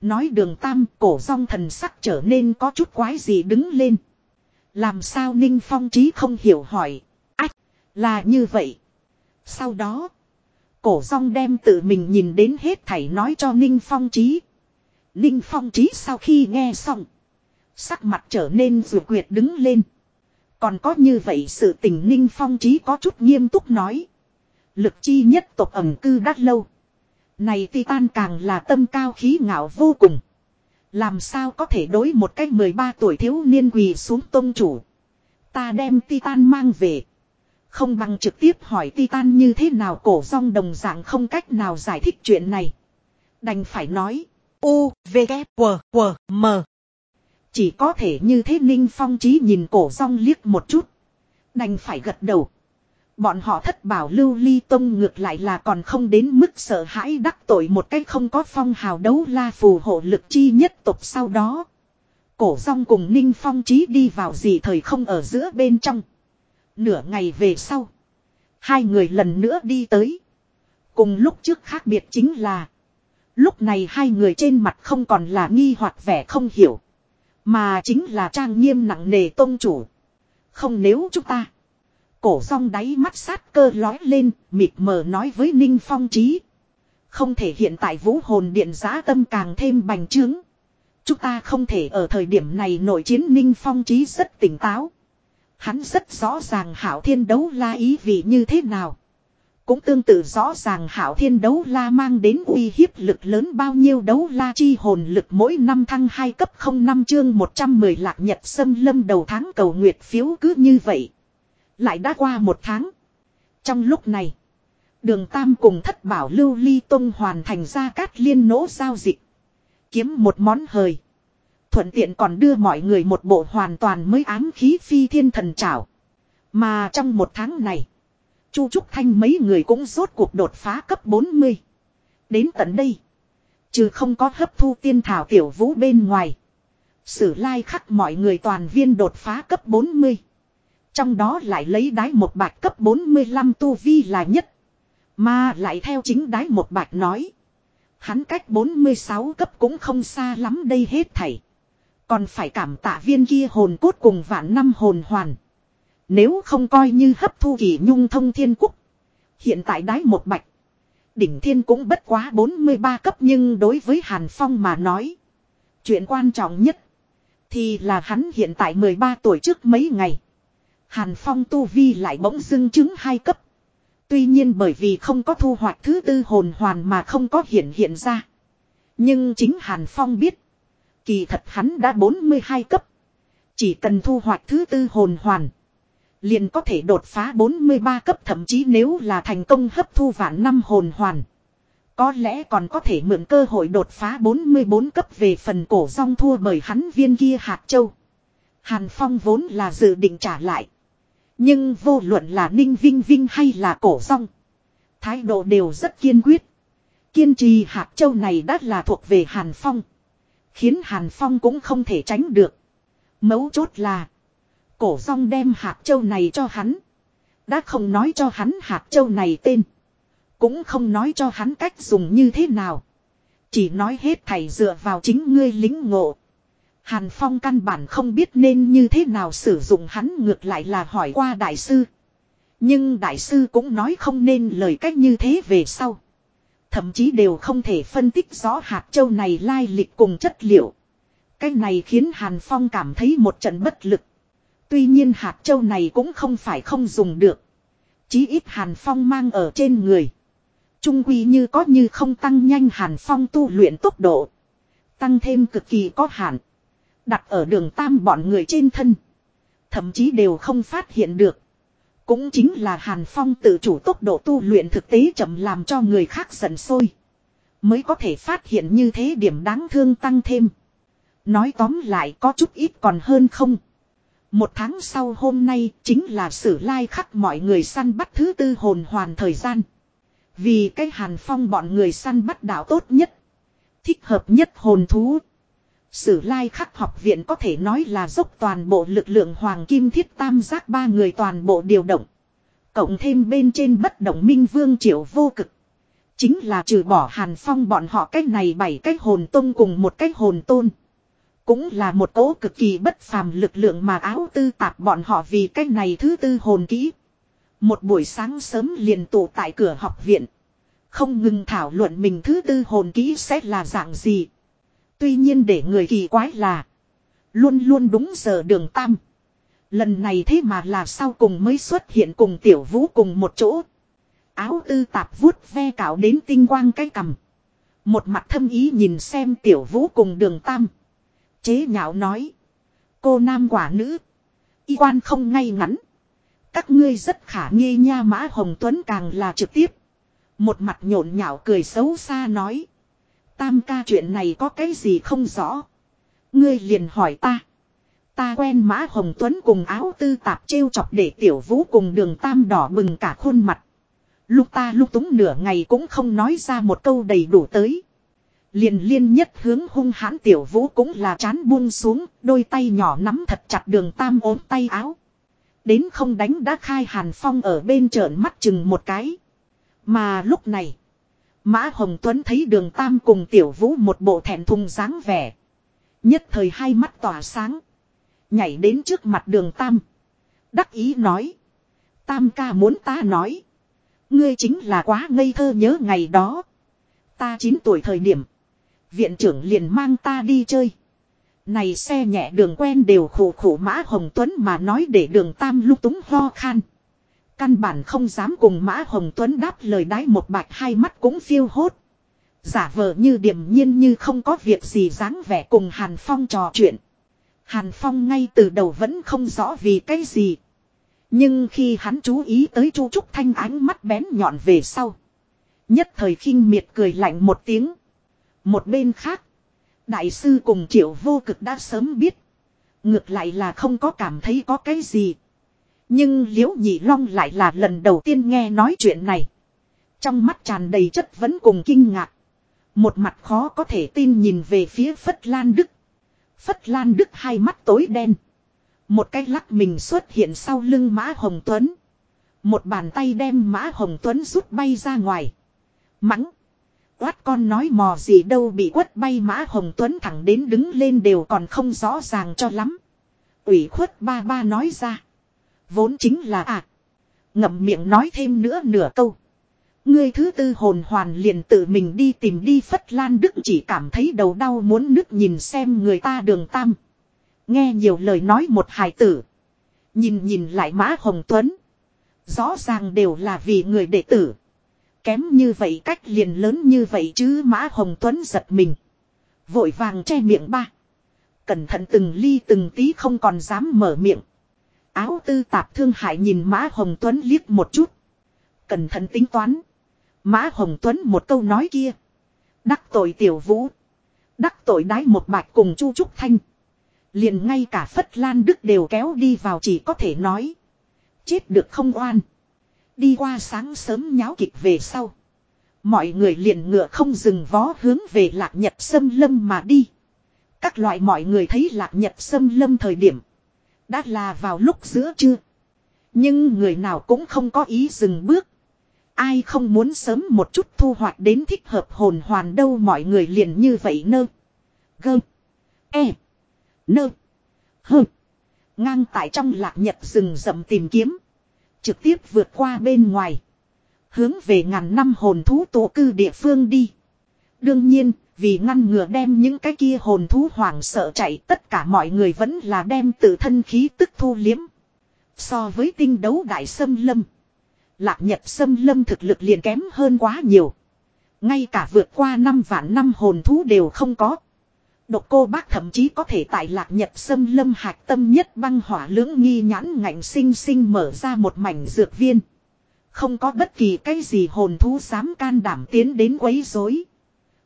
Nói đường Tam cổ rong thần sắc trở nên có chút quái gì đứng lên. Làm sao Ninh Phong trí không hiểu hỏi. Ách, là như vậy. Sau đó, cổ rong đem tự mình nhìn đến hết thảy nói cho Ninh Phong trí. Ninh Phong trí sau khi nghe xong. Sắc mặt trở nên rùa quyệt đứng lên. Còn có như vậy sự tình ninh phong trí có chút nghiêm túc nói. Lực chi nhất tộc ẩm cư đắt lâu. Này Titan càng là tâm cao khí ngạo vô cùng. Làm sao có thể đối một cách 13 tuổi thiếu niên quỳ xuống tôn chủ. Ta đem Titan mang về. Không bằng trực tiếp hỏi Titan như thế nào cổ song đồng dạng không cách nào giải thích chuyện này. Đành phải nói. U, V, K, W, W, M. Chỉ có thể như thế Ninh Phong trí nhìn cổ rong liếc một chút. Đành phải gật đầu. Bọn họ thất bảo lưu ly tông ngược lại là còn không đến mức sợ hãi đắc tội một cách không có phong hào đấu la phù hộ lực chi nhất tục sau đó. Cổ rong cùng Ninh Phong trí đi vào gì thời không ở giữa bên trong. Nửa ngày về sau. Hai người lần nữa đi tới. Cùng lúc trước khác biệt chính là. Lúc này hai người trên mặt không còn là nghi hoặc vẻ không hiểu. Mà chính là trang nghiêm nặng nề tôn chủ. Không nếu chúng ta. Cổ song đáy mắt sát cơ lói lên, mịt mờ nói với Ninh Phong Trí. Không thể hiện tại vũ hồn điện giá tâm càng thêm bành trướng. Chúng ta không thể ở thời điểm này nội chiến Ninh Phong trí rất tỉnh táo. Hắn rất rõ ràng hảo thiên đấu la ý vị như thế nào. Cũng tương tự rõ ràng hảo thiên đấu la mang đến uy hiếp lực lớn bao nhiêu đấu la chi hồn lực mỗi năm thăng 2 cấp 05 chương 110 lạc nhật sâm lâm đầu tháng cầu nguyệt phiếu cứ như vậy. Lại đã qua một tháng. Trong lúc này, đường Tam cùng thất bảo lưu ly tông hoàn thành ra cát liên nỗ giao dịch. Kiếm một món hời. Thuận tiện còn đưa mọi người một bộ hoàn toàn mới ám khí phi thiên thần trảo. Mà trong một tháng này, Chu Trúc Thanh mấy người cũng rốt cuộc đột phá cấp 40. Đến tận đây, Chứ không có hấp thu tiên thảo tiểu vũ bên ngoài. Sử lai khắc mọi người toàn viên đột phá cấp 40. Trong đó lại lấy đái một bạch cấp 45 tu vi là nhất. Mà lại theo chính đái một bạch nói. Hắn cách 46 cấp cũng không xa lắm đây hết thảy. Còn phải cảm tạ viên kia hồn cốt cùng vạn năm hồn hoàn. Nếu không coi như hấp thu kỳ nhung thông thiên quốc. Hiện tại đái một bạch. Đỉnh thiên cũng bất quá 43 cấp nhưng đối với Hàn Phong mà nói. Chuyện quan trọng nhất. Thì là hắn hiện tại 13 tuổi trước mấy ngày. Hàn Phong tu vi lại bỗng dưng chứng hai cấp. Tuy nhiên bởi vì không có thu hoạch thứ tư hồn hoàn mà không có hiện hiện ra. Nhưng chính Hàn Phong biết. Kỳ thật hắn đã 42 cấp. Chỉ cần thu hoạch thứ tư hồn hoàn. Liền có thể đột phá 43 cấp, thậm chí nếu là thành công hấp thu vạn năm hồn hoàn. Có lẽ còn có thể mượn cơ hội đột phá 44 cấp về phần cổ rong thua bởi hắn viên kia hạt châu. Hàn Phong vốn là dự định trả lại. Nhưng vô luận là Ninh Vinh Vinh hay là cổ rong. Thái độ đều rất kiên quyết. Kiên trì hạt châu này đã là thuộc về Hàn Phong. Khiến Hàn Phong cũng không thể tránh được. Mấu chốt là. Cổ rong đem hạt châu này cho hắn. Đã không nói cho hắn hạt châu này tên. Cũng không nói cho hắn cách dùng như thế nào. Chỉ nói hết thầy dựa vào chính ngươi lính ngộ. Hàn Phong căn bản không biết nên như thế nào sử dụng hắn ngược lại là hỏi qua đại sư. Nhưng đại sư cũng nói không nên lời cách như thế về sau. Thậm chí đều không thể phân tích rõ hạt châu này lai lịch cùng chất liệu. Cái này khiến Hàn Phong cảm thấy một trận bất lực. Tuy nhiên hạt châu này cũng không phải không dùng được. Chí ít Hàn Phong mang ở trên người. Trung quy như có như không tăng nhanh Hàn Phong tu luyện tốc độ. Tăng thêm cực kỳ có hạn. Đặt ở đường tam bọn người trên thân. Thậm chí đều không phát hiện được. Cũng chính là Hàn Phong tự chủ tốc độ tu luyện thực tế chậm làm cho người khác giận sôi. Mới có thể phát hiện như thế điểm đáng thương tăng thêm. Nói tóm lại có chút ít còn hơn không. Một tháng sau hôm nay chính là sử lai khắc mọi người săn bắt thứ tư hồn hoàn thời gian. Vì cái hàn phong bọn người săn bắt đạo tốt nhất. Thích hợp nhất hồn thú. Sử lai khắc học viện có thể nói là dốc toàn bộ lực lượng hoàng kim thiết tam giác ba người toàn bộ điều động. Cộng thêm bên trên bất động minh vương triệu vô cực. Chính là trừ bỏ hàn phong bọn họ cách này bảy cách hồn tôn cùng một cách hồn tôn. Cũng là một cỗ cực kỳ bất phàm lực lượng mà áo tư tạp bọn họ vì cách này thứ tư hồn kỹ. Một buổi sáng sớm liền tụ tại cửa học viện. Không ngừng thảo luận mình thứ tư hồn kỹ sẽ là dạng gì. Tuy nhiên để người kỳ quái là. Luôn luôn đúng giờ đường tam. Lần này thế mà là sau cùng mới xuất hiện cùng tiểu vũ cùng một chỗ. Áo tư tạp vuốt ve cạo đến tinh quang cái cầm. Một mặt thâm ý nhìn xem tiểu vũ cùng đường tam. Chế nhạo nói. Cô nam quả nữ. Y quan không ngay ngắn. Các ngươi rất khả nghi nha mã Hồng Tuấn càng là trực tiếp. Một mặt nhộn nhạo cười xấu xa nói. Tam ca chuyện này có cái gì không rõ. Ngươi liền hỏi ta. Ta quen Mã Hồng Tuấn cùng áo tư tạp trêu chọc để tiểu vũ cùng đường tam đỏ bừng cả khuôn mặt. Lúc ta lúc túng nửa ngày cũng không nói ra một câu đầy đủ tới. Liền liên nhất hướng hung hãn tiểu vũ cũng là chán buông xuống, đôi tay nhỏ nắm thật chặt đường tam ốm tay áo. Đến không đánh đã khai hàn phong ở bên trợn mắt chừng một cái. Mà lúc này, Mã Hồng Tuấn thấy đường tam cùng tiểu vũ một bộ thẹn thùng dáng vẻ. Nhất thời hai mắt tỏa sáng. Nhảy đến trước mặt đường tam. Đắc ý nói. Tam ca muốn ta nói. Ngươi chính là quá ngây thơ nhớ ngày đó. Ta 9 tuổi thời điểm. Viện trưởng liền mang ta đi chơi. Này xe nhẹ đường quen đều khổ khổ Mã Hồng Tuấn mà nói để đường tam lúc túng ho khan. Căn bản không dám cùng Mã Hồng Tuấn đáp lời đái một bạch hai mắt cũng phiêu hốt. Giả vờ như điềm nhiên như không có việc gì dáng vẻ cùng Hàn Phong trò chuyện. Hàn Phong ngay từ đầu vẫn không rõ vì cái gì. Nhưng khi hắn chú ý tới Chu Trúc Thanh ánh mắt bén nhọn về sau. Nhất thời khinh miệt cười lạnh một tiếng. Một bên khác. Đại sư cùng triệu vô cực đã sớm biết. Ngược lại là không có cảm thấy có cái gì. Nhưng liễu nhị long lại là lần đầu tiên nghe nói chuyện này. Trong mắt tràn đầy chất vấn cùng kinh ngạc. Một mặt khó có thể tin nhìn về phía Phất Lan Đức. Phất Lan Đức hai mắt tối đen. Một cái lắc mình xuất hiện sau lưng Mã Hồng Tuấn. Một bàn tay đem Mã Hồng Tuấn rút bay ra ngoài. Mắng. Quát con nói mò gì đâu bị quất bay Mã Hồng Tuấn thẳng đến đứng lên đều còn không rõ ràng cho lắm. ủy khuất ba ba nói ra. Vốn chính là à. Ngậm miệng nói thêm nữa nửa câu. Ngươi thứ tư hồn hoàn liền tự mình đi tìm đi Phất Lan Đức chỉ cảm thấy đầu đau muốn nứt nhìn xem người ta đường tam. Nghe nhiều lời nói một hài tử. Nhìn nhìn lại Mã Hồng Tuấn. Rõ ràng đều là vì người đệ tử. Kém như vậy, cách liền lớn như vậy chứ Mã Hồng Tuấn giật mình. Vội vàng che miệng ba. Cẩn thận từng ly từng tí không còn dám mở miệng. Áo tư tạp thương hại nhìn Mã Hồng Tuấn liếc một chút. Cẩn thận tính toán. Mã Hồng Tuấn một câu nói kia. Đắc tội tiểu vũ. Đắc tội đái một bạch cùng Chu Trúc Thanh. Liền ngay cả Phất Lan Đức đều kéo đi vào chỉ có thể nói. Chết được không oan. Đi qua sáng sớm nháo kịch về sau. Mọi người liền ngựa không dừng vó hướng về lạc nhật sâm lâm mà đi. Các loại mọi người thấy lạc nhật sâm lâm thời điểm. Đã là vào lúc giữa trưa. Nhưng người nào cũng không có ý dừng bước. Ai không muốn sớm một chút thu hoạch đến thích hợp hồn hoàn đâu mọi người liền như vậy nơ. Gơ. E. Nơ. Hơ. Ngang tại trong lạc nhật rừng rậm tìm kiếm. Trực tiếp vượt qua bên ngoài. Hướng về ngàn năm hồn thú tổ cư địa phương đi. Đương nhiên, vì ngăn ngừa đem những cái kia hồn thú hoảng sợ chạy tất cả mọi người vẫn là đem tự thân khí tức thu liếm. So với tinh đấu đại sâm lâm. Lạc nhật sâm lâm thực lực liền kém hơn quá nhiều. Ngay cả vượt qua năm vạn năm hồn thú đều không có. Độc cô bác thậm chí có thể tại lạc nhật sâm lâm hạc tâm nhất băng hỏa lưỡng nghi nhãn ngạnh sinh sinh mở ra một mảnh dược viên. Không có bất kỳ cái gì hồn thú dám can đảm tiến đến quấy rối.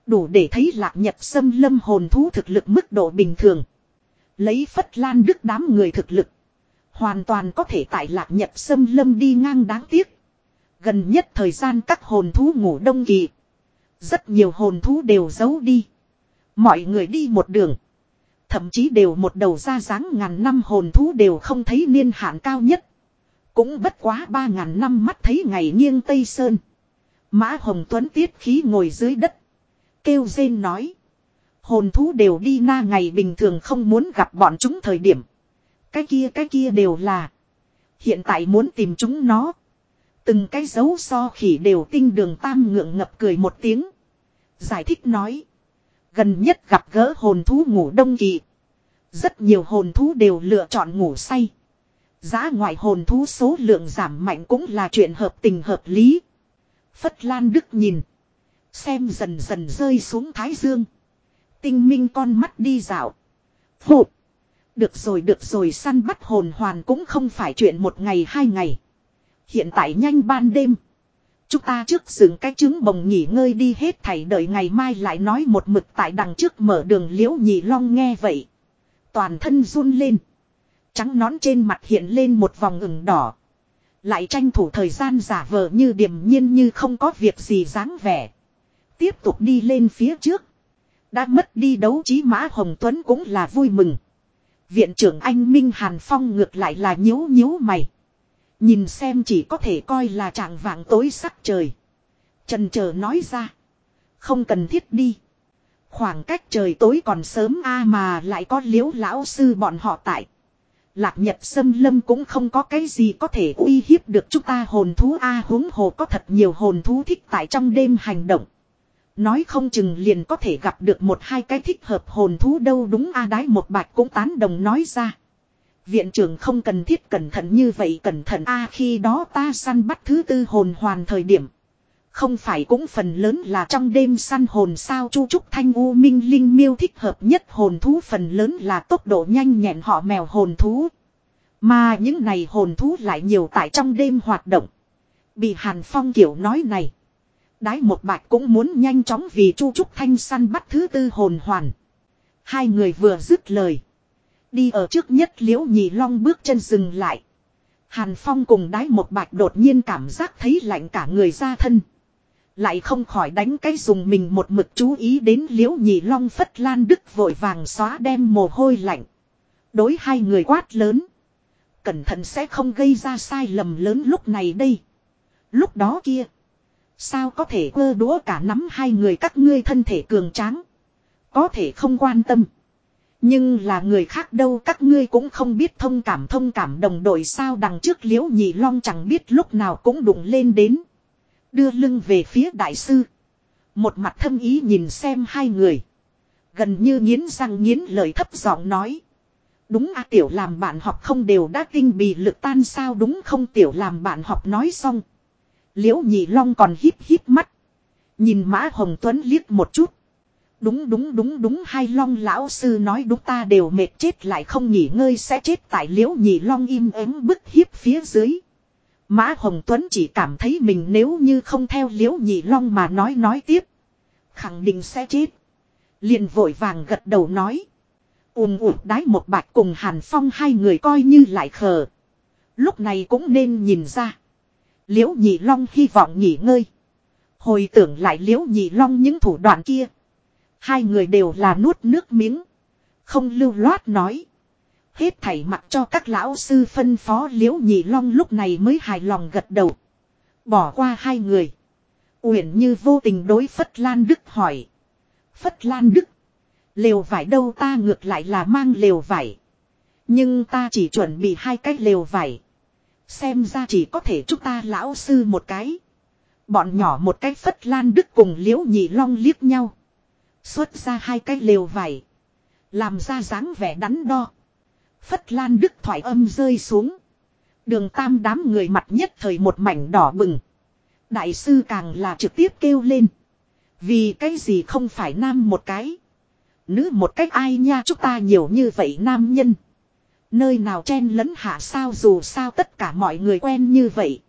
Đủ để thấy lạc nhật sâm lâm hồn thú thực lực mức độ bình thường. Lấy phất lan đức đám người thực lực. Hoàn toàn có thể tại lạc nhật sâm lâm đi ngang đáng tiếc. Gần nhất thời gian các hồn thú ngủ đông kỳ. Rất nhiều hồn thú đều giấu đi. Mọi người đi một đường. Thậm chí đều một đầu ra dáng ngàn năm hồn thú đều không thấy niên hạn cao nhất. Cũng bất quá ba ngàn năm mắt thấy ngày nghiêng Tây Sơn. Mã Hồng Tuấn tiết khí ngồi dưới đất. Kêu rên nói. Hồn thú đều đi na ngày bình thường không muốn gặp bọn chúng thời điểm. Cái kia cái kia đều là. Hiện tại muốn tìm chúng nó. Từng cái dấu so khỉ đều tinh đường tam ngượng ngập cười một tiếng. Giải thích nói. Gần nhất gặp gỡ hồn thú ngủ đông kỳ. Rất nhiều hồn thú đều lựa chọn ngủ say. Giá ngoại hồn thú số lượng giảm mạnh cũng là chuyện hợp tình hợp lý. Phất Lan Đức nhìn. Xem dần dần rơi xuống thái dương. Tinh minh con mắt đi dạo. Hụt. Được rồi được rồi, săn bắt hồn hoàn cũng không phải chuyện một ngày hai ngày. Hiện tại nhanh ban đêm. Chúng ta trước dựng cái trứng bồng nghỉ ngơi đi hết thảy đợi ngày mai lại nói một mực tại đằng trước mở đường liễu nhị long nghe vậy. Toàn thân run lên. Trắng nón trên mặt hiện lên một vòng ửng đỏ. Lại tranh thủ thời gian giả vờ như điềm nhiên như không có việc gì dáng vẻ. Tiếp tục đi lên phía trước. Đã mất đi đấu trí Mã Hồng Tuấn cũng là vui mừng. Viện trưởng anh Minh Hàn Phong ngược lại là nhíu nhíu mày. Nhìn xem chỉ có thể coi là trạng vạng tối sắc trời. Trần chờ nói ra. Không cần thiết đi. Khoảng cách trời tối còn sớm a mà lại có liếu lão sư bọn họ tại. Lạc nhật sâm lâm cũng không có cái gì có thể uy hiếp được chúng ta hồn thú a huống hồ có thật nhiều hồn thú thích tại trong đêm hành động. Nói không chừng liền có thể gặp được một hai cái thích hợp hồn thú đâu đúng a đái một bạch cũng tán đồng nói ra. Viện trưởng không cần thiết cẩn thận như vậy cẩn thận a, khi đó ta săn bắt thứ tư hồn hoàn thời điểm. Không phải cũng phần lớn là trong đêm săn hồn sao chu trúc thanh, u minh linh miêu thích hợp nhất hồn thú, phần lớn là tốc độ nhanh nhẹn họ mèo hồn thú. Mà những này hồn thú lại nhiều tại trong đêm hoạt động. Bị Hàn Phong kiểu nói này. Đái một bạch cũng muốn nhanh chóng vì Chu Trúc Thanh săn bắt thứ tư hồn hoàn. Hai người vừa dứt lời. Đi ở trước nhất liễu nhị long bước chân dừng lại. Hàn Phong cùng đái một bạch đột nhiên cảm giác thấy lạnh cả người ra thân. Lại không khỏi đánh cái dùng mình một mực chú ý đến liễu nhị long phất lan đức vội vàng xóa đem mồ hôi lạnh. Đối hai người quát lớn. Cẩn thận sẽ không gây ra sai lầm lớn lúc này đây. Lúc đó kia. Sao có thể quơ đũa cả nắm hai người các ngươi thân thể cường tráng. Có thể không quan tâm. Nhưng là người khác đâu các ngươi cũng không biết thông cảm thông cảm đồng đội sao đằng trước liễu nhị long chẳng biết lúc nào cũng đụng lên đến. Đưa lưng về phía đại sư. Một mặt thâm ý nhìn xem hai người. Gần như nghiến răng nghiến lời thấp giọng nói. Đúng a tiểu làm bạn học không đều đã tinh bì lực tan sao đúng không tiểu làm bạn học nói xong. Liễu nhị long còn híp híp mắt. Nhìn mã hồng tuấn liếc một chút. Đúng đúng đúng đúng, hai long lão sư nói đúng ta đều mệt chết lại không nghỉ ngơi sẽ chết tại liễu nhị long im ắng bức hiếp phía dưới. Mã Hồng Tuấn chỉ cảm thấy mình nếu như không theo liễu nhị long mà nói nói tiếp. Khẳng định sẽ chết. Liền vội vàng gật đầu nói. ùm ụt đái một bạch cùng Hàn Phong hai người coi như lại khờ. Lúc này cũng nên nhìn ra. Liễu nhị long hy vọng nghỉ ngơi. Hồi tưởng lại liễu nhị long những thủ đoạn kia. Hai người đều là nuốt nước miếng. Không lưu loát nói. Hết thảy mặc cho các lão sư phân phó liễu nhị long lúc này mới hài lòng gật đầu. Bỏ qua hai người. Uyển như vô tình đối Phất Lan Đức hỏi. Phất Lan Đức. Lều vải đâu ta ngược lại là mang lều vải. Nhưng ta chỉ chuẩn bị hai cái lều vải. Xem ra chỉ có thể chúc ta lão sư một cái. Bọn nhỏ một cái Phất Lan Đức cùng liễu nhị long liếc nhau. Xuất ra hai cái lều vải. Làm ra dáng vẻ đắn đo. Phất Lan Đức thoại âm rơi xuống. Đường tam đám người mặt nhất thời một mảnh đỏ bừng. Đại sư càng là trực tiếp kêu lên. Vì cái gì không phải nam một cái. Nữ một cách ai nha chúng ta nhiều như vậy nam nhân. Nơi nào chen lẫn hạ sao dù sao tất cả mọi người quen như vậy.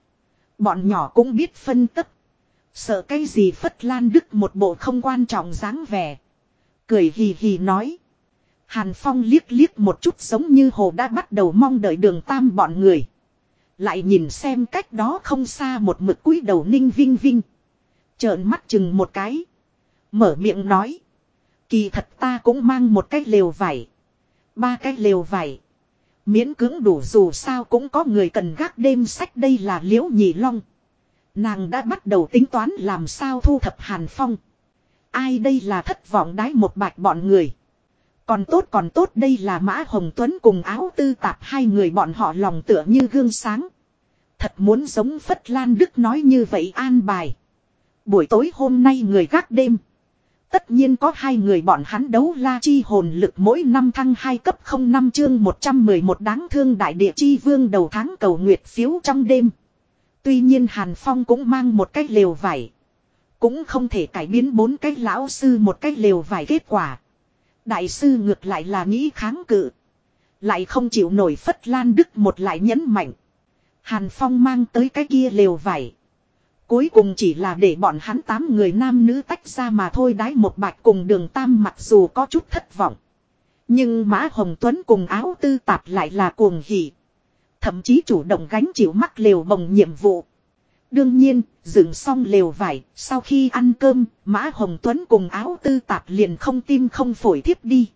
Bọn nhỏ cũng biết phân tích. Sợ cái gì Phất Lan Đức một bộ không quan trọng dáng vẻ. Cười hì hì nói. Hàn Phong liếc liếc một chút giống như hồ đã bắt đầu mong đợi đường tam bọn người. Lại nhìn xem cách đó không xa một mực cúi đầu ninh vinh vinh. Trợn mắt chừng một cái. Mở miệng nói. Kỳ thật ta cũng mang một cái lều vải. Ba cái lều vải. Miễn cưỡng đủ dù sao cũng có người cần gác đêm sách đây là liễu nhị long. Nàng đã bắt đầu tính toán làm sao thu thập hàn phong. Ai đây là thất vọng đái một bạch bọn người. Còn tốt còn tốt đây là Mã Hồng Tuấn cùng áo tư tạp hai người bọn họ lòng tựa như gương sáng. Thật muốn giống Phất Lan Đức nói như vậy an bài. Buổi tối hôm nay người gác đêm. Tất nhiên có hai người bọn hắn đấu la chi hồn lực mỗi năm thăng hai cấp không năm chương 111 đáng thương đại địa chi vương đầu tháng cầu nguyệt phiếu trong đêm. Tuy nhiên Hàn Phong cũng mang một cái lều vải. Cũng không thể cải biến bốn cái lão sư một cái lều vải kết quả. Đại sư ngược lại là nghĩ kháng cự. Lại không chịu nổi phất lan đức một lại nhấn mạnh. Hàn Phong mang tới cái kia lều vải. Cuối cùng chỉ là để bọn hắn tám người nam nữ tách ra mà thôi đái một bạch cùng đường tam mặc dù có chút thất vọng. Nhưng Mã Hồng Tuấn cùng áo tư tạp lại là cuồng hỉ. Thậm chí chủ động gánh chịu mắc lều bồng nhiệm vụ. Đương nhiên, dựng xong lều vải, sau khi ăn cơm, Mã Hồng Tuấn cùng áo tư tạp liền không tim không phổi thiếp đi.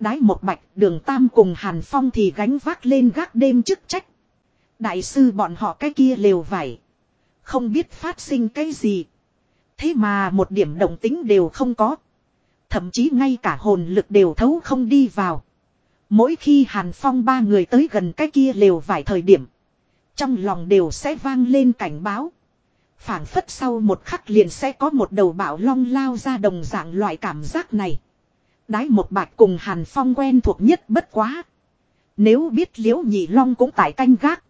Đái một bạch, đường Tam cùng Hàn Phong thì gánh vác lên gác đêm chức trách. Đại sư bọn họ cái kia lều vải. Không biết phát sinh cái gì. Thế mà một điểm động tính đều không có. Thậm chí ngay cả hồn lực đều thấu không đi vào. Mỗi khi Hàn Phong ba người tới gần cái kia lều vài thời điểm. Trong lòng đều sẽ vang lên cảnh báo. phảng phất sau một khắc liền sẽ có một đầu bạo long lao ra đồng dạng loại cảm giác này. Đái một bạch cùng Hàn Phong quen thuộc nhất bất quá. Nếu biết liễu nhị long cũng tại canh gác.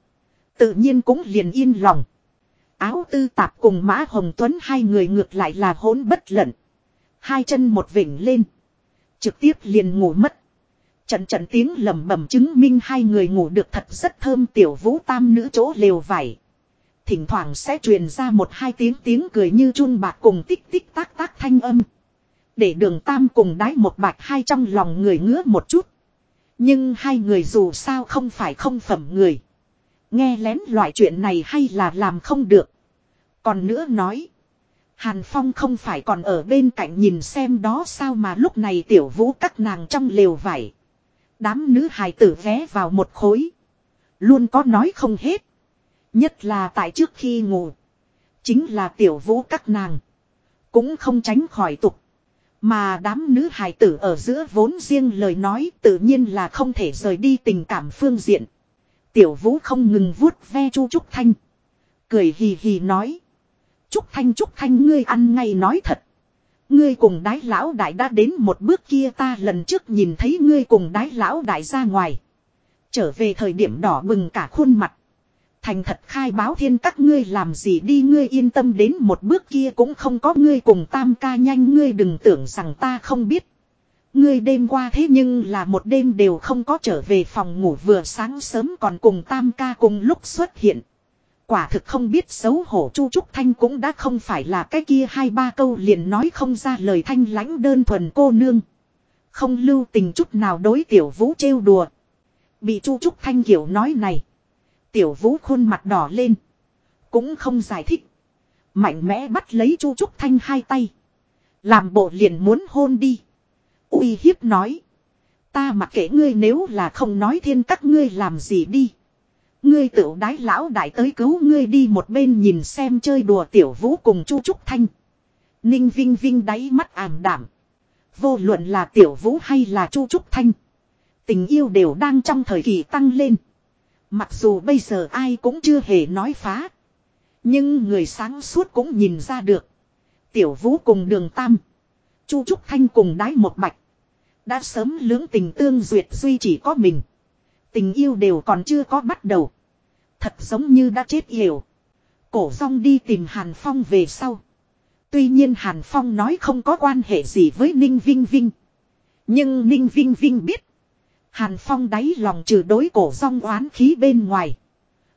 Tự nhiên cũng liền yên lòng. Áo tư tạp cùng Mã Hồng Tuấn hai người ngược lại là hỗn bất lận. Hai chân một vỉnh lên. Trực tiếp liền ngủ mất. Trận trận tiếng lầm bẩm chứng minh hai người ngủ được thật rất thơm tiểu vũ tam nữ chỗ lều vải. Thỉnh thoảng sẽ truyền ra một hai tiếng tiếng cười như chun bạc cùng tích tích tác tác thanh âm. Để đường tam cùng đái một bạch hai trong lòng người ngứa một chút. Nhưng hai người dù sao không phải không phẩm người. Nghe lén loại chuyện này hay là làm không được. Còn nữa nói. Hàn Phong không phải còn ở bên cạnh nhìn xem đó sao mà lúc này tiểu vũ các nàng trong lều vải. Đám nữ hài tử ghé vào một khối. Luôn có nói không hết. Nhất là tại trước khi ngủ. Chính là tiểu vũ các nàng. Cũng không tránh khỏi tục. Mà đám nữ hài tử ở giữa vốn riêng lời nói tự nhiên là không thể rời đi tình cảm phương diện. Tiểu vũ không ngừng vuốt ve chu Trúc Thanh. Cười hì hì nói. Trúc Thanh Trúc Thanh, ngươi ăn ngay nói thật. Ngươi cùng đái lão đại đã đến một bước kia ta lần trước nhìn thấy ngươi cùng đái lão đại ra ngoài. Trở về thời điểm đỏ bừng cả khuôn mặt. Thành thật khai báo thiên các ngươi làm gì đi ngươi yên tâm đến một bước kia cũng không có ngươi cùng tam ca nhanh ngươi đừng tưởng rằng ta không biết. Ngươi đêm qua thế nhưng là một đêm đều không có trở về phòng ngủ vừa sáng sớm còn cùng tam ca cùng lúc xuất hiện. Quả thực không biết xấu hổ Chu Trúc Thanh cũng đã không phải là cái kia hai ba câu liền nói không ra lời thanh lãnh đơn thuần cô nương. Không lưu tình chút nào đối tiểu vũ trêu đùa. Bị Chu Trúc Thanh kiểu nói này. Tiểu vũ khuôn mặt đỏ lên. Cũng không giải thích. Mạnh mẽ bắt lấy Chu Trúc Thanh hai tay. Làm bộ liền muốn hôn đi. uy hiếp nói. Ta mặc kệ ngươi nếu là không nói thiên các ngươi làm gì đi. Ngươi tựu đái lão đại tới cứu ngươi đi một bên nhìn xem chơi đùa tiểu vũ cùng chu trúc thanh. Ninh Vinh Vinh đáy mắt ảm đảm. Vô luận là tiểu vũ hay là chu trúc thanh. Tình yêu đều đang trong thời kỳ tăng lên. Mặc dù bây giờ ai cũng chưa hề nói phá. Nhưng người sáng suốt cũng nhìn ra được. Tiểu vũ cùng đường tam. Chu Trúc Thanh cùng đái một bạch. Đã sớm lưỡng tình tương duyệt duy chỉ có mình. Tình yêu đều còn chưa có bắt đầu. Thật giống như đã chết hiểu. Cổ rong đi tìm Hàn Phong về sau. Tuy nhiên Hàn Phong nói không có quan hệ gì với Ninh Vinh Vinh. Nhưng Ninh Vinh Vinh biết. Hàn Phong đáy lòng trừ đối cổ rong oán khí bên ngoài.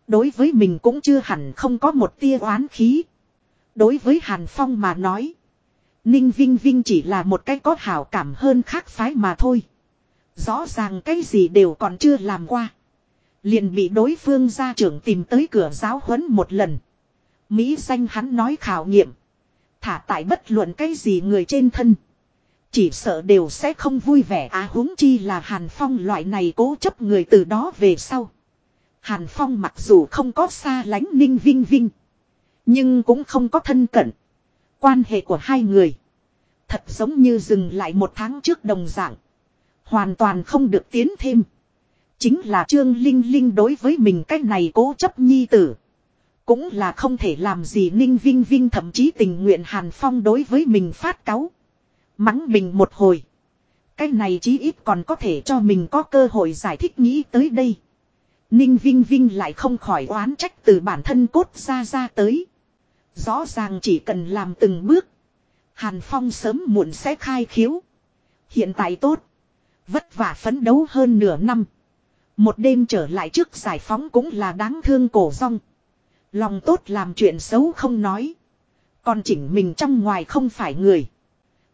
Đối với mình cũng chưa hẳn không có một tia oán khí. Đối với Hàn Phong mà nói. Ninh Vinh Vinh chỉ là một cái có hảo cảm hơn khác phái mà thôi. Rõ ràng cái gì đều còn chưa làm qua. Liền bị đối phương gia trưởng tìm tới cửa giáo huấn một lần. Mỹ danh hắn nói khảo nghiệm. Thả tại bất luận cái gì người trên thân. Chỉ sợ đều sẽ không vui vẻ á à, huống chi là Hàn Phong loại này cố chấp người từ đó về sau. Hàn Phong mặc dù không có xa lánh ninh vinh vinh. Nhưng cũng không có thân cận. Quan hệ của hai người. Thật giống như dừng lại một tháng trước đồng dạng. Hoàn toàn không được tiến thêm. Chính là Trương Linh Linh đối với mình cách này cố chấp nhi tử. Cũng là không thể làm gì Ninh Vinh Vinh thậm chí tình nguyện Hàn Phong đối với mình phát cáu. Mắng mình một hồi. Cái này chí ít còn có thể cho mình có cơ hội giải thích nghĩ tới đây. Ninh Vinh Vinh lại không khỏi oán trách từ bản thân cốt ra ra tới. Rõ ràng chỉ cần làm từng bước. Hàn Phong sớm muộn sẽ khai khiếu. Hiện tại tốt. Vất vả phấn đấu hơn nửa năm. Một đêm trở lại trước giải phóng cũng là đáng thương cổ rong. Lòng tốt làm chuyện xấu không nói. Còn chỉnh mình trong ngoài không phải người.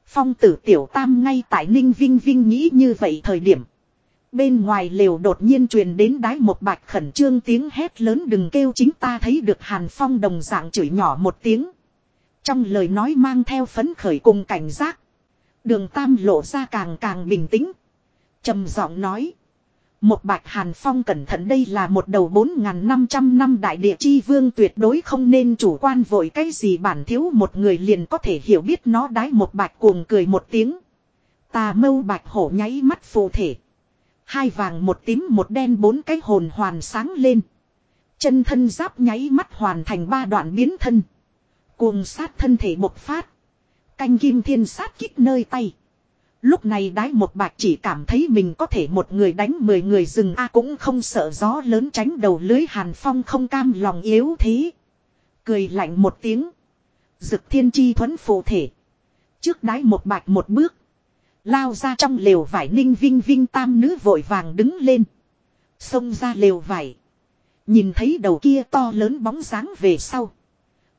Phong tử tiểu tam ngay tại Ninh Vinh Vinh nghĩ như vậy thời điểm. Bên ngoài lều đột nhiên truyền đến đái một bạch khẩn trương tiếng hét lớn đừng kêu chính ta thấy được Hàn Phong đồng dạng chửi nhỏ một tiếng. Trong lời nói mang theo phấn khởi cùng cảnh giác. Đường Tam lộ ra càng càng bình tĩnh trầm giọng nói. Một bạch hàn phong cẩn thận đây là một đầu 4.500 năm đại địa chi vương tuyệt đối không nên chủ quan vội cái gì bản thiếu một người liền có thể hiểu biết nó đái một bạch cuồng cười một tiếng. Tà mâu bạch hổ nháy mắt phù thể. Hai vàng một tím một đen bốn cái hồn hoàn sáng lên. Chân thân giáp nháy mắt hoàn thành ba đoạn biến thân. Cuồng sát thân thể bộc phát. Canh kim thiên sát kích nơi tay. Lúc này đái một bạch chỉ cảm thấy mình có thể một người đánh mười người rừng A cũng không sợ gió lớn tránh đầu lưới hàn phong không cam lòng yếu thế. Cười lạnh một tiếng. Dực thiên chi thuẫn phụ thể. Trước đái một bạch một bước. Lao ra trong lều vải ninh vinh vinh tam nữ vội vàng đứng lên. Xông ra lều vải. Nhìn thấy đầu kia to lớn bóng dáng về sau.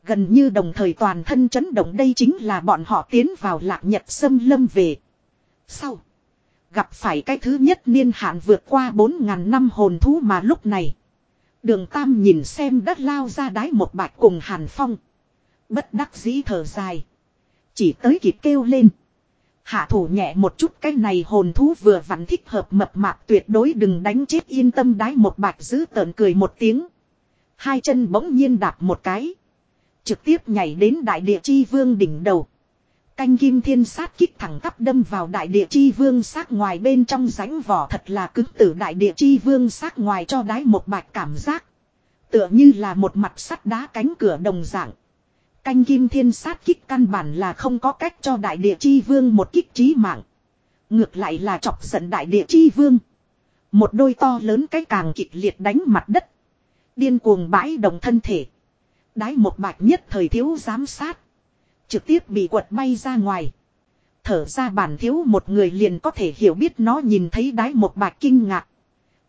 Gần như đồng thời toàn thân chấn động đây chính là bọn họ tiến vào lạc nhật sâm lâm về. Sau. Gặp phải cái thứ nhất niên hạn vượt qua 4.000 năm hồn thú mà lúc này. Đường Tam nhìn xem đất lao ra đáy một bạch cùng Hàn Phong. Bất đắc dĩ thở dài. Chỉ tới kịp kêu lên. Hạ thủ nhẹ một chút cái này hồn thú vừa vặn thích hợp mập mạp tuyệt đối đừng đánh chết yên tâm đái một bạch giữ tợn cười một tiếng. Hai chân bỗng nhiên đạp một cái. Trực tiếp nhảy đến đại địa chi vương đỉnh đầu. Canh kim thiên sát kích thẳng tắp đâm vào đại địa chi vương sát ngoài bên trong rãnh vỏ thật là cứng tử đại địa chi vương sát ngoài cho đái một bạch cảm giác. Tựa như là một mặt sắt đá cánh cửa đồng dạng. Canh kim thiên sát kích căn bản là không có cách cho đại địa chi vương một kích trí mạng. Ngược lại là chọc giận đại địa chi vương. Một đôi to lớn cái càng kịch liệt đánh mặt đất. Điên cuồng bãi đồng thân thể. Đái một bạch nhất thời thiếu giám sát. Trực tiếp bị quật bay ra ngoài. Thở ra bản thiếu một người liền có thể hiểu biết nó nhìn thấy đái một bạc kinh ngạc.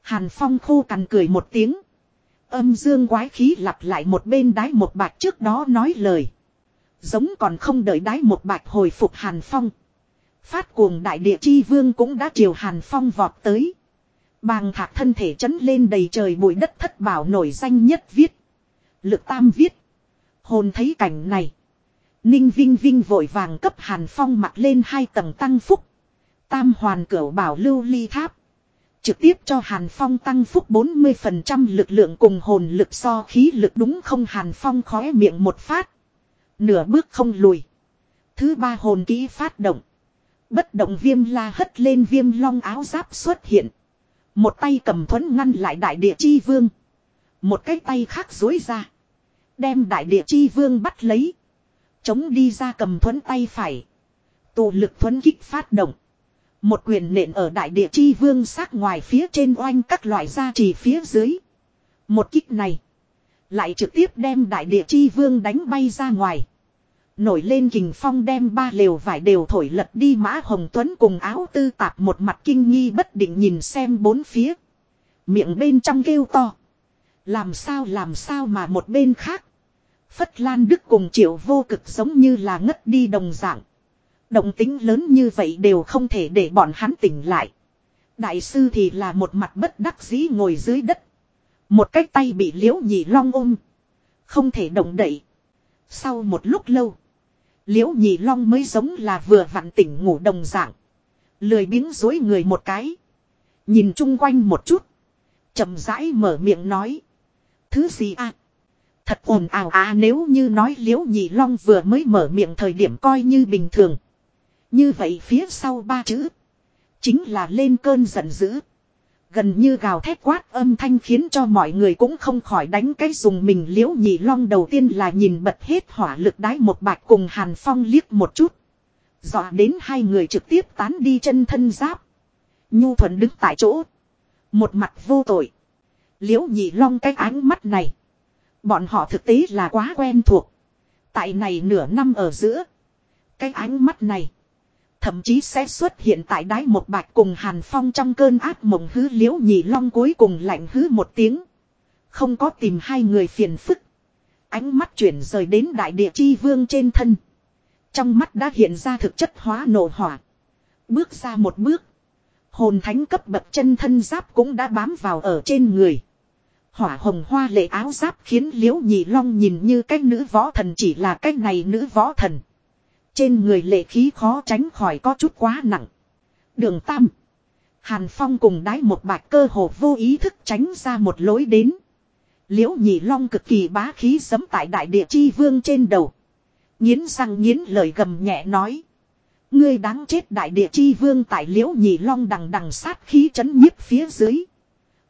Hàn Phong khô cằn cười một tiếng. Âm dương quái khí lặp lại một bên đái một bạc trước đó nói lời. Giống còn không đợi đái một bạc hồi phục Hàn Phong. Phát cuồng đại địa chi vương cũng đã chiều Hàn Phong vọt tới. Bàng thạc thân thể chấn lên đầy trời bụi đất thất bảo nổi danh nhất viết. Lực tam viết. Hồn thấy cảnh này. Ninh Vinh Vinh vội vàng cấp Hàn Phong mặc lên hai tầng tăng phúc. Tam hoàn cửu bảo lưu ly tháp. Trực tiếp cho Hàn Phong tăng phúc 40% lực lượng cùng hồn lực so khí lực đúng không Hàn Phong khóe miệng một phát. Nửa bước không lùi. Thứ ba hồn kỹ phát động. Bất động viêm la hất lên viêm long áo giáp xuất hiện. Một tay cầm thuẫn ngăn lại đại địa chi vương. Một cái tay khác dối ra. Đem đại địa chi vương bắt lấy. Chống đi ra cầm thuẫn tay phải. Tụ lực thuẫn kích phát động. Một quyền nện ở đại địa chi vương sát ngoài phía trên oanh các loại gia trì phía dưới. Một kích này. Lại trực tiếp đem đại địa chi vương đánh bay ra ngoài. Nổi lên kình phong đem ba lều vải đều thổi lật đi mã hồng tuấn cùng áo tư tạp một mặt kinh nghi bất định nhìn xem bốn phía. Miệng bên trong kêu to. Làm sao làm sao mà một bên khác. Phất Lan Đức cùng triệu vô cực giống như là ngất đi đồng dạng. Động tính lớn như vậy đều không thể để bọn hắn tỉnh lại. Đại sư thì là một mặt bất đắc dĩ ngồi dưới đất. Một cái tay bị liễu nhị long ôm. Không thể động đậy. Sau một lúc lâu. Liễu nhị long mới giống là vừa vặn tỉnh ngủ đồng dạng. Lười biếng dối người một cái. Nhìn chung quanh một chút. chậm rãi mở miệng nói. Thứ gì à? Thật ồn ào à nếu như nói liễu nhị long vừa mới mở miệng thời điểm coi như bình thường. Như vậy phía sau ba chữ. Chính là lên cơn giận dữ. Gần như gào thét quát âm thanh khiến cho mọi người cũng không khỏi đánh cái dùng mình liễu nhị long đầu tiên là nhìn bật hết hỏa lực đái một bạch cùng hàn phong liếc một chút. Dọa đến hai người trực tiếp tán đi chân thân giáp. Nhu thuận đứng tại chỗ. Một mặt vô tội. Liễu nhị long cái ánh mắt này. Bọn họ thực tế là quá quen thuộc. Tại này nửa năm ở giữa. Cái ánh mắt này. Thậm chí sẽ xuất hiện tại đáy một bạch cùng Hàn Phong trong cơn ác mộng hứ liễu nhị long cuối cùng lạnh hứ một tiếng. Không có tìm hai người phiền phức. Ánh mắt chuyển rời đến đại địa chi vương trên thân. Trong mắt đã hiện ra thực chất hóa nổ hỏa. Bước ra một bước. Hồn thánh cấp bậc chân thân giáp cũng đã bám vào ở trên người. Hỏa hồng hoa lệ áo giáp khiến liễu nhị long nhìn như cách nữ võ thần chỉ là cách này nữ võ thần. Trên người lệ khí khó tránh khỏi có chút quá nặng. Đường Tam. Hàn Phong cùng đái một bạch cơ hồ vô ý thức tránh ra một lối đến. Liễu nhị long cực kỳ bá khí sấm tại đại địa chi vương trên đầu. nghiến răng nghiến lời gầm nhẹ nói. Ngươi đáng chết đại địa chi vương tại liễu nhị long đằng đằng sát khí chấn nhiếp phía dưới.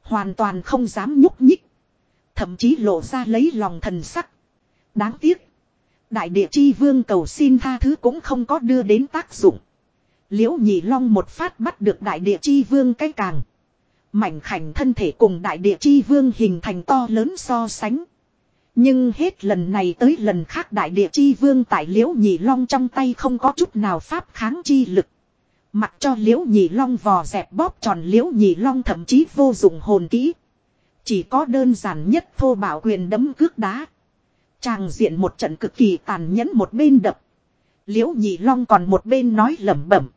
Hoàn toàn không dám nhúc nhích. Thậm chí lộ ra lấy lòng thần sắc. Đáng tiếc. Đại địa chi vương cầu xin tha thứ cũng không có đưa đến tác dụng. Liễu nhị long một phát bắt được đại địa chi vương cái càng. Mảnh khảnh thân thể cùng đại địa chi vương hình thành to lớn so sánh. Nhưng hết lần này tới lần khác đại địa chi vương tại liễu nhị long trong tay không có chút nào pháp kháng chi lực. Mặc cho liễu nhị long vò dẹp bóp tròn liễu nhị long thậm chí vô dụng hồn kỹ. Chỉ có đơn giản nhất thô bảo quyền đấm cước đá. Tràng diện một trận cực kỳ tàn nhẫn một bên đập. Liễu nhị long còn một bên nói lẩm bẩm.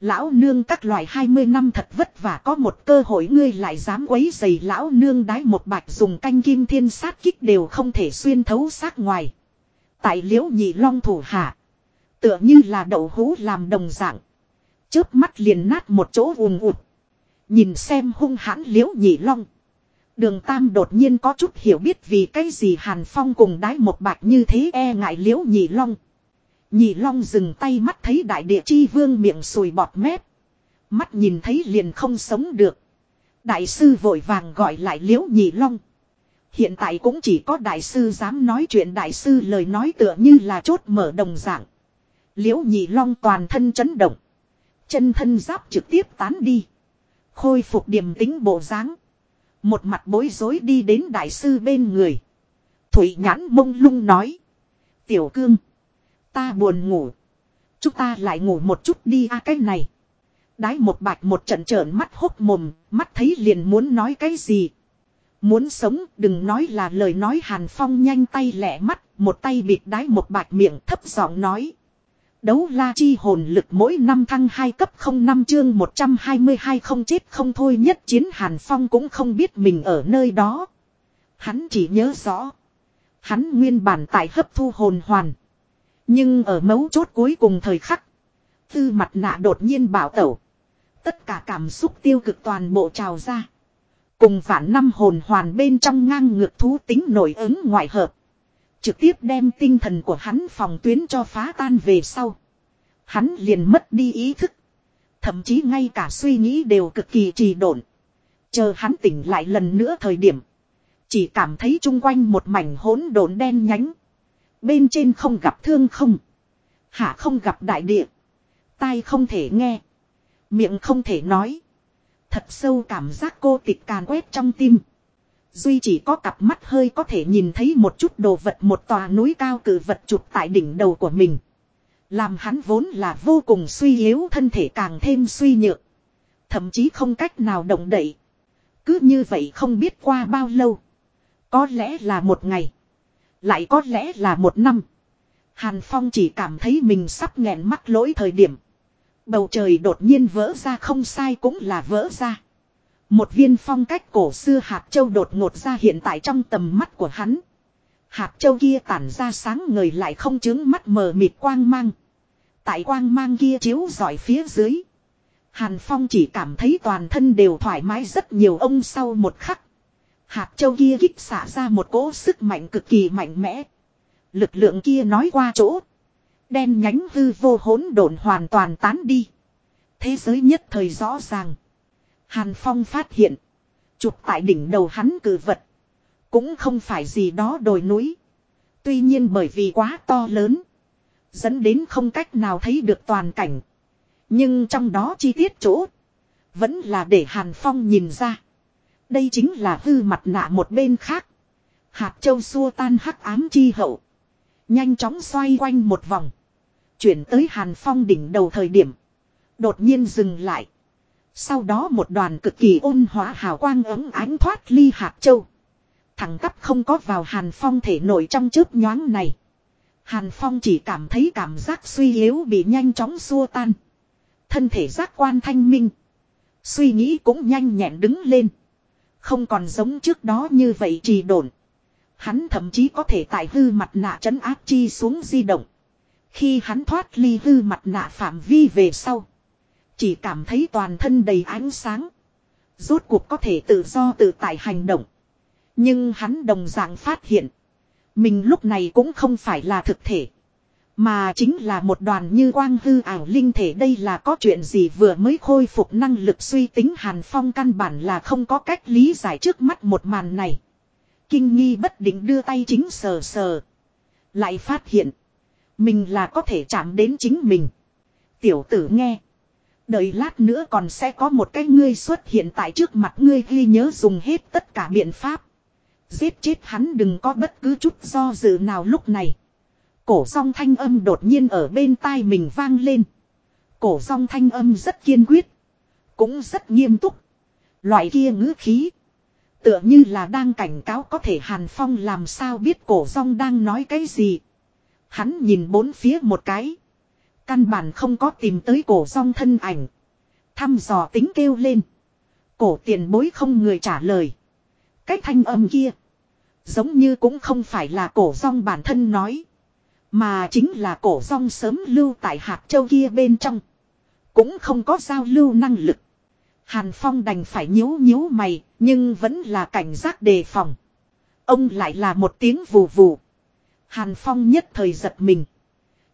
Lão nương các loại 20 năm thật vất vả có một cơ hội ngươi lại dám quấy giày lão nương đái một bạch dùng canh kim thiên sát kích đều không thể xuyên thấu sát ngoài. Tại liễu nhị long thủ hạ. Tựa như là đậu hũ làm đồng dạng. Chớp mắt liền nát một chỗ ùn ụt. Nhìn xem hung hãn liễu nhị long. Đường Tam đột nhiên có chút hiểu biết vì cái gì Hàn Phong cùng đái một bạch như thế e ngại liễu nhị long. Nhị long dừng tay mắt thấy đại địa chi vương miệng sùi bọt mép. Mắt nhìn thấy liền không sống được. Đại sư vội vàng gọi lại liễu nhị long. Hiện tại cũng chỉ có đại sư dám nói chuyện đại sư lời nói tựa như là chốt mở đồng dạng. Liễu nhị long toàn thân chấn động. Chân thân giáp trực tiếp tán đi. Khôi phục điểm tính bộ dáng. Một mặt bối rối đi đến đại sư bên người. Thủy nhãn mông lung nói. Tiểu cương. Ta buồn ngủ. Chúng ta lại ngủ một chút đi a cái này. Đái một bạch một trận trợn mắt hốc mồm, mắt thấy liền muốn nói cái gì. Muốn sống đừng nói là lời nói hàn phong nhanh tay lẹ mắt, một tay bịt đái một bạch miệng thấp giọng nói. Đấu la chi hồn lực mỗi năm thăng 2 cấp 05 chương 122 không chết không thôi nhất chiến hàn phong cũng không biết mình ở nơi đó. Hắn chỉ nhớ rõ. Hắn nguyên bản tại hấp thu hồn hoàn. Nhưng ở mấu chốt cuối cùng thời khắc. Tư mặt nạ đột nhiên bảo tẩu. Tất cả cảm xúc tiêu cực toàn bộ trào ra. Cùng vạn năm hồn hoàn bên trong ngang ngược thú tính nổi ứng ngoại hợp. Trực tiếp đem tinh thần của hắn phòng tuyến cho phá tan về sau. Hắn liền mất đi ý thức. Thậm chí ngay cả suy nghĩ đều cực kỳ trì độn. Chờ hắn tỉnh lại lần nữa thời điểm. Chỉ cảm thấy chung quanh một mảnh hỗn độn đen nhánh. Bên trên không gặp thương không. Hạ không gặp đại địa. Tai không thể nghe. Miệng không thể nói. Thật sâu cảm giác cô tịch càn quét trong tim. Duy chỉ có cặp mắt hơi có thể nhìn thấy một chút đồ vật một tòa núi cao cử vật chụp tại đỉnh đầu của mình. Làm hắn vốn là vô cùng suy yếu, thân thể càng thêm suy nhược. Thậm chí không cách nào động đậy. Cứ như vậy không biết qua bao lâu. Có lẽ là một ngày. Lại có lẽ là một năm. Hàn Phong chỉ cảm thấy mình sắp nghẹn mắt lỗi thời điểm. Bầu trời đột nhiên vỡ ra không sai cũng là vỡ ra. Một viên phong cách cổ xưa hạt châu đột ngột ra hiện tại trong tầm mắt của hắn. Hạt châu kia tản ra sáng ngời lại không chứng mắt mờ mịt quang mang. Tại quang mang kia chiếu giỏi phía dưới. Hàn Phong chỉ cảm thấy toàn thân đều thoải mái rất nhiều ông sau một khắc. Hạt châu kia kích xả ra một cỗ sức mạnh cực kỳ mạnh mẽ. Lực lượng kia nói qua chỗ. Đen nhánh hư vô hỗn độn hoàn toàn tán đi. Thế giới nhất thời rõ ràng. Hàn Phong phát hiện. Chụp tại đỉnh đầu hắn cử vật. Cũng không phải gì đó đồi núi. Tuy nhiên bởi vì quá to lớn. Dẫn đến không cách nào thấy được toàn cảnh. Nhưng trong đó chi tiết chỗ. Vẫn là để Hàn Phong nhìn ra. Đây chính là hư mặt nạ một bên khác. Hạt châu xua tan hắc ám chi hậu. Nhanh chóng xoay quanh một vòng. Chuyển tới Hàn Phong đỉnh đầu thời điểm. Đột nhiên dừng lại. Sau đó một đoàn cực kỳ ôn hóa hào quang ấm ánh thoát ly hạt châu. Thẳng tắp không có vào Hàn Phong thể nổi trong chớp nhoáng này. Hàn Phong chỉ cảm thấy cảm giác suy yếu bị nhanh chóng xua tan. Thân thể giác quan thanh minh. Suy nghĩ cũng nhanh nhẹn đứng lên. Không còn giống trước đó như vậy trì độn. Hắn thậm chí có thể tại hư mặt nạ trấn áp chi xuống di động. Khi hắn thoát ly hư mặt nạ phạm vi về sau. Chỉ cảm thấy toàn thân đầy ánh sáng. Rốt cuộc có thể tự do tự tại hành động. Nhưng hắn đồng dạng phát hiện. Mình lúc này cũng không phải là thực thể. Mà chính là một đoàn như quang hư ảo linh thể đây là có chuyện gì vừa mới khôi phục năng lực suy tính Hàn Phong căn bản là không có cách lý giải trước mắt một màn này. Kinh nghi bất định đưa tay chính sờ sờ. Lại phát hiện. Mình là có thể chạm đến chính mình. Tiểu tử nghe. Đợi lát nữa còn sẽ có một cái ngươi xuất hiện tại trước mặt ngươi ghi nhớ dùng hết tất cả biện pháp. Giết chết hắn đừng có bất cứ chút do dự nào lúc này. Cổ song thanh âm đột nhiên ở bên tai mình vang lên. Cổ song thanh âm rất kiên quyết. Cũng rất nghiêm túc. Loại kia ngữ khí. Tựa như là đang cảnh cáo có thể Hàn Phong làm sao biết cổ song đang nói cái gì. Hắn nhìn bốn phía một cái. Căn bản không có tìm tới cổ song thân ảnh. Thăm dò tính kêu lên. Cổ tiền bối không người trả lời. Cái thanh âm kia. Giống như cũng không phải là cổ song bản thân nói. Mà chính là cổ song sớm lưu tại hạt châu kia bên trong. Cũng không có giao lưu năng lực. Hàn Phong đành phải nhíu nhíu mày, nhưng vẫn là cảnh giác đề phòng. Ông lại là một tiếng vù vù. Hàn Phong nhất thời giật mình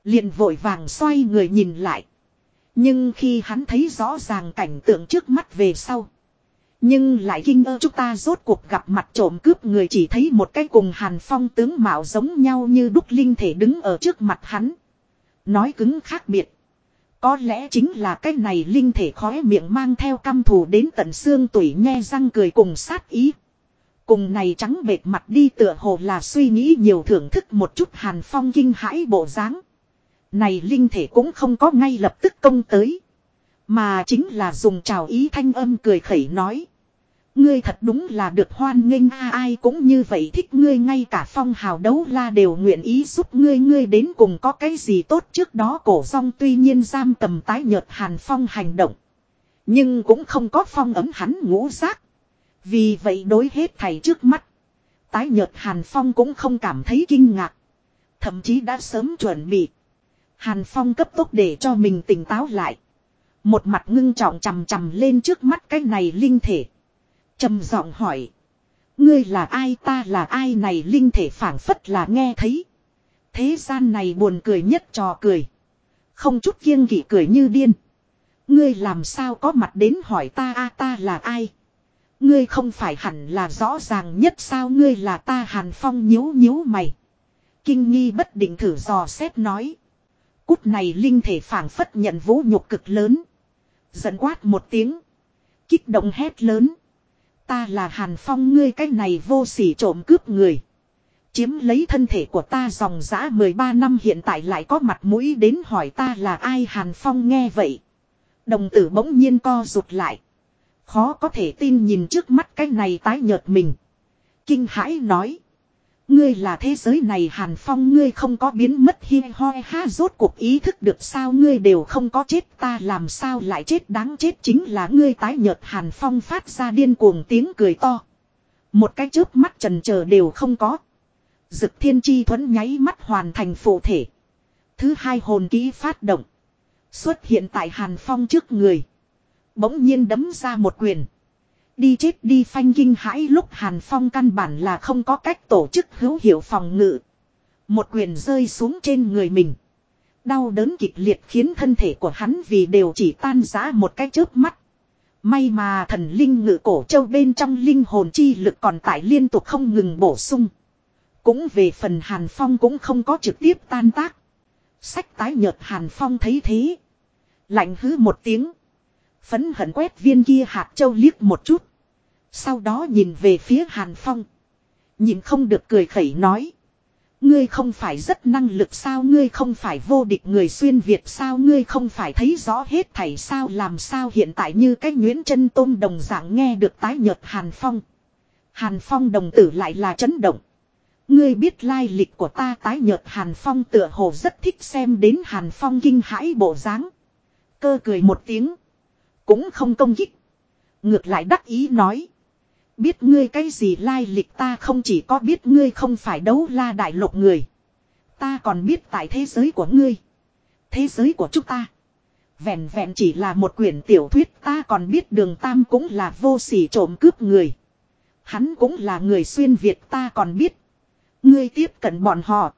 liền vội vàng xoay người nhìn lại. Nhưng khi hắn thấy rõ ràng cảnh tượng trước mắt về sau. Nhưng lại kinh ơ chúng ta rốt cuộc gặp mặt trộm cướp người chỉ thấy một cái cùng Hàn Phong tướng mạo giống nhau như đúc linh thể đứng ở trước mặt hắn. Nói cứng khác biệt. Có lẽ chính là cái này linh thể khóe miệng mang theo căm thù đến tận xương tủy nhe răng cười cùng sát ý. Cùng này trắng bệt mặt đi tựa hồ là suy nghĩ nhiều thưởng thức một chút hàn phong kinh hãi bộ dáng. Này linh thể cũng không có ngay lập tức công tới. Mà chính là dùng trào ý thanh âm cười khẩy nói. Ngươi thật đúng là được hoan nghênh a, ai cũng như vậy thích ngươi, ngay cả phong hào đấu la đều nguyện ý giúp ngươi ngươi đến cùng có cái gì tốt trước đó cổ song tuy nhiên giam cầm tái nhợt hàn phong hành động. Nhưng cũng không có phong ấm hắn ngũ giác. Vì vậy đối hết thầy trước mắt. Tái nhợt hàn phong cũng không cảm thấy kinh ngạc. Thậm chí đã sớm chuẩn bị. Hàn phong cấp tốc để cho mình tỉnh táo lại. Một mặt ngưng trọng chằm chằm lên trước mắt cái này linh thể trầm giọng hỏi. Ngươi là ai ta là ai này linh thể phảng phất là nghe thấy. Thế gian này buồn cười nhất trò cười. Không chút kiêng kỵ cười như điên. Ngươi làm sao có mặt đến hỏi ta a, ta là ai. Ngươi không phải hẳn là rõ ràng nhất sao ngươi là ta hàn phong nhíu nhíu mày. Kinh nghi bất định thử dò xét nói. Cút này linh thể phảng phất nhận vũ nhục cực lớn. Giận quát một tiếng. Kích động hét lớn. Ta là Hàn Phong ngươi cái này vô sỉ trộm cướp người. Chiếm lấy thân thể của ta dòng dã 13 năm hiện tại lại có mặt mũi đến hỏi ta là ai Hàn Phong nghe vậy. Đồng tử bỗng nhiên co rụt lại. Khó có thể tin nhìn trước mắt cái này tái nhợt mình. Kinh hãi nói. Ngươi là thế giới này hàn phong, ngươi không có biến mất hi hoi ha, rốt cuộc ý thức được sao ngươi đều không có chết, ta làm sao lại chết đáng chết chính là ngươi tái nhợt hàn phong phát ra điên cuồng tiếng cười to. Một cái chớp mắt trần chờ đều không có. Dực thiên chi thuẫn nháy mắt hoàn thành phụ thể. Thứ hai hồn ký phát động. Xuất hiện tại hàn phong trước người. Bỗng nhiên đấm ra một quyền. Đi chết đi phanh kinh hãi lúc Hàn Phong căn bản là không có cách tổ chức hữu hiệu phòng ngự. Một quyền rơi xuống trên người mình. Đau đớn kịch liệt khiến thân thể của hắn vì đều chỉ tan rã một cái chớp mắt. May mà thần linh ngự cổ châu bên trong linh hồn chi lực còn tại liên tục không ngừng bổ sung. Cũng về phần Hàn Phong cũng không có trực tiếp tan tác. Sách tái nhợt Hàn Phong thấy thế. Lạnh hứ một tiếng. Phấn hận quét viên kia hạt châu liếc một chút. Sau đó nhìn về phía Hàn Phong. Nhìn không được cười khẩy nói. Ngươi không phải rất năng lực sao ngươi không phải vô địch người xuyên Việt sao ngươi không phải thấy rõ hết thảy sao làm sao hiện tại như cái nguyễn chân tôm đồng dạng nghe được tái nhợt Hàn Phong. Hàn Phong đồng tử lại là chấn động. Ngươi biết lai lịch của ta tái nhợt Hàn Phong tựa hồ rất thích xem đến Hàn Phong kinh hãi bộ dáng. Cơ cười một tiếng. Cũng không công kích. Ngược lại đắc ý nói. Biết ngươi cái gì lai lịch ta không chỉ có biết ngươi không phải đấu la đại lục người. Ta còn biết tại thế giới của ngươi. Thế giới của chúng ta. Vẹn vẹn chỉ là một quyển tiểu thuyết ta còn biết đường tam cũng là vô sỉ trộm cướp người. Hắn cũng là người xuyên Việt ta còn biết. Ngươi tiếp cận bọn họ.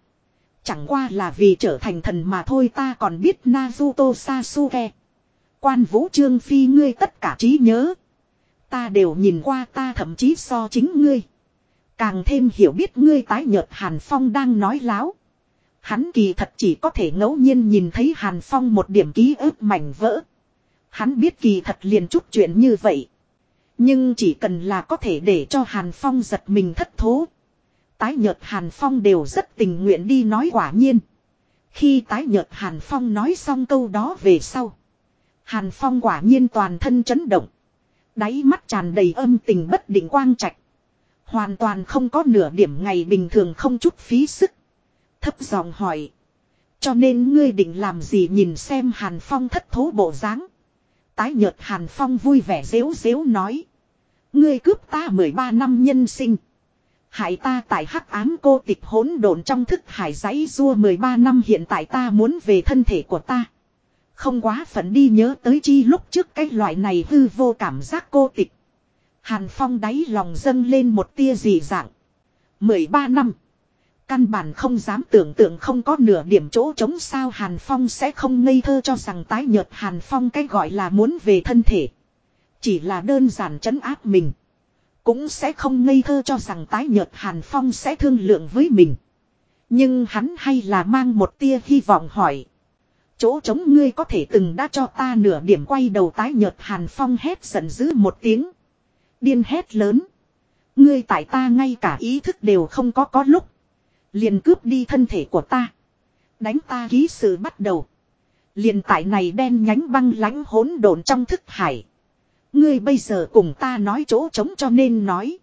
Chẳng qua là vì trở thành thần mà thôi ta còn biết Naruto Sasuke. Quan vũ trương phi ngươi tất cả trí nhớ. Ta đều nhìn qua ta thậm chí so chính ngươi. Càng thêm hiểu biết ngươi tái nhợt Hàn Phong đang nói láo. Hắn kỳ thật chỉ có thể ngẫu nhiên nhìn thấy Hàn Phong một điểm ký ức mảnh vỡ. Hắn biết kỳ thật liền chút chuyện như vậy. Nhưng chỉ cần là có thể để cho Hàn Phong giật mình thất thố. Tái nhợt Hàn Phong đều rất tình nguyện đi nói quả nhiên. Khi tái nhợt Hàn Phong nói xong câu đó về sau. Hàn Phong quả nhiên toàn thân chấn động. Đáy mắt tràn đầy âm tình bất định quang trạch. Hoàn toàn không có nửa điểm ngày bình thường không chút phí sức. Thấp giọng hỏi. Cho nên ngươi định làm gì nhìn xem Hàn Phong thất thố bộ dáng. Tái nhợt Hàn Phong vui vẻ dễu dễu nói. Ngươi cướp ta 13 năm nhân sinh. Hại ta tại hắc ám cô tịch hỗn độn trong thức hải giấy rua 13 năm hiện tại ta muốn về thân thể của ta. Không quá phận đi nhớ tới chi lúc trước cái loại này hư vô cảm giác cô tịch. Hàn Phong đáy lòng dâng lên một tia dị dạng. 13 năm. Căn bản không dám tưởng tượng không có nửa điểm chỗ trống sao Hàn Phong sẽ không ngây thơ cho rằng tái nhợt Hàn Phong cái gọi là muốn về thân thể. Chỉ là đơn giản chấn áp mình. Cũng sẽ không ngây thơ cho rằng tái nhợt Hàn Phong sẽ thương lượng với mình. Nhưng hắn hay là mang một tia hy vọng hỏi. Chỗ trống ngươi có thể từng đã cho ta nửa điểm quay đầu tái nhợt Hàn Phong hét giận dữ một tiếng. Điên hét lớn. Ngươi tại ta ngay cả ý thức đều không có có lúc. Liền cướp đi thân thể của ta. Đánh ta ký sự bắt đầu. Liền tại này đen nhánh băng lãnh hỗn độn trong thức hải. Ngươi bây giờ cùng ta nói chỗ trống cho nên nói.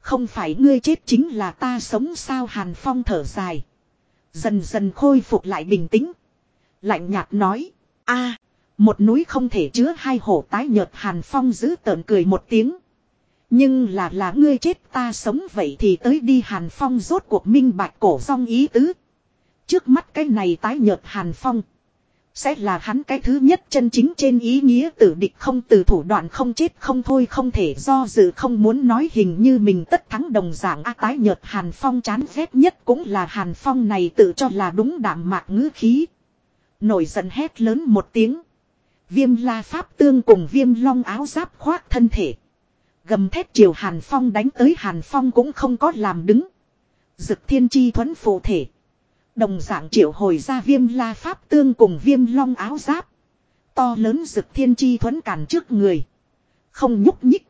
Không phải ngươi chết chính là ta sống sao Hàn Phong thở dài. Dần dần khôi phục lại bình tĩnh. Lạnh nhạt nói. a, một núi không thể chứa hai hổ tái nhợt Hàn Phong giữ tợn cười một tiếng. Nhưng là là ngươi chết ta sống vậy thì tới đi Hàn Phong rốt cuộc minh bạch cổ song ý tứ. Trước mắt cái này tái nhợt Hàn Phong. Sẽ là hắn cái thứ nhất chân chính trên ý nghĩa tử địch không từ thủ đoạn không chết không thôi không thể do dự không muốn nói hình như mình tất thắng đồng dạng a tái nhợt Hàn Phong chán ghét nhất cũng là Hàn Phong này tự cho là đúng đạm mạc ngữ khí. Nổi giận hét lớn một tiếng. Viêm la pháp tương cùng viêm long áo giáp khoác thân thể. Gầm thép chiều Hàn Phong đánh tới Hàn Phong cũng không có làm đứng. Dực thiên chi thuẫn phụ thể. Đồng dạng triệu hồi ra viêm la pháp tương cùng viêm long áo giáp. To lớn dực thiên chi thuẫn cản trước người. Không nhúc nhích.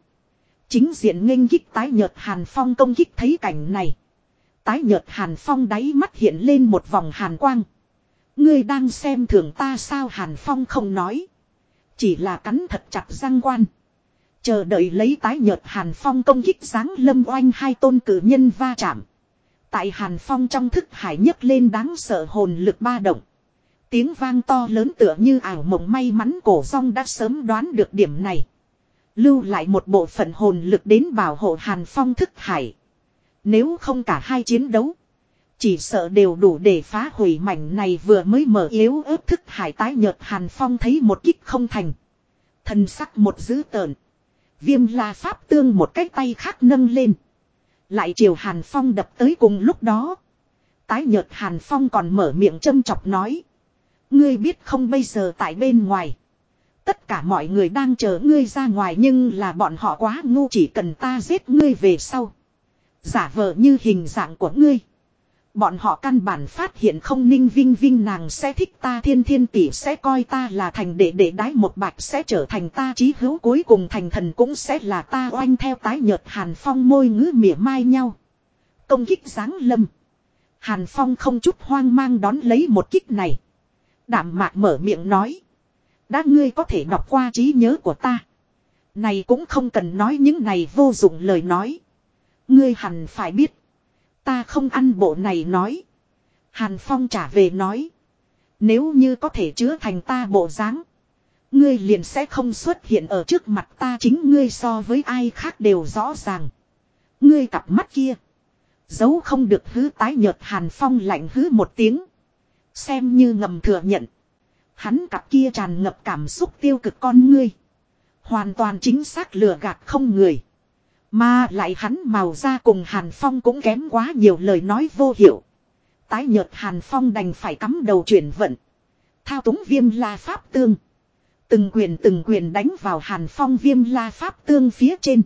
Chính diện nghênh kích tái nhợt hàn phong công kích thấy cảnh này. Tái nhợt hàn phong đáy mắt hiện lên một vòng hàn quang. Ngươi đang xem thường ta sao hàn phong không nói. Chỉ là cắn thật chặt răng quan. Chờ đợi lấy tái nhợt hàn phong công kích sáng lâm oanh hai tôn cử nhân va chạm. Tại Hàn Phong trong thức hải nhấc lên đáng sợ hồn lực ba động. Tiếng vang to lớn tựa như ảo mộng may mắn cổ rong đã sớm đoán được điểm này. Lưu lại một bộ phận hồn lực đến bảo hộ Hàn Phong thức hải. Nếu không cả hai chiến đấu. Chỉ sợ đều đủ để phá hủy mảnh này vừa mới mở yếu ớt thức hải tái nhợt Hàn Phong thấy một kích không thành. Thần sắc một dữ tợn. Viêm la pháp tương một cái tay khác nâng lên. Lại chiều Hàn Phong đập tới cùng lúc đó. Tái nhợt Hàn Phong còn mở miệng châm chọc nói. Ngươi biết không bây giờ tại bên ngoài. Tất cả mọi người đang chờ ngươi ra ngoài nhưng là bọn họ quá ngu chỉ cần ta giết ngươi về sau. Giả vờ như hình dạng của ngươi. Bọn họ căn bản phát hiện không ninh vinh vinh nàng sẽ thích ta, thiên thiên tỷ sẽ coi ta là thành đệ đệ đái, một bạch sẽ trở thành ta trí hữu cuối cùng thành thần cũng sẽ là ta, oanh theo tái nhợt hàn phong môi ngữ mỉa mai nhau. Công kích giáng lâm. Hàn phong không chút hoang mang đón lấy một kích này. Đảm mạc mở miệng nói. Đã ngươi có thể đọc qua trí nhớ của ta. Này cũng không cần nói những này vô dụng lời nói. Ngươi hẳn phải biết. Ta không ăn bộ này nói. Hàn Phong trả về nói. Nếu như có thể chứa thành ta bộ dáng, Ngươi liền sẽ không xuất hiện ở trước mặt ta chính ngươi so với ai khác đều rõ ràng. Ngươi cặp mắt kia. Giấu không được hứ tái nhợt Hàn Phong lạnh hứ một tiếng. Xem như ngầm thừa nhận. Hắn cặp kia tràn ngập cảm xúc tiêu cực con ngươi. Hoàn toàn chính xác lừa gạt không người. Mà lại hắn màu da cùng Hàn Phong cũng kém quá nhiều lời nói vô hiệu. Tái nhợt Hàn Phong đành phải cắm đầu chuyển vận. Thao túng viêm la pháp tương. Từng quyền từng quyền đánh vào Hàn Phong viêm la pháp tương phía trên.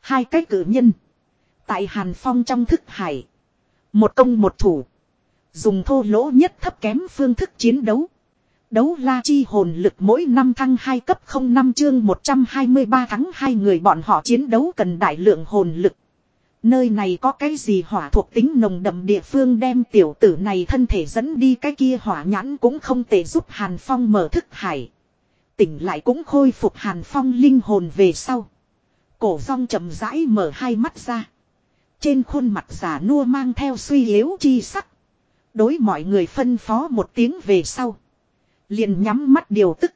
Hai cái cử nhân. Tại Hàn Phong trong thức hải. Một công một thủ. Dùng thô lỗ nhất thấp kém phương thức chiến đấu. Đấu la chi hồn lực mỗi năm thăng 2 cấp 05 chương 123 tháng hai người bọn họ chiến đấu cần đại lượng hồn lực. Nơi này có cái gì hỏa thuộc tính nồng đậm địa phương đem tiểu tử này thân thể dẫn đi cái kia hỏa nhãn cũng không thể giúp Hàn Phong mở thức hải. Tỉnh lại cũng khôi phục Hàn Phong linh hồn về sau. Cổ rong chậm rãi mở hai mắt ra. Trên khuôn mặt giả nua mang theo suy yếu chi sắc. Đối mọi người phân phó một tiếng về sau. Liền nhắm mắt điều tức.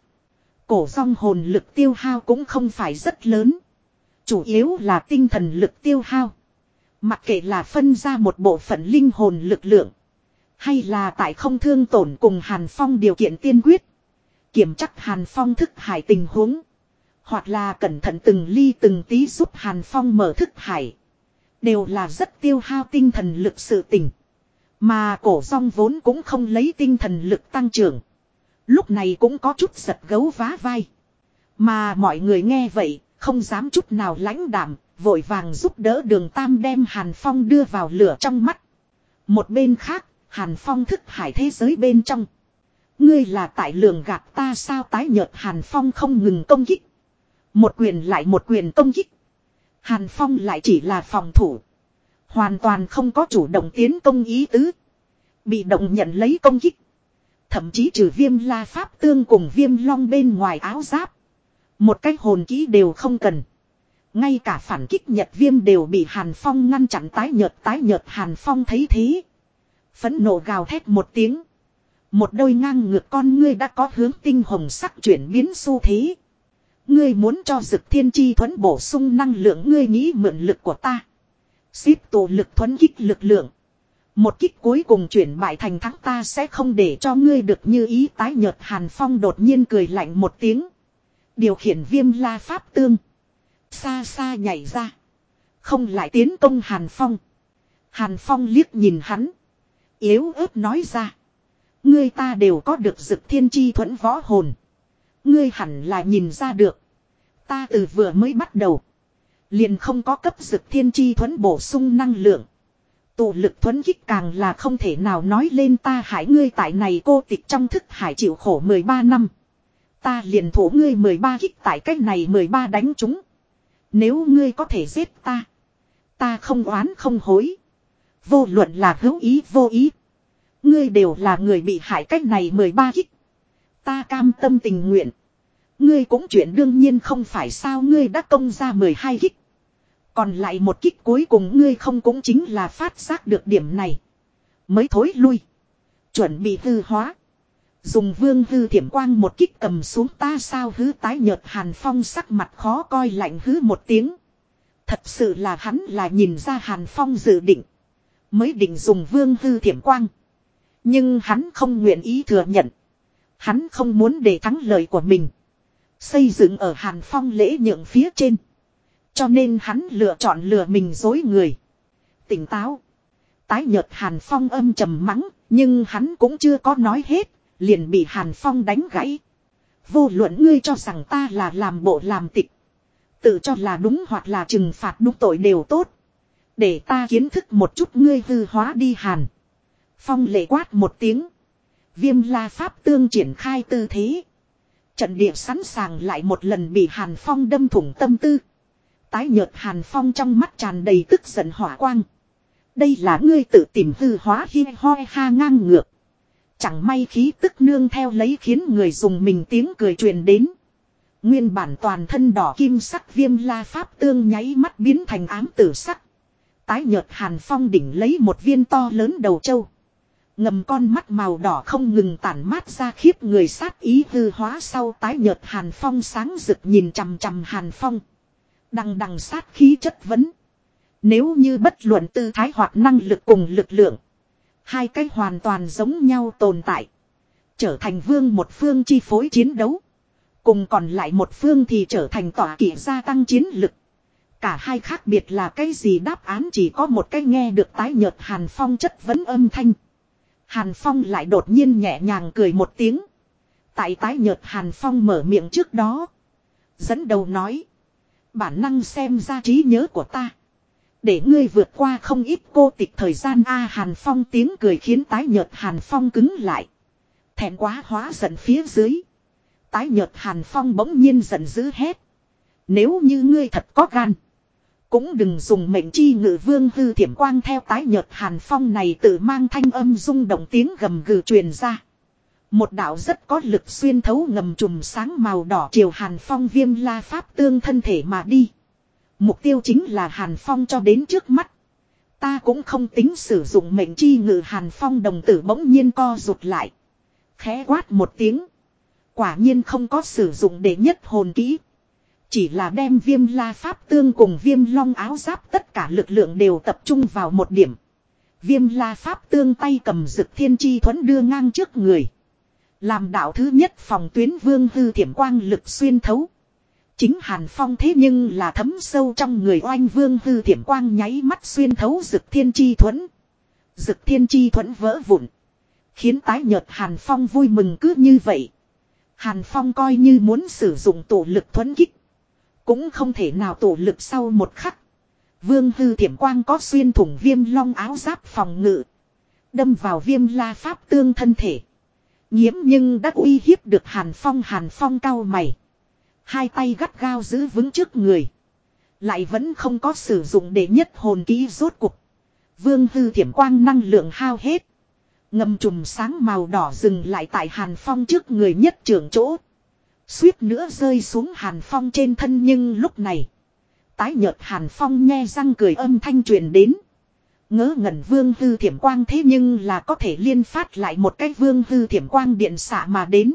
Cổ song hồn lực tiêu hao cũng không phải rất lớn. Chủ yếu là tinh thần lực tiêu hao. Mặc kệ là phân ra một bộ phận linh hồn lực lượng. Hay là tại không thương tổn cùng Hàn Phong điều kiện tiên quyết. Kiểm chắc Hàn Phong thức hải tình huống. Hoặc là cẩn thận từng ly từng tí giúp Hàn Phong mở thức hải. Đều là rất tiêu hao tinh thần lực sự tình. Mà cổ song vốn cũng không lấy tinh thần lực tăng trưởng. Lúc này cũng có chút giật gấu vá vai. Mà mọi người nghe vậy, không dám chút nào lãnh đảm, vội vàng giúp đỡ đường Tam đem Hàn Phong đưa vào lửa trong mắt. Một bên khác, Hàn Phong thức hải thế giới bên trong. Ngươi là tại lường gạt ta sao tái nhợt Hàn Phong không ngừng công kích. Một quyền lại một quyền công kích. Hàn Phong lại chỉ là phòng thủ. Hoàn toàn không có chủ động tiến công ý tứ. Bị động nhận lấy công kích. Thậm chí trừ viêm la pháp tương cùng viêm long bên ngoài áo giáp. Một cái hồn kỹ đều không cần. Ngay cả phản kích nhật viêm đều bị Hàn Phong ngăn chặn tái nhợt tái nhợt Hàn Phong thấy thế. Phấn nộ gào thét một tiếng. Một đôi ngang ngược con ngươi đã có hướng tinh hồng sắc chuyển biến xu thế. Ngươi muốn cho dực thiên chi thuẫn bổ sung năng lượng, ngươi nghĩ mượn lực của ta. Xíp tổ lực thuẫn kích lực lượng. Một kích cuối cùng chuyển bại thành thắng ta sẽ không để cho ngươi được như ý tái nhợt Hàn Phong đột nhiên cười lạnh một tiếng. Điều khiển viêm la pháp tương. Xa xa nhảy ra. Không lại tiến công Hàn Phong. Hàn Phong liếc nhìn hắn. Yếu ớt nói ra. Ngươi ta đều có được dực thiên chi thuẫn võ hồn. Ngươi hẳn là nhìn ra được. Ta từ vừa mới bắt đầu. Liền không có cấp dực thiên chi thuẫn bổ sung năng lượng. Tụ lực thuấn kích càng là không thể nào nói lên ta hại ngươi tại này cô tịch trong thức hải chịu khổ 13 năm. Ta liền thủ ngươi 13 kích tại cách này 13 đánh chúng. Nếu ngươi có thể giết ta. Ta không oán không hối. Vô luận là hữu ý, vô ý. Ngươi đều là người bị hại cách này 13 kích. Ta cam tâm tình nguyện. Ngươi cũng chuyện đương nhiên không phải sao ngươi đã công ra 12 kích. Còn lại một kích cuối cùng ngươi không cũng chính là phát giác được điểm này. Mới thối lui. Chuẩn bị hư hóa. Dùng vương hư thiểm quang một kích cầm xuống ta sao hứ tái nhợt hàn phong sắc mặt khó coi lạnh hứ một tiếng. Thật sự là hắn là nhìn ra hàn phong dự định. Mới định dùng vương hư thiểm quang. Nhưng hắn không nguyện ý thừa nhận. Hắn không muốn để thắng lời của mình. Xây dựng ở hàn phong lễ nhượng phía trên. Cho nên hắn lựa chọn lừa mình dối người. Tỉnh táo. Tái nhợt hàn phong âm trầm mắng. Nhưng hắn cũng chưa có nói hết, Liền bị Hàn Phong đánh gãy. Vô luận ngươi cho rằng ta là làm bộ làm tịch. Tự cho là đúng hoặc là trừng phạt đúng tội đều tốt. Để ta kiến thức một chút ngươi hư hóa đi Hàn. Phong lệ quát một tiếng. Viêm la pháp tương triển khai tư thế. Trận địa sẵn sàng lại một lần bị Hàn Phong đâm thủng tâm tư. Tái nhợt Hàn Phong trong mắt tràn đầy tức giận hỏa quang. Đây là ngươi tự tìm hư hóa hi hoi ha ngang ngược. Chẳng may khí tức nương theo lấy khiến người dùng mình tiếng cười truyền đến. Nguyên bản toàn thân đỏ kim sắc viêm la pháp tương nháy mắt biến thành ám tử sắc. Tái nhợt hàn phong đỉnh lấy một viên to lớn đầu trâu. Ngầm con mắt màu đỏ không ngừng tản mát ra khiếp người sát ý hư hóa sau tái nhợt hàn phong sáng rực nhìn chằm chằm hàn phong. Đằng đằng sát khí chất vấn. Nếu như bất luận tư thái hoặc năng lực cùng lực lượng. Hai cái hoàn toàn giống nhau tồn tại. Trở thành vương một phương chi phối chiến đấu. Cùng còn lại một phương thì trở thành tỏa kỷ gia tăng chiến lực. Cả hai khác biệt là cái gì đáp án chỉ có một cái nghe được tái nhợt Hàn Phong chất vấn âm thanh. Hàn Phong lại đột nhiên nhẹ nhàng cười một tiếng. Tại tái nhợt Hàn Phong mở miệng trước đó. Dẫn đầu nói. Bản năng xem ra trí nhớ của ta. Để ngươi vượt qua không ít cô tịch thời gian A Hàn Phong tiếng cười khiến tái nhợt Hàn Phong cứng lại. Thẹn quá hóa giận phía dưới. Tái nhợt Hàn Phong bỗng nhiên giận dữ hét. Nếu như ngươi thật có gan. Cũng đừng dùng mệnh chi ngự vương hư thiểm quang theo tái nhợt Hàn Phong này tự mang thanh âm rung động tiếng gầm gừ truyền ra. Một đạo rất có lực xuyên thấu ngầm trùm sáng màu đỏ chiều Hàn Phong viêm la pháp tương thân thể mà đi. Mục tiêu chính là Hàn Phong cho đến trước mắt. Ta cũng không tính sử dụng mệnh chi ngự Hàn Phong đồng tử bỗng nhiên co rụt lại. Khẽ quát một tiếng. Quả nhiên không có sử dụng để nhất hồn kỹ. Chỉ là đem viêm la pháp tương cùng viêm long áo giáp tất cả lực lượng đều tập trung vào một điểm. Viêm la pháp tương tay cầm rực thiên chi thuẫn đưa ngang trước người. Làm đạo thứ nhất phòng tuyến vương hư thiểm quang lực xuyên thấu. Chính Hàn Phong thế nhưng là thấm sâu trong người oanh vương hư thiểm quang nháy mắt xuyên thấu rực thiên chi thuẫn. Rực thiên chi thuẫn vỡ vụn. Khiến tái nhợt Hàn Phong vui mừng cứ như vậy. Hàn Phong coi như muốn sử dụng tổ lực thuẫn kích. Cũng không thể nào tổ lực sau một khắc. Vương hư thiểm quang có xuyên thủng viêm long áo giáp phòng ngự. Đâm vào viêm la pháp tương thân thể. Nhiễm nhưng đã uy hiếp được Hàn Phong Hàn Phong cao mày. Hai tay gắt gao giữ vững trước người. Lại vẫn không có sử dụng để nhất hồn ký rốt cục. Vương hư thiểm quang năng lượng hao hết. Ngầm trùm sáng màu đỏ dừng lại tại Hàn Phong trước người nhất trưởng chỗ. Suýt nữa rơi xuống Hàn Phong trên thân nhưng lúc này. Tái nhợt Hàn Phong nghe răng cười âm thanh truyền đến. Ngỡ ngẩn vương hư thiểm quang thế nhưng là có thể liên phát lại một cái vương hư thiểm quang điện xạ mà đến.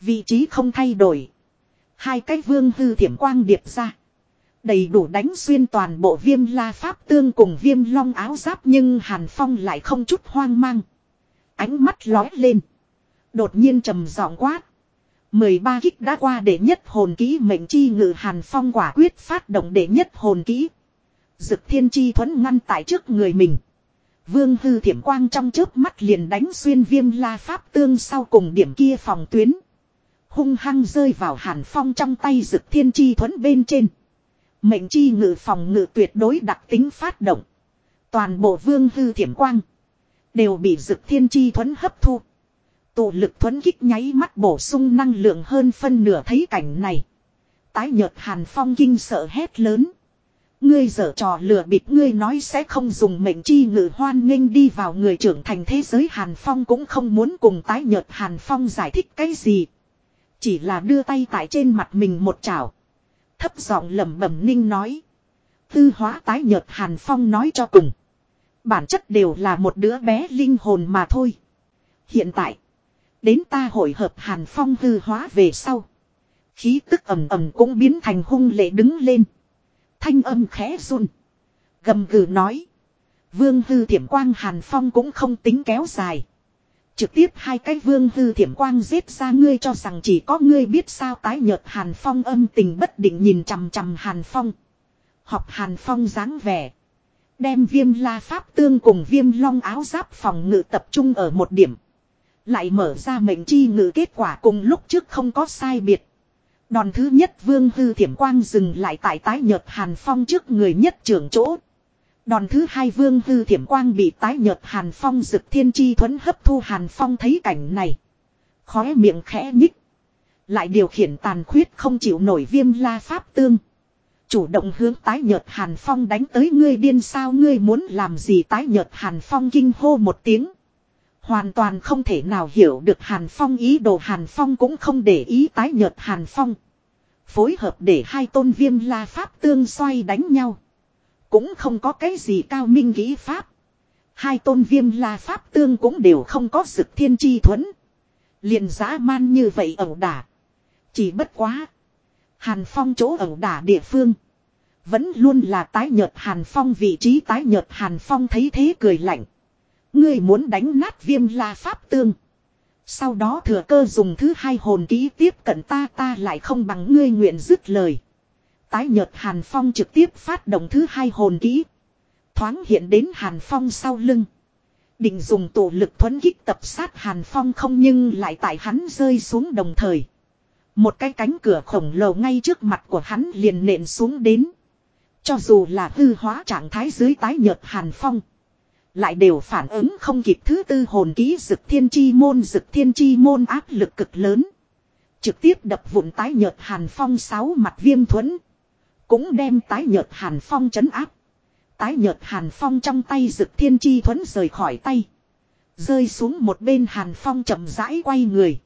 Vị trí không thay đổi. Hai cái vương hư thiểm quang điệp ra. Đầy đủ đánh xuyên toàn bộ viêm la pháp tương cùng viêm long áo giáp nhưng Hàn Phong lại không chút hoang mang. Ánh mắt lói lên. Đột nhiên trầm giọng quát. 13 kích đã qua để nhất hồn kỹ mệnh chi ngự Hàn Phong quả quyết phát động để nhất hồn kỹ. Dực thiên chi thuẫn ngăn tại trước người mình. Vương hư thiểm quang trong chớp mắt liền đánh xuyên viêm la pháp tương sau cùng điểm kia phòng tuyến. Hung hăng rơi vào hàn phong trong tay dực thiên chi thuẫn bên trên. Mệnh chi ngự phòng ngự tuyệt đối đặc tính phát động. Toàn bộ vương hư thiểm quang. Đều bị dực thiên chi thuẫn hấp thu. Tụ lực thuẫn kích nháy mắt bổ sung năng lượng hơn phân nửa thấy cảnh này. Tái nhợt hàn phong kinh sợ hét lớn. Ngươi dở trò lừa bịp, ngươi nói sẽ không dùng mệnh chi ngự hoan nghênh đi vào người trưởng thành thế giới Hàn Phong cũng không muốn cùng tái nhợt Hàn Phong giải thích cái gì. Chỉ là đưa tay tại trên mặt mình một chảo. Thấp giọng lẩm bẩm ninh nói. Tư hóa tái nhợt Hàn Phong nói cho cùng. Bản chất đều là một đứa bé linh hồn mà thôi. Hiện tại. Đến ta hội hợp Hàn Phong hư hóa về sau. Khí tức ầm ầm cũng biến thành hung lệ đứng lên. Thanh âm khẽ run. Gầm gừ nói. Vương hư thiểm quang Hàn Phong cũng không tính kéo dài. Trực tiếp hai cái vương hư thiểm quang giết ra ngươi cho rằng chỉ có ngươi biết sao tái nhợt Hàn Phong âm tình bất định nhìn chằm chằm Hàn Phong. Học Hàn Phong dáng vẻ. Đem viêm la pháp tương cùng viêm long áo giáp phòng ngự tập trung ở một điểm. Lại mở ra mệnh chi ngự kết quả cùng lúc trước không có sai biệt. Đòn thứ nhất vương hư thiểm quang dừng lại tại tái nhợt hàn phong trước người nhất trưởng chỗ. Đòn thứ hai vương hư thiểm quang bị tái nhợt hàn phong rực thiên chi thuẫn hấp thu hàn phong thấy cảnh này. Khóe miệng khẽ nhích. Lại điều khiển tàn khuyết không chịu nổi viêm la pháp tương. Chủ động hướng tái nhợt hàn phong đánh tới, ngươi điên sao ngươi muốn làm gì tái nhợt hàn phong kinh hô một tiếng. Hoàn toàn không thể nào hiểu được Hàn Phong ý đồ Hàn Phong cũng không để ý tái nhợt Hàn Phong. Phối hợp để hai tôn viêm la pháp tương xoay đánh nhau. Cũng không có cái gì cao minh kỹ pháp. Hai tôn viêm la pháp tương cũng đều không có sực thiên chi thuẫn. liền giá man như vậy ẩu đả. Chỉ bất quá. Hàn Phong chỗ ẩu đả địa phương. Vẫn luôn là tái nhợt Hàn Phong vị trí tái nhợt Hàn Phong thấy thế cười lạnh. Ngươi muốn đánh nát viêm la pháp tương. Sau đó thừa cơ dùng thứ hai hồn ký tiếp cận ta ta lại không bằng ngươi nguyện dứt lời. Tái nhợt Hàn Phong trực tiếp phát động thứ hai hồn ký. Thoáng hiện đến Hàn Phong sau lưng. Định dùng tổ lực thuấn kích tập sát Hàn Phong không nhưng lại tại hắn rơi xuống đồng thời. Một cái cánh cửa khổng lồ ngay trước mặt của hắn liền nện xuống đến. Cho dù là hư hóa trạng thái dưới tái nhợt hàn phong. Lại đều phản ứng không kịp thứ tư hồn ký dực thiên chi môn dực thiên chi môn áp lực cực lớn. Trực tiếp đập vụn tái nhợt hàn phong sáu mặt viêm thuẫn. Cũng đem tái nhợt hàn phong chấn áp. Tái nhợt hàn phong trong tay dực thiên chi thuẫn rời khỏi tay. Rơi xuống một bên hàn phong chậm rãi quay người.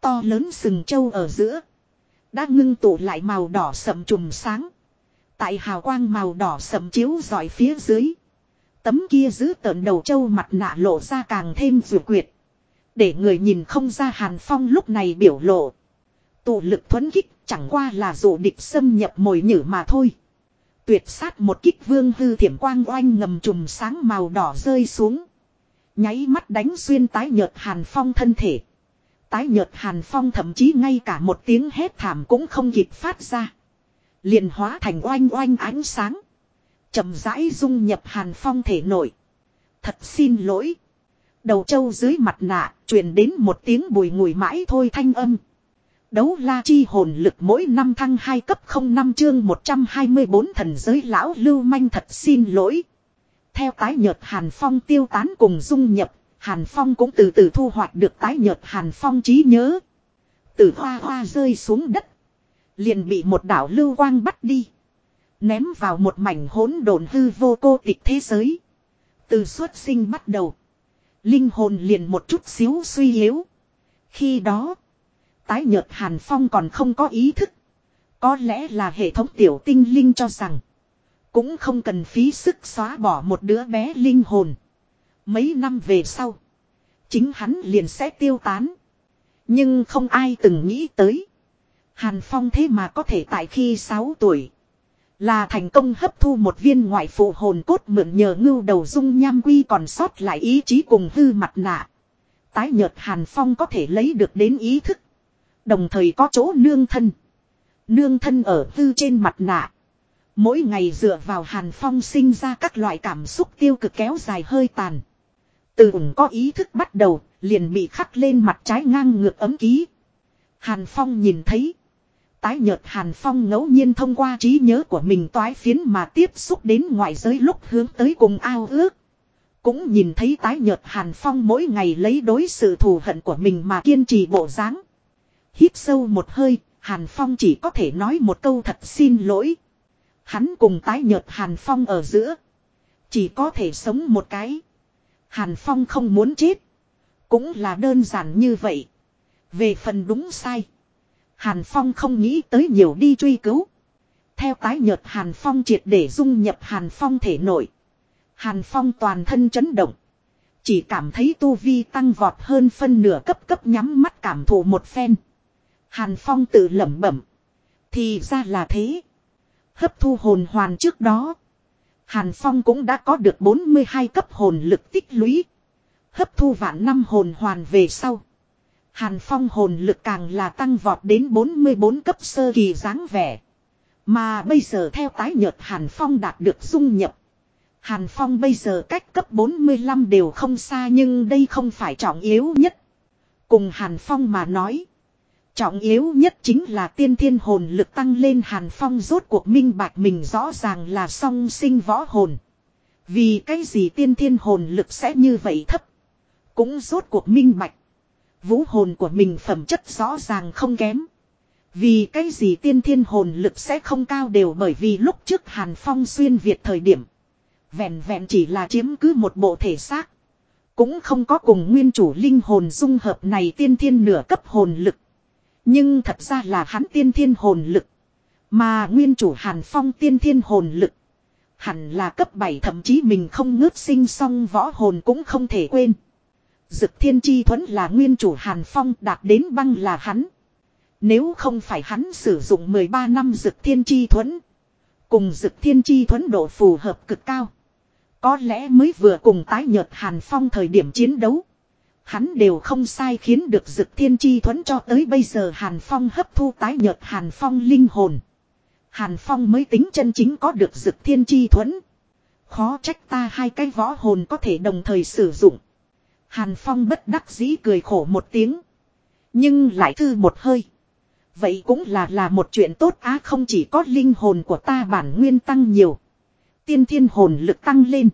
To lớn sừng trâu ở giữa. Đã ngưng tụ lại màu đỏ sậm trùm sáng. Tại hào quang màu đỏ sậm chiếu dọi phía dưới. Tấm kia giữ tợn đầu trâu mặt nạ lộ ra càng thêm vừa quyệt. Để người nhìn không ra hàn phong lúc này biểu lộ. Tụ lực thuấn kích chẳng qua là dụ địch xâm nhập mồi nhử mà thôi. Tuyệt sát một kích vương hư thiểm quang oanh ngầm trùm sáng màu đỏ rơi xuống. Nháy mắt đánh xuyên tái nhợt hàn phong thân thể. Tái nhợt hàn phong thậm chí ngay cả một tiếng hét thảm cũng không kịp phát ra. liền hóa thành oanh oanh ánh sáng chậm rãi dung nhập hàn phong thể nội Thật xin lỗi. Đầu trâu dưới mặt nạ truyền đến một tiếng bùi ngùi mãi thôi thanh âm. Đấu la chi hồn lực mỗi năm thăng 2 cấp 05 chương 124 thần giới lão lưu manh thật xin lỗi. Theo tái nhợt Hàn Phong tiêu tán cùng dung nhập, Hàn Phong cũng từ từ thu hoạch được tái nhợt Hàn Phong trí nhớ. Từ hoa hoa rơi xuống đất. Liền bị một đảo lưu quang bắt đi. Ném vào một mảnh hỗn độn hư vô cô tịch thế giới. Từ xuất sinh bắt đầu. Linh hồn liền một chút xíu suy yếu. Khi đó. Tái nhợt Hàn Phong còn không có ý thức. Có lẽ là hệ thống tiểu tinh linh cho rằng. Cũng không cần phí sức xóa bỏ một đứa bé linh hồn. Mấy năm về sau. Chính hắn liền sẽ tiêu tán. Nhưng không ai từng nghĩ tới. Hàn Phong thế mà có thể tại khi 6 tuổi. Là thành công hấp thu một viên ngoại phụ hồn cốt mượn nhờ ngưu đầu dung nham quy còn sót lại ý chí cùng hư mặt nạ. Tái nhợt Hàn Phong có thể lấy được đến ý thức. Đồng thời có chỗ nương thân. Nương thân ở hư trên mặt nạ. Mỗi ngày dựa vào Hàn Phong sinh ra các loại cảm xúc tiêu cực kéo dài hơi tàn. Từ ủng có ý thức bắt đầu, liền bị khắc lên mặt trái ngang ngược ấm ký. Hàn Phong nhìn thấy. Tái nhợt Hàn Phong ngẫu nhiên thông qua trí nhớ của mình toái phiến mà tiếp xúc đến ngoại giới lúc hướng tới cùng ao ước. Cũng nhìn thấy tái nhợt Hàn Phong mỗi ngày lấy đối sự thù hận của mình mà kiên trì bộ dáng. Hít sâu một hơi, Hàn Phong chỉ có thể nói một câu thật xin lỗi. Hắn cùng tái nhợt Hàn Phong ở giữa. Chỉ có thể sống một cái. Hàn Phong không muốn chết. Cũng là đơn giản như vậy. Về phần đúng sai. Hàn Phong không nghĩ tới nhiều đi truy cứu. Theo tái nhợt Hàn Phong triệt để dung nhập Hàn Phong thể nội. Hàn Phong toàn thân chấn động. Chỉ cảm thấy tu vi tăng vọt hơn phân nửa cấp cấp nhắm mắt cảm thụ một phen. Hàn Phong tự lẩm bẩm. Thì ra là thế. Hấp thu hồn hoàn trước đó. Hàn Phong cũng đã có được 42 cấp hồn lực tích lũy. Hấp thu vạn năm hồn hoàn về sau. Hàn Phong hồn lực càng là tăng vọt đến 44 cấp sơ kỳ dáng vẻ. Mà bây giờ theo tái nhợt Hàn Phong đạt được dung nhập. Hàn Phong bây giờ cách cấp 45 đều không xa nhưng đây không phải trọng yếu nhất. Cùng Hàn Phong mà nói. Trọng yếu nhất chính là tiên thiên hồn lực tăng lên hàn phong rốt cuộc minh bạch mình rõ ràng là song sinh võ hồn. Vì cái gì tiên thiên hồn lực sẽ như vậy thấp. Cũng rốt cuộc minh bạch. Vũ hồn của mình phẩm chất rõ ràng không kém. Vì cái gì tiên thiên hồn lực sẽ không cao đều bởi vì lúc trước Hàn Phong xuyên Việt thời điểm. Vẹn vẹn chỉ là chiếm cứ một bộ thể xác. Cũng không có cùng nguyên chủ linh hồn dung hợp này tiên thiên nửa cấp hồn lực. Nhưng thật ra là hắn tiên thiên hồn lực. Mà nguyên chủ Hàn Phong tiên thiên hồn lực. Hẳn là cấp 7 thậm chí mình không ngớt sinh song võ hồn cũng không thể quên. Dực thiên chi thuẫn là nguyên chủ Hàn Phong đạt đến băng là hắn. Nếu không phải hắn sử dụng 13 năm dực thiên chi thuẫn. Cùng dực thiên chi thuẫn độ phù hợp cực cao. Có lẽ mới vừa cùng tái nhợt Hàn Phong thời điểm chiến đấu. Hắn đều không sai khiến được dực thiên chi thuẫn cho tới bây giờ Hàn Phong hấp thu tái nhợt Hàn Phong linh hồn. Hàn Phong mới tính chân chính có được dực thiên chi thuẫn. Khó trách ta hai cái võ hồn có thể đồng thời sử dụng. Hàn Phong bất đắc dĩ cười khổ một tiếng. Nhưng lại thư một hơi. Vậy cũng là là một chuyện tốt á, không chỉ có linh hồn của ta bản nguyên tăng nhiều. Tiên thiên hồn lực tăng lên.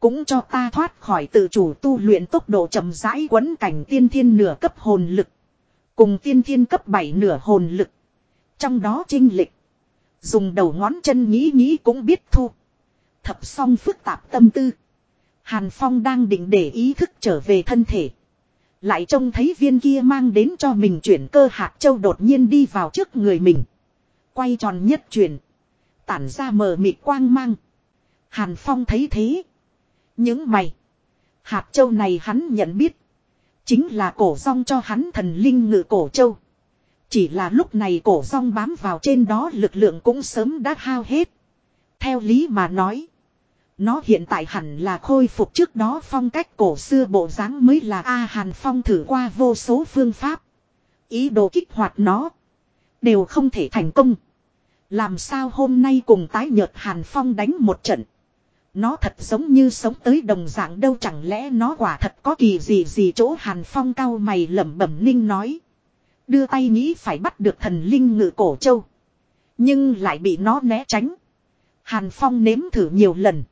Cũng cho ta thoát khỏi tự chủ tu luyện tốc độ chậm rãi quấn cảnh tiên thiên nửa cấp hồn lực. Cùng tiên thiên cấp 7 nửa hồn lực. Trong đó trinh lịch. Dùng đầu ngón chân nghĩ nghĩ cũng biết thu. Thập xong phức tạp tâm tư. Hàn Phong đang định để ý thức trở về thân thể. Lại trông thấy viên kia mang đến cho mình chuyển cơ hạt châu đột nhiên đi vào trước người mình. Quay tròn nhất chuyển. Tản ra mờ mịt quang mang. Hàn Phong thấy thế. Những mày. Hạt châu này hắn nhận biết. Chính là cổ rong cho hắn thần linh ngự cổ châu. Chỉ là lúc này cổ rong bám vào trên đó lực lượng cũng sớm đã hao hết. Theo lý mà nói. Nó hiện tại hẳn là khôi phục trước đó phong cách cổ xưa bộ dáng mới là A Hàn Phong thử qua vô số phương pháp. Ý đồ kích hoạt nó. Đều không thể thành công. Làm sao hôm nay cùng tái nhợt Hàn Phong đánh một trận. Nó thật giống như sống tới đồng dạng đâu chẳng lẽ nó quả thật có kỳ gì gì chỗ Hàn Phong cao mày lẩm bẩm ninh nói. Đưa tay nghĩ phải bắt được thần linh ngự cổ châu. Nhưng lại bị nó né tránh. Hàn Phong nếm thử nhiều lần.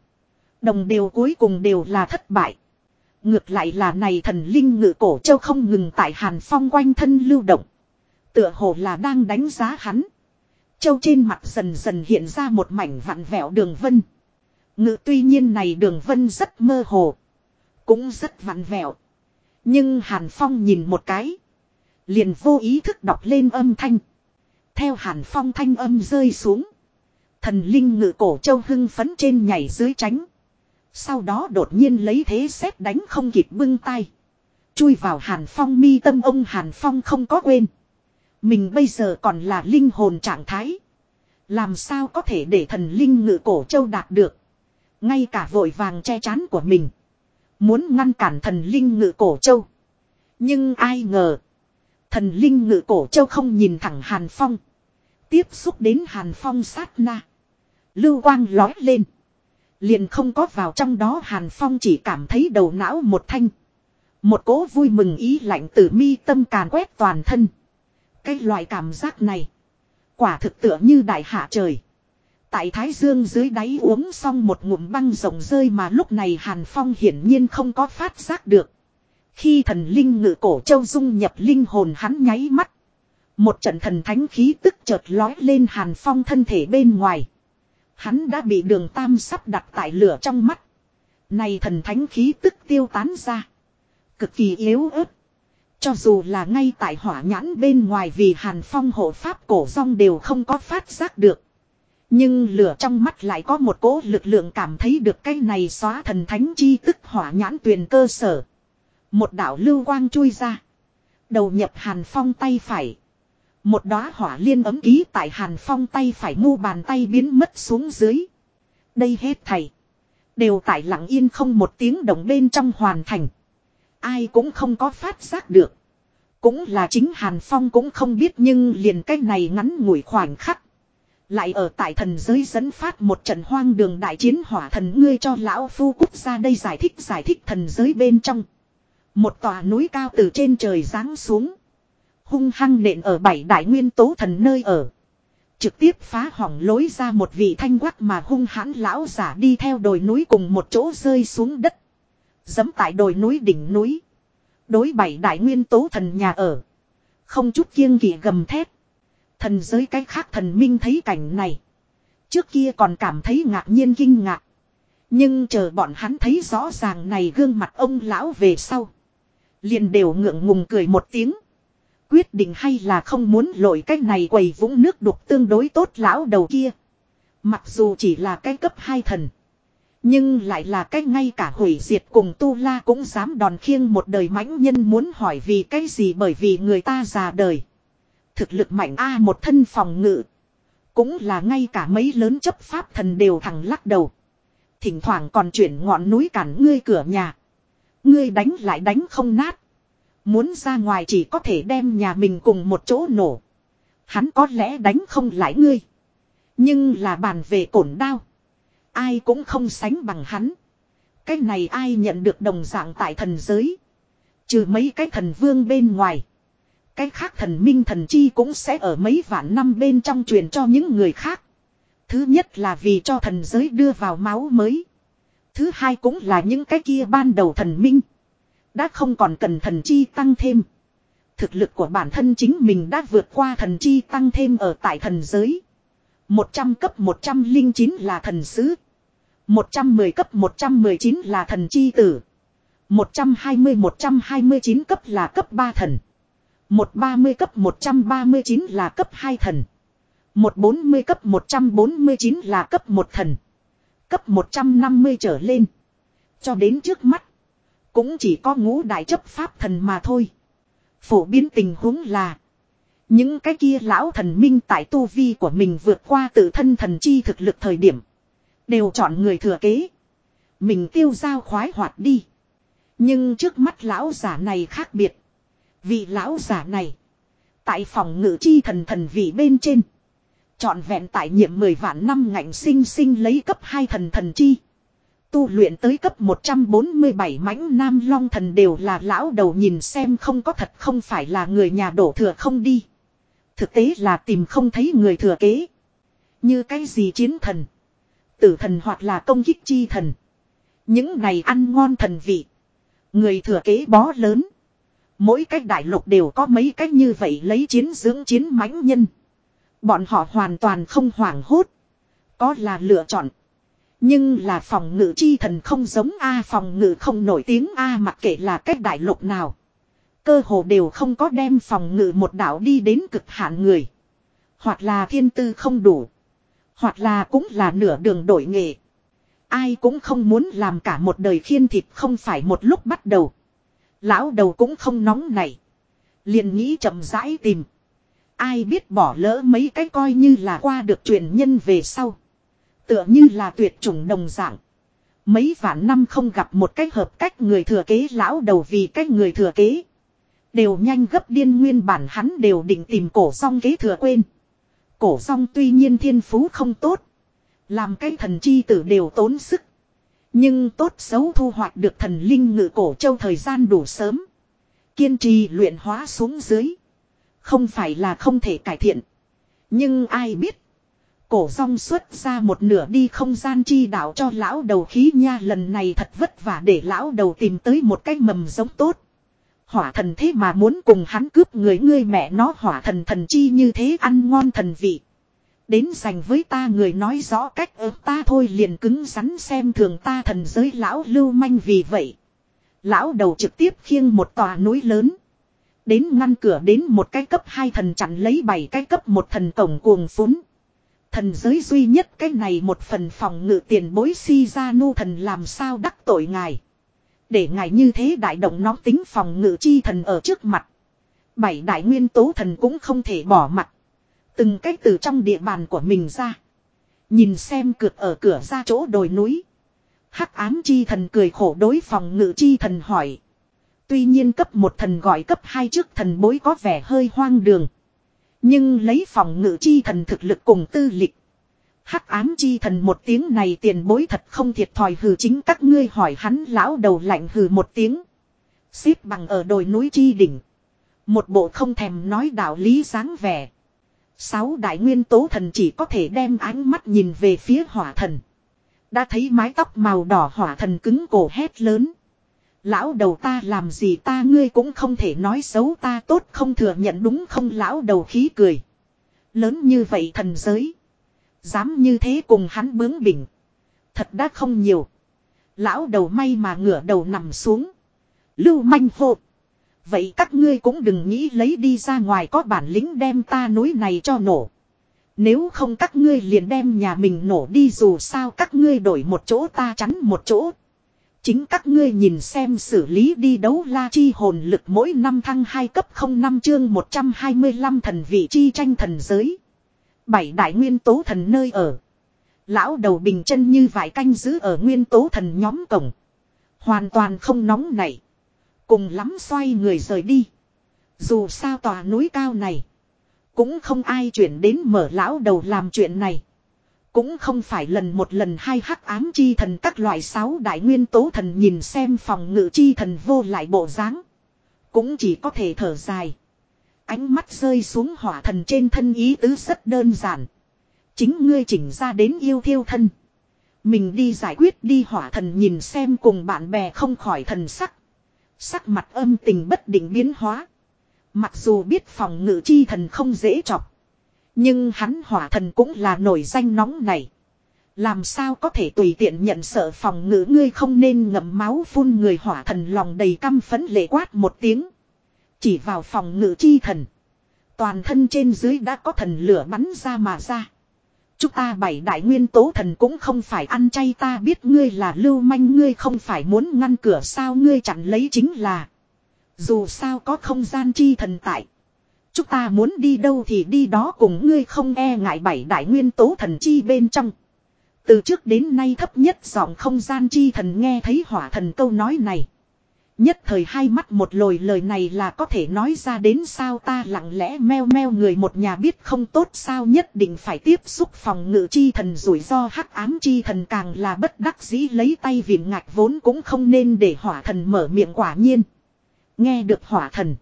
Đồng đều cuối cùng đều là thất bại. Ngược lại là này thần linh ngự cổ châu không ngừng tại Hàn Phong quanh thân lưu động. Tựa hồ là đang đánh giá hắn. Châu trên mặt dần dần hiện ra một mảnh vặn vẹo đường vân. Ngự tuy nhiên này đường vân rất mơ hồ. Cũng rất vặn vẹo. Nhưng Hàn Phong nhìn một cái. Liền vô ý thức đọc lên âm thanh. Theo Hàn Phong thanh âm rơi xuống. Thần linh ngự cổ châu hưng phấn trên nhảy dưới tránh. Sau đó đột nhiên lấy thế xét đánh không kịp bưng tay. Chui vào Hàn Phong mi tâm ông Hàn Phong không có quên. Mình bây giờ còn là linh hồn trạng thái. Làm sao có thể để thần linh ngự cổ châu đạt được. Ngay cả vội vàng che chắn của mình. Muốn ngăn cản thần linh ngự cổ châu. Nhưng ai ngờ. Thần linh ngự cổ châu không nhìn thẳng Hàn Phong. Tiếp xúc đến Hàn Phong sát na. Lưu quang lói lên. Liền không có vào trong đó Hàn Phong chỉ cảm thấy đầu não một thanh. Một cố vui mừng ý lạnh từ mi tâm càn quét toàn thân. Cái loại cảm giác này. Quả thực tựa như đại hạ trời. Tại Thái Dương dưới đáy uống xong một ngụm băng rồng rơi mà lúc này Hàn Phong hiển nhiên không có phát giác được. Khi thần linh ngự cổ châu dung nhập linh hồn hắn nháy mắt. Một trận thần thánh khí tức chợt lói lên Hàn Phong thân thể bên ngoài. Hắn đã bị đường tam sắp đặt tại lửa trong mắt. Này thần thánh khí tức tiêu tán ra. Cực kỳ yếu ớt. Cho dù là ngay tại hỏa nhãn bên ngoài vì hàn phong hộ pháp cổ rong đều không có phát giác được. Nhưng lửa trong mắt lại có một cỗ lực lượng cảm thấy được cái này xóa thần thánh chi tức hỏa nhãn tuyền cơ sở. Một đạo lưu quang chui ra. Đầu nhập hàn phong tay phải. Một đóa hỏa liên ấm ký tại Hàn Phong tay phải mu bàn tay biến mất xuống dưới. Đây hết thầy. Đều tại lặng yên không một tiếng động bên trong hoàn thành. Ai cũng không có phát giác được. Cũng là chính Hàn Phong cũng không biết nhưng liền cái này ngắn ngủi khoảnh khắc. Lại ở tại thần giới dẫn phát một trận hoang đường đại chiến hỏa thần ngươi cho lão phu quốc ra đây giải thích giải thích thần giới bên trong. Một tòa núi cao từ trên trời giáng xuống hung hăng nện ở bảy đại nguyên tố thần nơi ở. Trực tiếp phá hỏng lối ra một vị thanh quắc mà hung hãn lão giả đi theo đồi núi cùng một chỗ rơi xuống đất. Dấm tại đồi núi đỉnh núi. Đối bảy đại nguyên tố thần nhà ở. Không chút kiêng kỵ gầm thét. Thần giới cái khác thần minh thấy cảnh này. Trước kia còn cảm thấy ngạc nhiên kinh ngạc. Nhưng chờ bọn hắn thấy rõ ràng này gương mặt ông lão về sau. Liền đều ngượng ngùng cười một tiếng. Quyết định hay là không muốn lội cái này quầy vũng nước đục tương đối tốt lão đầu kia. Mặc dù chỉ là cái cấp hai thần. Nhưng lại là cái ngay cả hủy diệt cùng tu la cũng dám đòn khiêng một đời mãnh nhân muốn hỏi vì cái gì bởi vì người ta già đời. Thực lực mạnh A, một thân phòng ngự. Cũng là ngay cả mấy lớn chấp pháp thần đều thẳng lắc đầu. Thỉnh thoảng còn chuyển ngọn núi cản ngươi cửa nhà. Ngươi đánh lại đánh không nát. Muốn ra ngoài chỉ có thể đem nhà mình cùng một chỗ nổ. Hắn có lẽ đánh không lại ngươi. Nhưng là bàn về cổn đao. Ai cũng không sánh bằng hắn. Cái này ai nhận được đồng dạng tại thần giới. Trừ mấy cái thần vương bên ngoài. Cái khác thần minh thần chi cũng sẽ ở mấy vạn năm bên trong truyền cho những người khác. Thứ nhất là vì cho thần giới đưa vào máu mới. Thứ hai cũng là những cái kia ban đầu thần minh. Đã không còn cần thần chi tăng thêm. Thực lực của bản thân chính mình đã vượt qua thần chi tăng thêm ở tại thần giới. 100 cấp 109 là thần sứ. 110 cấp 119 là thần chi tử. 120-129 cấp là cấp 3 thần. 130 cấp 139 là cấp 2 thần. 140 cấp 149 là cấp 1 thần. Cấp 150 trở lên. Cho đến trước mắt. Cũng chỉ có ngũ đại chấp pháp thần mà thôi. Phổ biến tình huống là. Những cái kia lão thần minh tại tu vi của mình vượt qua tự thân thần chi thực lực thời điểm. Đều chọn người thừa kế. Mình tiêu giao khoái hoạt đi. Nhưng trước mắt lão giả này khác biệt. Vị lão giả này. Tại phòng ngự chi thần thần vị bên trên. Chọn vẹn tại nhiệm 10 vạn năm ngạnh sinh sinh lấy cấp 2 thần thần chi. Tu luyện tới cấp 147 mãnh nam long thần đều là lão đầu nhìn xem không có thật không phải là người nhà đổ thừa không đi. Thực tế là tìm không thấy người thừa kế. Như cái gì chiến thần. Tử thần hoặc là công kích chi thần. Những này ăn ngon thần vị. Người thừa kế bó lớn. Mỗi cách đại lục đều có mấy cách như vậy lấy chiến dưỡng chiến mãnh nhân. Bọn họ hoàn toàn không hoảng hốt. Có là lựa chọn. Nhưng là phòng ngự chi thần không giống A, phòng ngự không nổi tiếng A, mặc kệ là cách đại lục nào. Cơ hồ đều không có đem phòng ngự một đảo đi đến cực hạn người. Hoặc là thiên tư không đủ. Hoặc là cũng là nửa đường đổi nghề. Ai cũng không muốn làm cả một đời khiên thịt không phải một lúc bắt đầu. Lão đầu cũng không nóng này. Liền nghĩ chậm rãi tìm. Ai biết bỏ lỡ mấy cái coi như là qua được truyền nhân về sau. Tựa như là tuyệt chủng đồng dạng. Mấy vạn năm không gặp một cách hợp cách người thừa kế lão đầu vì cách người thừa kế. Đều nhanh gấp điên nguyên bản hắn đều định tìm cổ song kế thừa quên. Cổ song tuy nhiên thiên phú không tốt. Làm cái thần chi tử đều tốn sức. Nhưng tốt xấu thu hoạch được thần linh ngự cổ châu thời gian đủ sớm. Kiên trì luyện hóa xuống dưới. Không phải là không thể cải thiện. Nhưng ai biết. Cổ rong xuất ra một nửa đi không gian chi đạo cho lão đầu khí nha lần này thật vất vả để lão đầu tìm tới một cái mầm giống tốt. Hỏa thần thế mà muốn cùng hắn cướp người ngươi mẹ nó hỏa thần thần chi như thế ăn ngon thần vị. Đến dành với ta người nói rõ cách ớt ta thôi liền cứng rắn xem thường ta thần giới lão lưu manh vì vậy. Lão đầu trực tiếp khiêng một tòa núi lớn. Đến ngăn cửa đến một cái cấp hai thần chặn lấy bảy cái cấp một thần tổng cuồng phún. Thần giới duy nhất cái này một phần phòng ngự tiền bối si ra nu thần làm sao đắc tội ngài. Để ngài như thế đại động nó tính phòng ngự chi thần ở trước mặt. Bảy đại nguyên tố thần cũng không thể bỏ mặt. Từng cách từ trong địa bàn của mình ra. Nhìn xem cược ở cửa ra chỗ đồi núi. Hắc ám chi thần cười khổ đối phòng ngự chi thần hỏi. Tuy nhiên cấp một thần gọi cấp hai trước thần bối có vẻ hơi hoang đường. Nhưng lấy phòng ngự chi thần thực lực cùng tư lịch. Hắc ám chi thần một tiếng này tiền bối thật không thiệt thòi hừ chính các ngươi hỏi hắn lão đầu lạnh hừ một tiếng. Xếp bằng ở đồi núi chi đỉnh. Một bộ không thèm nói đạo lý dáng vẻ. Sáu đại nguyên tố thần chỉ có thể đem ánh mắt nhìn về phía hỏa thần. Đã thấy mái tóc màu đỏ hỏa thần cứng cổ hét lớn. Lão đầu ta làm gì ta ngươi cũng không thể nói xấu ta tốt không thừa nhận đúng không lão đầu khí cười. Lớn như vậy thần giới. Dám như thế cùng hắn bướng bỉnh. Thật đã không nhiều. Lão đầu may mà ngửa đầu nằm xuống. Lưu manh hộp. Vậy các ngươi cũng đừng nghĩ lấy đi ra ngoài có bản lĩnh đem ta núi này cho nổ. Nếu không các ngươi liền đem nhà mình nổ đi dù sao các ngươi đổi một chỗ ta chắn một chỗ. Chính các ngươi nhìn xem xử lý đi đấu la chi hồn lực mỗi năm thăng 2 cấp 05 chương 125 thần vị chi tranh thần giới. Bảy đại nguyên tố thần nơi ở. Lão đầu bình chân như vải canh giữ ở nguyên tố thần nhóm cổng. Hoàn toàn không nóng nảy. Cùng lắm xoay người rời đi. Dù sao tòa núi cao này. Cũng không ai chuyển đến mở lão đầu làm chuyện này. Cũng không phải lần một lần hai hắc ám chi thần các loại sáu đại nguyên tố thần nhìn xem phòng ngự chi thần vô lại bộ dáng Cũng chỉ có thể thở dài. Ánh mắt rơi xuống hỏa thần trên thân ý tứ rất đơn giản. Chính ngươi chỉnh ra đến yêu thiêu thân. Mình đi giải quyết đi hỏa thần nhìn xem cùng bạn bè không khỏi thần sắc. Sắc mặt âm tình bất định biến hóa. Mặc dù biết phòng ngự chi thần không dễ chọc. Nhưng hắn hỏa thần cũng là nổi danh nóng này. Làm sao có thể tùy tiện nhận sợ phòng ngữ ngươi không nên ngậm máu phun người hỏa thần lòng đầy căm phấn lệ quát một tiếng. Chỉ vào phòng ngự chi thần. Toàn thân trên dưới đã có thần lửa bắn ra mà ra. Chúng ta bảy đại nguyên tố thần cũng không phải ăn chay ta biết ngươi là lưu manh ngươi không phải muốn ngăn cửa sao ngươi chặn lấy chính là. Dù sao có không gian chi thần tại. Chúng ta muốn đi đâu thì đi đó cùng ngươi không e ngại bảy đại nguyên tố thần chi bên trong. Từ trước đến nay thấp nhất giọng không gian chi thần nghe thấy hỏa thần câu nói này. Nhất thời hai mắt một lồi lời này là có thể nói ra đến sao ta lặng lẽ meo meo người một nhà biết không tốt sao nhất định phải tiếp xúc phòng ngự chi thần rủi ro hắc ám chi thần càng là bất đắc dĩ lấy tay viền ngạch vốn cũng không nên để hỏa thần mở miệng quả nhiên. Nghe được hỏa thần.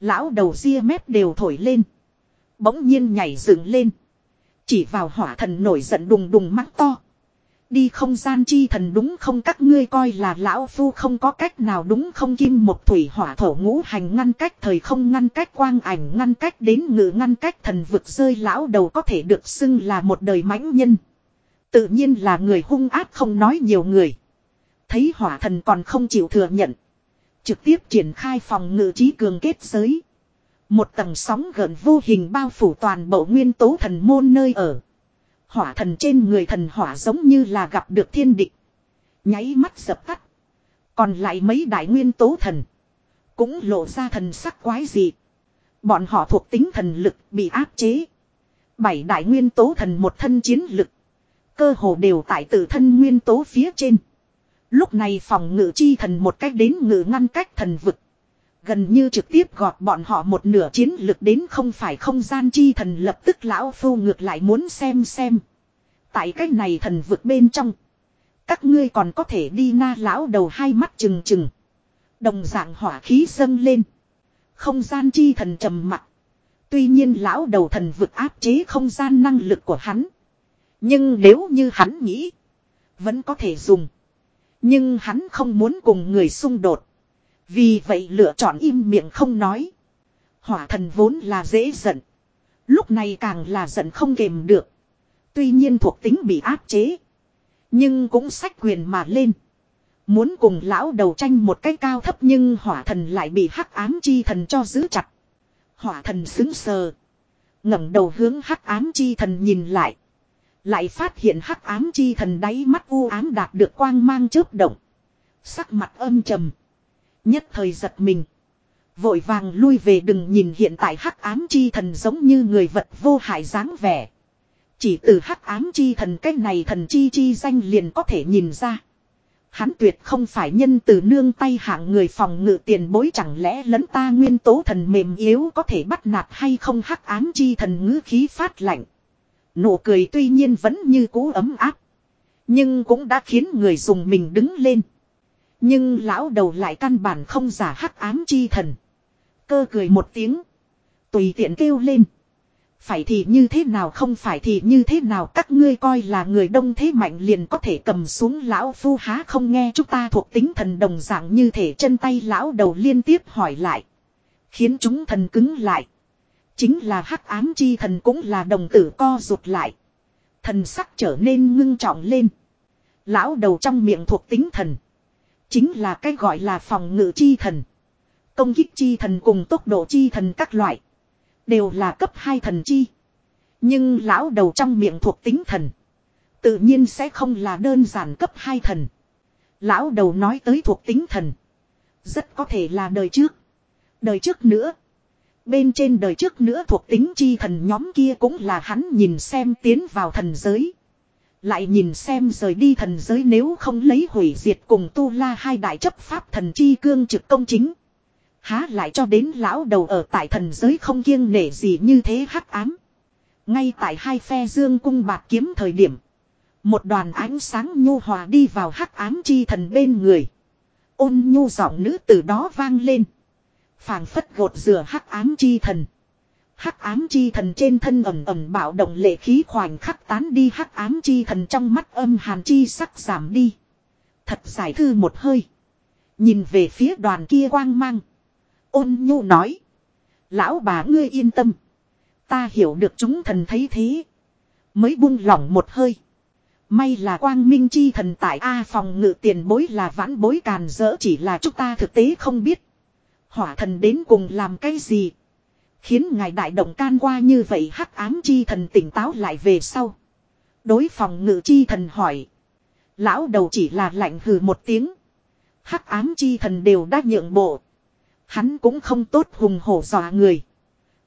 Lão đầu ria mép đều thổi lên. Bỗng nhiên nhảy dựng lên. Chỉ vào hỏa thần nổi giận đùng đùng mắt to. Đi không gian chi thần đúng không các ngươi coi là lão phu không có cách nào đúng không kim một thủy hỏa thổ ngũ hành ngăn cách thời không ngăn cách quang ảnh ngăn cách đến ngự ngăn cách thần vực rơi lão đầu có thể được xưng là một đời mãnh nhân. Tự nhiên là người hung ác không nói nhiều người. Thấy hỏa thần còn không chịu thừa nhận. Trực tiếp triển khai phòng ngự trí cường kết giới. Một tầng sóng gần vô hình bao phủ toàn bộ nguyên tố thần môn nơi ở. Hỏa thần trên người thần hỏa giống như là gặp được thiên địch. Nháy mắt dập tắt. Còn lại mấy đại nguyên tố thần. Cũng lộ ra thần sắc quái dị. Bọn họ thuộc tính thần lực bị áp chế. Bảy đại nguyên tố thần một thân chiến lực. Cơ hồ đều tại tự thân nguyên tố phía trên. Lúc này phòng ngự chi thần một cách đến ngự ngăn cách thần vực. Gần như trực tiếp gọt bọn họ một nửa chiến lực đến không phải không gian chi thần lập tức lão phu ngược lại muốn xem xem. Tại cách này thần vực bên trong. Các ngươi còn có thể đi na lão đầu hai mắt trừng trừng. Đồng dạng hỏa khí dâng lên. Không gian chi thần trầm mặt. Tuy nhiên lão đầu thần vực áp chế không gian năng lực của hắn. Nhưng nếu như hắn nghĩ. Vẫn có thể dùng. Nhưng hắn không muốn cùng người xung đột. Vì vậy lựa chọn im miệng không nói. Hỏa thần vốn là dễ giận. Lúc này càng là giận không kềm được. Tuy nhiên thuộc tính bị áp chế. Nhưng cũng sách quyền mà lên. Muốn cùng lão đầu tranh một cái cao thấp nhưng hỏa thần lại bị hắc ám chi thần cho giữ chặt. Hỏa thần xứng sờ. ngẩng đầu hướng hắc ám chi thần nhìn lại. Lại phát hiện hắc ám chi thần đáy mắt u ám đạt được quang mang chớp động. Sắc mặt âm trầm. Nhất thời giật mình. Vội vàng lui về đừng nhìn hiện tại hắc ám chi thần giống như người vật vô hại dáng vẻ. Chỉ từ hắc ám chi thần cách này thần chi chi danh liền có thể nhìn ra. Hắn tuyệt không phải nhân từ nương tay hạng người phòng ngự tiền bối chẳng lẽ lẫn ta nguyên tố thần mềm yếu có thể bắt nạt hay không hắc ám chi thần ngữ khí phát lạnh. Nụ cười tuy nhiên vẫn như cũ ấm áp. Nhưng cũng đã khiến người dùng mình đứng lên. Nhưng lão đầu lại căn bản không giả hắc ám chi thần. Cơ cười một tiếng. Tùy tiện kêu lên. Phải thì như thế nào không phải thì như thế nào các ngươi coi là người đông thế mạnh liền có thể cầm xuống lão phu há không nghe chúng ta thuộc tính thần đồng dạng như thể chân tay lão đầu liên tiếp hỏi lại. Khiến chúng thần cứng lại. Chính là hắc ám chi thần cũng là đồng tử co rụt lại. Thần sắc trở nên ngưng trọng lên. Lão đầu trong miệng thuộc tính thần. Chính là cái gọi là phòng ngự chi thần. Công kích chi thần cùng tốc độ chi thần các loại. Đều là cấp 2 thần chi. Nhưng lão đầu trong miệng thuộc tính thần. Tự nhiên sẽ không là đơn giản cấp 2 thần. Lão đầu nói tới thuộc tính thần. Rất có thể là đời trước. Đời trước nữa. Bên trên đời trước nữa thuộc tính chi thần nhóm kia cũng là hắn nhìn xem tiến vào thần giới. Lại nhìn xem rời đi thần giới nếu không lấy hủy diệt cùng tu la hai đại chấp pháp thần chi cương trực công chính. Há lại cho đến lão đầu ở tại thần giới không kiêng nể gì như thế hắc ám. Ngay tại hai phe dương cung bạc kiếm thời điểm. Một đoàn ánh sáng nhu hòa đi vào hắc ám chi thần bên người. Ôn nhu giọng nữ từ đó vang lên phảng phất gột rửa hắc ám chi thần. Hắc ám chi thần trên thân ẩm ẩm bạo động lệ khí khoảnh khắc tán đi, hắc ám chi thần trong mắt âm hàn chi sắc giảm đi. Thật giải thư một hơi. Nhìn về phía đoàn kia quang mang. Ôn nhu nói. Lão bà ngươi yên tâm. Ta hiểu được chúng thần thấy thế. Mới buông lỏng một hơi. May là quang minh chi thần tại A phòng ngự tiền bối là vãn bối càn dỡ chỉ là chúng ta thực tế không biết. Hỏa thần đến cùng làm cái gì. Khiến ngài đại động can qua như vậy hắc ám chi thần tỉnh táo lại về sau. Đối phòng ngự chi thần hỏi. Lão đầu chỉ là lạnh hừ một tiếng. Hắc ám chi thần đều đã nhượng bộ. Hắn cũng không tốt hùng hổ dọa người.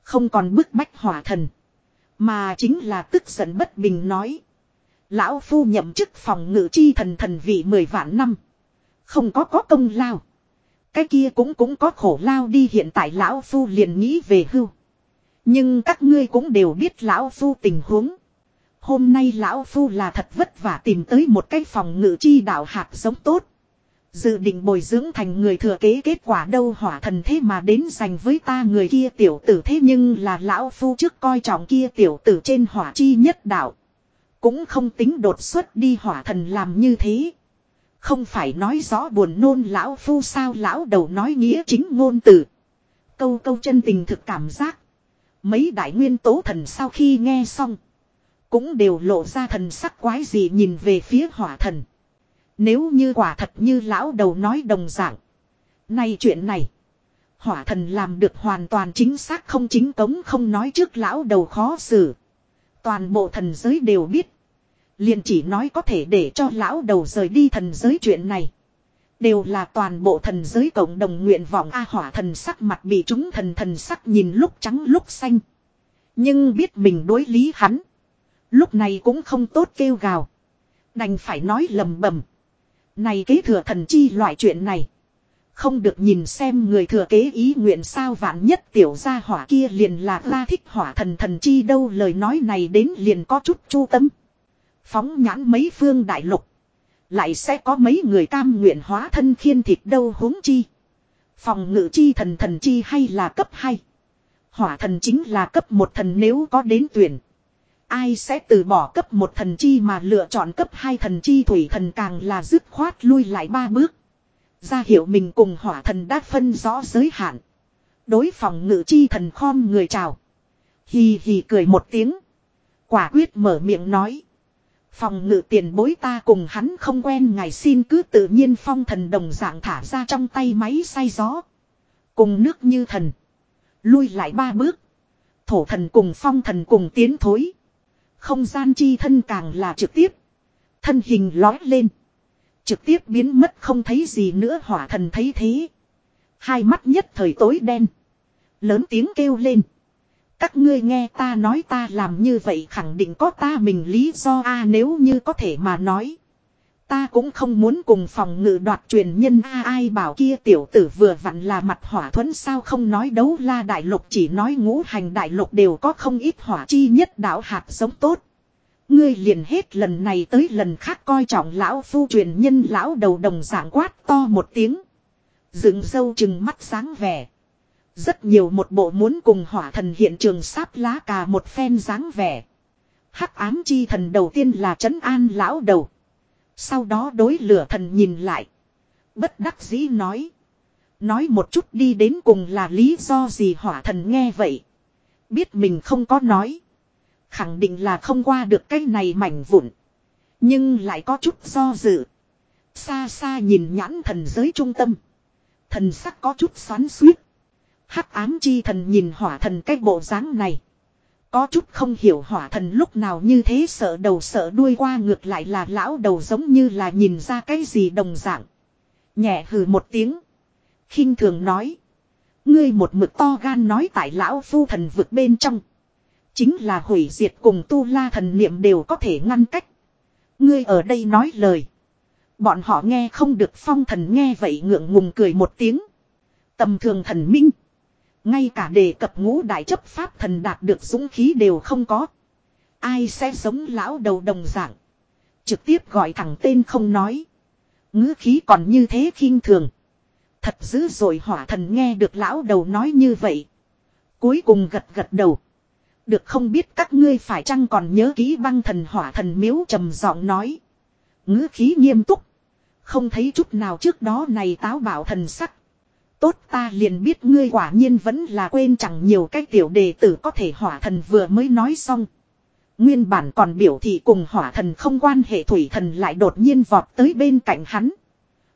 Không còn bức bách hỏa thần. Mà chính là tức giận bất bình nói. Lão phu nhậm chức phòng ngự chi thần thần vị mười vạn năm. Không có có công lao. Cái kia cũng cũng có khổ lao đi, hiện tại lão phu liền nghĩ về hưu. Nhưng các ngươi cũng đều biết lão phu tình huống. Hôm nay lão phu là thật vất vả tìm tới một cái phòng ngự chi đạo hạt giống tốt. Dự định bồi dưỡng thành người thừa kế kết quả đâu hỏa thần thế mà đến dành với ta người kia tiểu tử thế nhưng là lão phu trước coi trọng kia tiểu tử trên hỏa chi nhất đạo. Cũng không tính đột xuất đi hỏa thần làm như thế. Không phải nói rõ buồn nôn lão phu sao lão đầu nói nghĩa chính ngôn từ. Câu câu chân tình thực cảm giác. Mấy đại nguyên tố thần sau khi nghe xong. Cũng đều lộ ra thần sắc quái gì nhìn về phía hỏa thần. Nếu như quả thật như lão đầu nói đồng dạng. Nay chuyện này. Hỏa thần làm được hoàn toàn chính xác không chính cống không nói trước lão đầu khó xử. Toàn bộ thần giới đều biết liền chỉ nói có thể để cho lão đầu rời đi thần giới chuyện này. Đều là toàn bộ thần giới cộng đồng nguyện vọng A hỏa thần sắc mặt bị chúng thần thần sắc nhìn lúc trắng lúc xanh. Nhưng biết mình đối lý hắn. Lúc này cũng không tốt kêu gào. Đành phải nói lầm bầm. Này kế thừa thần chi loại chuyện này. Không được nhìn xem người thừa kế ý nguyện sao vạn nhất tiểu gia hỏa kia liền là la thích hỏa thần thần chi đâu lời nói này đến liền có chút chu tâm. Phóng nhãn mấy phương đại lục. Lại sẽ có mấy người cam nguyện hóa thân khiên thịt đâu huống chi. Phòng ngự chi thần thần chi hay là cấp 2. Hỏa thần chính là cấp một thần nếu có đến tuyển. Ai sẽ từ bỏ cấp một thần chi mà lựa chọn cấp hai thần chi thủy thần càng là dứt khoát lui lại ba bước. Ra hiểu mình cùng hỏa thần đã phân rõ giới hạn. Đối phòng ngự chi thần khom người chào. Hì hì cười một tiếng. Quả quyết mở miệng nói. Phòng ngự tiền bối ta cùng hắn không quen, ngài xin cứ tự nhiên phong thần đồng dạng thả ra trong tay máy say gió. Cùng nước như thần. Lui lại ba bước. Thổ thần cùng phong thần cùng tiến thối. Không gian chi thân càng là trực tiếp. Thân hình lói lên. Trực tiếp biến mất không thấy gì nữa, hỏa thần thấy thế. Hai mắt nhất thời tối đen. Lớn tiếng kêu lên. Các ngươi nghe ta nói ta làm như vậy khẳng định có ta mình lý do a à, nếu như có thể mà nói. Ta cũng không muốn cùng phòng ngự đoạt truyền nhân a à, ai bảo kia tiểu tử vừa vặn là mặt hỏa thuẫn sao không nói đấu la đại lục chỉ nói ngũ hành đại lục đều có không ít hỏa chi nhất đạo hạt giống tốt. Ngươi liền hết lần này tới lần khác coi trọng lão phu truyền nhân lão đầu đồng dạng quát to một tiếng. Dựng sâu chừng mắt sáng vẻ. Rất nhiều một bộ muốn cùng hỏa thần hiện trường sáp lá cà một phen dáng vẻ. Hắc ám chi thần đầu tiên là trấn an lão đầu. Sau đó đối lửa thần nhìn lại. Bất đắc dĩ nói. Nói một chút đi đến cùng là lý do gì hỏa thần nghe vậy. Biết mình không có nói. Khẳng định là không qua được cái này mảnh vụn. Nhưng lại có chút do dự. Xa xa nhìn nhãn thần giới trung tâm. Thần sắc có chút xoắn suýt. Hắc ám chi thần nhìn hỏa thần cái bộ dáng này. Có chút không hiểu hỏa thần lúc nào như thế sợ đầu sợ đuôi qua ngược lại là lão đầu giống như là nhìn ra cái gì đồng dạng. Nhẹ hừ một tiếng. khinh thường nói. Ngươi một mực to gan nói tại lão phu thần vực bên trong. Chính là hủy diệt cùng tu la thần niệm đều có thể ngăn cách. Ngươi ở đây nói lời. Bọn họ nghe không được phong thần nghe vậy ngượng ngùng cười một tiếng. Tầm thường thần minh. Ngay cả đề cập ngũ đại chấp pháp thần đạt được dũng khí đều không có. Ai sẽ giống lão đầu đồng dạng. Trực tiếp gọi thẳng tên không nói. ngữ khí còn như thế khinh thường. Thật dữ rồi hỏa thần nghe được lão đầu nói như vậy. Cuối cùng gật gật đầu. Được không biết các ngươi phải chăng còn nhớ ký băng thần hỏa thần miếu trầm giọng nói. ngữ khí nghiêm túc. Không thấy chút nào trước đó này táo bảo thần sắc. Tốt ta liền biết ngươi quả nhiên vẫn là quên chẳng nhiều cái tiểu đề tử có thể hỏa thần vừa mới nói xong. Nguyên bản còn biểu thị cùng hỏa thần không quan hệ thủy thần lại đột nhiên vọt tới bên cạnh hắn.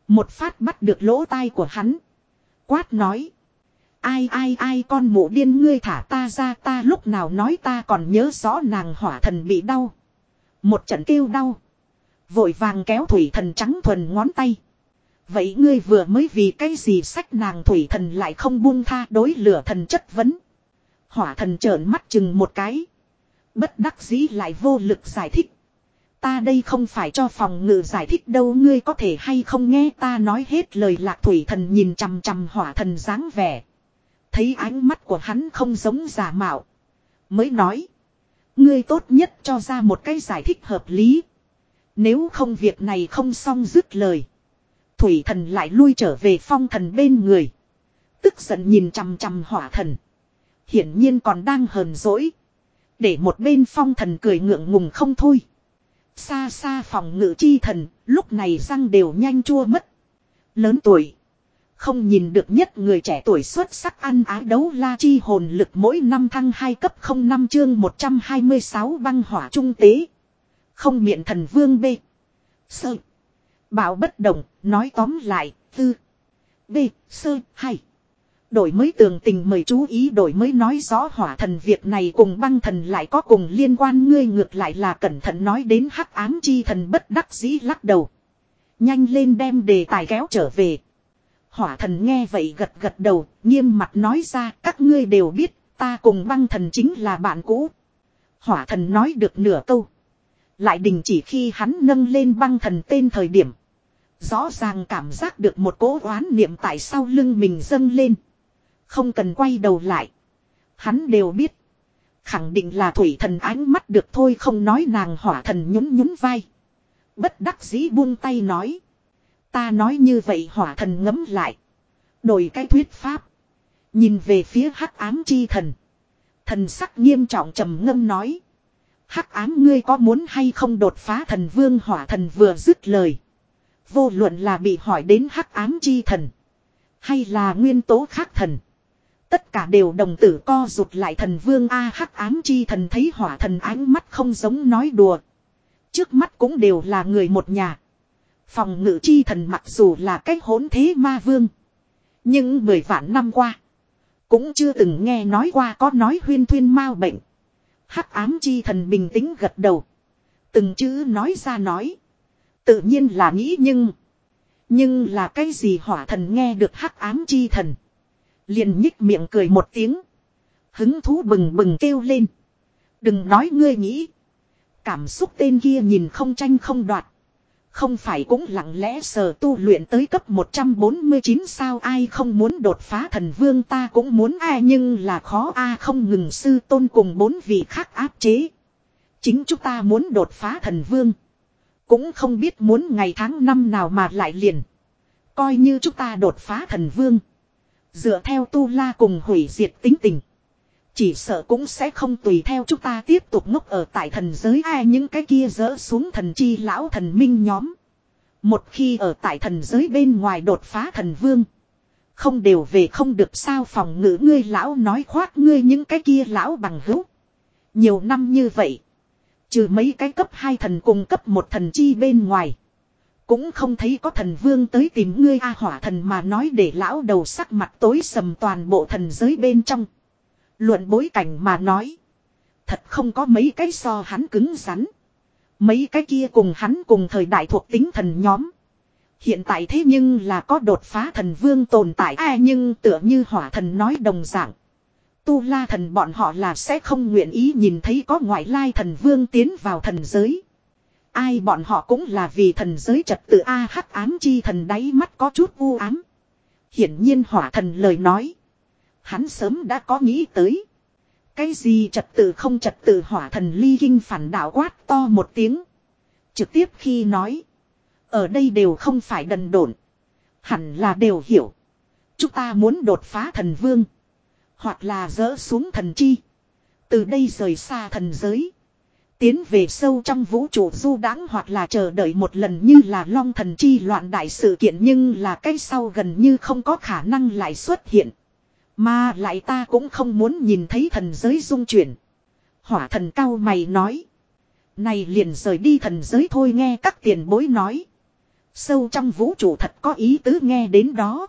Một phát bắt được lỗ tai của hắn. Quát nói. Ai ai ai, con mụ điên ngươi thả ta ra, ta lúc nào nói ta còn nhớ rõ nàng hỏa thần bị đau. Một trận kêu đau. Vội vàng kéo thủy thần trắng thuần ngón tay. Vậy ngươi vừa mới vì cái gì sách nàng thủy thần lại không buông tha đối lửa thần chất vấn. Hỏa thần trợn mắt chừng một cái. Bất đắc dĩ lại vô lực giải thích. Ta đây không phải cho phòng ngự giải thích đâu, ngươi có thể hay không nghe ta nói hết lời lạc thủy thần nhìn chằm chằm hỏa thần dáng vẻ. Thấy ánh mắt của hắn không giống giả mạo. Mới nói. Ngươi tốt nhất cho ra một cái giải thích hợp lý. Nếu không việc này không xong dứt lời. Thủy thần lại lui trở về phong thần bên người. Tức giận nhìn chằm chằm hỏa thần. Hiển nhiên còn đang hờn dỗi. Để một bên phong thần cười ngượng ngùng không thôi. Xa xa phòng ngự chi thần, lúc này răng đều nhanh chua mất. Lớn tuổi. Không nhìn được nhất người trẻ tuổi xuất sắc ăn ái đấu la chi hồn lực mỗi năm thăng 2 cấp 05 chương 126 băng hỏa trung tế. Không miệng thần vương bê. Sợ. Bảo bất động, nói tóm lại, tư. B. Sơ. Hay. Đổi mới tường tình mời chú ý đổi mới nói rõ hỏa thần việc này cùng băng thần lại có cùng liên quan ngươi ngược lại là cẩn thận nói đến hắc ám chi thần bất đắc dĩ lắc đầu. Nhanh lên đem đề tài kéo trở về. Hỏa thần nghe vậy gật gật đầu, nghiêm mặt nói ra các ngươi đều biết, ta cùng băng thần chính là bạn cũ. Hỏa thần nói được nửa câu. Lại đình chỉ khi hắn nâng lên băng thần tên thời điểm. Rõ ràng cảm giác được một cỗ oán niệm tại sau lưng mình dâng lên. Không cần quay đầu lại. Hắn đều biết. Khẳng định là thủy thần ánh mắt được thôi không nói nàng hỏa thần nhún nhún vai. Bất đắc dĩ buông tay nói. Ta nói như vậy hỏa thần ngấm lại. Đổi cái thuyết pháp. Nhìn về phía hắc ám chi thần. Thần sắc nghiêm trọng trầm ngâm nói. Hắc ám ngươi có muốn hay không đột phá thần vương hỏa thần vừa dứt lời. Vô luận là bị hỏi đến hắc ám chi thần. Hay là nguyên tố khác thần. Tất cả đều đồng tử co rụt lại thần vương A hắc ám chi thần thấy hỏa thần ánh mắt không giống nói đùa. Trước mắt cũng đều là người một nhà. Phòng ngự chi thần mặc dù là cách hỗn thế ma vương. Nhưng mười vạn năm qua. Cũng chưa từng nghe nói qua có nói huyên thuyên mau bệnh. Hắc ám chi thần bình tĩnh gật đầu. Từng chữ nói ra nói. Tự nhiên là nghĩ nhưng. Nhưng là cái gì hỏa thần nghe được hắc ám chi thần. Liền nhích miệng cười một tiếng. Hứng thú bừng bừng kêu lên. Đừng nói ngươi nghĩ. Cảm xúc tên kia nhìn không tranh không đoạt. Không phải cũng lặng lẽ sờ tu luyện tới cấp 149 sao ai không muốn đột phá thần vương ta cũng muốn ai nhưng là khó a không ngừng sư tôn cùng bốn vị khác áp chế. Chính chúng ta muốn đột phá thần vương. Cũng không biết muốn ngày tháng năm nào mà lại liền. Coi như chúng ta đột phá thần vương. Dựa theo tu la cùng hủy diệt tính tình. Chỉ sợ cũng sẽ không tùy theo chúng ta tiếp tục ngốc ở tại thần giới ai những cái kia dỡ xuống thần chi lão thần minh nhóm. Một khi ở tại thần giới bên ngoài đột phá thần vương. Không đều về không được sao phòng ngữ ngươi lão nói khoác ngươi những cái kia lão bằng hữu. Nhiều năm như vậy. Trừ mấy cái cấp hai thần cùng cấp một thần chi bên ngoài. Cũng không thấy có thần vương tới tìm ngươi A hỏa thần mà nói để lão đầu sắc mặt tối sầm toàn bộ thần giới bên trong. Luận bối cảnh mà nói. Thật không có mấy cái so hắn cứng rắn. Mấy cái kia cùng hắn cùng thời đại thuộc tính thần nhóm. Hiện tại thế nhưng là có đột phá thần vương tồn tại a nhưng tựa như hỏa thần nói đồng dạng. Tu la thần bọn họ là sẽ không nguyện ý nhìn thấy có ngoại lai thần vương tiến vào thần giới. Ai bọn họ cũng là vì thần giới trật tự A hắc ám chi thần đáy mắt có chút u ám. Hiển nhiên hỏa thần lời nói. Hắn sớm đã có nghĩ tới. Cái gì trật tự không trật tự hỏa thần ly kinh phản đạo quát to một tiếng. Trực tiếp khi nói. Ở đây đều không phải đần độn. Hẳn là đều hiểu. Chúng ta muốn đột phá thần vương. Hoặc là dỡ xuống thần chi. Từ đây rời xa thần giới. Tiến về sâu trong vũ trụ du đãng hoặc là chờ đợi một lần như là long thần chi loạn đại sự kiện nhưng là cái sau gần như không có khả năng lại xuất hiện. Mà lại ta cũng không muốn nhìn thấy thần giới dung chuyển. Hỏa thần cao mày nói. Này liền rời đi thần giới thôi nghe các tiền bối nói. Sâu trong vũ trụ thật có ý tứ nghe đến đó.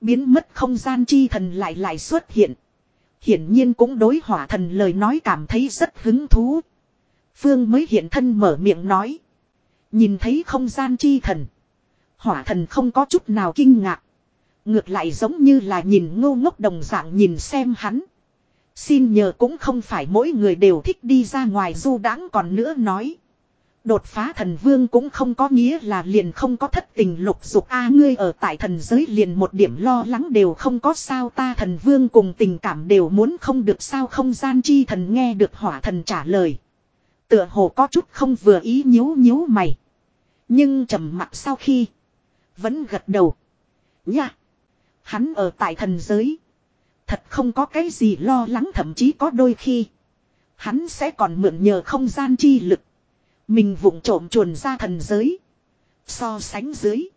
Biến mất không gian chi thần lại lại xuất hiện. Hiển nhiên cũng đối hỏa thần lời nói cảm thấy rất hứng thú. Phương mới hiện thân mở miệng nói. Nhìn thấy không gian chi thần. Hỏa thần không có chút nào kinh ngạc. Ngược lại giống như là nhìn ngô ngốc đồng dạng nhìn xem hắn. Xin nhờ cũng không phải mỗi người đều thích đi ra ngoài du đãng còn nữa nói. Đột phá thần vương cũng không có nghĩa là liền không có thất tình lục dục a, ngươi ở tại thần giới liền một điểm lo lắng đều không có sao ta thần vương cùng tình cảm đều muốn không được sao không gian chi thần nghe được hỏa thần trả lời. Tựa hồ có chút không vừa ý nhíu nhíu mày. Nhưng trầm mặt sau khi. Vẫn gật đầu. Nha. Hắn ở tại thần giới. Thật không có cái gì lo lắng, thậm chí có đôi khi. Hắn sẽ còn mượn nhờ không gian chi lực. Mình vụng trộm chuồn ra thần giới. So sánh dưới.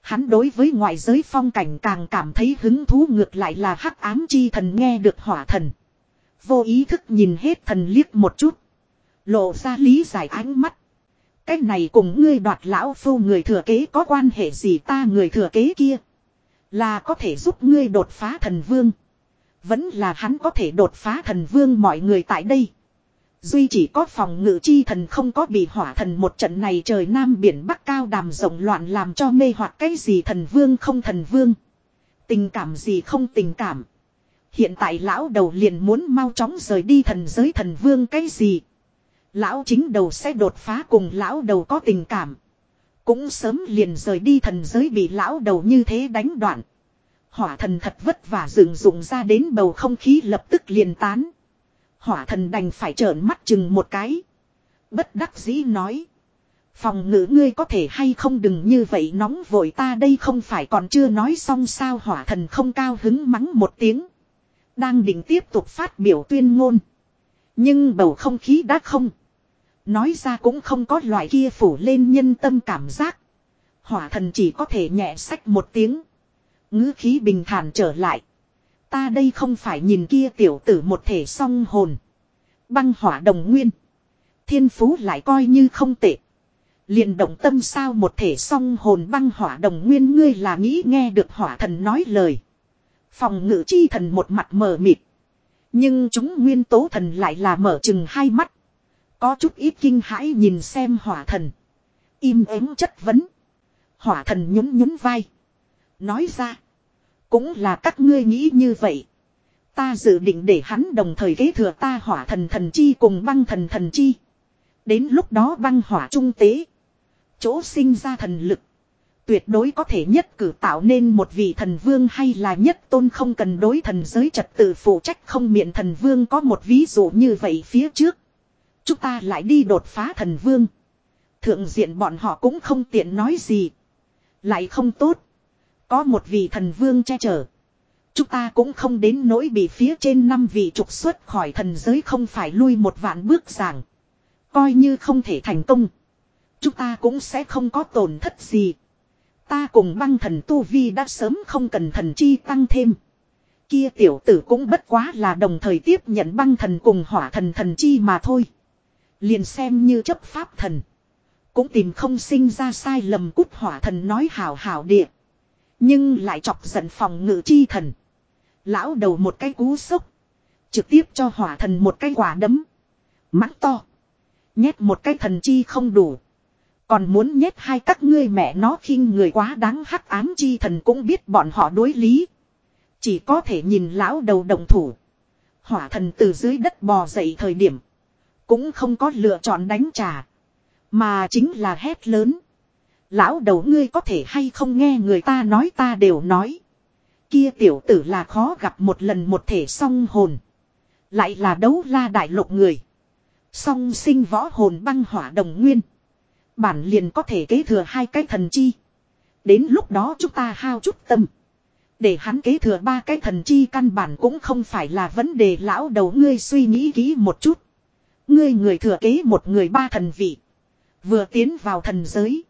Hắn đối với ngoại giới phong cảnh càng cảm thấy hứng thú ngược lại là hắc ám chi thần nghe được hỏa thần. Vô ý thức nhìn hết thần liếc một chút. Lộ ra lý giải ánh mắt. Cái này cùng ngươi đoạt lão phu người thừa kế có quan hệ gì ta người thừa kế kia. Là có thể giúp ngươi đột phá thần vương. Vẫn là hắn có thể đột phá thần vương mọi người tại đây. Duy chỉ có phòng ngự chi thần không có bị hỏa thần một trận này trời nam biển bắc cao đàm rộng loạn làm cho mê hoặc cái gì thần vương không thần vương. Tình cảm gì không tình cảm. Hiện tại lão đầu liền muốn mau chóng rời đi thần giới thần vương cái gì. Lão chính đầu sẽ đột phá cùng lão đầu có tình cảm. Cũng sớm liền rời đi thần giới bị lão đầu như thế đánh đoạn. Hỏa thần thật vất vả dựng dụng ra đến bầu không khí lập tức liền tán. Hỏa thần đành phải trợn mắt chừng một cái. Bất đắc dĩ nói. Phòng ngữ ngươi có thể hay không đừng như vậy nóng vội ta đây không phải còn chưa nói xong sao hỏa thần không cao hứng mắng một tiếng. Đang định tiếp tục phát biểu tuyên ngôn. Nhưng bầu không khí đã không. Nói ra cũng không có loại kia phủ lên nhân tâm cảm giác. Hỏa thần chỉ có thể nhẹ sách một tiếng. ngữ khí bình thản trở lại. Ta đây không phải nhìn kia tiểu tử một thể song hồn. Băng hỏa đồng nguyên. Thiên phú lại coi như không tệ. liền động tâm sao một thể song hồn băng hỏa đồng nguyên ngươi là nghĩ nghe được hỏa thần nói lời. Phòng ngự chi thần một mặt mờ mịt. Nhưng chúng nguyên tố thần lại là mở chừng hai mắt. Có chút ít kinh hãi nhìn xem hỏa thần. Im ắng chất vấn. Hỏa thần nhún nhún vai. Nói ra. Cũng là các ngươi nghĩ như vậy. Ta dự định để hắn đồng thời kế thừa ta hỏa thần thần chi cùng băng thần thần chi. Đến lúc đó băng hỏa trung tế. Chỗ sinh ra thần lực. Tuyệt đối có thể nhất cử tạo nên một vị thần vương hay là nhất tôn không cần đối thần giới trật tự phụ trách không miệng thần vương có một ví dụ như vậy phía trước. Chúng ta lại đi đột phá thần vương. Thượng diện bọn họ cũng không tiện nói gì. Lại không tốt. Có một vị thần vương che chở. Chúng ta cũng không đến nỗi bị phía trên năm vị trục xuất khỏi thần giới không phải lui một vạn bước giảng. Coi như không thể thành công. Chúng ta cũng sẽ không có tổn thất gì. Ta cùng băng thần Tu Vi đã sớm không cần thần chi tăng thêm. Kia tiểu tử cũng bất quá là đồng thời tiếp nhận băng thần cùng hỏa thần thần chi mà thôi. Liền xem như chấp pháp thần. Cũng tìm không sinh ra sai lầm cút hỏa thần nói hảo hảo địa. Nhưng lại chọc giận phòng ngự chi thần. Lão đầu một cái cú sốc. Trực tiếp cho hỏa thần một cái quả đấm. Mắng to. Nhét một cái thần chi không đủ. Còn muốn nhét hai các ngươi mẹ nó khinh người quá đáng hắc ám chi thần cũng biết bọn họ đối lý. Chỉ có thể nhìn lão đầu đồng thủ. Hỏa thần từ dưới đất bò dậy thời điểm. Cũng không có lựa chọn đánh trả. Mà chính là hét lớn. Lão đầu ngươi có thể hay không nghe người ta nói ta đều nói. Kia tiểu tử là khó gặp một lần một thể song hồn. Lại là đấu la đại lục người. Song sinh võ hồn băng hỏa đồng nguyên. Bản liền có thể kế thừa hai cái thần chi. Đến lúc đó chúng ta hao chút tâm. Để hắn kế thừa ba cái thần chi căn bản cũng không phải là vấn đề lão đầu ngươi suy nghĩ kỹ một chút. Ngươi người thừa kế một người ba thần vị. Vừa tiến vào thần giới.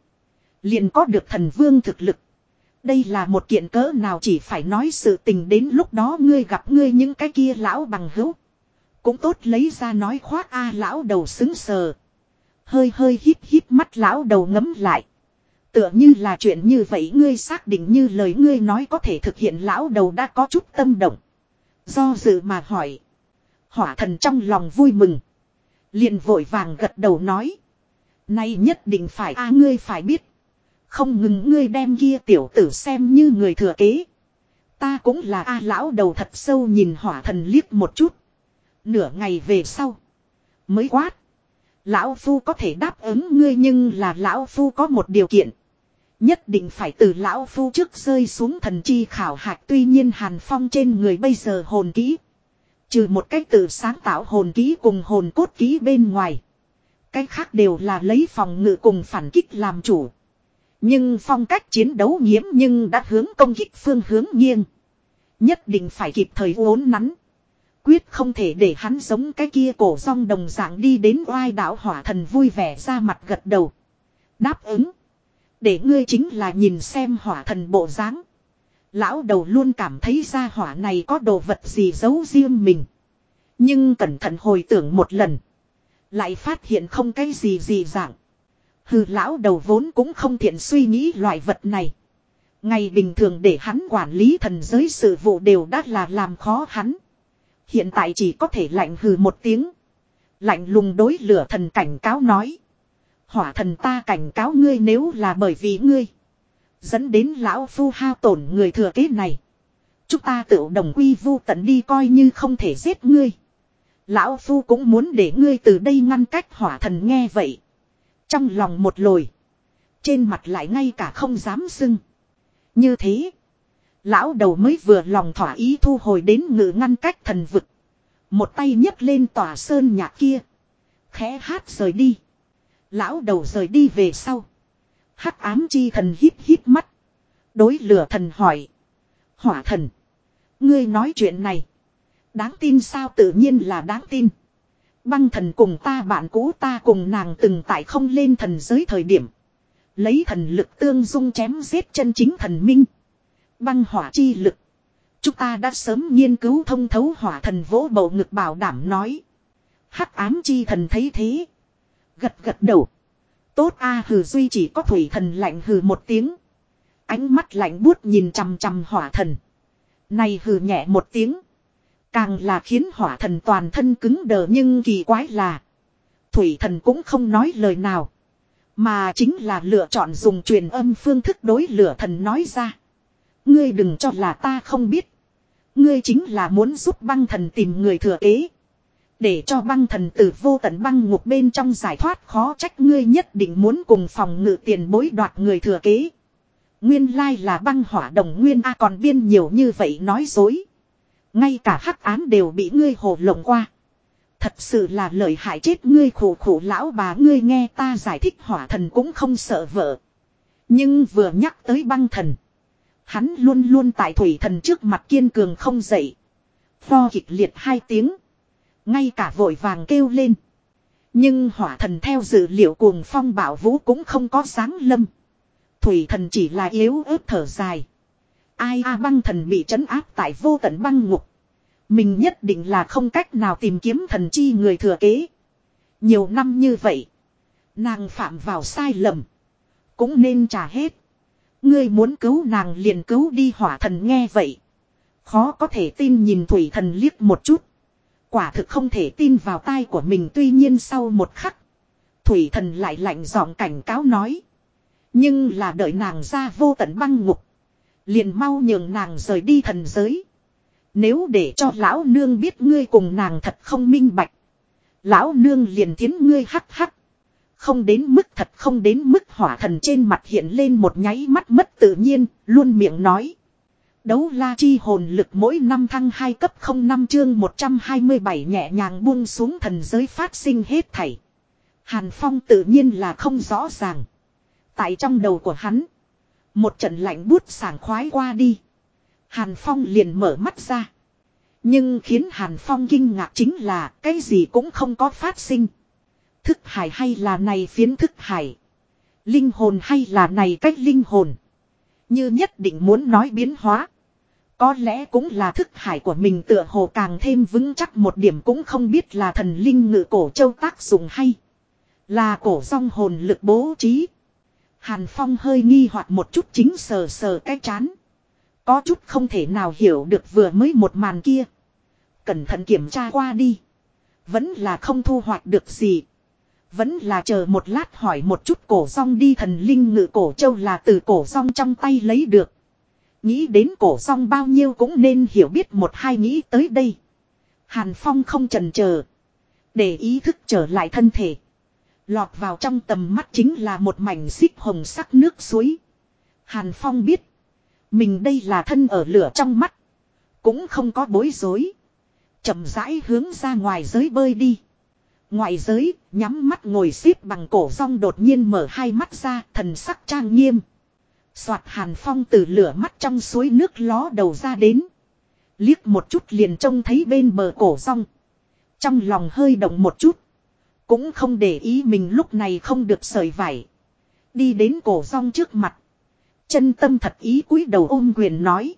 Liền có được thần vương thực lực. Đây là một kiện cỡ nào chỉ phải nói sự tình đến lúc đó ngươi gặp ngươi những cái kia lão bằng hữu. Cũng tốt lấy ra nói khoác a lão đầu xứng sờ. Hơi hơi hít hít mắt lão đầu ngấm lại. Tựa như là chuyện như vậy ngươi xác định như lời ngươi nói có thể thực hiện lão đầu đã có chút tâm động. Do dự mà hỏi. Hỏa thần trong lòng vui mừng. liền vội vàng gật đầu nói. Nay nhất định phải a ngươi phải biết. Không ngừng ngươi đem kia tiểu tử xem như người thừa kế. Ta cũng là a lão đầu thật sâu nhìn hỏa thần liếc một chút. Nửa ngày về sau. Mới quát. Lão Phu có thể đáp ứng ngươi nhưng là Lão Phu có một điều kiện. Nhất định phải từ Lão Phu trước rơi xuống thần chi khảo hạch tuy nhiên Hàn Phong trên người bây giờ hồn kỹ. Trừ một cách tự sáng tạo hồn kỹ cùng hồn cốt kỹ bên ngoài. Cách khác đều là lấy phòng ngự cùng phản kích làm chủ. Nhưng phong cách chiến đấu nhiễm nhưng đã hướng công kích phương hướng nghiêng. Nhất định phải kịp thời uốn nắn. Quyết không thể để hắn giống cái kia cổ song đồng dạng đi đến oai đảo hỏa thần vui vẻ ra mặt gật đầu. Đáp ứng. Để ngươi chính là nhìn xem hỏa thần bộ dáng. Lão đầu luôn cảm thấy ra hỏa này có đồ vật gì giấu riêng mình. Nhưng cẩn thận hồi tưởng một lần. Lại phát hiện không cái gì gì dạng. Hừ, lão đầu vốn cũng không thiện suy nghĩ loại vật này. Ngày bình thường để hắn quản lý thần giới sự vụ đều đã là làm khó hắn. Hiện tại chỉ có thể lạnh hừ một tiếng. Lạnh lùng đối lửa thần cảnh cáo nói. Hỏa thần ta cảnh cáo ngươi nếu là bởi vì ngươi. Dẫn đến lão phu hao tổn người thừa kế này. Chúng ta tự đồng quy vu tận đi coi như không thể giết ngươi. Lão phu cũng muốn để ngươi từ đây ngăn cách hỏa thần nghe vậy. Trong lòng một lồi. Trên mặt lại ngay cả không dám sưng Như thế. Lão đầu mới vừa lòng thỏa ý thu hồi đến ngự ngăn cách thần vực. Một tay nhấc lên tòa sơn nhạc kia. Khẽ hát rời đi. Lão đầu rời đi về sau. Hắc ám chi thần hít hít mắt. Đối lửa thần hỏi. Hỏa thần. Ngươi nói chuyện này. Đáng tin sao tự nhiên là đáng tin. Băng thần cùng ta bạn cũ ta cùng nàng từng tại không lên thần giới thời điểm. Lấy thần lực tương dung chém giết chân chính thần minh. Băng hỏa chi lực. Chúng ta đã sớm nghiên cứu thông thấu hỏa thần vỗ bầu ngực bảo đảm nói. Hắc ám chi thần thấy thế. Gật gật đầu. Tốt a, hừ, duy chỉ có thủy thần lạnh hừ một tiếng. Ánh mắt lạnh buốt nhìn chằm chằm hỏa thần. Này hừ nhẹ một tiếng. Càng là khiến hỏa thần toàn thân cứng đờ nhưng kỳ quái là. Thủy thần cũng không nói lời nào. Mà chính là lựa chọn dùng truyền âm phương thức đối lửa thần nói ra. Ngươi đừng cho là ta không biết. Ngươi chính là muốn giúp băng thần tìm người thừa kế. Để cho băng thần từ vô tận băng ngục bên trong giải thoát khó trách ngươi nhất định muốn cùng phòng ngự tiền bối đoạt người thừa kế. Nguyên lai là băng hỏa đồng nguyên A còn biên nhiều như vậy nói dối. Ngay cả hắc án đều bị ngươi hồ lộng qua. Thật sự là lợi hại chết ngươi khổ khổ lão bà, ngươi nghe ta giải thích hỏa thần cũng không sợ vợ. Nhưng vừa nhắc tới băng thần. Hắn luôn luôn tại thủy thần trước mặt kiên cường không dậy. Pho kịch liệt hai tiếng. Ngay cả vội vàng kêu lên. Nhưng hỏa thần theo dự liệu cuồng phong bảo vũ cũng không có sáng lâm. Thủy thần chỉ là yếu ớt thở dài. Ai a băng thần bị trấn áp tại vô tận băng ngục. Mình nhất định là không cách nào tìm kiếm thần chi người thừa kế. Nhiều năm như vậy. Nàng phạm vào sai lầm. Cũng nên trả hết. Ngươi muốn cứu nàng liền cứu đi hỏa thần nghe vậy. Khó có thể tin nhìn thủy thần liếc một chút. Quả thực không thể tin vào tai của mình tuy nhiên sau một khắc. Thủy thần lại lạnh giọng cảnh cáo nói. Nhưng là đợi nàng ra vô tận băng ngục. Liền mau nhường nàng rời đi thần giới. Nếu để cho lão nương biết ngươi cùng nàng thật không minh bạch. Lão nương liền thiến ngươi hắc hắc. Không đến mức thật không đến mức hỏa thần trên mặt hiện lên một nháy mắt mất tự nhiên, luôn miệng nói. Đấu la chi hồn lực mỗi năm thăng 2 cấp 05 chương 127 nhẹ nhàng buông xuống thần giới phát sinh hết thảy. Hàn Phong tự nhiên là không rõ ràng. Tại trong đầu của hắn, một trận lạnh bút sảng khoái qua đi. Hàn Phong liền mở mắt ra. Nhưng khiến Hàn Phong kinh ngạc chính là cái gì cũng không có phát sinh. Thức hải hay là này phiến thức hải. Linh hồn hay là này cách linh hồn. Như nhất định muốn nói biến hóa. Có lẽ cũng là thức hải của mình tựa hồ càng thêm vững chắc một điểm cũng không biết là thần linh ngự cổ châu tác dụng hay. Là cổ song hồn lực bố trí. Hàn Phong hơi nghi hoặc một chút chính sờ sờ cái chán. Có chút không thể nào hiểu được vừa mới một màn kia. Cẩn thận kiểm tra qua đi. Vẫn là không thu hoạch được gì. Vẫn là chờ một lát hỏi một chút cổ song đi thần linh ngự cổ châu là từ cổ song trong tay lấy được. Nghĩ đến cổ song bao nhiêu cũng nên hiểu biết một hai nghĩ tới đây. Hàn Phong không trần chờ Để ý thức trở lại thân thể. Lọt vào trong tầm mắt chính là một mảnh xích hồng sắc nước suối. Hàn Phong biết. Mình đây là thân ở lửa trong mắt. Cũng không có bối rối. chậm rãi hướng ra ngoài giới bơi đi. Ngoài giới, nhắm mắt ngồi xếp bằng cổ rong đột nhiên mở hai mắt ra, thần sắc trang nghiêm. Soạt hàn phong từ lửa mắt trong suối nước ló đầu ra đến. Liếc một chút liền trông thấy bên bờ cổ rong. Trong lòng hơi động một chút. Cũng không để ý mình lúc này không được sợi vải. Đi đến cổ rong trước mặt. Chân tâm thật ý cúi đầu ôm quyền nói.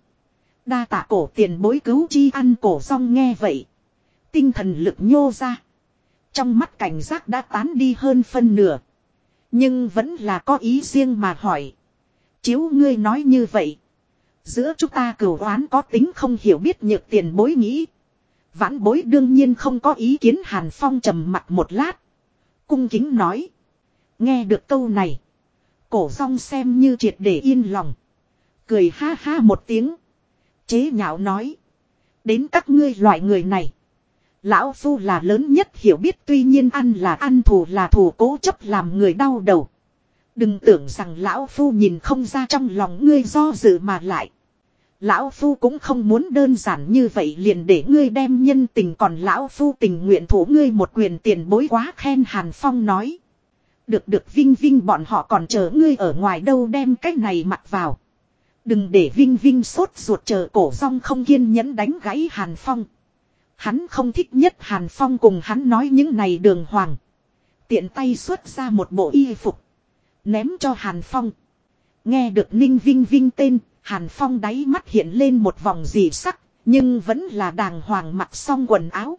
Đa tạ cổ tiền bối cứu chi ăn cổ rong nghe vậy. Tinh thần lực nhô ra. Trong mắt cảnh giác đã tán đi hơn phân nửa. Nhưng vẫn là có ý riêng mà hỏi. Chiếu ngươi nói như vậy. Giữa chúng ta cửu oán có tính không hiểu biết nhược tiền bối nghĩ. Vãn bối đương nhiên không có ý kiến Hàn Phong trầm mặt một lát. Cung kính nói. Nghe được câu này. Cổ rong xem như triệt để yên lòng. Cười ha ha một tiếng. Chế nhạo nói. Đến các ngươi loại người này. Lão Phu là lớn nhất hiểu biết tuy nhiên ăn là ăn thù là thù cố chấp làm người đau đầu. Đừng tưởng rằng Lão Phu nhìn không ra trong lòng ngươi do dự mà lại. Lão Phu cũng không muốn đơn giản như vậy liền để ngươi đem nhân tình còn Lão Phu tình nguyện thủ ngươi một quyền tiền bối quá khen Hàn Phong nói. Được được Vinh Vinh bọn họ còn chờ ngươi ở ngoài đâu đem cái này mặc vào. Đừng để Vinh Vinh sốt ruột chờ cổ rong không kiên nhẫn đánh gãy Hàn Phong. Hắn không thích nhất Hàn Phong cùng hắn nói những này đường hoàng. Tiện tay xuất ra một bộ y phục. Ném cho Hàn Phong. Nghe được Ninh Vinh Vinh tên, Hàn Phong đáy mắt hiện lên một vòng dị sắc, nhưng vẫn là đàng hoàng mặc xong quần áo.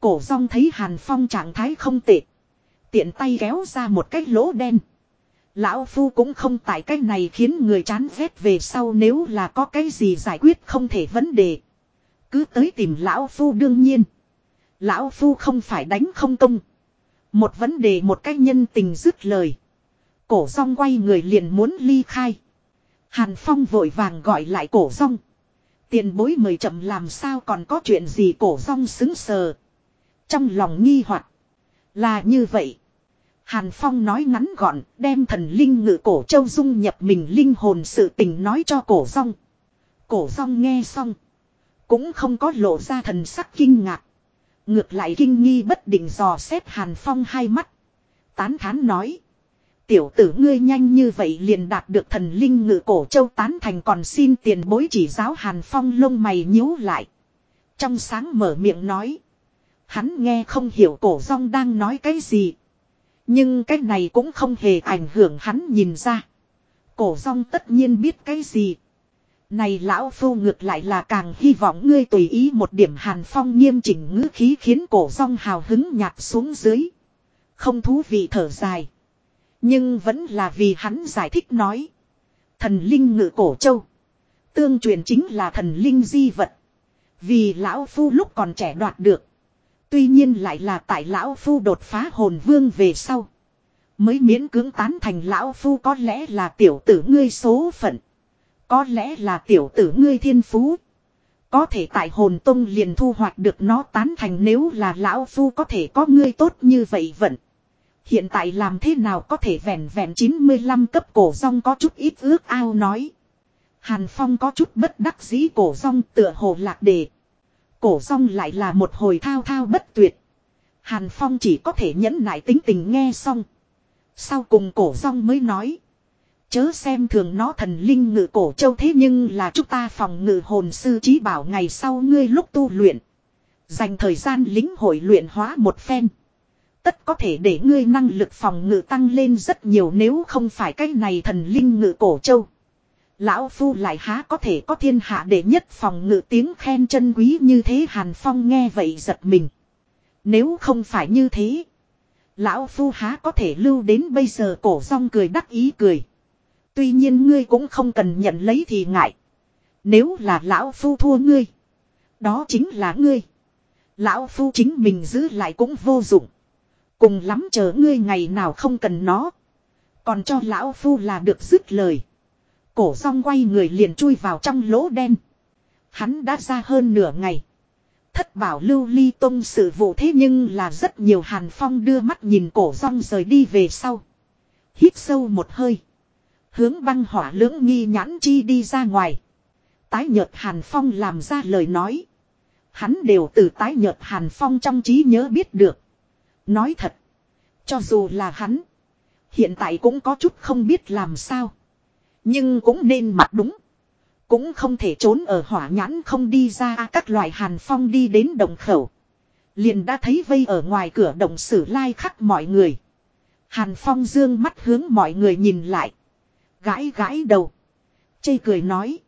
Cổ rong thấy Hàn Phong trạng thái không tệ. Tiện tay kéo ra một cái lỗ đen. Lão Phu cũng không tại cái này khiến người chán ghét về sau nếu là có cái gì giải quyết không thể vấn đề. Cứ tới tìm Lão Phu đương nhiên. Lão Phu không phải đánh không công. Một vấn đề một cách nhân tình dứt lời. Cổ rong quay người liền muốn ly khai. Hàn Phong vội vàng gọi lại cổ rong. Tiền bối mời chậm làm sao còn có chuyện gì cổ rong xứng sờ. Trong lòng nghi hoặc Là như vậy. Hàn Phong nói ngắn gọn, đem thần linh ngự cổ châu dung nhập mình linh hồn sự tình nói cho cổ rong. Cổ rong nghe xong. Cũng không có lộ ra thần sắc kinh ngạc. Ngược lại kinh nghi bất định dò xét Hàn Phong hai mắt. Tán thán nói. Tiểu tử ngươi nhanh như vậy liền đạt được thần linh ngự cổ châu tán thành còn xin tiền bối chỉ giáo Hàn Phong lông mày nhíu lại. Trong sáng mở miệng nói. Hắn nghe không hiểu cổ rong đang nói cái gì. Nhưng cái này cũng không hề ảnh hưởng hắn nhìn ra. Cổ rong tất nhiên biết cái gì. Này lão phu ngược lại là càng hy vọng ngươi tùy ý một điểm hàn phong nghiêm chỉnh ngữ khí khiến cổ rong hào hứng nhạt xuống dưới. Không thú vị thở dài. Nhưng vẫn là vì hắn giải thích nói. Thần linh ngự cổ châu. Tương truyền chính là thần linh di vật. Vì lão phu lúc còn trẻ đoạt được. Tuy nhiên lại là tại lão phu đột phá hồn vương về sau. Mới miễn cưỡng tán thành lão phu có lẽ là tiểu tử ngươi số phận. Có lẽ là tiểu tử ngươi thiên phú. Có thể tại hồn tông liền thu hoạch được nó tán thành nếu là lão phu có thể có ngươi tốt như vậy vận. Hiện tại làm thế nào có thể vẹn vẹn 95 cấp cổ rong có chút ít ước ao nói. Hàn Phong có chút bất đắc dĩ cổ rong tựa hồ lạc đề. Cổ rong lại là một hồi thao thao bất tuyệt. Hàn Phong chỉ có thể nhẫn nại tính tình nghe xong. Sau cùng cổ rong mới nói. Chớ xem thường nó thần linh ngự cổ châu thế nhưng là chúng ta phòng ngự hồn sư trí bảo ngày sau ngươi lúc tu luyện. Dành thời gian lính hội luyện hóa một phen. Tất có thể để ngươi năng lực phòng ngự tăng lên rất nhiều nếu không phải cái này thần linh ngự cổ châu. Lão Phu lại há có thể có thiên hạ để nhất phòng ngự tiếng khen chân quý như thế Hàn Phong nghe vậy giật mình. Nếu không phải như thế. Lão Phu há có thể lưu đến bây giờ cổ rong cười đắc ý cười. Tuy nhiên ngươi cũng không cần nhận lấy thì ngại. Nếu là Lão Phu thua ngươi. Đó chính là ngươi. Lão Phu chính mình giữ lại cũng vô dụng. Cùng lắm chờ ngươi ngày nào không cần nó. Còn cho Lão Phu là được dứt lời. Cổ rong quay người liền chui vào trong lỗ đen. Hắn đã ra hơn nửa ngày. Thất bảo lưu ly tông sự vụ thế nhưng là rất nhiều hàn phong đưa mắt nhìn cổ rong rời đi về sau. Hít sâu một hơi. Hướng băng hỏa lưỡng nghi nhãn chi đi ra ngoài. Tái nhợt hàn phong làm ra lời nói. Hắn đều từ tái nhợt hàn phong trong trí nhớ biết được. Nói thật. Cho dù là hắn. Hiện tại cũng có chút không biết làm sao. Nhưng cũng nên mặt đúng. Cũng không thể trốn ở hỏa nhãn không đi ra các loại hàn phong đi đến đồng khẩu. Liền đã thấy vây ở ngoài cửa đồng sử lai khắc mọi người. Hàn phong dương mắt hướng mọi người nhìn lại. Gãi gãi đầu. Chây cười nói.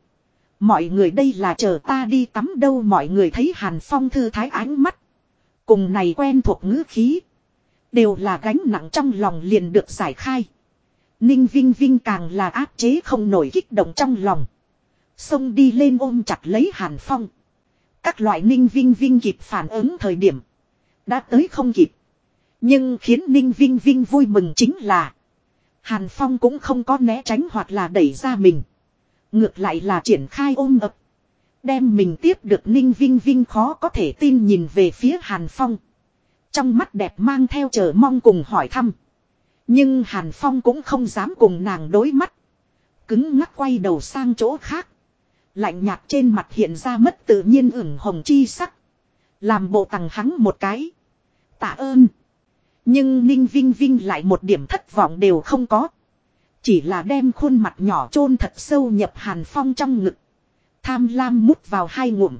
Mọi người đây là chờ ta đi tắm đâu mọi người thấy hàn phong thư thái ánh mắt. Cùng này quen thuộc ngữ khí. Đều là gánh nặng trong lòng liền được giải khai. Ninh Vinh Vinh càng là áp chế không nổi kích động trong lòng. Xông đi lên ôm chặt lấy Hàn Phong. Các loại Ninh Vinh Vinh kịp phản ứng thời điểm. Đã tới không kịp. Nhưng khiến Ninh Vinh Vinh vui mừng chính là. Hàn Phong cũng không có né tránh hoặc là đẩy ra mình. Ngược lại là triển khai ôm ập. Đem mình tiếp được Ninh Vinh Vinh khó có thể tin nhìn về phía Hàn Phong. Trong mắt đẹp mang theo chờ mong cùng hỏi thăm. Nhưng Hàn Phong cũng không dám cùng nàng đối mắt. Cứng ngắc quay đầu sang chỗ khác. Lạnh nhạt trên mặt hiện ra mất tự nhiên ửng hồng chi sắc. Làm bộ tằng hắn một cái. Tạ ơn. Nhưng Ninh Vinh Vinh lại một điểm thất vọng đều không có. Chỉ là đem khuôn mặt nhỏ chôn thật sâu nhập Hàn Phong trong ngực. Tham lam mút vào hai ngụm.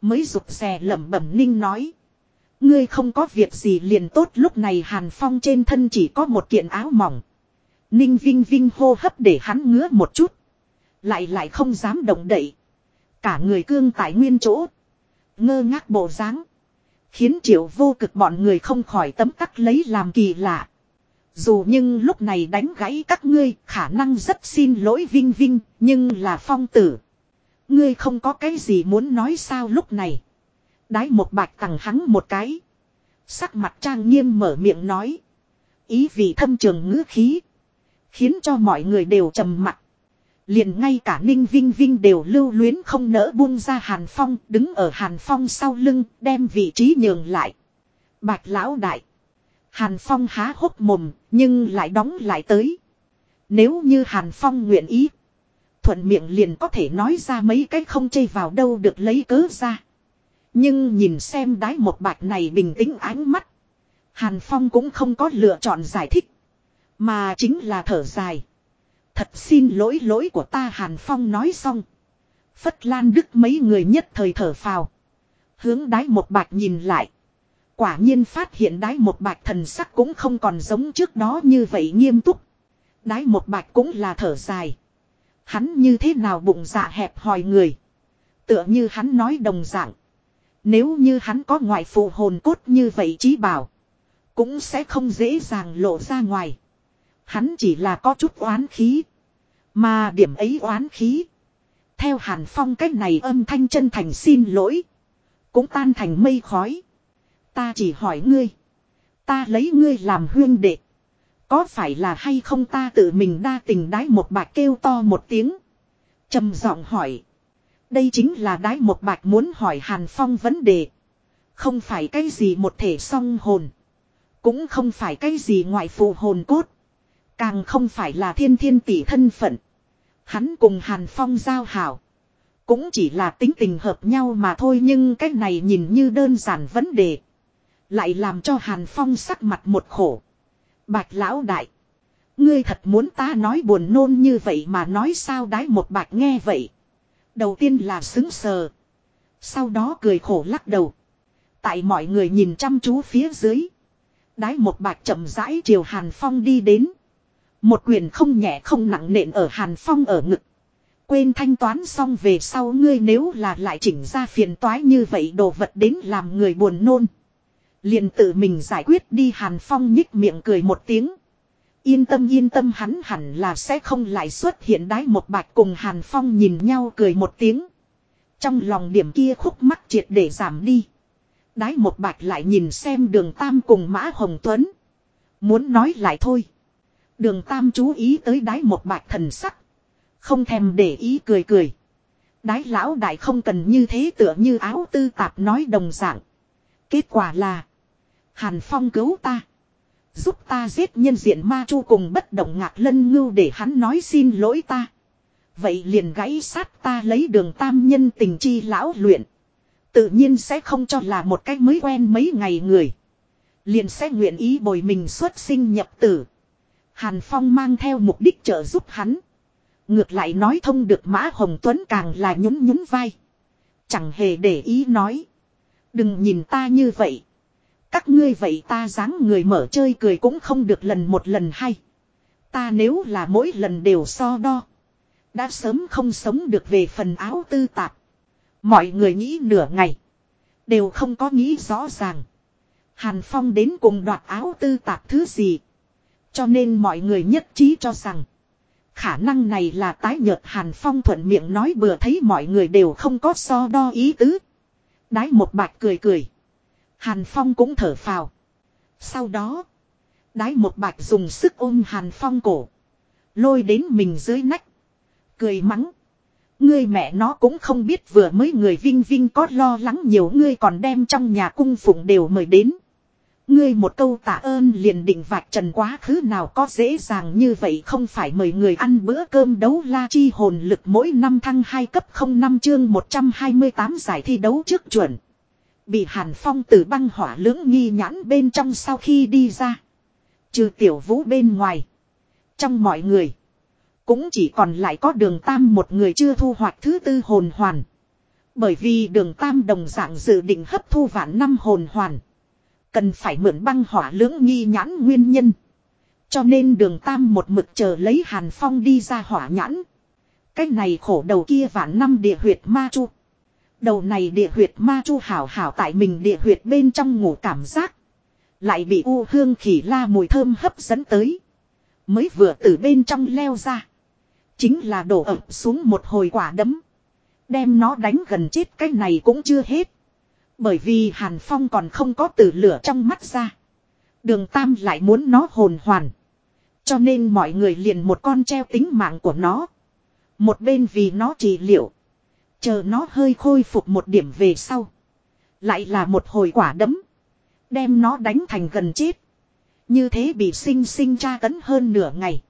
Mới rụt rè lẩm bẩm Ninh nói. Ngươi không có việc gì liền tốt, lúc này Hàn Phong trên thân chỉ có một kiện áo mỏng. Ninh Vinh Vinh hô hấp để hắn ngứa một chút. Lại lại không dám động đậy. Cả người cương tại nguyên chỗ. Ngơ ngác bộ dáng Khiến triệu vô cực bọn người không khỏi tấm tắc lấy làm kỳ lạ. Dù nhưng lúc này đánh gãy các ngươi, khả năng rất xin lỗi Vinh Vinh, nhưng là phong tử. Ngươi không có cái gì muốn nói sao lúc này. Đái một bạch tặng hắn một cái. Sắc mặt trang nghiêm mở miệng nói. Ý vị thâm trường ngữ khí. Khiến cho mọi người đều trầm mặt. Liền ngay cả Ninh Vinh Vinh đều lưu luyến không nỡ buông ra Hàn Phong, đứng ở Hàn Phong sau lưng, đem vị trí nhường lại. Bạch lão đại. Hàn Phong há hốc mồm, nhưng lại đóng lại tới. Nếu như Hàn Phong nguyện ý. Thuận miệng liền có thể nói ra mấy cái không chây vào đâu được lấy cớ ra. Nhưng nhìn xem đái một bạch này bình tĩnh ánh mắt. Hàn Phong cũng không có lựa chọn giải thích. Mà chính là thở dài. Thật xin lỗi lỗi của ta Hàn Phong nói xong. Phất Lan Đức mấy người nhất thời thở phào. Hướng đái một bạch nhìn lại. Quả nhiên phát hiện đái một bạch thần sắc cũng không còn giống trước đó như vậy nghiêm túc. Đái một bạch cũng là thở dài. Hắn như thế nào bụng dạ hẹp hòi người. Tựa như hắn nói đồng dạng. Nếu như hắn có ngoại phụ hồn cốt như vậy chí bảo. Cũng sẽ không dễ dàng lộ ra ngoài. Hắn chỉ là có chút oán khí. Mà điểm ấy oán khí. Theo hàn phong cách này âm thanh chân thành xin lỗi. Cũng tan thành mây khói. Ta chỉ hỏi ngươi. Ta lấy ngươi làm huyên đệ. Có phải là hay không ta tự mình đa tình đái một bạc kêu to một tiếng. trầm giọng hỏi. Đây chính là đái một bạch muốn hỏi Hàn Phong vấn đề. Không phải cái gì một thể song hồn. Cũng không phải cái gì ngoại phụ hồn cốt. Càng không phải là thiên thiên tỷ thân phận. Hắn cùng Hàn Phong giao hảo. Cũng chỉ là tính tình hợp nhau mà thôi nhưng cái này nhìn như đơn giản vấn đề. Lại làm cho Hàn Phong sắc mặt một khổ. Bạch lão đại. Ngươi thật muốn ta nói buồn nôn như vậy mà nói sao đái một bạch nghe vậy. Đầu tiên là xứng sờ. Sau đó cười khổ lắc đầu. Tại mọi người nhìn chăm chú phía dưới. Đái một bạch chậm rãi chiều Hàn Phong đi đến. Một quyền không nhẹ không nặng nện ở Hàn Phong ở ngực. Quên thanh toán xong về sau ngươi nếu là lại chỉnh ra phiền toái như vậy đồ vật đến làm người buồn nôn. liền tự mình giải quyết đi Hàn Phong nhích miệng cười một tiếng. Yên tâm yên tâm, hắn hẳn là sẽ không lại xuất hiện đái một bạch cùng Hàn Phong nhìn nhau cười một tiếng. Trong lòng điểm kia khúc mắc triệt để giảm đi. Đái một bạch lại nhìn xem đường Tam cùng Mã Hồng Tuấn. Muốn nói lại thôi. Đường Tam chú ý tới đái một bạch thần sắc. Không thèm để ý cười cười. Đái lão đại không cần như thế tựa như áo tư tạp nói đồng dạng. Kết quả là. Hàn Phong cứu ta. Giúp ta giết nhân diện ma chu cùng bất động ngạc lân ngưu để hắn nói xin lỗi ta. Vậy liền gãy sát ta lấy đường tam nhân tình chi lão luyện. Tự nhiên sẽ không cho là một cách mới quen mấy ngày người. Liền sẽ nguyện ý bồi mình xuất sinh nhập tử. Hàn Phong mang theo mục đích trợ giúp hắn. Ngược lại nói thông được Mã Hồng Tuấn càng là nhún nhún vai. Chẳng hề để ý nói. Đừng nhìn ta như vậy. Các ngươi vậy ta dáng người mở chơi cười cũng không được lần một lần hay. Ta nếu là mỗi lần đều so đo. Đã sớm không sống được về phần áo tư tạp. Mọi người nghĩ nửa ngày. Đều không có nghĩ rõ ràng. Hàn Phong đến cùng đoạt áo tư tạp thứ gì. Cho nên mọi người nhất trí cho rằng. Khả năng này là tái nhợt Hàn Phong thuận miệng nói bừa thấy mọi người đều không có so đo ý tứ. Đái một bạch cười cười. Hàn Phong cũng thở phào. Sau đó. Đái một bạch dùng sức ôm Hàn Phong cổ. Lôi đến mình dưới nách. Cười mắng. Ngươi mẹ nó cũng không biết vừa mới người vinh vinh có lo lắng nhiều ngươi còn đem trong nhà cung phụng đều mời đến. Ngươi một câu tạ ơn liền định vạch trần quá khứ nào có dễ dàng như vậy không phải mời người ăn bữa cơm đấu la chi hồn lực mỗi năm thăng 2 cấp 05 chương 128 giải thi đấu trước chuẩn. Bị Hàn Phong từ băng hỏa lưỡng nghi nhãn bên trong sau khi đi ra. Trừ tiểu vũ bên ngoài. Trong mọi người. Cũng chỉ còn lại có đường tam một người chưa thu hoạch thứ tư hồn hoàn. Bởi vì đường tam đồng dạng dự định hấp thu vạn năm hồn hoàn. Cần phải mượn băng hỏa lưỡng nghi nhãn nguyên nhân. Cho nên đường tam một mực chờ lấy hàn phong đi ra hỏa nhãn. Cái này khổ đầu kia vạn năm địa huyệt ma chu. Đầu này địa huyệt ma chu hảo hảo tại mình địa huyệt bên trong ngủ cảm giác. Lại bị u hương khỉ la mùi thơm hấp dẫn tới. Mới vừa từ bên trong leo ra. Chính là đổ ập xuống một hồi quả đấm. Đem nó đánh gần chết cái này cũng chưa hết. Bởi vì Hàn Phong còn không có từ lửa trong mắt ra. Đường Tam lại muốn nó hồn hoàn. Cho nên mọi người liền một con treo tính mạng của nó. Một bên vì nó trị liệu. Chờ nó hơi khôi phục một điểm về sau. Lại là một hồi quả đấm. Đem nó đánh thành gần chết. Như thế bị sinh sinh tra tấn hơn nửa ngày.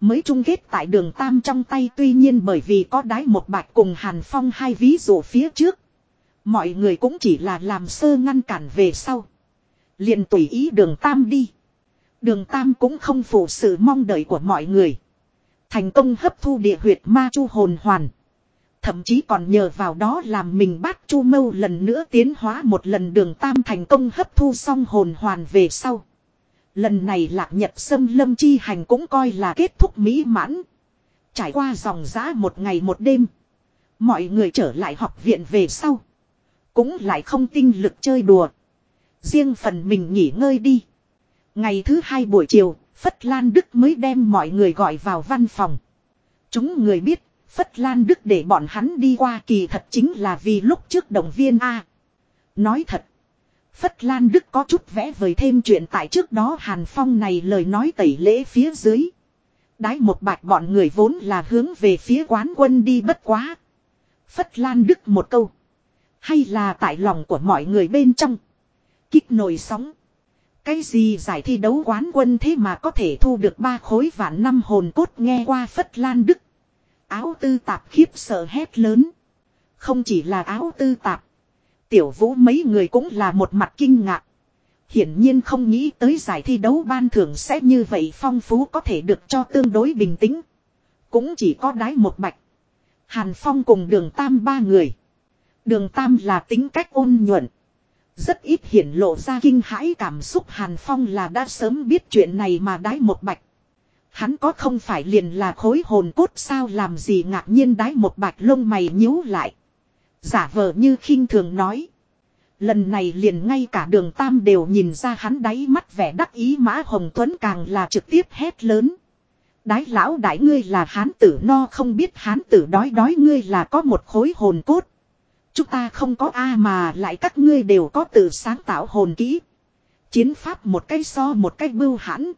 Mới chung kết tại đường Tam trong tay tuy nhiên bởi vì có đái một bạch cùng Hàn Phong hai ví dụ phía trước. Mọi người cũng chỉ là làm sơ ngăn cản về sau. liền tùy ý đường Tam đi. Đường Tam cũng không phụ sự mong đợi của mọi người. Thành công hấp thu địa huyệt ma chu hồn hoàn. Thậm chí còn nhờ vào đó làm mình bắt chu mâu lần nữa tiến hóa một lần đường Tam thành công hấp thu xong hồn hoàn về sau. Lần này lạc nhật sâm lâm chi hành cũng coi là kết thúc mỹ mãn. Trải qua dòng giã một ngày một đêm. Mọi người trở lại học viện về sau. Cũng lại không tinh lực chơi đùa. Riêng phần mình nghỉ ngơi đi. Ngày thứ hai buổi chiều, Phất Lan Đức mới đem mọi người gọi vào văn phòng. Chúng người biết, Phất Lan Đức để bọn hắn đi qua kỳ thật chính là vì lúc trước động viên A. Nói thật. Phất Lan Đức có chút vẽ vời thêm chuyện tại trước đó Hàn Phong này lời nói tẩy lễ phía dưới. Đái một bạch bọn người vốn là hướng về phía quán quân đi bất quá. Phất Lan Đức một câu. Hay là tại lòng của mọi người bên trong. Kích nổi sóng. Cái gì giải thi đấu quán quân thế mà có thể thu được ba khối vạn năm hồn cốt nghe qua Phất Lan Đức. Áo tư tạp khiếp sợ hét lớn. Không chỉ là áo tư tạp. Tiểu vũ mấy người cũng là một mặt kinh ngạc. Hiển nhiên không nghĩ tới giải thi đấu ban thưởng sẽ như vậy phong phú có thể được cho tương đối bình tĩnh. Cũng chỉ có đái một bạch. Hàn Phong cùng đường Tam ba người. Đường Tam là tính cách ôn nhuận. Rất ít hiển lộ ra kinh hãi cảm xúc Hàn Phong là đã sớm biết chuyện này mà đái một bạch. Hắn có không phải liền là khối hồn cốt sao làm gì ngạc nhiên đái một bạch lông mày nhíu lại. Giả vờ như khinh thường nói. Lần này liền ngay cả đường tam đều nhìn ra hắn đáy mắt vẻ đắc ý mã hồng tuấn càng là trực tiếp hét lớn. Đái lão đại ngươi là hán tử no không biết hán tử đói đói ngươi là có một khối hồn cốt. Chúng ta không có A mà lại các ngươi đều có tự sáng tạo hồn kỹ. Chiến pháp một cái so một cái bưu hãn.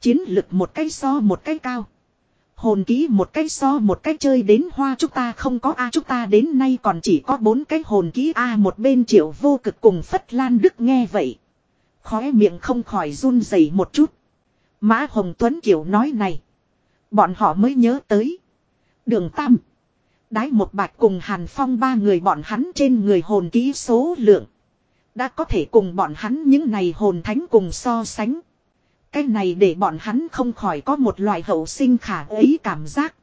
Chiến lực một cái so một cái cao. Hồn kỹ một cái so một cái chơi đến hoa chúng ta không có A chúng ta đến nay còn chỉ có bốn cái hồn kỹ A một bên triệu vô cực cùng Phất Lan Đức nghe vậy. Khóe miệng không khỏi run rẩy một chút. Mã Hồng Tuấn Kiều nói này. Bọn họ mới nhớ tới. Đường Tam. Đái một bạch cùng Hàn Phong ba người bọn hắn trên người hồn kỹ số lượng. Đã có thể cùng bọn hắn những này hồn thánh cùng so sánh. Cái này để bọn hắn không khỏi có một loại hậu sinh khả ấy cảm giác.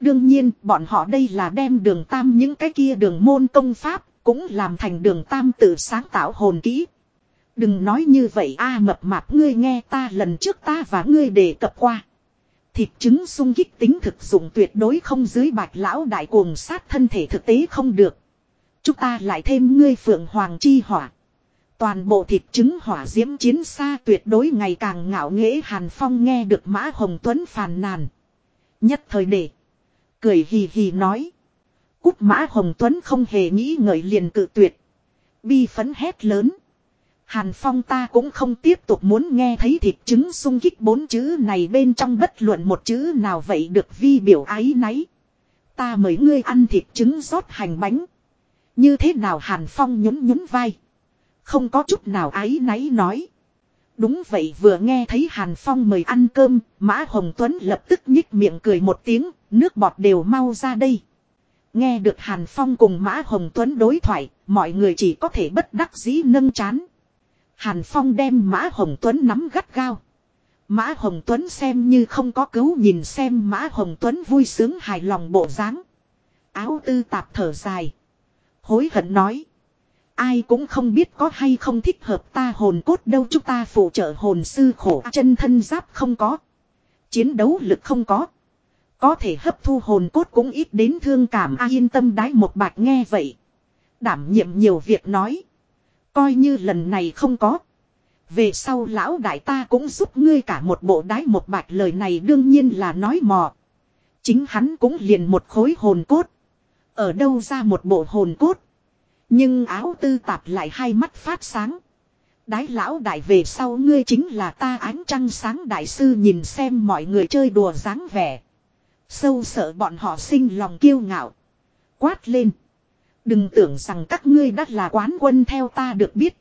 Đương nhiên, bọn họ đây là đem đường tam những cái kia đường môn công pháp, cũng làm thành đường tam tự sáng tạo hồn kỹ. Đừng nói như vậy a mập mạp ngươi nghe ta lần trước ta và ngươi đề cập qua. Thịt trứng sung kích tính thực dụng tuyệt đối không dưới bạch lão đại cuồng sát thân thể thực tế không được. Chúng ta lại thêm ngươi phượng hoàng chi hỏa. Toàn bộ thịt trứng hỏa diễm chiến xa tuyệt đối ngày càng ngạo nghễ Hàn Phong nghe được Mã Hồng Tuấn phàn nàn. Nhất thời để. Cười hì hì nói. Cút Mã Hồng Tuấn không hề nghĩ ngợi liền cự tuyệt. Bi phấn hét lớn. Hàn Phong ta cũng không tiếp tục muốn nghe thấy thịt trứng sung kích bốn chữ này bên trong bất luận một chữ nào vậy được vi biểu ái náy. Ta mời ngươi ăn thịt trứng rót hành bánh. Như thế nào Hàn Phong nhún nhún vai. Không có chút nào ái náy nói. Đúng vậy vừa nghe thấy Hàn Phong mời ăn cơm, Mã Hồng Tuấn lập tức nhích miệng cười một tiếng, nước bọt đều mau ra đây. Nghe được Hàn Phong cùng Mã Hồng Tuấn đối thoại, mọi người chỉ có thể bất đắc dĩ nâng chán. Hàn Phong đem Mã Hồng Tuấn nắm gắt gao. Mã Hồng Tuấn xem như không có cứu nhìn xem Mã Hồng Tuấn vui sướng hài lòng bộ dáng. Áo tư tạp thở dài. Hối hận nói. Ai cũng không biết có hay không thích hợp ta hồn cốt đâu chúng ta phụ trợ hồn sư khổ, chân thân giáp không có. Chiến đấu lực không có. Có thể hấp thu hồn cốt cũng ít đến thương cảm a, yên tâm đái một bạc nghe vậy. Đảm nhiệm nhiều việc nói. Coi như lần này không có. Về sau lão đại ta cũng giúp ngươi cả một bộ đái một bạc lời này đương nhiên là nói mò. Chính hắn cũng liền một khối hồn cốt. Ở đâu ra một bộ hồn cốt. Nhưng áo tư tạp lại hai mắt phát sáng. Đái lão đại về sau ngươi chính là ta ánh trăng sáng đại sư nhìn xem mọi người chơi đùa dáng vẻ. Sâu sợ bọn họ sinh lòng kiêu ngạo. Quát lên. Đừng tưởng rằng các ngươi đã là quán quân theo ta được biết.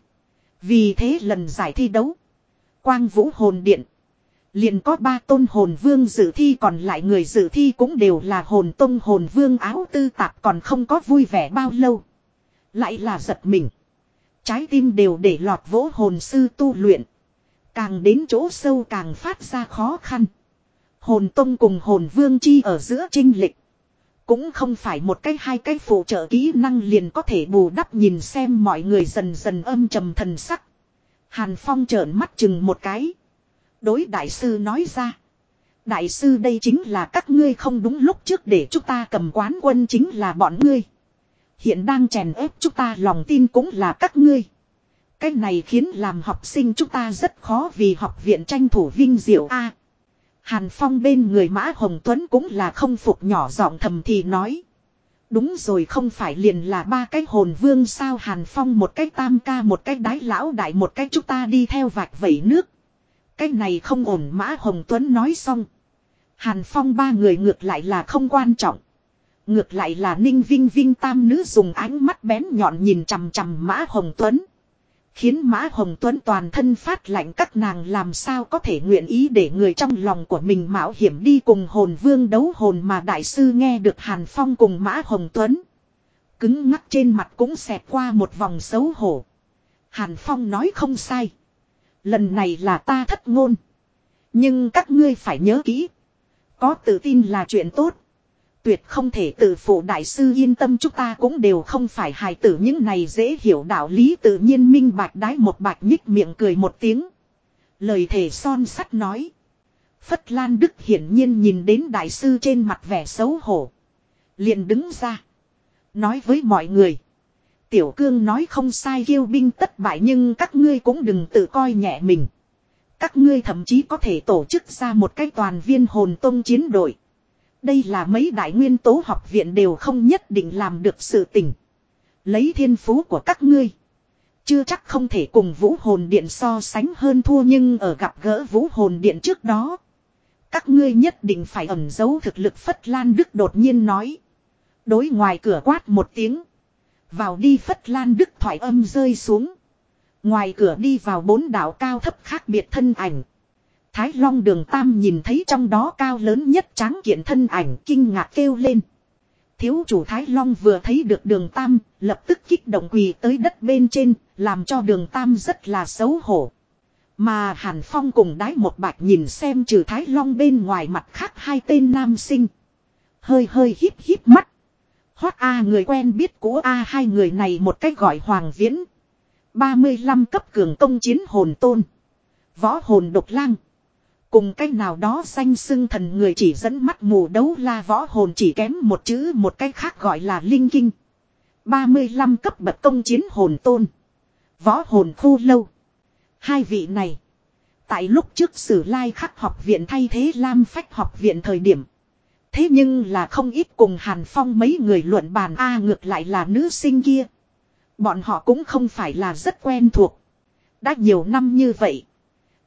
Vì thế lần giải thi đấu. Quang vũ hồn điện. Liền có ba tôn hồn vương dự thi còn lại người dự thi cũng đều là hồn tông hồn vương áo tư tạp còn không có vui vẻ bao lâu. Lại là giật mình. Trái tim đều để lọt vỗ hồn sư tu luyện. Càng đến chỗ sâu càng phát ra khó khăn. Hồn tông cùng hồn vương chi ở giữa trinh lịch. Cũng không phải một cái hai cái phụ trợ kỹ năng liền có thể bù đắp nhìn xem mọi người dần dần âm trầm thần sắc. Hàn Phong trợn mắt chừng một cái. Đối đại sư nói ra. Đại sư đây chính là các ngươi không đúng lúc trước để chúng ta cầm quán quân chính là bọn ngươi. Hiện đang chèn ép chúng ta, lòng tin cũng là các ngươi. Cái này khiến làm học sinh chúng ta rất khó vì học viện tranh thủ vinh diệu A. Hàn Phong bên người Mã Hồng Tuấn cũng là không phục nhỏ giọng thầm thì nói. Đúng rồi, không phải liền là ba cái hồn vương sao Hàn Phong một cái tam ca, một cái đái lão đại, một cái chúng ta đi theo vạch vẩy nước. Cái này không ổn, Mã Hồng Tuấn nói xong. Hàn Phong ba người ngược lại là không quan trọng. Ngược lại là Ninh Vinh Vinh tam nữ dùng ánh mắt bén nhọn nhìn chằm chằm Mã Hồng Tuấn. Khiến Mã Hồng Tuấn toàn thân phát lạnh các nàng làm sao có thể nguyện ý để người trong lòng của mình mạo hiểm đi cùng hồn vương đấu hồn mà đại sư nghe được Hàn Phong cùng Mã Hồng Tuấn. Cứng ngắc trên mặt cũng xẹt qua một vòng xấu hổ. Hàn Phong nói không sai. Lần này là ta thất ngôn. Nhưng các ngươi phải nhớ kỹ. Có tự tin là chuyện tốt. Tuyệt không thể tự phụ đại sư yên tâm, chúng ta cũng đều không phải hài tử những này dễ hiểu đạo lý, tự nhiên minh bạch đái một bạch nhích miệng cười một tiếng. Lời thể son sắt nói. Phất Lan Đức hiển nhiên nhìn đến đại sư trên mặt vẻ xấu hổ. liền đứng ra. Nói với mọi người. Tiểu cương nói không sai kêu binh tất bại, nhưng các ngươi cũng đừng tự coi nhẹ mình. Các ngươi thậm chí có thể tổ chức ra một cái toàn viên hồn tông chiến đội. Đây là mấy đại nguyên tố học viện đều không nhất định làm được sự tình. Lấy thiên phú của các ngươi. Chưa chắc không thể cùng vũ hồn điện so sánh hơn thua nhưng ở gặp gỡ vũ hồn điện trước đó. Các ngươi nhất định phải ẩn giấu thực lực Phất Lan Đức đột nhiên nói. Đối ngoài cửa quát một tiếng. Vào đi Phất Lan Đức thoại âm rơi xuống. Ngoài cửa đi vào bốn đảo cao thấp khác biệt thân ảnh. Thái Long đường Tam nhìn thấy trong đó cao lớn nhất tráng kiện thân ảnh kinh ngạc kêu lên. Thiếu chủ Thái Long vừa thấy được đường Tam, lập tức kích động quỳ tới đất bên trên, làm cho đường Tam rất là xấu hổ. Mà Hàn Phong cùng đái một bạch nhìn xem trừ Thái Long bên ngoài mặt khác hai tên nam sinh. Hơi hơi híp híp mắt. Hoác A người quen biết của A hai người này một cách gọi Hoàng Viễn. 35 cấp cường công chiến hồn tôn. Võ hồn độc lang. Cùng cách nào đó danh xưng thần người chỉ dẫn mắt mù đấu la võ hồn chỉ kém một chữ một cách khác gọi là linh kinh. 35 cấp bậc công chiến hồn tôn. Võ hồn khu lâu. Hai vị này. Tại lúc trước sử lai khắc học viện thay thế Lam phách học viện thời điểm. Thế nhưng là không ít cùng Hàn Phong mấy người luận bàn A ngược lại là nữ sinh kia. Bọn họ cũng không phải là rất quen thuộc. Đã nhiều năm như vậy.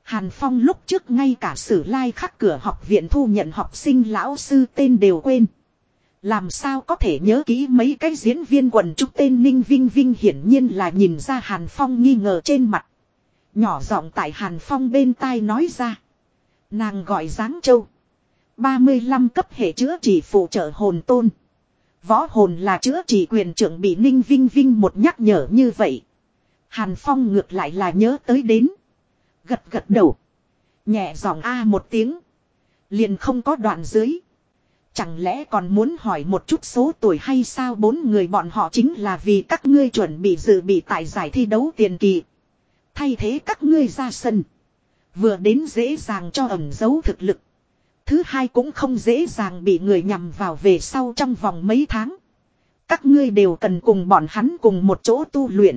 Hàn Phong lúc trước ngay cả sử lai khắc cửa học viện thu nhận học sinh lão sư tên đều quên. Làm sao có thể nhớ kỹ mấy cái diễn viên quần trúc tên Ninh Vinh Vinh hiển nhiên là nhìn ra Hàn Phong nghi ngờ trên mặt. Nhỏ giọng tại Hàn Phong bên tai nói ra. Nàng gọi Giáng Châu. 35 cấp hệ chữa chỉ phụ trợ hồn tôn. Võ hồn là chữa chỉ quyền trưởng bị Ninh Vinh Vinh một nhắc nhở như vậy. Hàn Phong ngược lại là nhớ tới đến. Gật gật đầu. Nhẹ giọng A một tiếng. Liền không có đoạn dưới. Chẳng lẽ còn muốn hỏi một chút số tuổi hay sao bốn người bọn họ chính là vì các ngươi chuẩn bị dự bị tại giải thi đấu tiền kỳ. Thay thế các ngươi ra sân. Vừa đến dễ dàng cho ẩn giấu thực lực. Thứ hai cũng không dễ dàng bị người nhằm vào về sau trong vòng mấy tháng. Các ngươi đều cần cùng bọn hắn cùng một chỗ tu luyện.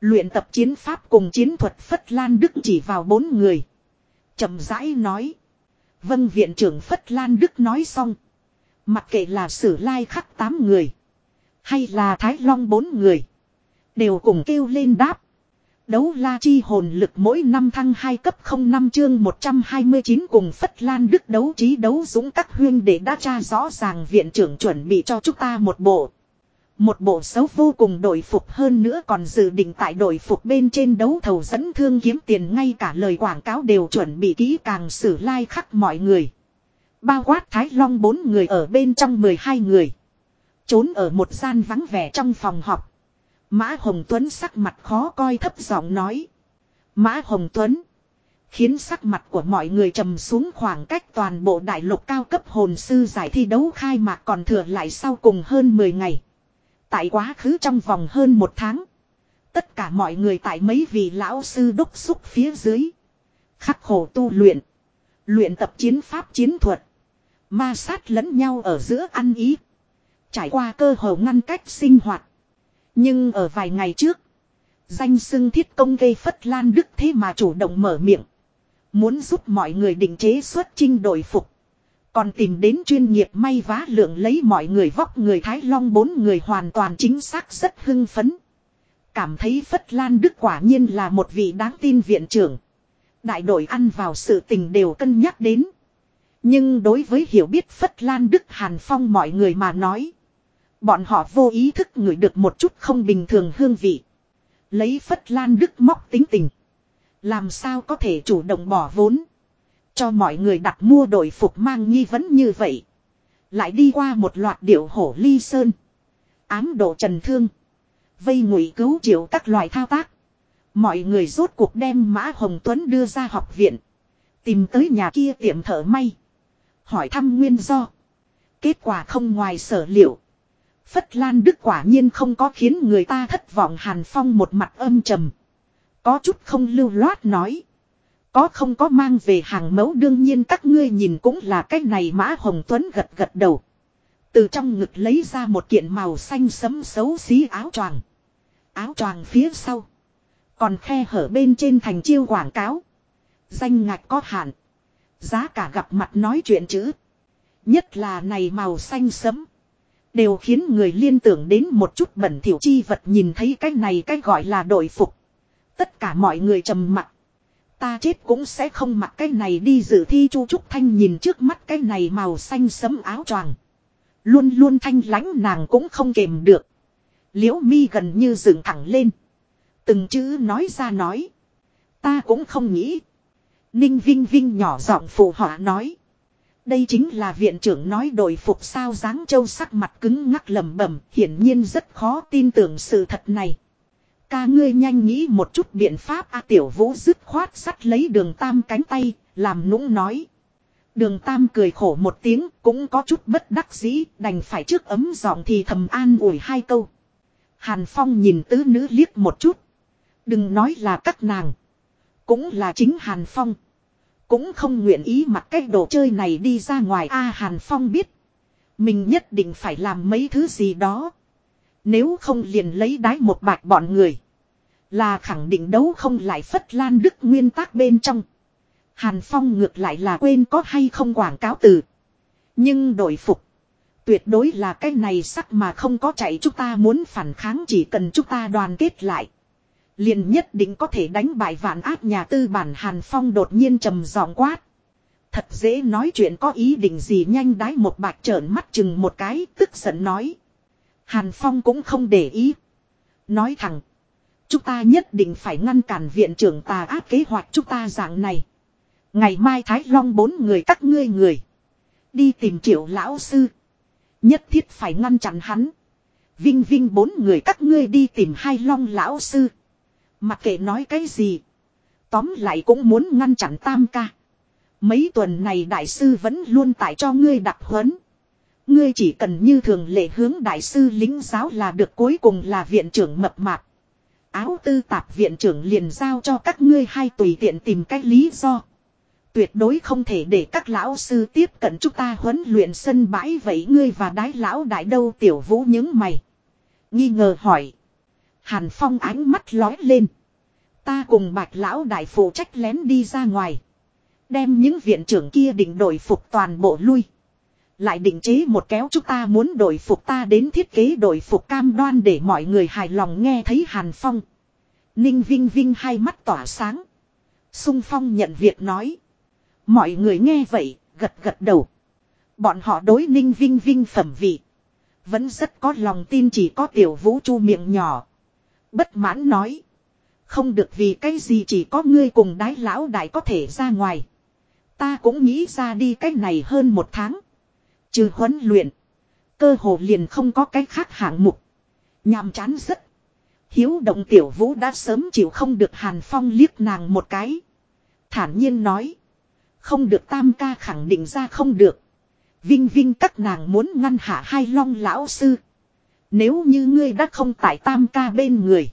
Luyện tập chiến pháp cùng chiến thuật Phất Lan Đức chỉ vào bốn người. chậm rãi nói. Vâng viện trưởng Phất Lan Đức nói xong. Mặc kệ là sử lai khắc tám người. Hay là Thái Long bốn người. Đều cùng kêu lên đáp. Đấu la chi hồn lực mỗi năm thăng 2 cấp 05 chương 129 cùng Phất Lan Đức đấu trí đấu dũng các huyên để đã tra rõ ràng viện trưởng chuẩn bị cho chúng ta một bộ. Một bộ xấu vô cùng đội phục hơn nữa còn dự định tại đội phục bên trên đấu thầu dẫn thương kiếm tiền ngay cả lời quảng cáo đều chuẩn bị kỹ càng xử lai like khắc mọi người. Bao quát Thái Long bốn người ở bên trong 12 người. Trốn ở một gian vắng vẻ trong phòng họp. Mã Hồng Tuấn sắc mặt khó coi thấp giọng nói. Mã Hồng Tuấn. Khiến sắc mặt của mọi người trầm xuống khoảng cách toàn bộ đại lục cao cấp hồn sư giải thi đấu khai mạc còn thừa lại sau cùng hơn 10 ngày. Tại quá khứ trong vòng hơn một tháng. Tất cả mọi người tại mấy vị lão sư đúc xúc phía dưới. Khắc khổ tu luyện. Luyện tập chiến pháp chiến thuật. Ma sát lẫn nhau ở giữa ăn ý. Trải qua cơ hồ ngăn cách sinh hoạt. Nhưng ở vài ngày trước. Danh xưng thiết công gây phất lan đức thế mà chủ động mở miệng. Muốn giúp mọi người định chế xuất trinh đội phục. Còn tìm đến chuyên nghiệp may vá lượng lấy mọi người vóc người Thái Long bốn người hoàn toàn chính xác rất hưng phấn. Cảm thấy Phất Lan Đức quả nhiên là một vị đáng tin viện trưởng. Đại đội ăn vào sự tình đều cân nhắc đến. Nhưng đối với hiểu biết Phất Lan Đức Hàn Phong mọi người mà nói. Bọn họ vô ý thức ngửi được một chút không bình thường hương vị. Lấy Phất Lan Đức móc tính tình. Làm sao có thể chủ động bỏ vốn. Cho mọi người đặt mua đội phục mang nghi vấn như vậy. Lại đi qua một loạt điệu hổ ly sơn. Ám độ trần thương. Vây ngụy cứu triệu các loại thao tác. Mọi người rốt cuộc đem Mã Hồng Tuấn đưa ra học viện. Tìm tới nhà kia tiệm thở may. Hỏi thăm nguyên do. Kết quả không ngoài sở liệu. Phất Lan Đức quả nhiên không có khiến người ta thất vọng Hàn Phong một mặt âm trầm. Có chút không lưu loát nói. Có không có mang về hàng mẫu đương nhiên các ngươi nhìn cũng là cái này Mã Hồng Tuấn gật gật đầu. Từ trong ngực lấy ra một kiện màu xanh sấm xấu xí áo choàng. Áo choàng phía sau. Còn khe hở bên trên thành chiêu quảng cáo. Danh ngạch có hạn. Giá cả gặp mặt nói chuyện chữ. Nhất là này màu xanh sấm. Đều khiến người liên tưởng đến một chút bẩn thỉu chi vật nhìn thấy cái này cái gọi là đội phục. Tất cả mọi người trầm mặc. Ta chết cũng sẽ không mặc cái này đi dự thi chu trúc thanh nhìn trước mắt cái này màu xanh sấm áo choàng. Luôn luôn thanh lãnh nàng cũng không kềm được. Liễu mi gần như dựng thẳng lên. Từng chữ nói ra nói. Ta cũng không nghĩ. Ninh Vinh Vinh nhỏ giọng phụ họa nói. Đây chính là viện trưởng nói đội phục sao dáng châu sắc mặt cứng ngắc lầm bẩm, hiển nhiên rất khó tin tưởng sự thật này. Ca ngươi nhanh nghĩ một chút biện pháp A tiểu vũ dứt khoát sắt lấy đường tam cánh tay, làm nũng nói. Đường tam cười khổ một tiếng, cũng có chút bất đắc dĩ, đành phải trước ấm giọng thì thầm an ủi hai câu. Hàn Phong nhìn tứ nữ liếc một chút. Đừng nói là các nàng. Cũng là chính Hàn Phong. Cũng không nguyện ý mặc cái đồ chơi này đi ra ngoài A Hàn Phong biết. Mình nhất định phải làm mấy thứ gì đó. Nếu không liền lấy đái một bạch bọn người. Là khẳng định đấu không lại phất lan đức nguyên tắc bên trong. Hàn Phong ngược lại là quên có hay không quảng cáo từ. Nhưng đổi phục. Tuyệt đối là cái này sắc mà không có chạy chúng ta muốn phản kháng chỉ cần chúng ta đoàn kết lại. Liền nhất định có thể đánh bại vạn áp nhà tư bản Hàn Phong đột nhiên trầm giọng quát. Thật dễ nói chuyện có ý định gì nhanh đái một bạch trợn mắt chừng một cái, tức giận nói. Hàn Phong cũng không để ý. Nói thẳng. Chúng ta nhất định phải ngăn cản viện trưởng tà ác kế hoạch chúng ta dạng này. Ngày mai Thái Long bốn người các ngươi người. Đi tìm triệu lão sư. Nhất thiết phải ngăn chặn hắn. Vinh Vinh bốn người các ngươi đi tìm hai long lão sư. Mặc kệ nói cái gì. Tóm lại cũng muốn ngăn chặn tam ca. Mấy tuần này đại sư vẫn luôn tại cho ngươi đặc huấn. Ngươi chỉ cần như thường lệ hướng đại sư lính giáo là được cuối cùng là viện trưởng mập mạp. Áo tư tạp viện trưởng liền giao cho các ngươi hai tùy tiện tìm cách lý do. Tuyệt đối không thể để các lão sư tiếp cận chúng ta huấn luyện sân bãi vậy ngươi và đái lão đại đâu tiểu vũ những mày. Nghi ngờ hỏi. Hàn Phong ánh mắt lói lên. Ta cùng bạch lão đại phụ trách lén đi ra ngoài. Đem những viện trưởng kia định đổi phục toàn bộ lui. Lại định chế một kéo chúng ta muốn đổi phục ta đến thiết kế đổi phục cam đoan để mọi người hài lòng nghe thấy Hàn Phong. Ninh Vinh Vinh hai mắt tỏa sáng. Sung Phong nhận việc nói. Mọi người nghe vậy, gật gật đầu. Bọn họ đối Ninh Vinh Vinh phẩm vị. Vẫn rất có lòng tin chỉ có tiểu vũ chu miệng nhỏ. Bất mãn nói. Không được vì cái gì chỉ có ngươi cùng đái lão đại có thể ra ngoài. Ta cũng nghĩ ra đi cái này hơn một tháng. Trừ huấn luyện. Cơ hồ liền không có cái khác hạng mục. Nhàm chán rất. Hiếu động tiểu vũ đã sớm chịu không được Hàn Phong liếc nàng một cái. Thản nhiên nói. Không được tam ca khẳng định ra không được. Vinh Vinh các nàng muốn ngăn hạ hai long lão sư. Nếu như ngươi đã không tại tam ca bên người.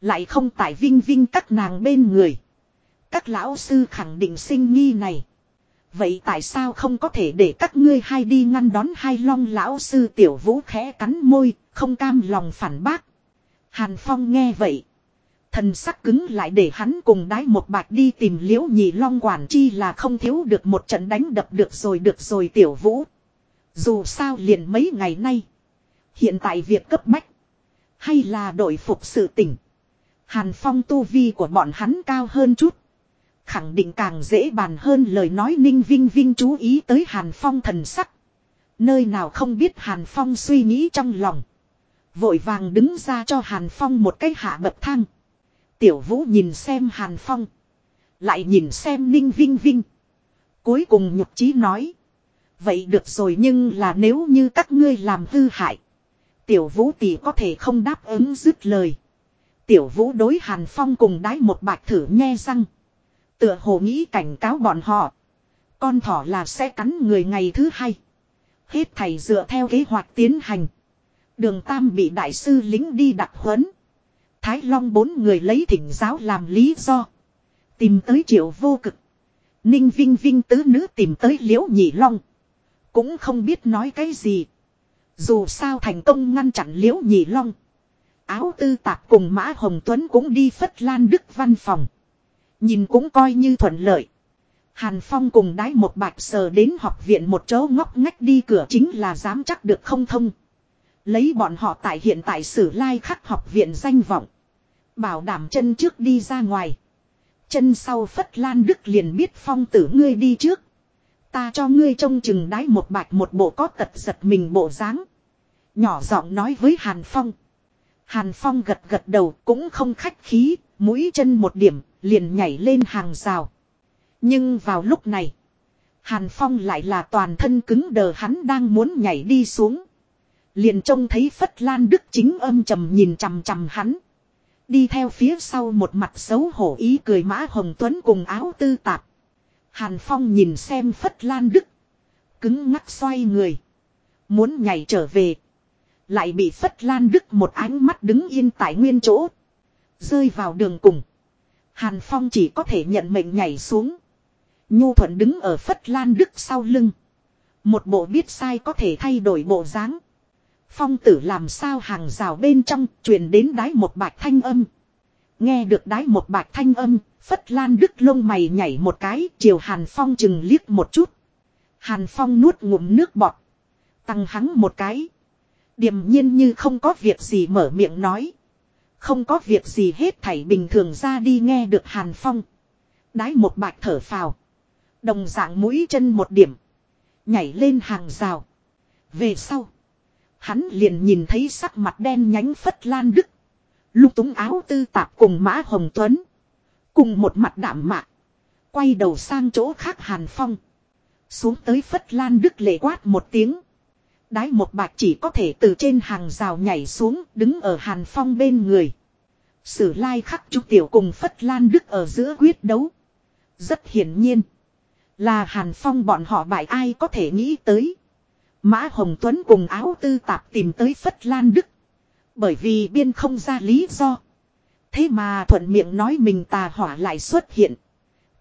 Lại không tại Vinh Vinh các nàng bên người. Các lão sư khẳng định sinh nghi này. Vậy tại sao không có thể để các ngươi hai đi ngăn đón hai long lão sư tiểu vũ khẽ cắn môi, không cam lòng phản bác. Hàn Phong nghe vậy. Thần sắc cứng lại để hắn cùng đái một bạch đi tìm liễu nhị long quản chi là không thiếu được một trận đánh đập được rồi được rồi tiểu vũ. Dù sao liền mấy ngày nay. Hiện tại việc cấp bách. Hay là đổi phục sự tỉnh. Hàn Phong tu vi của bọn hắn cao hơn chút. Khẳng định càng dễ bàn hơn lời nói ninh vinh vinh chú ý tới Hàn Phong thần sắc. Nơi nào không biết Hàn Phong suy nghĩ trong lòng. Vội vàng đứng ra cho Hàn Phong một cái hạ bậc thang. Tiểu Vũ nhìn xem Hàn Phong. Lại nhìn xem Ninh Vinh Vinh. Cuối cùng nhục trí nói. Vậy được rồi nhưng là nếu như các ngươi làm hư hại. Tiểu Vũ tỷ có thể không đáp ứng dứt lời. Tiểu vũ đối Hàn Phong cùng đái một bạch thử nghe răng. Tựa hồ nghĩ cảnh cáo bọn họ. Con thỏ là sẽ cắn người ngày thứ hai. Hết thầy dựa theo kế hoạch tiến hành. Đường Tam bị đại sư lính đi đặt huấn. Thái Long bốn người lấy thỉnh giáo làm lý do. Tìm tới triệu vô cực. Ninh Vinh Vinh tứ nữ tìm tới liễu nhị long. Cũng không biết nói cái gì. Dù sao thành công ngăn chặn liễu nhị long. Áo tư tạp cùng Mã Hồng Tuấn cũng đi phất lan đức văn phòng. Nhìn cũng coi như thuận lợi. Hàn Phong cùng đái một bạch sờ đến học viện một chỗ ngóc ngách đi cửa chính là dám chắc được không thông. Lấy bọn họ tại hiện tại sử lai khắc học viện danh vọng. Bảo đảm chân trước đi ra ngoài. Chân sau phất lan đức liền biết phong tử ngươi đi trước. Ta cho ngươi trông chừng đái một bạch một bộ có tật giật mình bộ dáng Nhỏ giọng nói với Hàn Phong. Hàn Phong gật gật đầu cũng không khách khí, mũi chân một điểm, liền nhảy lên hàng rào. Nhưng vào lúc này, Hàn Phong lại là toàn thân cứng đờ hắn đang muốn nhảy đi xuống. Liền trông thấy Phất Lan Đức chính âm trầm nhìn chằm chằm hắn. Đi theo phía sau một mặt xấu hổ ý cười Mã Hồng Tuấn cùng áo tư tạp. Hàn Phong nhìn xem Phất Lan Đức. Cứng ngắc xoay người. Muốn nhảy trở về. Lại bị Phất Lan Đức một ánh mắt đứng yên tại nguyên chỗ. Rơi vào đường cùng. Hàn Phong chỉ có thể nhận mệnh nhảy xuống. Nhu Thuận đứng ở Phất Lan Đức sau lưng. Một bộ biết sai có thể thay đổi bộ dáng. Phong tử làm sao hàng rào bên trong truyền đến đái một bạch thanh âm. Nghe được đái một bạch thanh âm, Phất Lan Đức lông mày nhảy một cái, chiều Hàn Phong chừng liếc một chút. Hàn Phong nuốt ngụm nước bọt. Tăng hắn một cái. Điềm nhiên như không có việc gì mở miệng nói. Không có việc gì hết, thảy bình thường ra đi nghe được Hàn Phong. Đái một bạch thở phào. Đồng dạng mũi chân một điểm. Nhảy lên hàng rào. Về sau. Hắn liền nhìn thấy sắc mặt đen nhánh phất lan đức. Lục túng áo tư tạp cùng Mã Hồng Tuấn. Cùng một mặt đảm mạc. Quay đầu sang chỗ khác Hàn Phong. Xuống tới phất lan đức lệ quát một tiếng. Đái một bạch chỉ có thể từ trên hàng rào nhảy xuống, đứng ở Hàn Phong bên người. Sử lai khắc chú tiểu cùng phất lan đức ở giữa quyết đấu. Rất hiển nhiên. Là Hàn Phong bọn họ bại ai có thể nghĩ tới. Mã Hồng Tuấn cùng áo tư tạp tìm tới Phất Lan Đức. Bởi vì biên không ra lý do. Thế mà thuận miệng nói mình tà hỏa lại xuất hiện.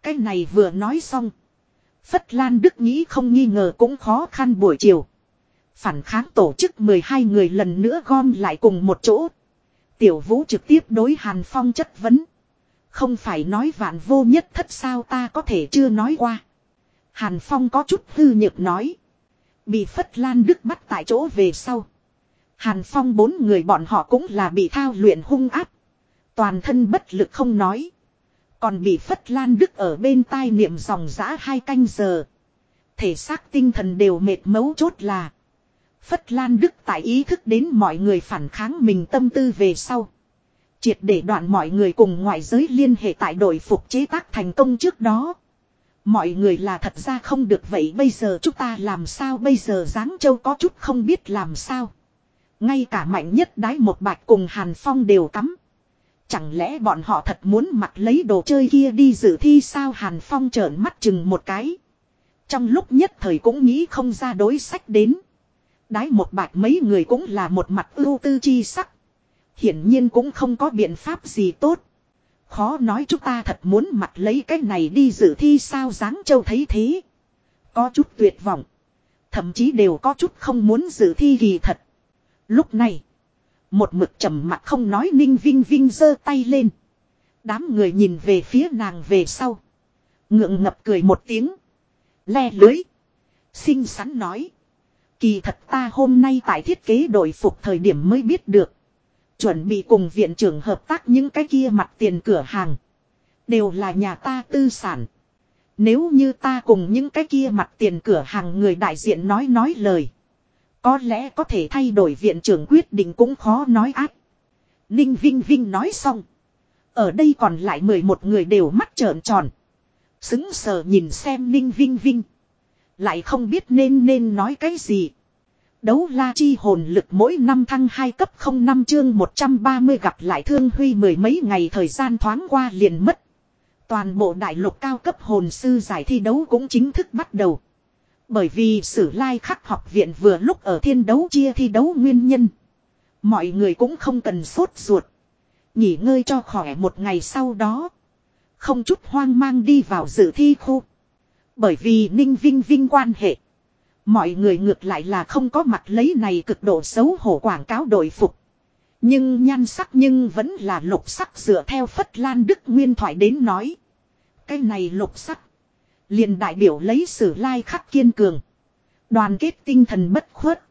Cái này vừa nói xong. Phất Lan Đức nghĩ không nghi ngờ cũng khó khăn buổi chiều. Phản kháng tổ chức 12 người lần nữa gom lại cùng một chỗ. Tiểu Vũ trực tiếp đối Hàn Phong chất vấn. Không phải nói vạn vô nhất thất sao ta có thể chưa nói qua. Hàn Phong có chút hư nhược nói. Bị Phất Lan Đức bắt tại chỗ về sau. Hàn Phong bốn người bọn họ cũng là bị thao luyện hung áp. Toàn thân bất lực không nói. Còn bị Phất Lan Đức ở bên tai niệm dòng giã hai canh giờ. Thể xác tinh thần đều mệt mấu chốt là. Phất Lan Đức tại ý thức đến mọi người phản kháng mình tâm tư về sau. Triệt để đoạn mọi người cùng ngoại giới liên hệ tại đội phục chế tác thành công trước đó. Mọi người là thật ra không được, vậy bây giờ chúng ta làm sao bây giờ Giáng Châu có chút không biết làm sao. Ngay cả mạnh nhất đái một bạch cùng Hàn Phong đều cắm. Chẳng lẽ bọn họ thật muốn mặc lấy đồ chơi kia đi dự thi sao Hàn Phong trợn mắt chừng một cái. Trong lúc nhất thời cũng nghĩ không ra đối sách đến. Đái một bạch mấy người cũng là một mặt ưu tư chi sắc. Hiển nhiên cũng không có biện pháp gì tốt. Khó nói chúng ta thật muốn mặt lấy cái này đi dự thi sao dáng Châu thấy thế. Có chút tuyệt vọng. Thậm chí đều có chút không muốn dự thi gì thật. Lúc này. Một mực trầm mặt không nói ninh vinh vinh giơ tay lên. Đám người nhìn về phía nàng về sau. Ngượng ngập cười một tiếng. Le lưới. Xinh xắn nói. Kỳ thật ta hôm nay tại thiết kế đổi phục thời điểm mới biết được. Chuẩn bị cùng viện trưởng hợp tác những cái kia mặt tiền cửa hàng. Đều là nhà ta tư sản. Nếu như ta cùng những cái kia mặt tiền cửa hàng người đại diện nói nói lời. Có lẽ có thể thay đổi viện trưởng quyết định cũng khó nói ác. Ninh Vinh Vinh nói xong. Ở đây còn lại 11 người đều mắt trợn tròn. Xứng sờ nhìn xem Ninh Vinh Vinh. Lại không biết nên nên nói cái gì đấu la chi hồn lực mỗi năm thăng 2 cấp 05 chương 130 gặp lại thương huy mười mấy ngày thời gian thoáng qua liền mất. Toàn bộ đại lục cao cấp hồn sư giải thi đấu cũng chính thức bắt đầu. Bởi vì sử lai khắc học viện vừa lúc ở thiên đấu chia thi đấu nguyên nhân. Mọi người cũng không cần sốt ruột. Nghỉ ngơi cho khỏe một ngày sau đó. Không chút hoang mang đi vào dự thi khu. Bởi vì ninh vinh vinh quan hệ. Mọi người ngược lại là không có mặt lấy này cực độ xấu hổ quảng cáo đội phục. Nhưng nhan sắc nhưng vẫn là lục sắc dựa theo Phất Lan Đức Nguyên thoại đến nói. Cái này lục sắc. liền đại biểu lấy sử lai khắc kiên cường. Đoàn kết tinh thần bất khuất.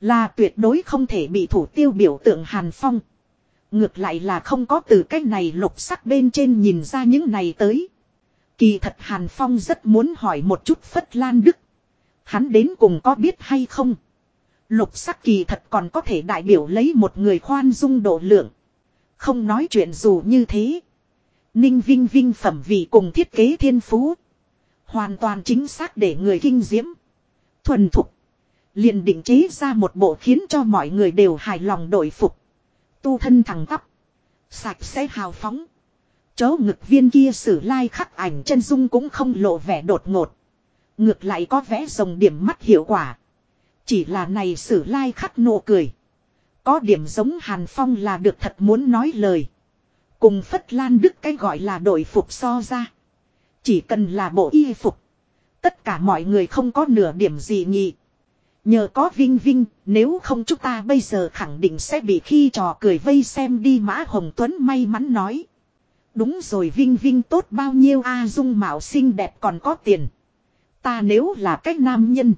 Là tuyệt đối không thể bị thủ tiêu biểu tượng Hàn Phong. Ngược lại là không có từ cái này lục sắc bên trên nhìn ra những này tới. Kỳ thật Hàn Phong rất muốn hỏi một chút Phất Lan Đức. Hắn đến cùng có biết hay không? Lục sắc kỳ thật còn có thể đại biểu lấy một người khoan dung độ lượng. Không nói chuyện dù như thế. Ninh Vinh Vinh phẩm vị cùng thiết kế thiên phú. Hoàn toàn chính xác để người kinh diễm. Thuần thục. liền định chế ra một bộ khiến cho mọi người đều hài lòng đổi phục. Tu thân thẳng tắp. Sạch sẽ hào phóng. Chó ngực viên kia sử lai khắc ảnh chân dung cũng không lộ vẻ đột ngột. Ngược lại có vẽ rồng điểm mắt hiệu quả. Chỉ là này sử lai khắc nụ cười. Có điểm giống Hàn Phong là được thật muốn nói lời. Cùng Phất Lan Đức cái gọi là đội phục so ra. Chỉ cần là bộ y phục. Tất cả mọi người không có nửa điểm gì nhị. Nhờ có Vinh Vinh, nếu không chúng ta bây giờ khẳng định sẽ bị khi trò cười vây xem đi Mã Hồng Tuấn may mắn nói. Đúng rồi Vinh Vinh tốt bao nhiêu a dung mạo xinh đẹp còn có tiền. Ta nếu là cách nam nhân.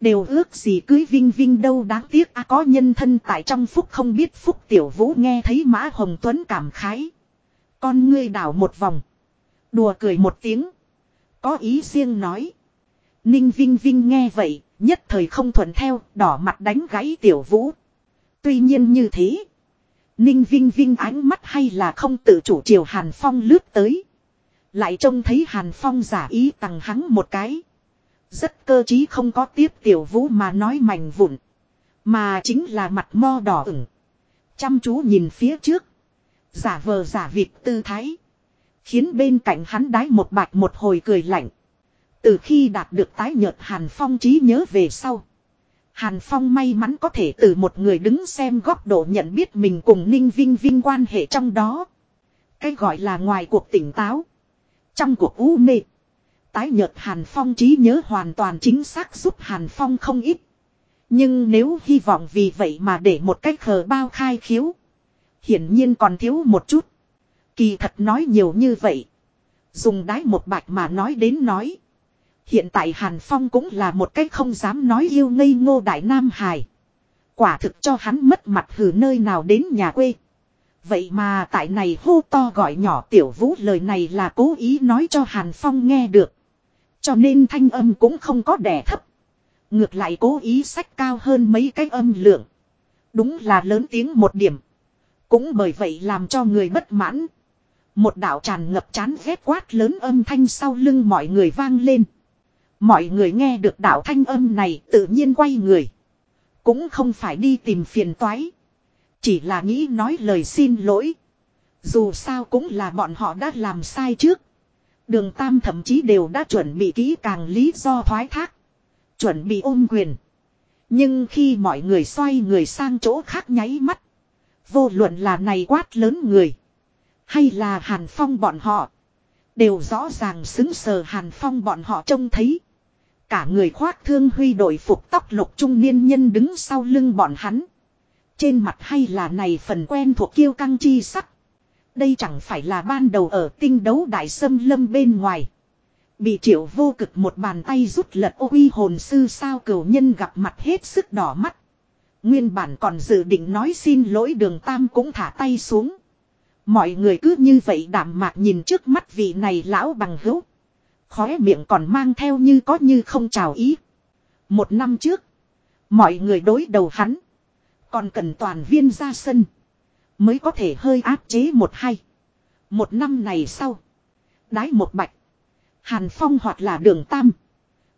Đều ước gì cưới Vinh Vinh đâu đáng tiếc à, có nhân thân tại trong phúc không biết phúc tiểu vũ nghe thấy Mã Hồng Tuấn cảm khái. Con ngươi đảo một vòng. Đùa cười một tiếng. Có ý riêng nói. Ninh Vinh Vinh nghe vậy, nhất thời không thuận theo, đỏ mặt đánh gãy tiểu vũ. Tuy nhiên như thế. Ninh Vinh Vinh ánh mắt hay là không tự chủ chiều Hàn Phong lướt tới. Lại trông thấy Hàn Phong giả ý tặng hắn một cái. Rất cơ trí không có tiếp tiểu vũ mà nói mảnh vụn. Mà chính là mặt mo đỏ ửng. Chăm chú nhìn phía trước. Giả vờ giả vịt tư thái. Khiến bên cạnh hắn đái một bạch một hồi cười lạnh. Từ khi đạt được tái nhợt Hàn Phong trí nhớ về sau. Hàn Phong may mắn có thể từ một người đứng xem góc độ nhận biết mình cùng Ninh Vinh Vinh quan hệ trong đó. Cái gọi là ngoài cuộc tỉnh táo. Trong cuộc u mê. Tái nhợt Hàn Phong trí nhớ hoàn toàn chính xác giúp Hàn Phong không ít. Nhưng nếu hy vọng vì vậy mà để một cách khờ bao khai khiếu. Hiển nhiên còn thiếu một chút. Kỳ thật nói nhiều như vậy. Dùng đái một bạch mà nói đến nói. Hiện tại Hàn Phong cũng là một cách không dám nói yêu ngây ngô đại nam hài. Quả thực cho hắn mất mặt hử nơi nào đến nhà quê. Vậy mà tại này hô to gọi nhỏ tiểu vũ lời này là cố ý nói cho Hàn Phong nghe được. Cho nên thanh âm cũng không có đẻ thấp. Ngược lại cố ý sách cao hơn mấy cái âm lượng. Đúng là lớn tiếng một điểm. Cũng bởi vậy làm cho người bất mãn. Một đạo tràn ngập chán ghét quát lớn âm thanh sau lưng mọi người vang lên. Mọi người nghe được đạo thanh âm này tự nhiên quay người. Cũng không phải đi tìm phiền toái. Chỉ là nghĩ nói lời xin lỗi. Dù sao cũng là bọn họ đã làm sai trước. Đường Tam thậm chí đều đã chuẩn bị kỹ càng lý do thoái thác. Chuẩn bị ôm quyền. Nhưng khi mọi người xoay người sang chỗ khác nháy mắt. Vô luận là này quát lớn người. Hay là Hàn Phong bọn họ. Đều rõ ràng xứng sờ Hàn Phong bọn họ trông thấy. Cả người khoác thương huy đội phục tóc lục trung niên nhân đứng sau lưng bọn hắn. Trên mặt hay là này phần quen thuộc kiêu căng chi sắc. Đây chẳng phải là ban đầu ở tinh đấu đại sâm lâm bên ngoài. Bị triệu vô cực một bàn tay rút lật ô uy hồn sư sao cửu nhân gặp mặt hết sức đỏ mắt. Nguyên bản còn dự định nói xin lỗi đường tam cũng thả tay xuống. Mọi người cứ như vậy đảm mạc nhìn trước mắt vị này lão bằng hữu. Khóe miệng còn mang theo như có như không chào ý. Một năm trước. Mọi người đối đầu hắn. Còn cần toàn viên ra sân. Mới có thể hơi áp chế một hay. Một năm này sau. Đái một bạch. Hàn Phong hoặc là đường Tam.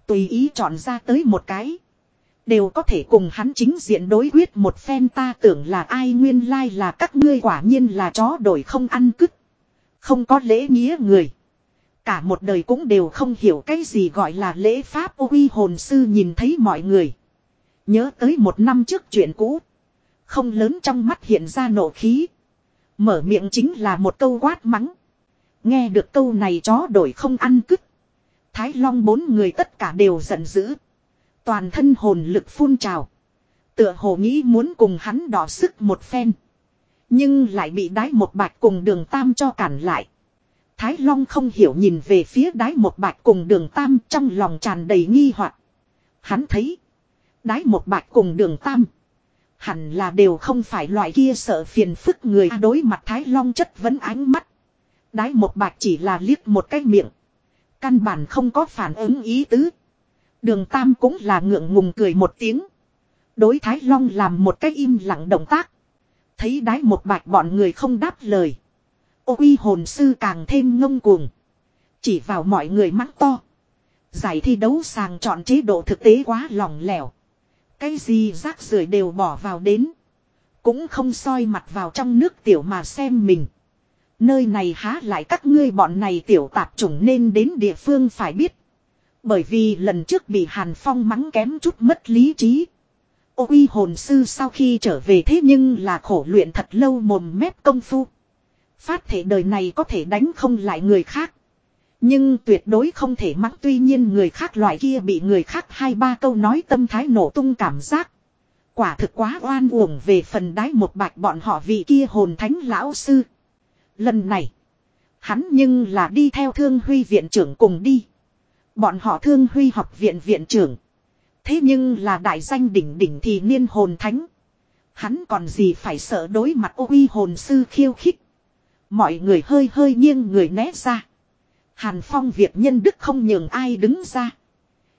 Tùy ý chọn ra tới một cái. Đều có thể cùng hắn chính diện đối quyết một phen ta tưởng là ai nguyên lai là các ngươi quả nhiên là chó đổi không ăn cứt. Không có lễ nghĩa người. Cả một đời cũng đều không hiểu cái gì gọi là lễ pháp uy hồn sư nhìn thấy mọi người. Nhớ tới một năm trước chuyện cũ. Không lớn trong mắt hiện ra nộ khí. Mở miệng chính là một câu quát mắng. Nghe được câu này chó đổi không ăn cứt. Thái Long bốn người tất cả đều giận dữ. Toàn thân hồn lực phun trào. Tựa hồ nghĩ muốn cùng hắn đỏ sức một phen. Nhưng lại bị đái một bạch cùng đường tam cho cản lại. Thái Long không hiểu nhìn về phía đái một bạch cùng đường tam trong lòng tràn đầy nghi hoặc. Hắn thấy. Đái một bạch cùng đường tam. Hẳn là đều không phải loại kia sợ phiền phức người à, đối mặt Thái Long chất vấn ánh mắt. Đái một bạch chỉ là liếc một cái miệng. Căn bản không có phản ứng ý tứ. Đường Tam cũng là ngượng ngùng cười một tiếng. Đối Thái Long làm một cái im lặng động tác. Thấy đái một bạch bọn người không đáp lời. Ô uy hồn sư càng thêm ngông cuồng. Chỉ vào mọi người mắng to. Giải thi đấu sàng chọn chế độ thực tế quá lỏng lẻo. Cái gì rác rưởi đều bỏ vào đến. Cũng không soi mặt vào trong nước tiểu mà xem mình. Nơi này há lại các ngươi bọn này tiểu tạp chủng nên đến địa phương phải biết. Bởi vì lần trước bị Hàn Phong mắng kém chút mất lý trí. Ô uy hồn sư sau khi trở về thế nhưng là khổ luyện thật lâu mồm mép công phu. Phát thể đời này có thể đánh không lại người khác. Nhưng tuyệt đối không thể mắng tuy nhiên người khác loại kia bị người khác hai ba câu nói tâm thái nổ tung cảm giác. Quả thực quá oan uổng về phần đái một bạch bọn họ vị kia hồn thánh lão sư. Lần này, hắn nhưng là đi theo thương huy viện trưởng cùng đi. Bọn họ thương huy học viện viện trưởng. Thế nhưng là đại danh đỉnh đỉnh thì niên hồn thánh. Hắn còn gì phải sợ đối mặt ô uy hồn sư khiêu khích. Mọi người hơi hơi nghiêng người né ra. Hàn Phong việc nhân đức không nhường ai đứng ra.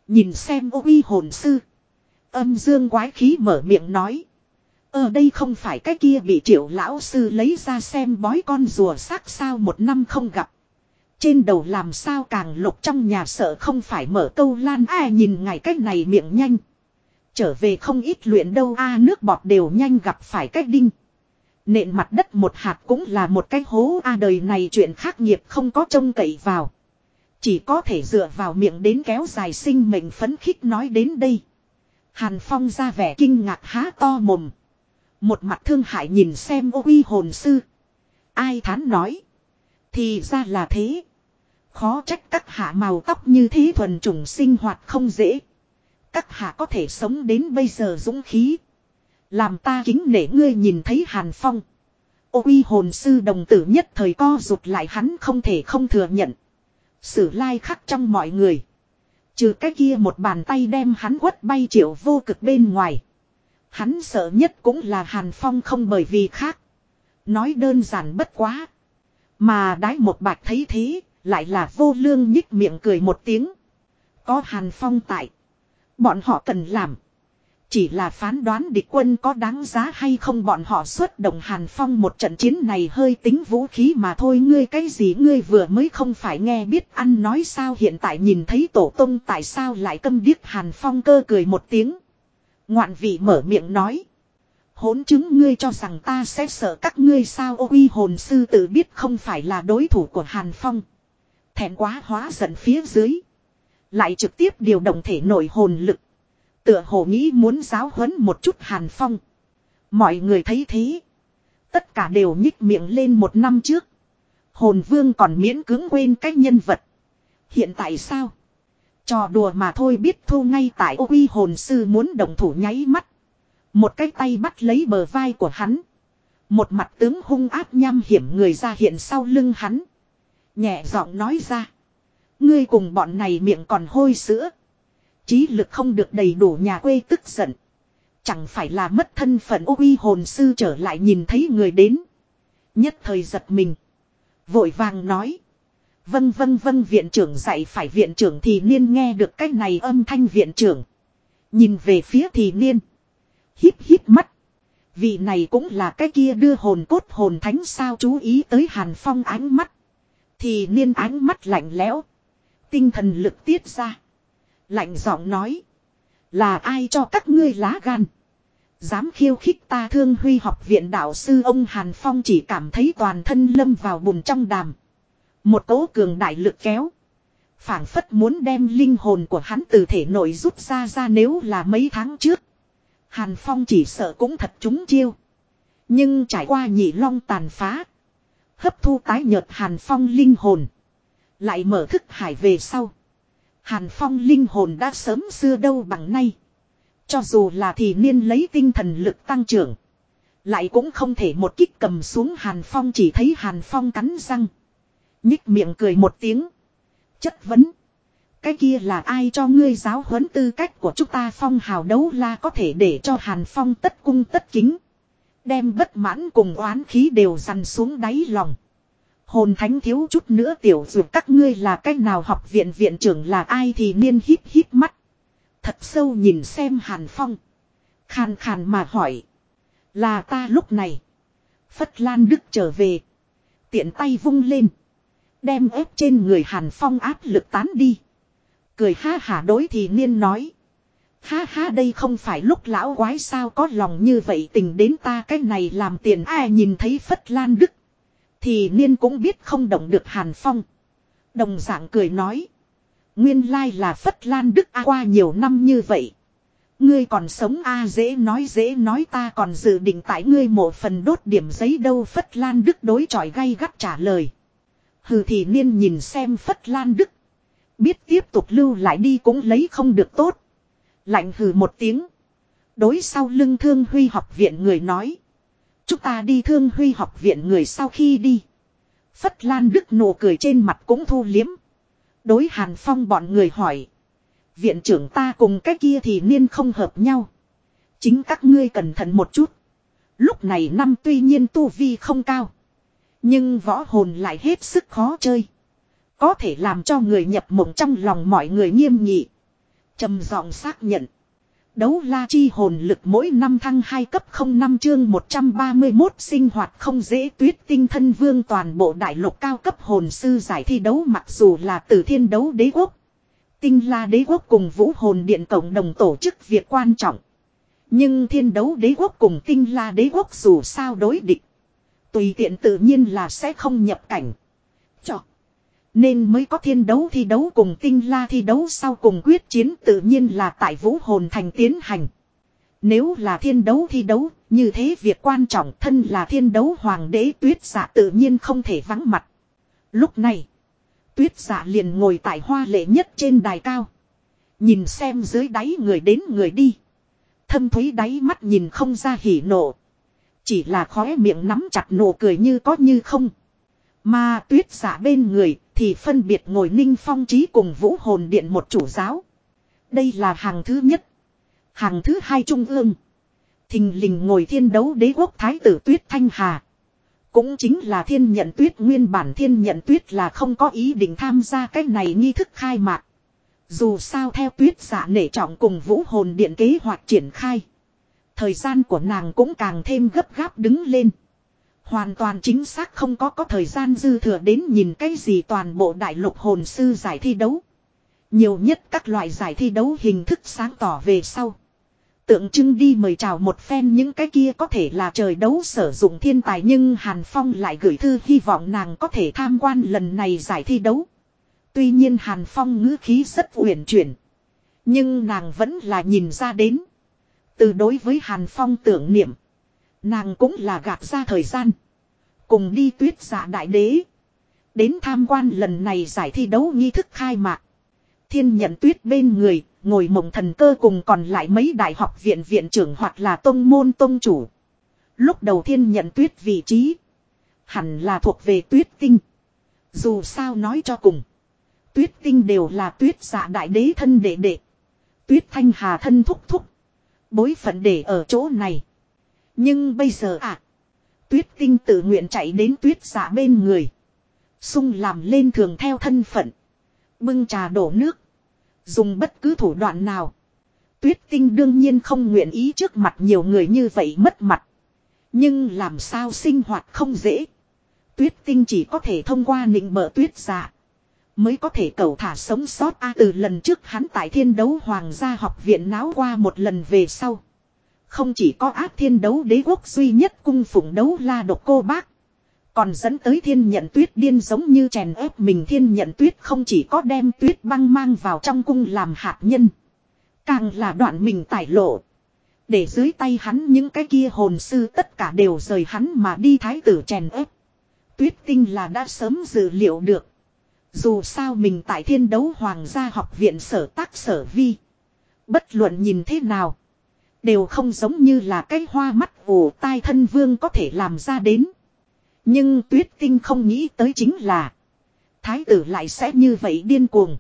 Nhìn xem ô uy hồn sư. Âm dương quái khí mở miệng nói. Ở đây không phải cái kia bị triệu lão sư lấy ra xem bói con rùa xác sao một năm không gặp. Trên đầu làm sao càng lục trong nhà sợ không phải mở câu lan ai nhìn ngày cách này miệng nhanh. Trở về không ít luyện đâu, a nước bọt đều nhanh gặp phải cách đinh. Nện mặt đất một hạt cũng là một cái hố a, đời này chuyện khác nghiệp không có trông cậy vào. Chỉ có thể dựa vào miệng đến kéo dài sinh mệnh phấn khích nói đến đây. Hàn Phong ra vẻ kinh ngạc há to mồm. Một mặt thương hại nhìn xem ô uy hồn sư. Ai thán nói. Thì ra là thế. Khó trách các hạ màu tóc như thế thuần trùng sinh hoạt không dễ. Các hạ có thể sống đến bây giờ dũng khí. Làm ta kính nể ngươi nhìn thấy Hàn Phong. Ô uy hồn sư đồng tử nhất thời co rụt lại hắn không thể không thừa nhận. Sử lai khắc trong mọi người. Trừ cái kia một bàn tay đem hắn quất bay triệu vô cực bên ngoài. Hắn sợ nhất cũng là Hàn Phong không bởi vì khác. Nói đơn giản bất quá. Mà đái một bạch thấy thế, lại là vô lương nhích miệng cười một tiếng. Có Hàn Phong tại. Bọn họ cần làm. Chỉ là phán đoán địch quân có đáng giá hay không bọn họ xuất động Hàn Phong một trận chiến này hơi tính vũ khí mà thôi ngươi cái gì ngươi vừa mới không phải nghe biết ăn nói sao hiện tại nhìn thấy tổ tông tại sao lại câm điếc Hàn Phong cơ cười một tiếng. Ngoạn vị mở miệng nói. Hỗn chứng ngươi cho rằng ta sẽ sợ các ngươi sao ô uy hồn sư tự biết không phải là đối thủ của Hàn Phong. Thẹn quá hóa giận phía dưới. Lại trực tiếp điều động thể nội hồn lực. Tựa hồ nghĩ muốn giáo huấn một chút Hàn Phong. Mọi người thấy thế. Tất cả đều nhích miệng lên một năm trước. Hồn vương còn miễn cưỡng quên cách nhân vật. Hiện tại sao? Trò đùa mà thôi biết thu ngay tại ô uy hồn sư muốn đồng thủ nháy mắt. Một cái tay bắt lấy bờ vai của hắn. Một mặt tướng hung áp nham hiểm người ra hiện sau lưng hắn. Nhẹ giọng nói ra. Ngươi cùng bọn này miệng còn hôi sữa. Trí lực không được đầy đủ nhà quê tức giận. Chẳng phải là mất thân phận ô uy hồn sư trở lại nhìn thấy người đến. Nhất thời giật mình. Vội vàng nói. Vâng vâng vâng viện trưởng dạy phải viện trưởng thì niên nghe được cái này âm thanh viện trưởng. Nhìn về phía thì niên. Hít hít mắt. Vị này cũng là cái kia đưa hồn cốt hồn thánh sao chú ý tới hàn phong ánh mắt. Thì niên ánh mắt lạnh lẽo. Tinh thần lực tiết ra. Lạnh giọng nói. Là ai cho các ngươi lá gan? Dám khiêu khích ta thương huy học viện đạo sư ông Hàn Phong chỉ cảm thấy toàn thân lâm vào bùn trong đàm. Một cỗ cường đại lực kéo. phảng phất muốn đem linh hồn của hắn từ thể nội rút ra ra nếu là mấy tháng trước. Hàn Phong chỉ sợ cũng thật trúng chiêu. Nhưng trải qua nhị long tàn phá. Hấp thu tái nhợt Hàn Phong linh hồn. Lại mở thức hải về sau. Hàn Phong linh hồn đã sớm xưa đâu bằng nay. Cho dù là thì niên lấy tinh thần lực tăng trưởng. Lại cũng không thể một kích cầm xuống Hàn Phong, chỉ thấy Hàn Phong cắn răng. Nhích miệng cười một tiếng. Chất vấn. Cái kia là ai cho ngươi giáo huấn tư cách của chúng ta phong hào đấu la có thể để cho Hàn Phong tất cung tất kính. Đem bất mãn cùng oán khí đều dằn xuống đáy lòng. Hồn thánh thiếu chút nữa tiểu dù các ngươi là cách nào học viện viện trưởng là ai thì niên hít hít mắt. Thật sâu nhìn xem Hàn Phong. Khàn khàn mà hỏi. Là ta lúc này. Phất Lan Đức trở về. Tiện tay vung lên. Đem ép trên người Hàn Phong áp lực tán đi. Cười ha hả đối thì niên nói. Ha ha đây không phải lúc lão quái sao có lòng như vậy tình đến ta cái này làm tiền ai nhìn thấy Phất Lan Đức. Thì niên cũng biết không động được Hàn Phong. Đồng dạng cười nói. Nguyên lai là Phất Lan Đức A qua nhiều năm như vậy. Ngươi còn sống A dễ nói dễ nói ta còn dự định tại ngươi một phần đốt điểm giấy đâu Phất Lan Đức đối chọi gay gắt trả lời. Hừ thì niên nhìn xem Phất Lan Đức. Biết tiếp tục lưu lại đi cũng lấy không được tốt. Lạnh hừ một tiếng. Đối sau lưng thương huy học viện người nói. Chúng ta đi thương huy học viện người sau khi đi. Phất Lan Đức nụ cười trên mặt cũng thu liếm. Đối Hàn Phong bọn người hỏi. Viện trưởng ta cùng cái kia thì niên không hợp nhau. Chính các ngươi cẩn thận một chút. Lúc này năm tuy nhiên tu vi không cao. Nhưng võ hồn lại hết sức khó chơi. Có thể làm cho người nhập mộng trong lòng mọi người nghiêm nghị. trầm giọng xác nhận. Đấu la chi hồn lực mỗi năm thăng 2 cấp 05 chương 131 sinh hoạt không dễ tuyết tinh thân vương toàn bộ đại lục cao cấp hồn sư giải thi đấu mặc dù là từ thiên đấu đế quốc. Tinh la đế quốc cùng vũ hồn điện cộng đồng tổ chức việc quan trọng. Nhưng thiên đấu đế quốc cùng tinh la đế quốc dù sao đối địch. Tùy tiện tự nhiên là sẽ không nhập cảnh. Chọc. Nên mới có thiên đấu thi đấu cùng tinh la thi đấu sau cùng quyết chiến tự nhiên là tại vũ hồn thành tiến hành. Nếu là thiên đấu thi đấu, như thế việc quan trọng thân là thiên đấu hoàng đế tuyết giả tự nhiên không thể vắng mặt. Lúc này, tuyết giả liền ngồi tại hoa lệ nhất trên đài cao. Nhìn xem dưới đáy người đến người đi. Thâm thúy đáy mắt nhìn không ra hỉ nộ. Chỉ là khóe miệng nắm chặt nụ cười như có như không. Mà tuyết giả bên người thì phân biệt ngồi ninh phong trí cùng vũ hồn điện một chủ giáo. Đây là hàng thứ nhất. Hàng thứ hai trung ương. Thình lình ngồi thiên đấu đế quốc thái tử tuyết thanh hà. Cũng chính là thiên nhận tuyết, nguyên bản thiên nhận tuyết là không có ý định tham gia cái này nghi thức khai mạc. Dù sao theo tuyết giả nể trọng cùng vũ hồn điện kế hoạch triển khai. Thời gian của nàng cũng càng thêm gấp gáp đứng lên. Hoàn toàn chính xác không có có thời gian dư thừa đến nhìn cái gì toàn bộ đại lục hồn sư giải thi đấu. Nhiều nhất các loại giải thi đấu hình thức sáng tỏ về sau. Tượng trưng đi mời chào một phen những cái kia có thể là trời đấu sử dụng thiên tài nhưng Hàn Phong lại gửi thư hy vọng nàng có thể tham quan lần này giải thi đấu. Tuy nhiên Hàn Phong ngữ khí rất uyển chuyển. Nhưng nàng vẫn là nhìn ra đến. Từ đối với Hàn Phong tưởng niệm. Nàng cũng là gạt ra thời gian. Cùng đi tuyết giả đại đế. Đến tham quan lần này giải thi đấu nghi thức khai mạc. Thiên nhận tuyết bên người, ngồi mộng thần cơ cùng còn lại mấy đại học viện viện trưởng hoặc là tông môn tông chủ. Lúc đầu thiên nhận tuyết vị trí. Hẳn là thuộc về tuyết tinh. Dù sao nói cho cùng. Tuyết tinh đều là tuyết giả đại đế thân đệ đệ. Tuyết thanh hà thân thúc thúc. Bối phận để ở chỗ này. Nhưng bây giờ à. Tuyết tinh tự nguyện chạy đến tuyết giả bên người. Sung làm lên thường theo thân phận. Bưng trà đổ nước. Dùng bất cứ thủ đoạn nào. Tuyết tinh đương nhiên không nguyện ý trước mặt nhiều người như vậy mất mặt. Nhưng làm sao sinh hoạt không dễ. Tuyết tinh chỉ có thể thông qua nịnh bợ tuyết giả. Mới có thể cầu thả sống sót a từ lần trước hắn tại thiên đấu hoàng gia học viện náo qua một lần về sau. Không chỉ có ác thiên đấu đế quốc duy nhất cung phụng đấu la độc cô bác. Còn dẫn tới thiên nhận tuyết điên giống như chèn ép mình thiên nhận tuyết không chỉ có đem tuyết băng mang vào trong cung làm hạt nhân. Càng là đoạn mình tải lộ. Để dưới tay hắn những cái kia hồn sư tất cả đều rời hắn mà đi thái tử chèn ép. Tuyết tinh là đã sớm dự liệu được. Dù sao mình tại thiên đấu hoàng gia học viện sở tác sở vi. Bất luận nhìn thế nào. Đều không giống như là cái hoa mắt ổ tai thân vương có thể làm ra đến. Nhưng tuyết tinh không nghĩ tới chính là. Thái tử lại sẽ như vậy điên cuồng.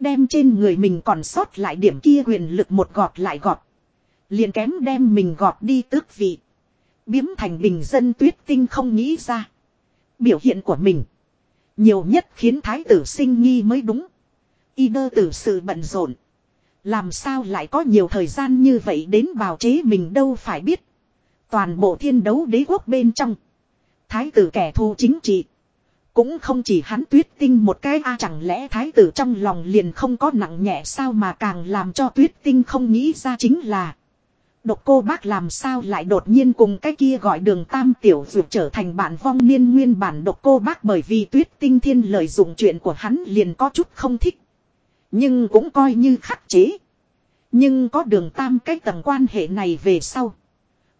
Đem trên người mình còn sót lại điểm kia quyền lực một gọt lại gọt. Liền kém đem mình gọt đi tước vị. Biếm thành bình dân tuyết tinh không nghĩ ra. Biểu hiện của mình. Nhiều nhất khiến thái tử sinh nghi mới đúng. Y đơ tử sự bận rộn. Làm sao lại có nhiều thời gian như vậy đến bào chế mình đâu phải biết. Toàn bộ thiên đấu đế quốc bên trong. Thái tử kẻ thù chính trị. Cũng không chỉ hắn tuyết tinh một cái a, chẳng lẽ thái tử trong lòng liền không có nặng nhẹ sao mà càng làm cho tuyết tinh không nghĩ ra chính là. Độc cô bác làm sao lại đột nhiên cùng cái kia gọi đường tam tiểu dược trở thành bản vong niên nguyên bản độc cô bác bởi vì tuyết tinh thiên lợi dụng chuyện của hắn liền có chút không thích. Nhưng cũng coi như khắc chế. Nhưng có đường tam cái tầng quan hệ này về sau.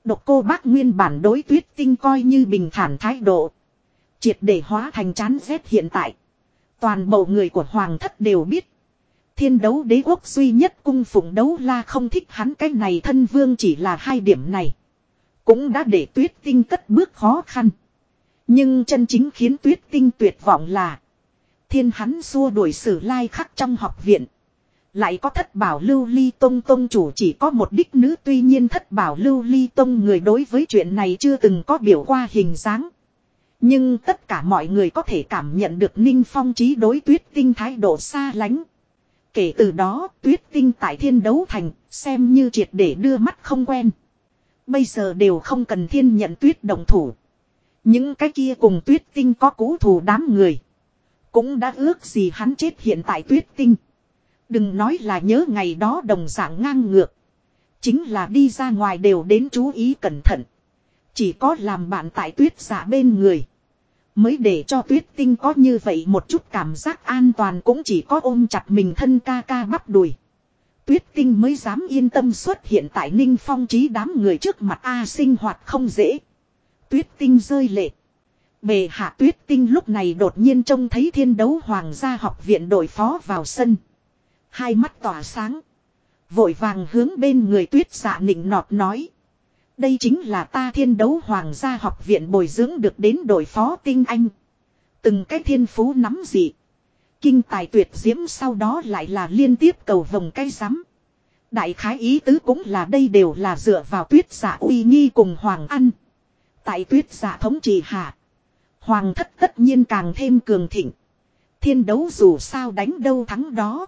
Độc cô bác nguyên bản đối tuyết tinh coi như bình thản thái độ. Triệt để hóa thành chán rét hiện tại. Toàn bộ người của hoàng thất đều biết. Thiên đấu đế quốc duy nhất cung phụng đấu la không thích hắn cái này thân vương chỉ là hai điểm này. Cũng đã để tuyết tinh cất bước khó khăn. Nhưng chân chính khiến tuyết tinh tuyệt vọng là. Thiên hắn xua đuổi sử lai khắc trong học viện. Lại có thất bảo lưu ly tông tông chủ chỉ có một đích nữ, tuy nhiên thất bảo lưu ly tông người đối với chuyện này chưa từng có biểu qua hình dáng. Nhưng tất cả mọi người có thể cảm nhận được Ninh Phong trí đối tuyết tinh thái độ xa lánh. Kể từ đó, tuyết tinh tại thiên đấu thành, xem như triệt để đưa mắt không quen. Bây giờ đều không cần thiên nhận tuyết đồng thủ. Những cái kia cùng tuyết tinh có cũ thù đám người. Cũng đã ước gì hắn chết hiện tại tuyết tinh. Đừng nói là nhớ ngày đó đồng dạng ngang ngược. Chính là đi ra ngoài đều đến chú ý cẩn thận. Chỉ có làm bạn tại tuyết giả bên người. Mới để cho tuyết tinh có như vậy một chút cảm giác an toàn cũng chỉ có ôm chặt mình thân ca ca bắp đùi. Tuyết tinh mới dám yên tâm xuất hiện tại ninh phong trí đám người trước mặt A sinh hoạt không dễ. Tuyết tinh rơi lệ. Bề hạ tuyết tinh lúc này đột nhiên trông thấy thiên đấu hoàng gia học viện đội phó vào sân. Hai mắt tỏa sáng. Vội vàng hướng bên người tuyết dạ nịnh nọt nói. Đây chính là ta thiên đấu hoàng gia học viện bồi dưỡng được đến đội phó tinh anh. Từng cái thiên phú nắm dị. Kinh tài tuyệt diễm sau đó lại là liên tiếp cầu vòng cây rắm. Đại khái ý tứ cũng là đây đều là dựa vào tuyết giả uy nghi cùng hoàng ăn. Tại tuyết giả thống trị hạ. Hoàng thất tất nhiên càng thêm cường thịnh. Thiên đấu dù sao đánh đâu thắng đó.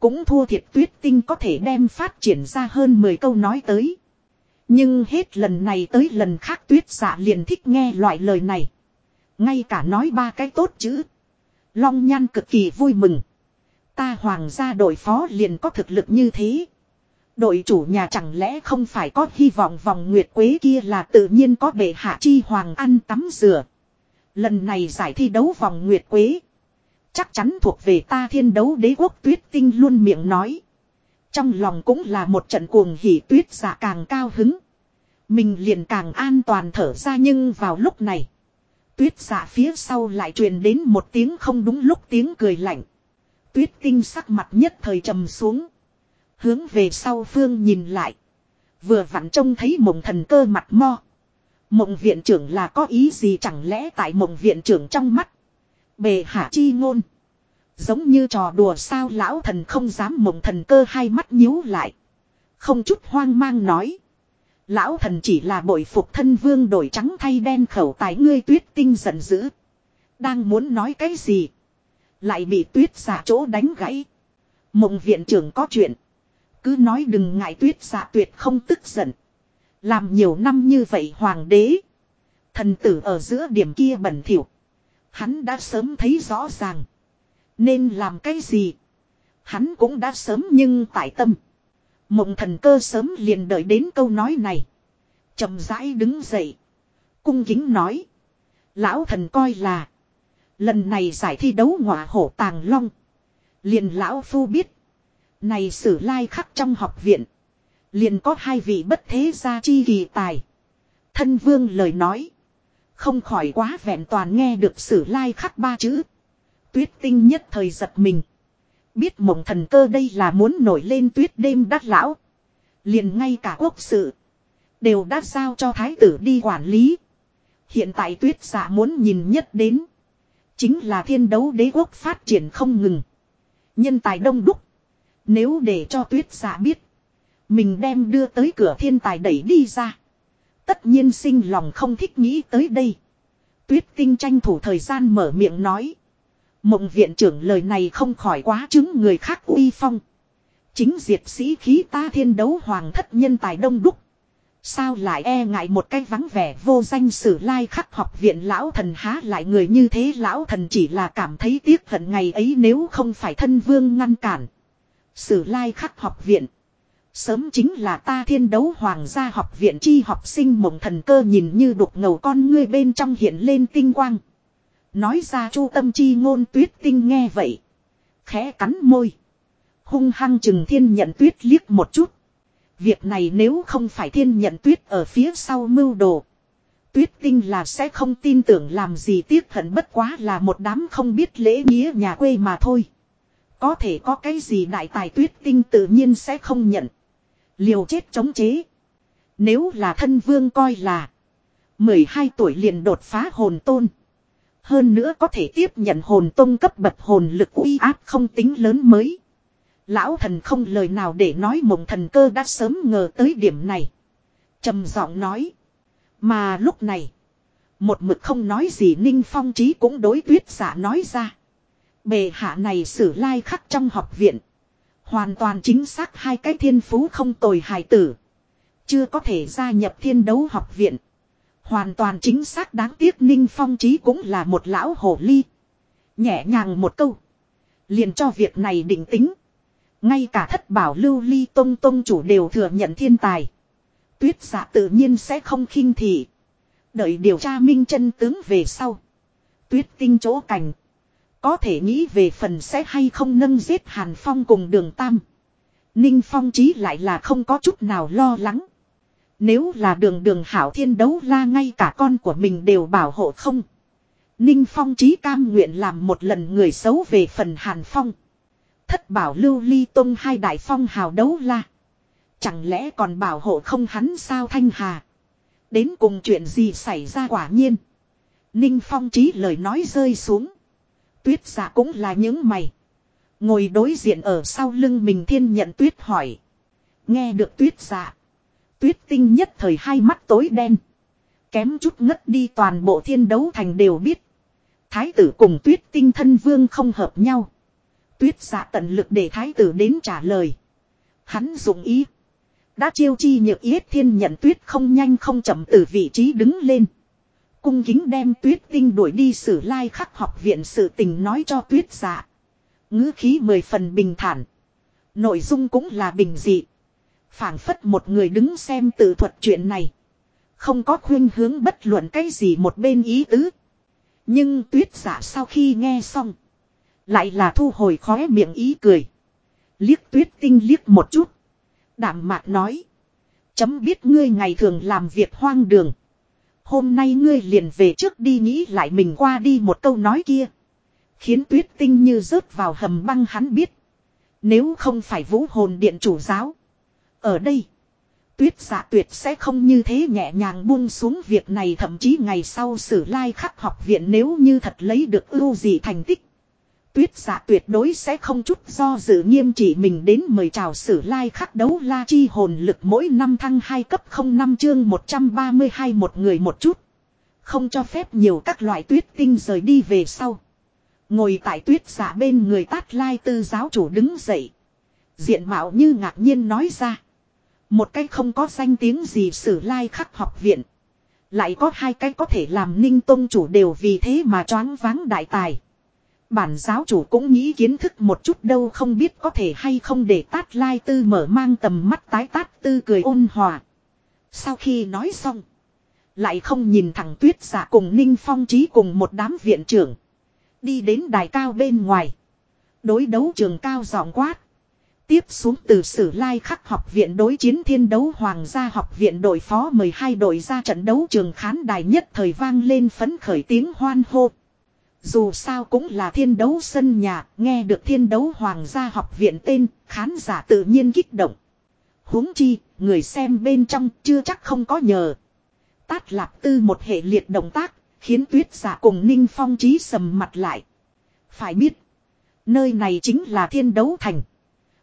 Cũng thua thiệt tuyết tinh có thể đem phát triển ra hơn 10 câu nói tới. Nhưng hết lần này tới lần khác tuyết giả liền thích nghe loại lời này. Ngay cả nói ba cái tốt chữ. Long nhan cực kỳ vui mừng. Ta hoàng gia đội phó liền có thực lực như thế. Đội chủ nhà chẳng lẽ không phải có hy vọng vòng nguyệt quế kia là tự nhiên có bệ hạ chi hoàng ăn tắm rửa. Lần này giải thi đấu vòng nguyệt quế. Chắc chắn thuộc về ta thiên đấu đế quốc tuyết tinh luôn miệng nói. Trong lòng cũng là một trận cuồng hỉ tuyết giả càng cao hứng. Mình liền càng an toàn thở ra nhưng vào lúc này. Tuyết giả phía sau lại truyền đến một tiếng không đúng lúc tiếng cười lạnh. Tuyết tinh sắc mặt nhất thời trầm xuống. Hướng về sau phương nhìn lại. Vừa vặn trông thấy mộng thần cơ mặt mo. Mộng viện trưởng là có ý gì chẳng lẽ tại mộng viện trưởng trong mắt. Bề hạ chi ngôn. Giống như trò đùa sao lão thần không dám mộng thần cơ hai mắt nhíu lại. Không chút hoang mang nói. Lão thần chỉ là bội phục thân vương đổi trắng thay đen khẩu tài ngươi tuyết tinh giận dữ. Đang muốn nói cái gì. Lại bị tuyết giả chỗ đánh gãy. Mộng viện trưởng có chuyện. Cứ nói đừng ngại tuyết giả tuyệt không tức giận. Làm nhiều năm như vậy hoàng đế. Thần tử ở giữa điểm kia bẩn thỉu. Hắn đã sớm thấy rõ ràng. Nên làm cái gì? Hắn cũng đã sớm nhưng tại tâm. Mộng thần cơ sớm liền đợi đến câu nói này. chậm rãi đứng dậy. Cung kính nói. Lão thần coi là. Lần này giải thi đấu ngọa hổ tàng long. Liền lão phu biết. Này sử lai khắc trong học viện. Liền có hai vị bất thế gia chi kỳ tài. Thân vương lời nói. Không khỏi quá vẹn toàn nghe được sử lai khắc ba chữ. Tuyết tinh nhất thời giật mình. Biết mộng thần cơ đây là muốn nổi lên tuyết đêm đắt lão. Liền ngay cả quốc sự. Đều đã giao cho thái tử đi quản lý. Hiện tại tuyết giả muốn nhìn nhất đến. Chính là thiên đấu đế quốc phát triển không ngừng. Nhân tài đông đúc. Nếu để cho tuyết giả biết. Mình đem đưa tới cửa thiên tài đẩy đi ra. Tất nhiên sinh lòng không thích nghĩ tới đây. Tuyết tinh tranh thủ thời gian mở miệng nói. Mộng viện trưởng lời này không khỏi quá chứng người khác uy phong. Chính diệt sĩ khí ta thiên đấu hoàng thất nhân tài đông đúc. Sao lại e ngại một cái vắng vẻ vô danh sử lai khắc học viện lão thần há lại người như thế lão thần chỉ là cảm thấy tiếc hận ngày ấy nếu không phải thân vương ngăn cản. Sử lai khắc học viện. Sớm chính là ta thiên đấu hoàng gia học viện chi học sinh mộng thần cơ nhìn như đục ngầu con ngươi bên trong hiện lên tinh quang. Nói ra chu tâm chi ngôn tuyết tinh nghe vậy. Khẽ cắn môi. Hung hăng chừng thiên nhận tuyết liếc một chút. Việc này nếu không phải thiên nhận tuyết ở phía sau mưu đồ. Tuyết tinh là sẽ không tin tưởng làm gì tiếc hận bất quá là một đám không biết lễ nghĩa nhà quê mà thôi. Có thể có cái gì đại tài tuyết tinh tự nhiên sẽ không nhận. Liều chết chống chế. Nếu là thân vương coi là. 12 tuổi liền đột phá hồn tôn. Hơn nữa có thể tiếp nhận hồn tông cấp bậc hồn lực uy áp không tính lớn mới. Lão thần không lời nào để nói mộng thần cơ đã sớm ngờ tới điểm này. trầm giọng nói. Mà lúc này. Một mực không nói gì Ninh Phong Trí cũng đối tuyết giả nói ra. Bề hạ này xử lai khắc trong học viện. Hoàn toàn chính xác hai cái thiên phú không tồi hài tử. Chưa có thể gia nhập thiên đấu học viện. Hoàn toàn chính xác đáng tiếc Ninh Phong Trí cũng là một lão hồ ly. Nhẹ nhàng một câu. Liền cho việc này định tính. Ngay cả thất bảo lưu ly tông tông chủ đều thừa nhận thiên tài. Tuyết giả tự nhiên sẽ không khinh thị. Đợi điều tra minh chân tướng về sau. Tuyết tinh chỗ cảnh. Có thể nghĩ về phần sẽ hay không nâng giết Hàn Phong cùng đường Tam. Ninh Phong chí lại là không có chút nào lo lắng. Nếu là đường đường hảo thiên đấu la ngay cả con của mình đều bảo hộ không. Ninh Phong chí cam nguyện làm một lần người xấu về phần Hàn Phong. Thất bảo lưu ly tông hai đại phong hào đấu la. Chẳng lẽ còn bảo hộ không hắn sao thanh hà. Đến cùng chuyện gì xảy ra quả nhiên. Ninh Phong chí lời nói rơi xuống. Tuyết giả cũng là những mày. Ngồi đối diện ở sau lưng mình thiên nhận tuyết hỏi. Nghe được tuyết giả. Tuyết tinh nhất thời hai mắt tối đen. Kém chút ngất đi toàn bộ thiên đấu thành đều biết. Thái tử cùng tuyết tinh thân vương không hợp nhau. Tuyết giả tận lực để thái tử đến trả lời. Hắn dụng ý. Đã chiêu chi nhược yết thiên nhận tuyết không nhanh không chậm từ vị trí đứng lên. Cung kính đem tuyết tinh đuổi đi sử lai khắc học viện sự tình nói cho tuyết giả ngữ khí mười phần bình thản. Nội dung cũng là bình dị. phảng phất một người đứng xem tự thuật chuyện này. Không có khuyên hướng bất luận cái gì một bên ý tứ. Nhưng tuyết giả sau khi nghe xong. Lại là thu hồi khóe miệng ý cười. Liếc tuyết tinh liếc một chút. Đảm mạc nói. Chấm biết ngươi ngày thường làm việc hoang đường. Hôm nay ngươi liền về trước đi nghĩ lại mình qua đi một câu nói kia. Khiến tuyết tinh như rớt vào hầm băng hắn biết. Nếu không phải vũ hồn điện chủ giáo. Ở đây. Tuyết giả tuyệt sẽ không như thế nhẹ nhàng buông xuống việc này, thậm chí ngày sau sử lai khắc học viện nếu như thật lấy được ưu gì thành tích. Tuyết giả tuyệt đối sẽ không chút do dự nghiêm chỉ mình đến mời chào sử lai khắc đấu la chi hồn lực mỗi năm thăng 2 cấp 05 chương 132 một người một chút. Không cho phép nhiều các loại tuyết tinh rời đi về sau. Ngồi tại tuyết giả bên người tát lai tư giáo chủ đứng dậy. Diện mạo như ngạc nhiên nói ra. Một cái không có danh tiếng gì sử lai khắc học viện. Lại có hai cái có thể làm ninh tông chủ đều vì thế mà choáng váng đại tài. Bản giáo chủ cũng nghĩ kiến thức một chút đâu không biết có thể hay không để tát lai tư mở mang tầm mắt tái tát tư cười ôn hòa. Sau khi nói xong. Lại không nhìn thẳng tuyết giả cùng ninh phong trí cùng một đám viện trưởng. Đi đến đài cao bên ngoài. Đối đấu trường cao giọng quát. Tiếp xuống từ sử lai khắc học viện đối chiến thiên đấu hoàng gia học viện đội phó 12 đội ra trận đấu trường khán đài nhất thời vang lên phấn khởi tiếng hoan hô. Dù sao cũng là thiên đấu sân nhà, nghe được thiên đấu hoàng gia học viện tên, khán giả tự nhiên kích động. huống chi, người xem bên trong chưa chắc không có nhờ. Tát lạp tư một hệ liệt động tác, khiến tuyết giả cùng ninh phong trí sầm mặt lại. Phải biết, nơi này chính là thiên đấu thành.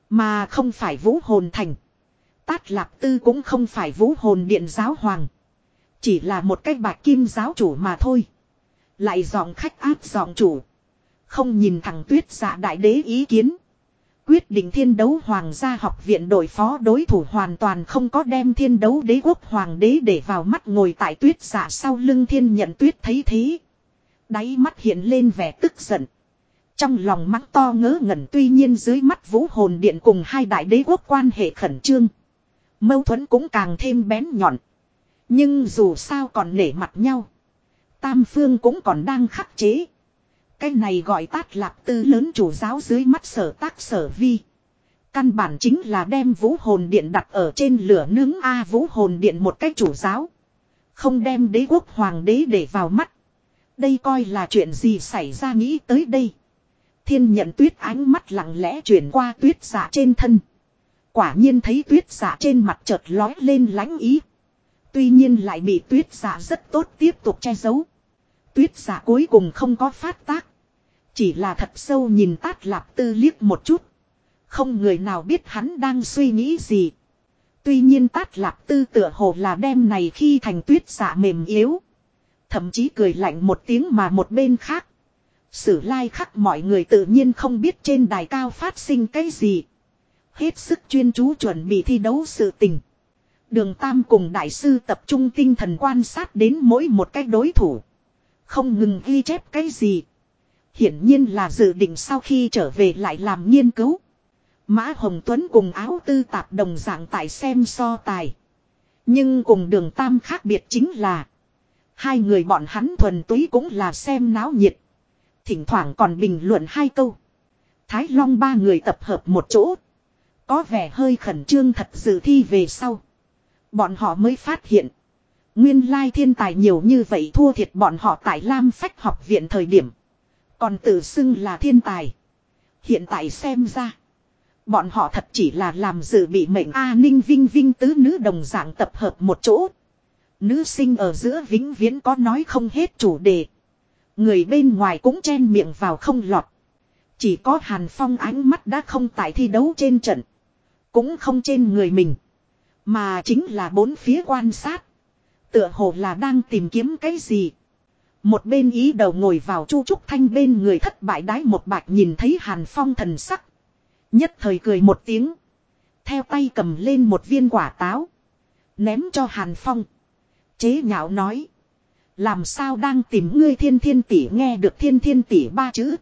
Mà không phải vũ hồn thành. Tát lạp tư cũng không phải vũ hồn điện giáo hoàng. Chỉ là một cái bạc kim giáo chủ mà thôi. Lại dòng khách áp dòng chủ. Không nhìn thẳng tuyết dạ đại đế ý kiến. Quyết định thiên đấu hoàng gia học viện đội phó đối thủ hoàn toàn không có đem thiên đấu đế quốc hoàng đế để vào mắt ngồi tại tuyết giả sau lưng thiên nhận tuyết thấy thế. Đáy mắt hiện lên vẻ tức giận. Trong lòng mắng to ngớ ngẩn tuy nhiên dưới mắt vũ hồn điện cùng hai đại đế quốc quan hệ khẩn trương. Mâu thuẫn cũng càng thêm bén nhọn. Nhưng dù sao còn nể mặt nhau. Tam phương cũng còn đang khắc chế. Cái này gọi tát lạc tư lớn chủ giáo dưới mắt sở tác sở vi. Căn bản chính là đem vũ hồn điện đặt ở trên lửa nướng A vũ hồn điện một cách chủ giáo. Không đem đế quốc hoàng đế để vào mắt. Đây coi là chuyện gì xảy ra nghĩ tới đây. Thiên nhận tuyết ánh mắt lặng lẽ chuyển qua tuyết giả trên thân. Quả nhiên thấy tuyết giả trên mặt chợt lói lên lánh ý. Tuy nhiên lại bị tuyết giả rất tốt tiếp tục che giấu. Tuyết giả cuối cùng không có phát tác. Chỉ là thật sâu nhìn tát lạp tư liếc một chút. Không người nào biết hắn đang suy nghĩ gì. Tuy nhiên tát lạp tư tựa hồ là đem này khi thành tuyết giả mềm yếu. Thậm chí cười lạnh một tiếng mà một bên khác. Sử lai khắc mọi người tự nhiên không biết trên đài cao phát sinh cái gì. Hết sức chuyên chú chuẩn bị thi đấu sự tình. Đường Tam cùng đại sư tập trung tinh thần quan sát đến mỗi một cái đối thủ. Không ngừng ghi chép cái gì. Hiển nhiên là dự định sau khi trở về lại làm nghiên cứu. Mã Hồng Tuấn cùng áo tư tạp đồng dạng tại xem so tài. Nhưng cùng đường Tam khác biệt chính là. Hai người bọn hắn thuần túy cũng là xem náo nhiệt. Thỉnh thoảng còn bình luận hai câu. Thái Long ba người tập hợp một chỗ. Có vẻ hơi khẩn trương thật sự thi về sau. Bọn họ mới phát hiện. Nguyên lai thiên tài nhiều như vậy thua thiệt bọn họ tại Lam Phách học viện thời điểm. Còn tự xưng là thiên tài. Hiện tại xem ra. Bọn họ thật chỉ là làm dự bị mệnh A Ninh Vinh Vinh tứ nữ đồng dạng tập hợp một chỗ. Nữ sinh ở giữa vĩnh viễn có nói không hết chủ đề. Người bên ngoài cũng chen miệng vào không lọt. Chỉ có Hàn Phong ánh mắt đã không tại thi đấu trên trận. Cũng không trên người mình. Mà chính là bốn phía quan sát. Tựa hồ là đang tìm kiếm cái gì. Một bên ý đầu ngồi vào chu trúc thanh bên người thất bại đái một bạch nhìn thấy Hàn Phong thần sắc. Nhất thời cười một tiếng. Theo tay cầm lên một viên quả táo. Ném cho Hàn Phong. Chế nhạo nói. Làm sao đang tìm ngươi thiên thiên tỷ nghe được thiên thiên tỷ ba chữ.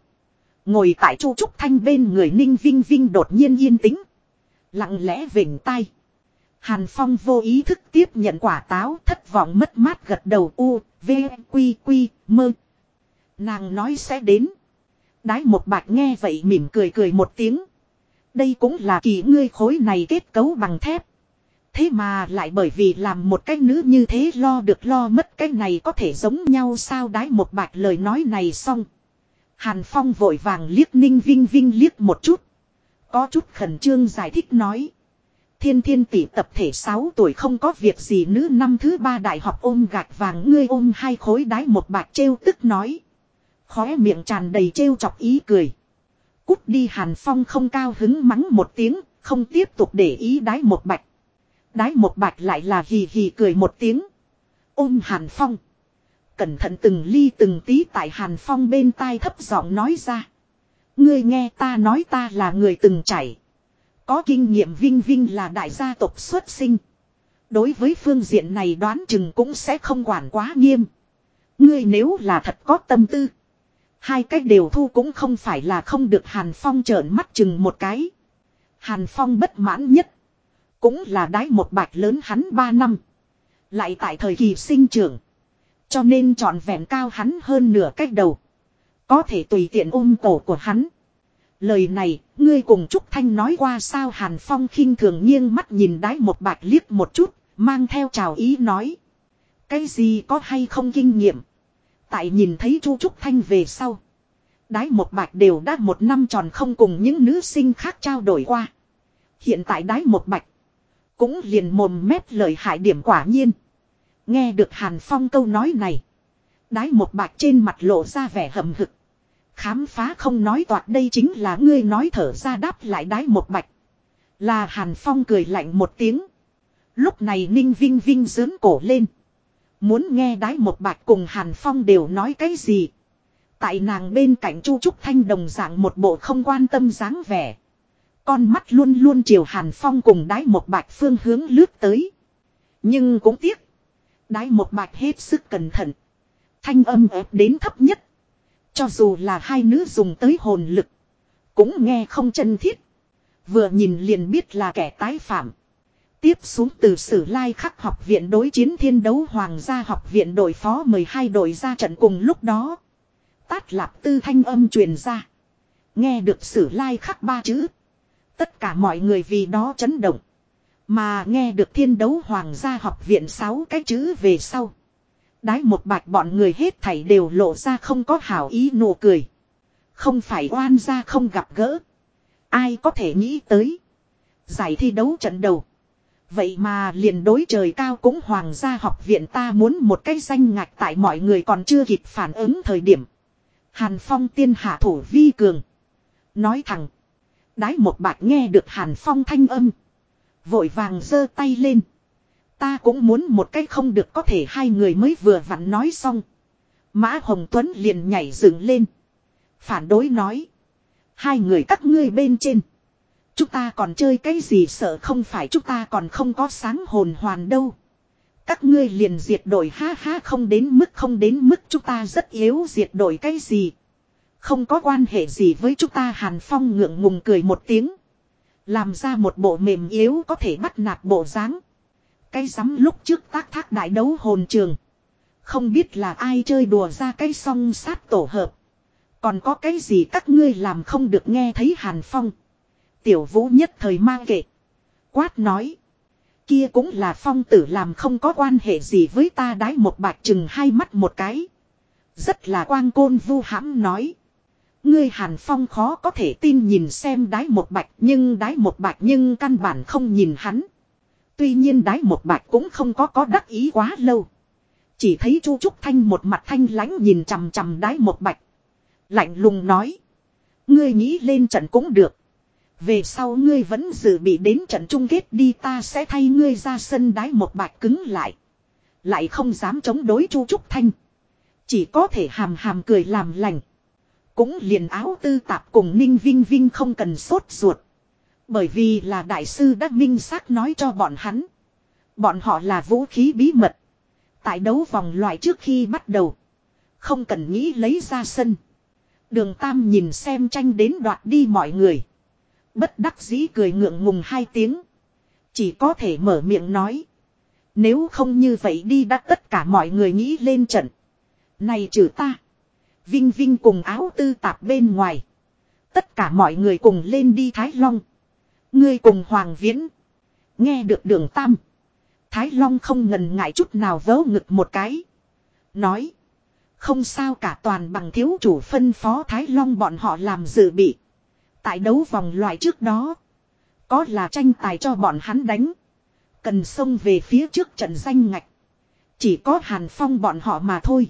Ngồi tại chu trúc thanh bên người ninh vinh vinh đột nhiên yên tĩnh. Lặng lẽ vỉnh tay. Hàn Phong vô ý thức tiếp nhận quả táo thất vọng mất mát gật đầu u, v, quy quy, mơ. Nàng nói sẽ đến. Đái một bạch nghe vậy mỉm cười cười một tiếng. Đây cũng là kỳ ngươi khối này kết cấu bằng thép. Thế mà lại bởi vì làm một cái nữ như thế lo được lo mất cái này có thể giống nhau sao đái một bạch lời nói này xong. Hàn Phong vội vàng liếc ninh vinh vinh liếc một chút. Có chút khẩn trương giải thích nói. Thiên thiên tỷ tập thể 6 tuổi không có việc gì nữ năm thứ ba đại học ôm gạch vàng ngươi ôm hai khối đái một bạch trêu tức nói. Khóe miệng tràn đầy trêu chọc ý cười. Cút đi Hàn Phong không cao hứng mắng một tiếng, không tiếp tục để ý đái một bạch. Đái một bạch lại là hì hì cười một tiếng. Ôm Hàn Phong. Cẩn thận từng ly từng tí tại Hàn Phong bên tai thấp giọng nói ra. Ngươi nghe ta nói ta là người từng chảy. Có kinh nghiệm vinh vinh là đại gia tộc xuất sinh. Đối với phương diện này đoán chừng cũng sẽ không quản quá nghiêm. Ngươi nếu là thật có tâm tư. Hai cách đều thu cũng không phải là không được Hàn Phong trợn mắt chừng một cái. Hàn Phong bất mãn nhất. Cũng là đái một bạch lớn hắn ba năm. Lại tại thời kỳ sinh trưởng. Cho nên trọn vẹn cao hắn hơn nửa cách đầu. Có thể tùy tiện ôm cổ của hắn. Lời này, ngươi cùng Trúc Thanh nói qua sao Hàn Phong khinh thường nghiêng mắt nhìn đái một bạch liếc một chút, mang theo chào ý nói. Cái gì có hay không kinh nghiệm. Tại nhìn thấy Chu Trúc Thanh về sau. Đái một bạch đều đã một năm tròn không cùng những nữ sinh khác trao đổi qua. Hiện tại đái một bạch. Cũng liền mồm mép lời hại điểm quả nhiên. Nghe được Hàn Phong câu nói này. Đái một bạch trên mặt lộ ra vẻ hầm hực. Khám phá không nói toạc đây chính là ngươi nói thở ra đáp lại đái một bạch. Là Hàn Phong cười lạnh một tiếng. Lúc này Ninh Vinh Vinh dướn cổ lên. Muốn nghe đái một bạch cùng Hàn Phong đều nói cái gì. Tại nàng bên cạnh Chu Trúc Thanh đồng dạng một bộ không quan tâm dáng vẻ. Con mắt luôn luôn chiều Hàn Phong cùng đái một bạch phương hướng lướt tới. Nhưng cũng tiếc. Đái một bạch hết sức cẩn thận. Thanh âm ép đến thấp nhất. Cho dù là hai nữ dùng tới hồn lực. Cũng nghe không chân thiết. Vừa nhìn liền biết là kẻ tái phạm. Tiếp xuống từ sử lai khắc học viện đối chiến thiên đấu hoàng gia học viện đội phó 12 đội ra trận cùng lúc đó. Tát lạp tư thanh âm truyền ra. Nghe được sử lai khắc ba chữ. Tất cả mọi người vì đó chấn động. Mà nghe được thiên đấu hoàng gia học viện sáu cái chữ về sau. Đái một bạch bọn người hết thảy đều lộ ra không có hảo ý nụ cười. Không phải oan gia không gặp gỡ. Ai có thể nghĩ tới. Giải thi đấu trận đầu. Vậy mà liền đối trời cao cũng hoàng gia học viện ta muốn một cái danh ngạch tại mọi người còn chưa kịp phản ứng thời điểm. Hàn Phong tiên hạ thủ vi cường. Nói thẳng. Đái một bạch nghe được Hàn Phong thanh âm. Vội vàng giơ tay lên. Ta cũng muốn một cái không được có thể hai người mới vừa vặn nói xong. Mã Hồng Tuấn liền nhảy dựng lên. Phản đối nói. Hai người các ngươi bên trên. Chúng ta còn chơi cái gì sợ không phải chúng ta còn không có sáng hồn hoàn đâu. Các ngươi liền diệt đổi ha ha không đến mức không đến mức chúng ta rất yếu diệt đổi cái gì. Không có quan hệ gì với chúng ta Hàn Phong ngượng ngùng cười một tiếng. Làm ra một bộ mềm yếu có thể bắt nạt bộ dáng. Cái rắm lúc trước tác thác đại đấu hồn trường. Không biết là ai chơi đùa ra cái song sát tổ hợp. Còn có cái gì các ngươi làm không được nghe thấy Hàn Phong. Tiểu vũ nhất thời mang kệ. Quát nói. Kia cũng là phong tử làm không có quan hệ gì với ta đái một bạc chừng hai mắt một cái. Rất là quang côn vu hãm nói. Ngươi hàn phong khó có thể tin nhìn xem đái một bạch nhưng đái một bạch nhưng căn bản không nhìn hắn. Tuy nhiên đái một bạch cũng không có có đắc ý quá lâu. Chỉ thấy chu trúc thanh một mặt thanh lãnh nhìn chằm chằm đái một bạch. Lạnh lùng nói. Ngươi nghĩ lên trận cũng được. Về sau ngươi vẫn dự bị đến trận chung kết đi ta sẽ thay ngươi ra sân đái một bạch cứng lại. Lại không dám chống đối chu trúc thanh. Chỉ có thể hàm hàm cười làm lành. Cũng liền áo tư tạp cùng ninh vinh vinh không cần sốt ruột. Bởi vì là đại sư đã minh xác nói cho bọn hắn. Bọn họ là vũ khí bí mật. Tại đấu vòng loại trước khi bắt đầu. Không cần nghĩ lấy ra sân. Đường Tam nhìn xem tranh đến đoạt đi mọi người. Bất đắc dĩ cười ngượng ngùng hai tiếng. Chỉ có thể mở miệng nói. Nếu không như vậy đi đã tất cả mọi người nghĩ lên trận. Này trừ ta. Vinh Vinh cùng áo tư tạp bên ngoài. Tất cả mọi người cùng lên đi Thái Long. Ngươi cùng Hoàng Viễn. Nghe được đường Tam. Thái Long không ngần ngại chút nào vớ ngực một cái. Nói. Không sao cả toàn bằng thiếu chủ phân phó Thái Long bọn họ làm dự bị. Tại đấu vòng loại trước đó. Có là tranh tài cho bọn hắn đánh. Cần xông về phía trước trận danh ngạch. Chỉ có Hàn Phong bọn họ mà thôi.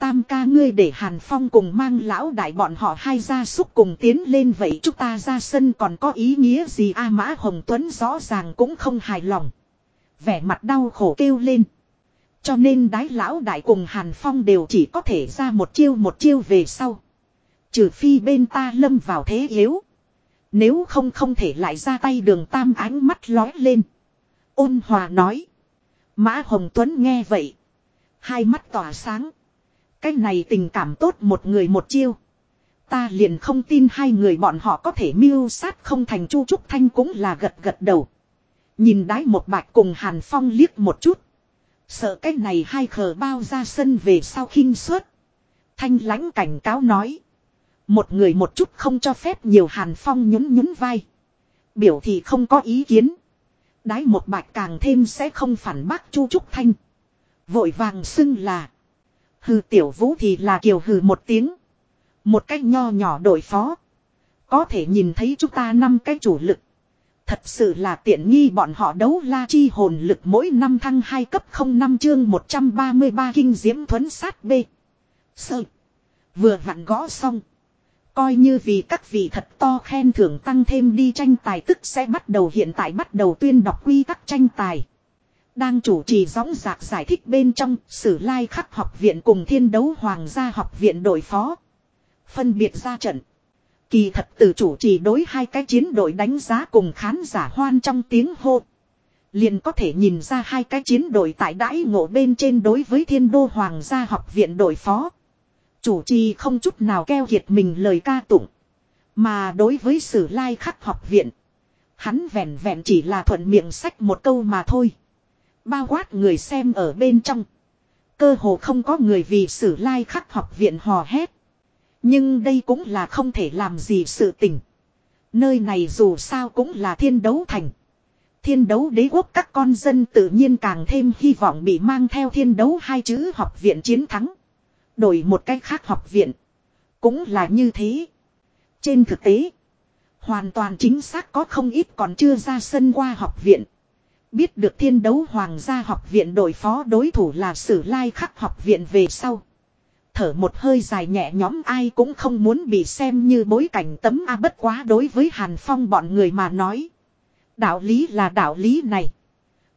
Tam ca ngươi để Hàn Phong cùng mang lão đại bọn họ hai gia súc cùng tiến lên vậy chúng ta ra sân còn có ý nghĩa gì a Mã Hồng Tuấn rõ ràng cũng không hài lòng. Vẻ mặt đau khổ kêu lên. Cho nên đái lão đại cùng Hàn Phong đều chỉ có thể ra một chiêu một chiêu về sau. Trừ phi bên ta lâm vào thế yếu. Nếu không không thể lại ra tay đường tam ánh mắt lói lên. Ôn hòa nói. Mã Hồng Tuấn nghe vậy. Hai mắt tỏa sáng. Cái này tình cảm tốt một người một chiêu. Ta liền không tin hai người bọn họ có thể mưu sát không thành Chu Trúc Thanh cũng là gật gật đầu. Nhìn đái một bạch cùng Hàn Phong liếc một chút. Sợ cái này hai khờ bao ra sân về sau khinh suất. Thanh lãnh cảnh cáo nói. Một người một chút không cho phép nhiều Hàn Phong nhún nhún vai. Biểu thì không có ý kiến. Đái một bạch càng thêm sẽ không phản bác Chu Trúc Thanh. Vội vàng xưng là. Hừ, tiểu vũ thì là kiều hừ một tiếng. Một cách nho nhỏ đội phó. Có thể nhìn thấy chúng ta năm cái chủ lực. Thật sự là tiện nghi bọn họ đấu la chi hồn lực mỗi năm thăng 2 cấp 05 chương 133 kinh diễm thuấn sát B. Sơ. Vừa vặn gõ xong. Coi như vì các vị thật to khen thưởng tăng thêm đi tranh tài tức sẽ bắt đầu hiện tại bắt đầu tuyên đọc quy tắc tranh tài. Đang chủ trì gióng giạc giải thích bên trong, sử lai khắc học viện cùng thiên đấu hoàng gia học viện đội phó. Phân biệt ra trận. Kỳ thật từ chủ trì đối hai cái chiến đội đánh giá cùng khán giả hoan trong tiếng hô. Liền có thể nhìn ra hai cái chiến đội tại đãi ngộ bên trên đối với thiên đô hoàng gia học viện đội phó. Chủ trì không chút nào keo kiệt mình lời ca tụng. Mà đối với sử lai khắc học viện. Hắn vẹn vẹn chỉ là thuận miệng sách một câu mà thôi. Bao quát người xem ở bên trong. Cơ hồ không có người vì sử lai khắc học viện hò hét. Nhưng đây cũng là không thể làm gì sự tình. Nơi này dù sao cũng là thiên đấu thành. Thiên đấu đế quốc các con dân tự nhiên càng thêm hy vọng bị mang theo thiên đấu hai chữ học viện chiến thắng. Đổi một cách khác học viện. Cũng là như thế. Trên thực tế. Hoàn toàn chính xác có không ít còn chưa ra sân qua học viện. Biết được thiên đấu hoàng gia học viện đội phó đối thủ là sử lai khắc học viện về sau. Thở một hơi dài nhẹ nhóm ai cũng không muốn bị xem như bối cảnh tấm A bất quá đối với Hàn Phong bọn người mà nói. Đạo lý là đạo lý này.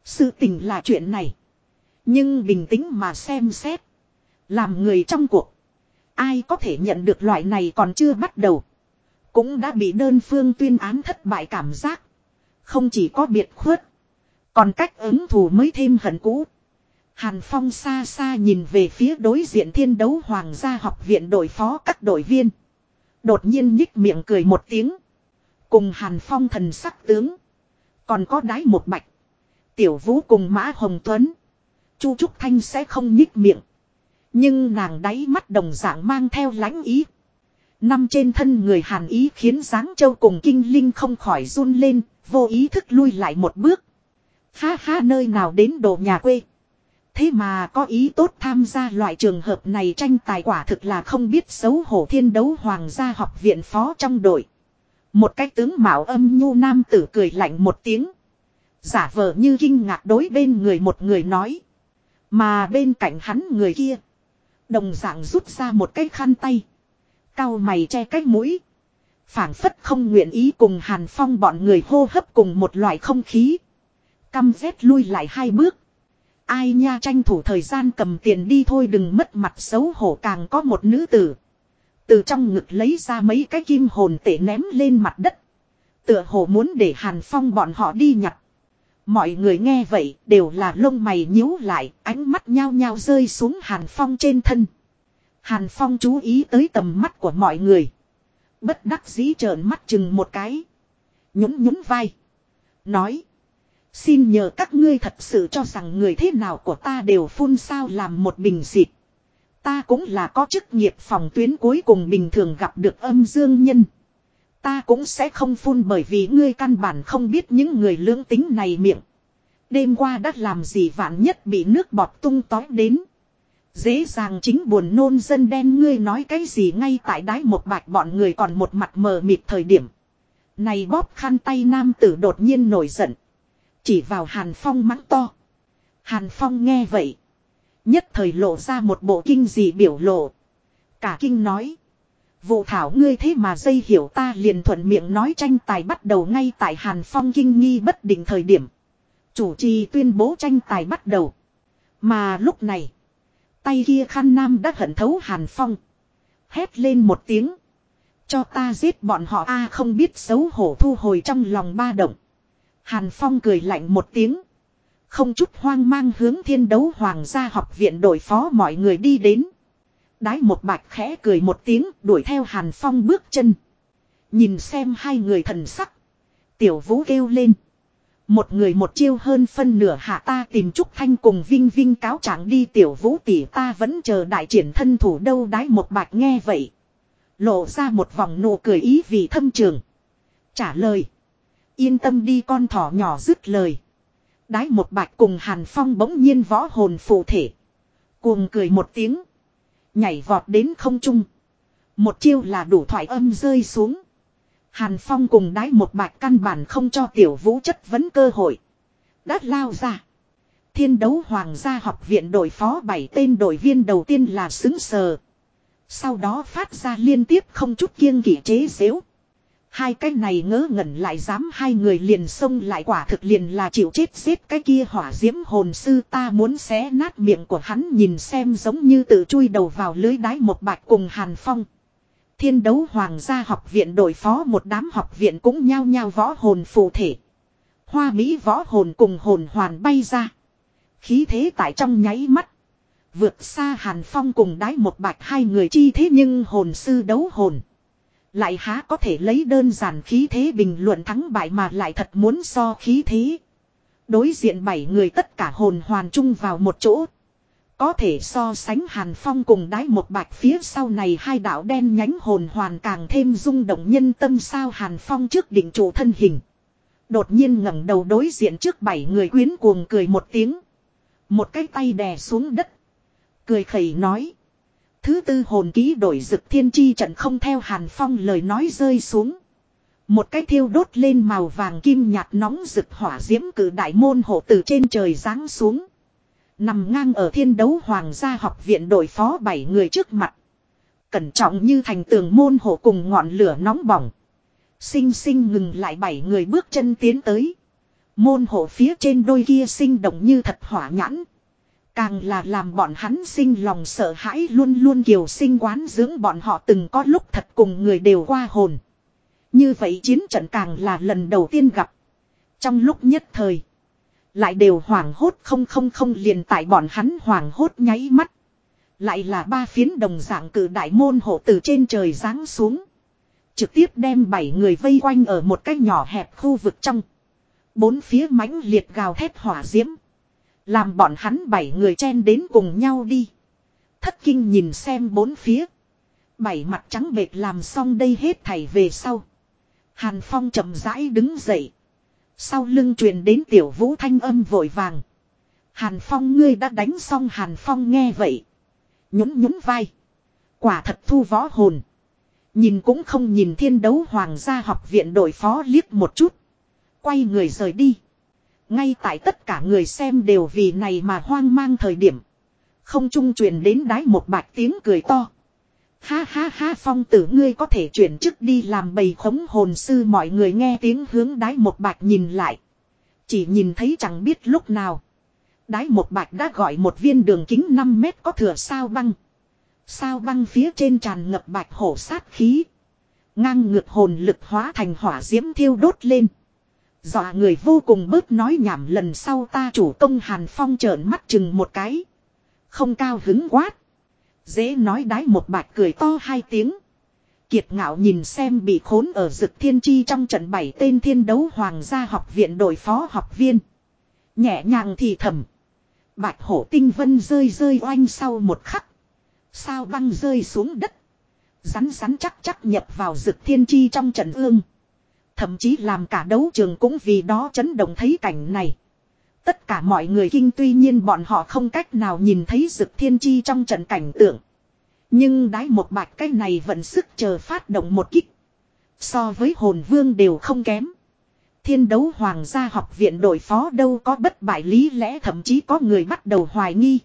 Sự tình là chuyện này. Nhưng bình tĩnh mà xem xét. Làm người trong cuộc. Ai có thể nhận được loại này còn chưa bắt đầu. Cũng đã bị đơn phương tuyên án thất bại cảm giác. Không chỉ có biệt khuất. Còn cách ứng thù mới thêm hận cũ. Hàn Phong xa xa nhìn về phía đối diện thiên đấu hoàng gia học viện đội phó các đội viên. Đột nhiên nhích miệng cười một tiếng. Cùng Hàn Phong thần sắc tướng. Còn có đái một bạch. Tiểu vũ cùng Mã Hồng Tuấn. Chu Trúc Thanh sẽ không nhích miệng. Nhưng nàng đáy mắt đồng dạng mang theo lãnh ý. Năm trên thân người Hàn ý khiến dáng châu cùng kinh linh không khỏi run lên, vô ý thức lui lại một bước. Ha ha, nơi nào đến đồ nhà quê. Thế mà có ý tốt tham gia loại trường hợp này tranh tài quả thực là không biết xấu hổ thiên đấu hoàng gia học viện phó trong đội. Một cái tướng mạo âm nhu nam tử cười lạnh một tiếng. Giả vờ như kinh ngạc đối bên người một người nói. Mà bên cạnh hắn người kia. Đồng dạng rút ra một cái khăn tay. Cao mày che cái mũi. phảng phất không nguyện ý cùng hàn phong bọn người hô hấp cùng một loại không khí. Căm rét lui lại hai bước. Ai nha tranh thủ thời gian cầm tiền đi thôi đừng mất mặt xấu hổ càng có một nữ tử. Từ trong ngực lấy ra mấy cái kim hồn tể ném lên mặt đất. Tựa hồ muốn để Hàn Phong bọn họ đi nhặt. Mọi người nghe vậy đều là lông mày nhíu lại, ánh mắt nhao nhao rơi xuống Hàn Phong trên thân. Hàn Phong chú ý tới tầm mắt của mọi người. Bất đắc dĩ trợn mắt chừng một cái. Nhún nhún vai. Nói. Xin nhờ các ngươi thật sự cho rằng người thế nào của ta đều phun sao làm một bình xịt. Ta cũng là có chức nghiệp phòng tuyến cuối cùng bình thường gặp được âm dương nhân. Ta cũng sẽ không phun bởi vì ngươi căn bản không biết những người lưỡng tính này miệng. Đêm qua đã làm gì vạn nhất bị nước bọt tung tói đến. Dễ dàng chính buồn nôn dân đen ngươi nói cái gì ngay tại đáy một bạch bọn người còn một mặt mờ mịt thời điểm. Này bóp khăn tay nam tử đột nhiên nổi giận. Chỉ vào Hàn Phong mắng to. Hàn Phong nghe vậy. Nhất thời lộ ra một bộ kinh dị biểu lộ. Cả kinh nói. Vụ thảo ngươi thế mà dây hiểu ta liền thuận miệng nói tranh tài bắt đầu ngay tại Hàn Phong kinh nghi bất định thời điểm. Chủ trì tuyên bố tranh tài bắt đầu. Mà lúc này. Tay kia khăn nam đã hận thấu Hàn Phong. Hét lên một tiếng. Cho ta giết bọn họ a không biết xấu hổ thu hồi trong lòng ba động. Hàn Phong cười lạnh một tiếng. Không chút hoang mang hướng thiên đấu hoàng gia học viện đổi phó mọi người đi đến. Đái một bạch khẽ cười một tiếng, đuổi theo Hàn Phong bước chân. Nhìn xem hai người thần sắc. Tiểu vũ kêu lên. Một người một chiêu hơn phân nửa hạ ta tìm Trúc Thanh cùng Vinh Vinh cáo trạng đi tiểu vũ tỷ ta vẫn chờ đại triển thân thủ đâu đái một bạch nghe vậy. Lộ ra một vòng nụ cười ý vì thâm trường. Trả lời. Yên tâm đi con thỏ nhỏ dứt lời. Đái một bạch cùng Hàn Phong bỗng nhiên võ hồn phụ thể. Cuồng cười một tiếng. Nhảy vọt đến không trung. Một chiêu là đủ thoại âm rơi xuống. Hàn Phong cùng đái một bạch căn bản không cho tiểu vũ chất vấn cơ hội. Đát lao ra. Thiên đấu hoàng gia học viện đội phó bảy tên đội viên đầu tiên là xứng sờ. Sau đó phát ra liên tiếp không chút kiêng kỵ chế xếu. Hai cái này ngớ ngẩn lại dám hai người liền xông lại quả thực liền là chịu chết giết cái kia hỏa diễm hồn sư ta muốn xé nát miệng của hắn nhìn xem giống như tự chui đầu vào lưới đái một bạch cùng Hàn Phong. Thiên đấu hoàng gia học viện đội phó một đám học viện cũng nhao nhao võ hồn phù thể. Hoa Mỹ võ hồn cùng hồn hoàn bay ra. Khí thế tại trong nháy mắt. Vượt xa Hàn Phong cùng đái một bạch hai người chi thế nhưng hồn sư đấu hồn. Lại há có thể lấy đơn giản khí thế bình luận thắng bại mà lại thật muốn so khí thế. Đối diện bảy người tất cả hồn hoàn chung vào một chỗ. Có thể so sánh Hàn Phong cùng đái một bạch phía sau này hai đạo đen nhánh hồn hoàn càng thêm rung động nhân tâm sao Hàn Phong trước đỉnh chủ thân hình. Đột nhiên ngẩng đầu đối diện trước bảy người quyến cuồng cười một tiếng. Một cái tay đè xuống đất. Cười khẩy nói. Thứ tư hồn ký đổi dực thiên chi trận không theo Hàn Phong lời nói rơi xuống. Một cái thiêu đốt lên màu vàng kim nhạt nóng rực hỏa diễm cử đại môn hộ từ trên trời giáng xuống. Nằm ngang ở thiên đấu hoàng gia học viện đội phó bảy người trước mặt. Cẩn trọng như thành tường môn hộ cùng ngọn lửa nóng bỏng. Sinh sinh ngừng lại bảy người bước chân tiến tới. Môn hộ phía trên đôi kia sinh động như thật hỏa nhãn. Càng là làm bọn hắn sinh lòng sợ hãi luôn luôn kiều sinh quán dưỡng bọn họ từng có lúc thật cùng người đều qua hồn. Như vậy chiến trận càng là lần đầu tiên gặp. Trong lúc nhất thời. Lại đều hoảng hốt không không không liền tại bọn hắn hoảng hốt nháy mắt. Lại là ba phiến đồng dạng cử đại môn hộ từ trên trời giáng xuống. Trực tiếp đem bảy người vây quanh ở một cái nhỏ hẹp khu vực trong. Bốn phía mãnh liệt gào thét hỏa diễm. Làm bọn hắn bảy người chen đến cùng nhau đi. Thất kinh nhìn xem bốn phía. Bảy mặt trắng bệt làm xong đây hết thảy về sau. Hàn Phong chậm rãi đứng dậy. Sau lưng truyền đến tiểu vũ thanh âm vội vàng. Hàn Phong ngươi đã đánh xong Hàn Phong nghe vậy. Nhún nhún vai. Quả thật thu võ hồn. Nhìn cũng không nhìn thiên đấu hoàng gia học viện đội phó liếc một chút. Quay người rời đi. Ngay tại tất cả người xem đều vì này mà hoang mang thời điểm. Không trung truyền đến đái một bạch tiếng cười to. Ha ha ha phong tử ngươi có thể chuyển chức đi làm bầy khống hồn sư mọi người nghe tiếng hướng đái một bạch nhìn lại. Chỉ nhìn thấy chẳng biết lúc nào. Đái một bạch đã gọi một viên đường kính 5 mét có thừa sao băng. Sao băng phía trên tràn ngập bạch hổ sát khí. Ngang ngược hồn lực hóa thành hỏa diễm thiêu đốt lên. Dọa người vô cùng bớt nói nhảm lần sau ta chủ công Hàn Phong trợn mắt chừng một cái. Không cao hứng quát. Dễ nói đái một bạch cười to hai tiếng. Kiệt ngạo nhìn xem bị khốn ở dực thiên chi trong trận bảy tên thiên đấu hoàng gia học viện đội phó học viên. Nhẹ nhàng thì thầm. Bạch hổ tinh vân rơi rơi oanh sau một khắc. Sao băng rơi xuống đất. Rắn rắn chắc chắc nhập vào dực thiên chi trong trận ương. Thậm chí làm cả đấu trường cũng vì đó chấn động thấy cảnh này. Tất cả mọi người kinh tuy nhiên bọn họ không cách nào nhìn thấy dực thiên chi trong trận cảnh tượng. Nhưng đái một bạch cái này vẫn sức chờ phát động một kích. So với hồn vương đều không kém. Thiên đấu hoàng gia học viện đội phó đâu có bất bại lý lẽ thậm chí có người bắt đầu hoài nghi.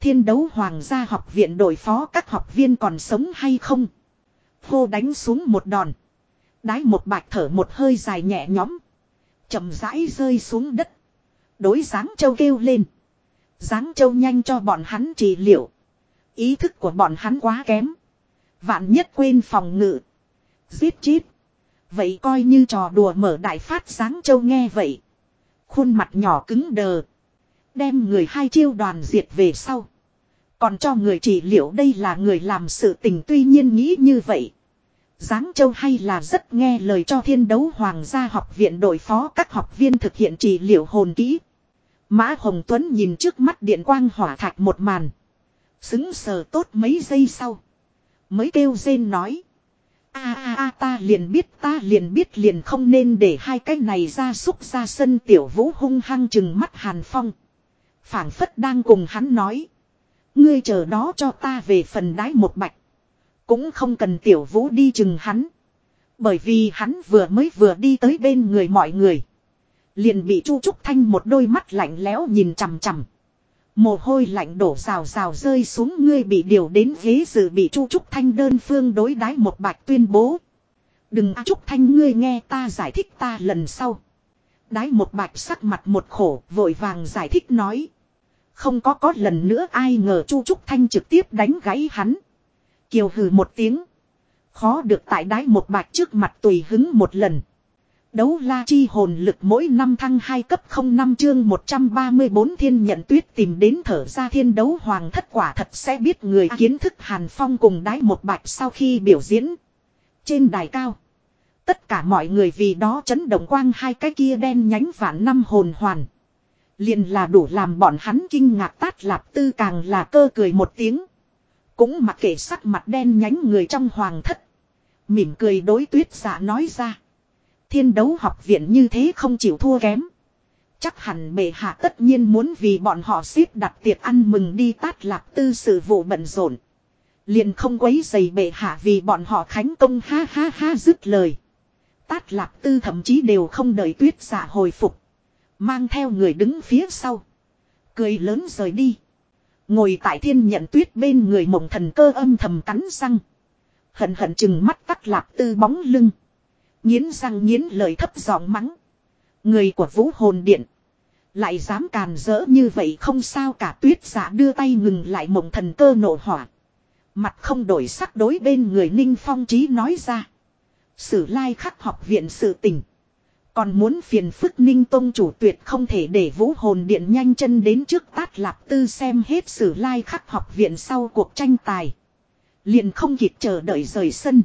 Thiên đấu hoàng gia học viện đội phó các học viên còn sống hay không. Hô đánh xuống một đòn. Đái một bạch thở một hơi dài nhẹ nhõm. chậm rãi rơi xuống đất. Đối giáng châu kêu lên. Giáng châu nhanh cho bọn hắn trị liệu. Ý thức của bọn hắn quá kém. Vạn nhất quên phòng ngự. Giết chết. Vậy coi như trò đùa mở đại phát giáng châu nghe vậy. Khuôn mặt nhỏ cứng đờ. Đem người hai chiêu đoàn diệt về sau. Còn cho người trị liệu đây là người làm sự tình tuy nhiên nghĩ như vậy. Giáng Châu hay là rất nghe lời cho thiên đấu hoàng gia học viện đội phó các học viên thực hiện trị liệu hồn kỹ. Mã Hồng Tuấn nhìn trước mắt điện quang hỏa thạch một màn. Xứng sờ tốt mấy giây sau. Mới kêu rên nói. a a a, ta liền biết, ta liền biết liền không nên để hai cái này ra xúc ra sân tiểu vũ hung hăng chừng mắt Hàn Phong. phảng phất đang cùng hắn nói. Ngươi chờ đó cho ta về phần đái một bạch. Cũng không cần tiểu vũ đi chừng hắn. Bởi vì hắn vừa mới vừa đi tới bên người mọi người. Liền bị Chu Trúc Thanh một đôi mắt lạnh lẽo nhìn chằm chằm. Mồ hôi lạnh đổ rào rào rơi xuống ngươi bị điều đến ghế dự bị Chu Trúc Thanh đơn phương đối đái một bạch tuyên bố. Đừng A Trúc Thanh ngươi nghe ta giải thích ta lần sau. Đái một bạch sắc mặt một khổ, vội vàng giải thích nói. Không có có lần nữa ai ngờ Chu Trúc Thanh trực tiếp đánh gãy hắn. Kiều hừ một tiếng. Khó được tại đái một bạch trước mặt tùy hứng một lần. Đấu la chi hồn lực mỗi năm thăng 2 cấp 05 chương 134 thiên nhận tuyết tìm đến thở ra thiên đấu hoàng thất quả thật sẽ biết người kiến thức hàn phong cùng đái một bạch sau khi biểu diễn. Trên đài cao. Tất cả mọi người vì đó chấn động quang hai cái kia đen nhánh vạn năm hồn hoàn. Liền là đủ làm bọn hắn kinh ngạc tát lạp tư càng là cơ cười một tiếng. Cũng mặc kệ sắc mặt đen nhánh người trong hoàng thất. Mỉm cười đối tuyết giả nói ra. Thiên đấu học viện như thế không chịu thua kém. Chắc hẳn bệ hạ tất nhiên muốn vì bọn họ xếp đặt tiệc ăn mừng đi tát lạp tư sự vụ bận rộn. Liền không quấy giày bệ hạ vì bọn họ khánh công ha ha ha dứt lời. Tát lạp tư thậm chí đều không đợi tuyết giả hồi phục. Mang theo người đứng phía sau. Cười lớn rời đi. Ngồi tại thiên nhận tuyết bên người mộng thần cơ âm thầm cắn răng. Hận hận chừng mắt tắc lạp tư bóng lưng. Nghiến răng nghiến lời thấp giọng mắng. Người của vũ hồn điện. Lại dám càn rỡ như vậy không sao cả tuyết giả đưa tay ngừng lại mộng thần cơ nổ hỏa. Mặt không đổi sắc đối bên người ninh phong trí nói ra. Sử lai khắc học viện sự tình. Còn muốn phiền phức ninh tông chủ tuyệt không thể để vũ hồn điện nhanh chân đến trước tát lạp tư xem hết sử lai khắc học viện sau cuộc tranh tài. Liền không kịp chờ đợi rời sân.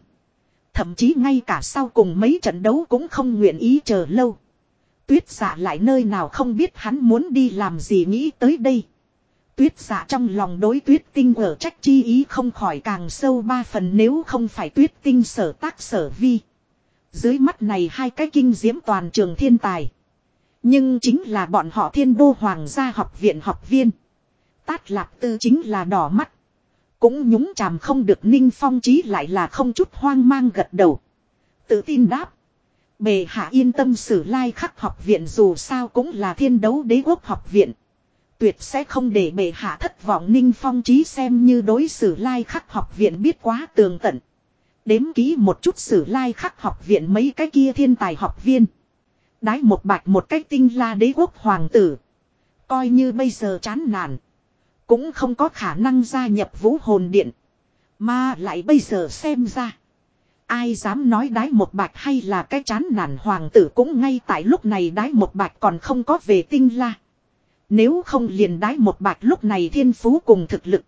Thậm chí ngay cả sau cùng mấy trận đấu cũng không nguyện ý chờ lâu. Tuyết giả lại nơi nào không biết hắn muốn đi làm gì nghĩ tới đây. Tuyết giả trong lòng đối tuyết tinh ở trách chi ý không khỏi càng sâu ba phần nếu không phải tuyết tinh sở tác sở vi. Dưới mắt này hai cái kinh diễm toàn trường thiên tài. Nhưng chính là bọn họ thiên đô hoàng gia học viện học viên. Tát lạp tư chính là đỏ mắt. Cũng nhúng chàm không được ninh phong trí lại là không chút hoang mang gật đầu. Tự tin đáp. Bề hạ yên tâm sử lai khắc học viện dù sao cũng là thiên đấu đế quốc học viện. Tuyệt sẽ không để bề hạ thất vọng ninh phong trí xem như đối xử lai khắc học viện biết quá tường tận. Đếm ký một chút sử lai khắc học viện mấy cái kia thiên tài học viên. Đái một bạch một cách tinh la đế quốc hoàng tử. Coi như bây giờ chán nản. Cũng không có khả năng gia nhập vũ hồn điện. Mà lại bây giờ xem ra. Ai dám nói đái một bạch hay là cái chán nản hoàng tử cũng ngay tại lúc này đái một bạch còn không có về tinh la. Nếu không liền đái một bạch lúc này thiên phú cùng thực lực.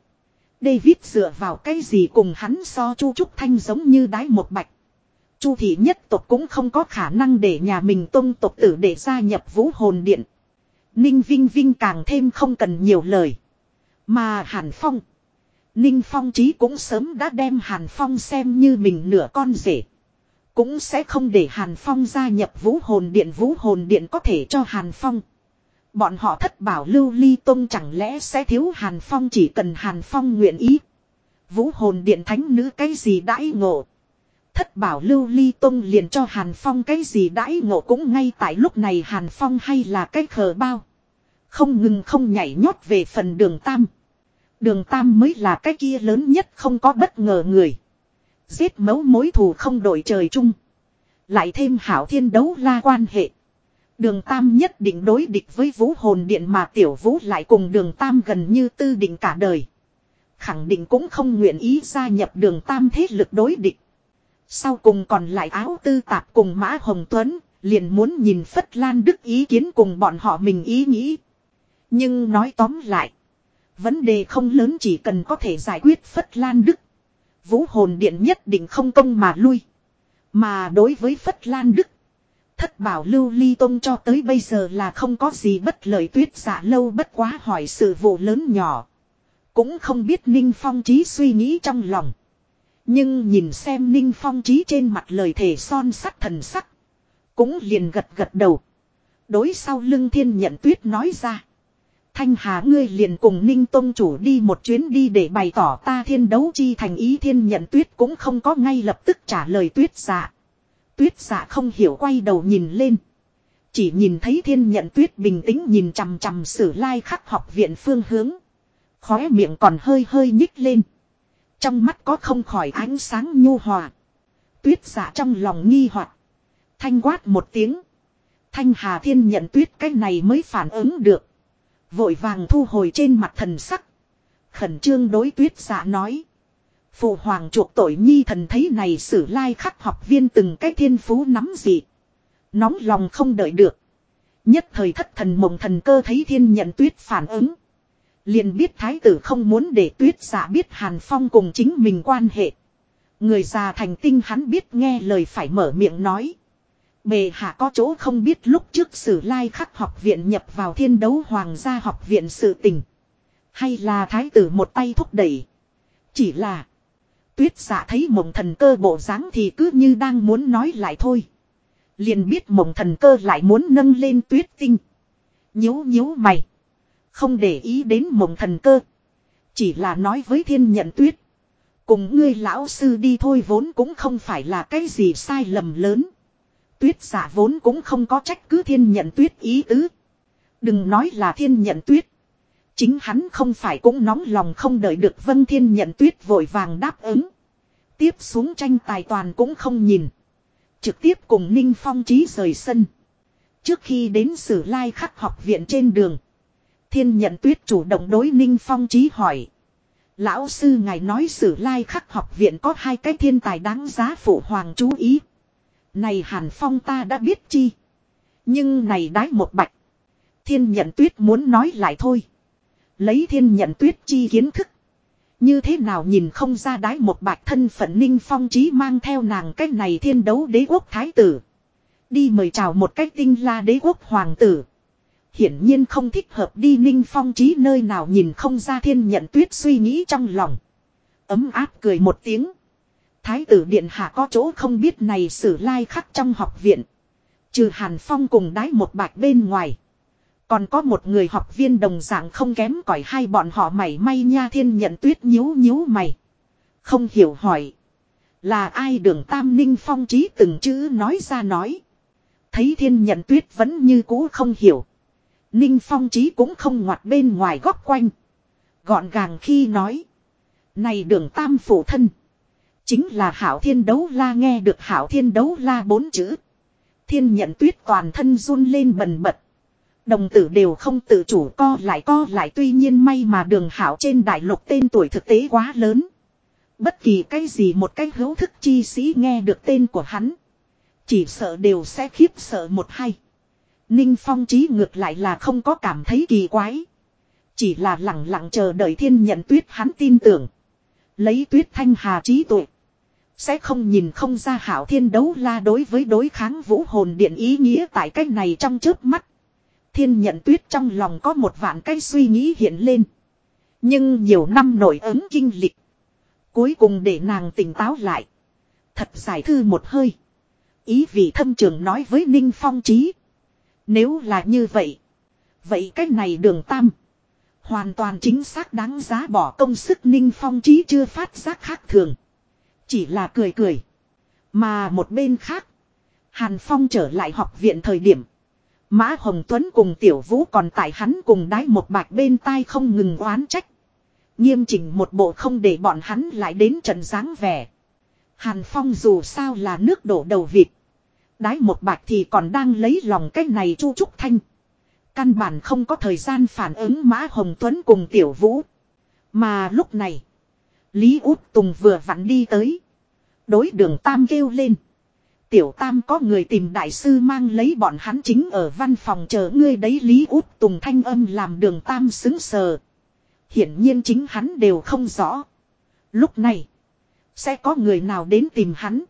David dựa vào cái gì cùng hắn so chu trúc thanh giống như đái một bạch. Chu thị nhất tộc cũng không có khả năng để nhà mình tôn tộc tử để gia nhập vũ hồn điện. Ninh Vinh Vinh càng thêm không cần nhiều lời. Mà Hàn Phong. Ninh Phong Trí cũng sớm đã đem Hàn Phong xem như mình nửa con rể. Cũng sẽ không để Hàn Phong gia nhập vũ hồn điện vũ hồn điện có thể cho Hàn Phong. Bọn họ thất bảo lưu ly tông chẳng lẽ sẽ thiếu Hàn Phong chỉ cần Hàn Phong nguyện ý. Vũ hồn điện thánh nữ cái gì đãi ngộ. Thất bảo lưu ly tông liền cho Hàn Phong cái gì đãi ngộ cũng ngay tại lúc này Hàn Phong hay là cái khờ bao. Không ngừng không nhảy nhót về phần đường tam. Đường tam mới là cái kia lớn nhất không có bất ngờ người. Giết mấu mối thù không đổi trời chung. Lại thêm hảo thiên đấu la quan hệ. Đường Tam nhất định đối địch với vũ hồn điện mà tiểu vũ lại cùng đường Tam gần như tư định cả đời. Khẳng định cũng không nguyện ý gia nhập đường Tam thế lực đối địch. Sau cùng còn lại áo tư tạp cùng Mã Hồng Tuấn, liền muốn nhìn Phất Lan Đức ý kiến cùng bọn họ mình ý nghĩ. Nhưng nói tóm lại, Vấn đề không lớn chỉ cần có thể giải quyết Phất Lan Đức. Vũ hồn điện nhất định không công mà lui. Mà đối với Phất Lan Đức. Thất bảo lưu ly tông cho tới bây giờ là không có gì bất lợi tuyết giả lâu bất quá hỏi sự vụ lớn nhỏ. Cũng không biết Ninh Phong trí suy nghĩ trong lòng. Nhưng nhìn xem Ninh Phong trí trên mặt lời thể son sắt thần sắc. Cũng liền gật gật đầu. Đối sau lưng thiên nhận tuyết nói ra. Thanh Hà ngươi liền cùng Ninh Tông chủ đi một chuyến đi để bày tỏ ta thiên đấu chi thành ý thiên nhận tuyết cũng không có ngay lập tức trả lời tuyết dạ. Tuyết giả không hiểu quay đầu nhìn lên. Chỉ nhìn thấy thiên nhận tuyết bình tĩnh nhìn chằm chằm sử lai khắc học viện phương hướng. Khóe miệng còn hơi hơi nhích lên. Trong mắt có không khỏi ánh sáng nhu hòa. Tuyết giả trong lòng nghi hoặc Thanh quát một tiếng. Thanh Hà Thiên nhận tuyết cái này mới phản ứng được. Vội vàng thu hồi trên mặt thần sắc. Khẩn trương đối tuyết giả nói. Phụ hoàng chuộc tội nhi thần thấy này sử lai khắc học viên từng cái thiên phú nắm gì. Nóng lòng không đợi được. Nhất thời thất thần mộng thần cơ thấy thiên nhận tuyết phản ứng. Liền biết thái tử không muốn để tuyết giả biết Hàn Phong cùng chính mình quan hệ. Người già thành tinh hắn biết nghe lời phải mở miệng nói. Bề hạ có chỗ không biết lúc trước sử lai khắc học viện nhập vào thiên đấu hoàng gia học viện sự tình. Hay là thái tử một tay thúc đẩy. Chỉ là. Tuyết giả thấy mộng thần cơ bộ dáng thì cứ như đang muốn nói lại thôi. Liền biết mộng thần cơ lại muốn nâng lên tuyết tinh. Nhíu nhíu mày. Không để ý đến mộng thần cơ. Chỉ là nói với thiên nhận tuyết. Cùng ngươi lão sư đi thôi vốn cũng không phải là cái gì sai lầm lớn. Tuyết giả vốn cũng không có trách cứ thiên nhận tuyết ý tứ. Đừng nói là thiên nhận tuyết. Chính hắn không phải cũng nóng lòng không đợi được vân thiên nhận tuyết vội vàng đáp ứng. Tiếp xuống tranh tài toàn cũng không nhìn. Trực tiếp cùng Ninh Phong trí rời sân. Trước khi đến sử lai khắc học viện trên đường. Thiên nhận tuyết chủ động đối Ninh Phong trí hỏi. Lão sư ngài nói sử lai khắc học viện có hai cái thiên tài đáng giá phụ hoàng chú ý. Này Hàn Phong ta đã biết chi. Nhưng này đái một bạch. Thiên nhận tuyết muốn nói lại thôi. Lấy thiên nhận tuyết chi kiến thức. Như thế nào nhìn không ra đái một bạch thân phận ninh phong trí mang theo nàng cách này thiên đấu đế quốc thái tử. Đi mời chào một cách tinh la đế quốc hoàng tử. Hiển nhiên không thích hợp đi ninh phong trí nơi nào nhìn không ra thiên nhận tuyết suy nghĩ trong lòng. Ấm áp cười một tiếng. Thái tử điện hạ có chỗ không biết này sử lai khắc trong học viện. Trừ Hàn Phong cùng đái một bạch bên ngoài. Còn có một người học viên đồng dạng không kém cỏi hai bọn họ mày may nha thiên nhận tuyết nhíu nhíu mày. Không hiểu hỏi. Là ai đường Tam Ninh Phong trí từng chữ nói ra nói. Thấy thiên nhận tuyết vẫn như cũ không hiểu. Ninh Phong trí cũng không ngoặt bên ngoài góc quanh. Gọn gàng khi nói. Này đường Tam phụ thân. Chính là hảo thiên đấu la nghe được hảo thiên đấu la bốn chữ. Thiên nhận tuyết toàn thân run lên bần bật. Đồng tử đều không tự chủ co lại co lại tuy nhiên may mà đường hảo trên đại lục tên tuổi thực tế quá lớn. Bất kỳ cái gì một cái hữu thức chi sĩ nghe được tên của hắn. Chỉ sợ đều sẽ khiếp sợ một hay. Ninh Phong trí ngược lại là không có cảm thấy kỳ quái. Chỉ là lặng lặng chờ đợi thiên nhận tuyết hắn tin tưởng. Lấy tuyết thanh hà trí tuệ. Sẽ không nhìn không ra hảo thiên đấu la đối với đối kháng vũ hồn điện ý nghĩa tại cách này trong chớp mắt. Thiên nhận tuyết trong lòng có một vạn cái suy nghĩ hiện lên. Nhưng nhiều năm nổi ứng kinh lịch. Cuối cùng để nàng tỉnh táo lại. Thật giải thư một hơi. Ý vị thâm trường nói với Ninh Phong Trí. Nếu là như vậy. Vậy cách này đường tam. Hoàn toàn chính xác đáng giá bỏ công sức Ninh Phong Trí chưa phát giác khác thường. Chỉ là cười cười. Mà một bên khác. Hàn Phong trở lại học viện thời điểm. Mã Hồng Tuấn cùng Tiểu Vũ còn tại hắn cùng đái một bạch bên tai không ngừng oán trách. Nghiêm chỉnh một bộ không để bọn hắn lại đến trận dáng vẻ. Hàn Phong dù sao là nước đổ đầu vịt. Đái một bạch thì còn đang lấy lòng cái này chu trúc thanh. Căn bản không có thời gian phản ứng Mã Hồng Tuấn cùng Tiểu Vũ. Mà lúc này. Lý Út Tùng vừa vặn đi tới. Đối đường Tam kêu lên. Tiểu Tam có người tìm đại sư mang lấy bọn hắn chính ở văn phòng chờ ngươi đấy, Lý Út Tùng thanh âm làm đường Tam xứng sờ. Hiển nhiên chính hắn đều không rõ. Lúc này. Sẽ có người nào đến tìm hắn.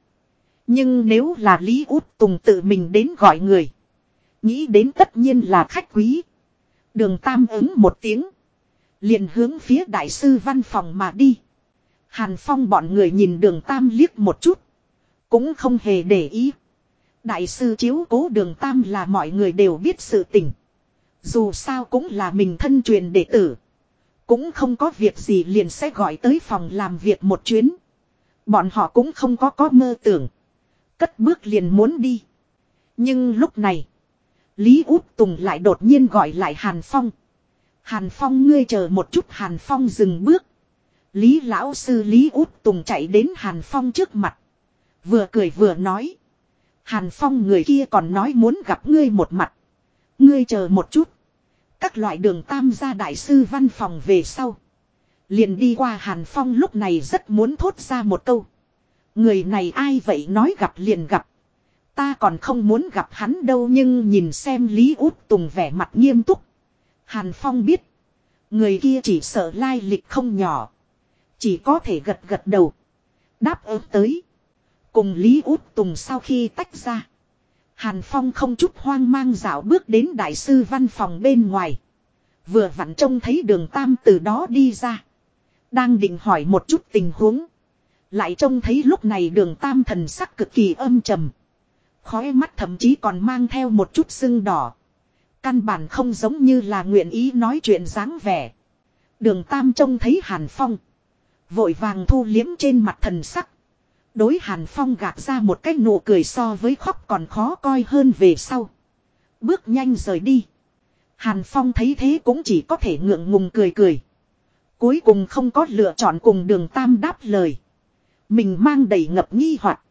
Nhưng nếu là Lý Út Tùng tự mình đến gọi người. Nghĩ đến tất nhiên là khách quý. Đường Tam ứng một tiếng. liền hướng phía đại sư văn phòng mà đi. Hàn Phong bọn người nhìn đường Tam liếc một chút. Cũng không hề để ý. Đại sư chiếu cố đường Tam là mọi người đều biết sự tình. Dù sao cũng là mình thân truyền đệ tử. Cũng không có việc gì liền sẽ gọi tới phòng làm việc một chuyến. Bọn họ cũng không có có mơ tưởng. Cất bước liền muốn đi. Nhưng lúc này. Lý Út Tùng lại đột nhiên gọi lại Hàn Phong. Hàn Phong ngươi chờ một chút Hàn Phong dừng bước. Lý Lão Sư Lý Út Tùng chạy đến Hàn Phong trước mặt. Vừa cười vừa nói. Hàn Phong người kia còn nói muốn gặp ngươi một mặt. Ngươi chờ một chút. Các loại đường tam gia đại sư văn phòng về sau. Liền đi qua Hàn Phong lúc này rất muốn thốt ra một câu. Người này ai vậy nói gặp liền gặp. Ta còn không muốn gặp hắn đâu nhưng nhìn xem Lý Út Tùng vẻ mặt nghiêm túc. Hàn Phong biết. Người kia chỉ sợ lai lịch không nhỏ. Chỉ có thể gật gật đầu. Đáp ứng tới. Cùng Lý Út Tùng sau khi tách ra. Hàn Phong không chút hoang mang dạo bước đến đại sư văn phòng bên ngoài. Vừa vặn trông thấy đường Tam từ đó đi ra. Đang định hỏi một chút tình huống. Lại trông thấy lúc này đường Tam thần sắc cực kỳ âm trầm. Khói mắt thậm chí còn mang theo một chút sưng đỏ. Căn bản không giống như là nguyện ý nói chuyện dáng vẻ. Đường Tam trông thấy Hàn Phong. Vội vàng thu liếm trên mặt thần sắc. Đối Hàn Phong gạt ra một cái nụ cười so với khóc còn khó coi hơn về sau. Bước nhanh rời đi. Hàn Phong thấy thế cũng chỉ có thể ngượng ngùng cười cười. Cuối cùng không có lựa chọn cùng đường Tam đáp lời. Mình mang đầy ngập nghi hoặc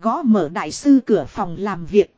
Gõ mở đại sư cửa phòng làm việc.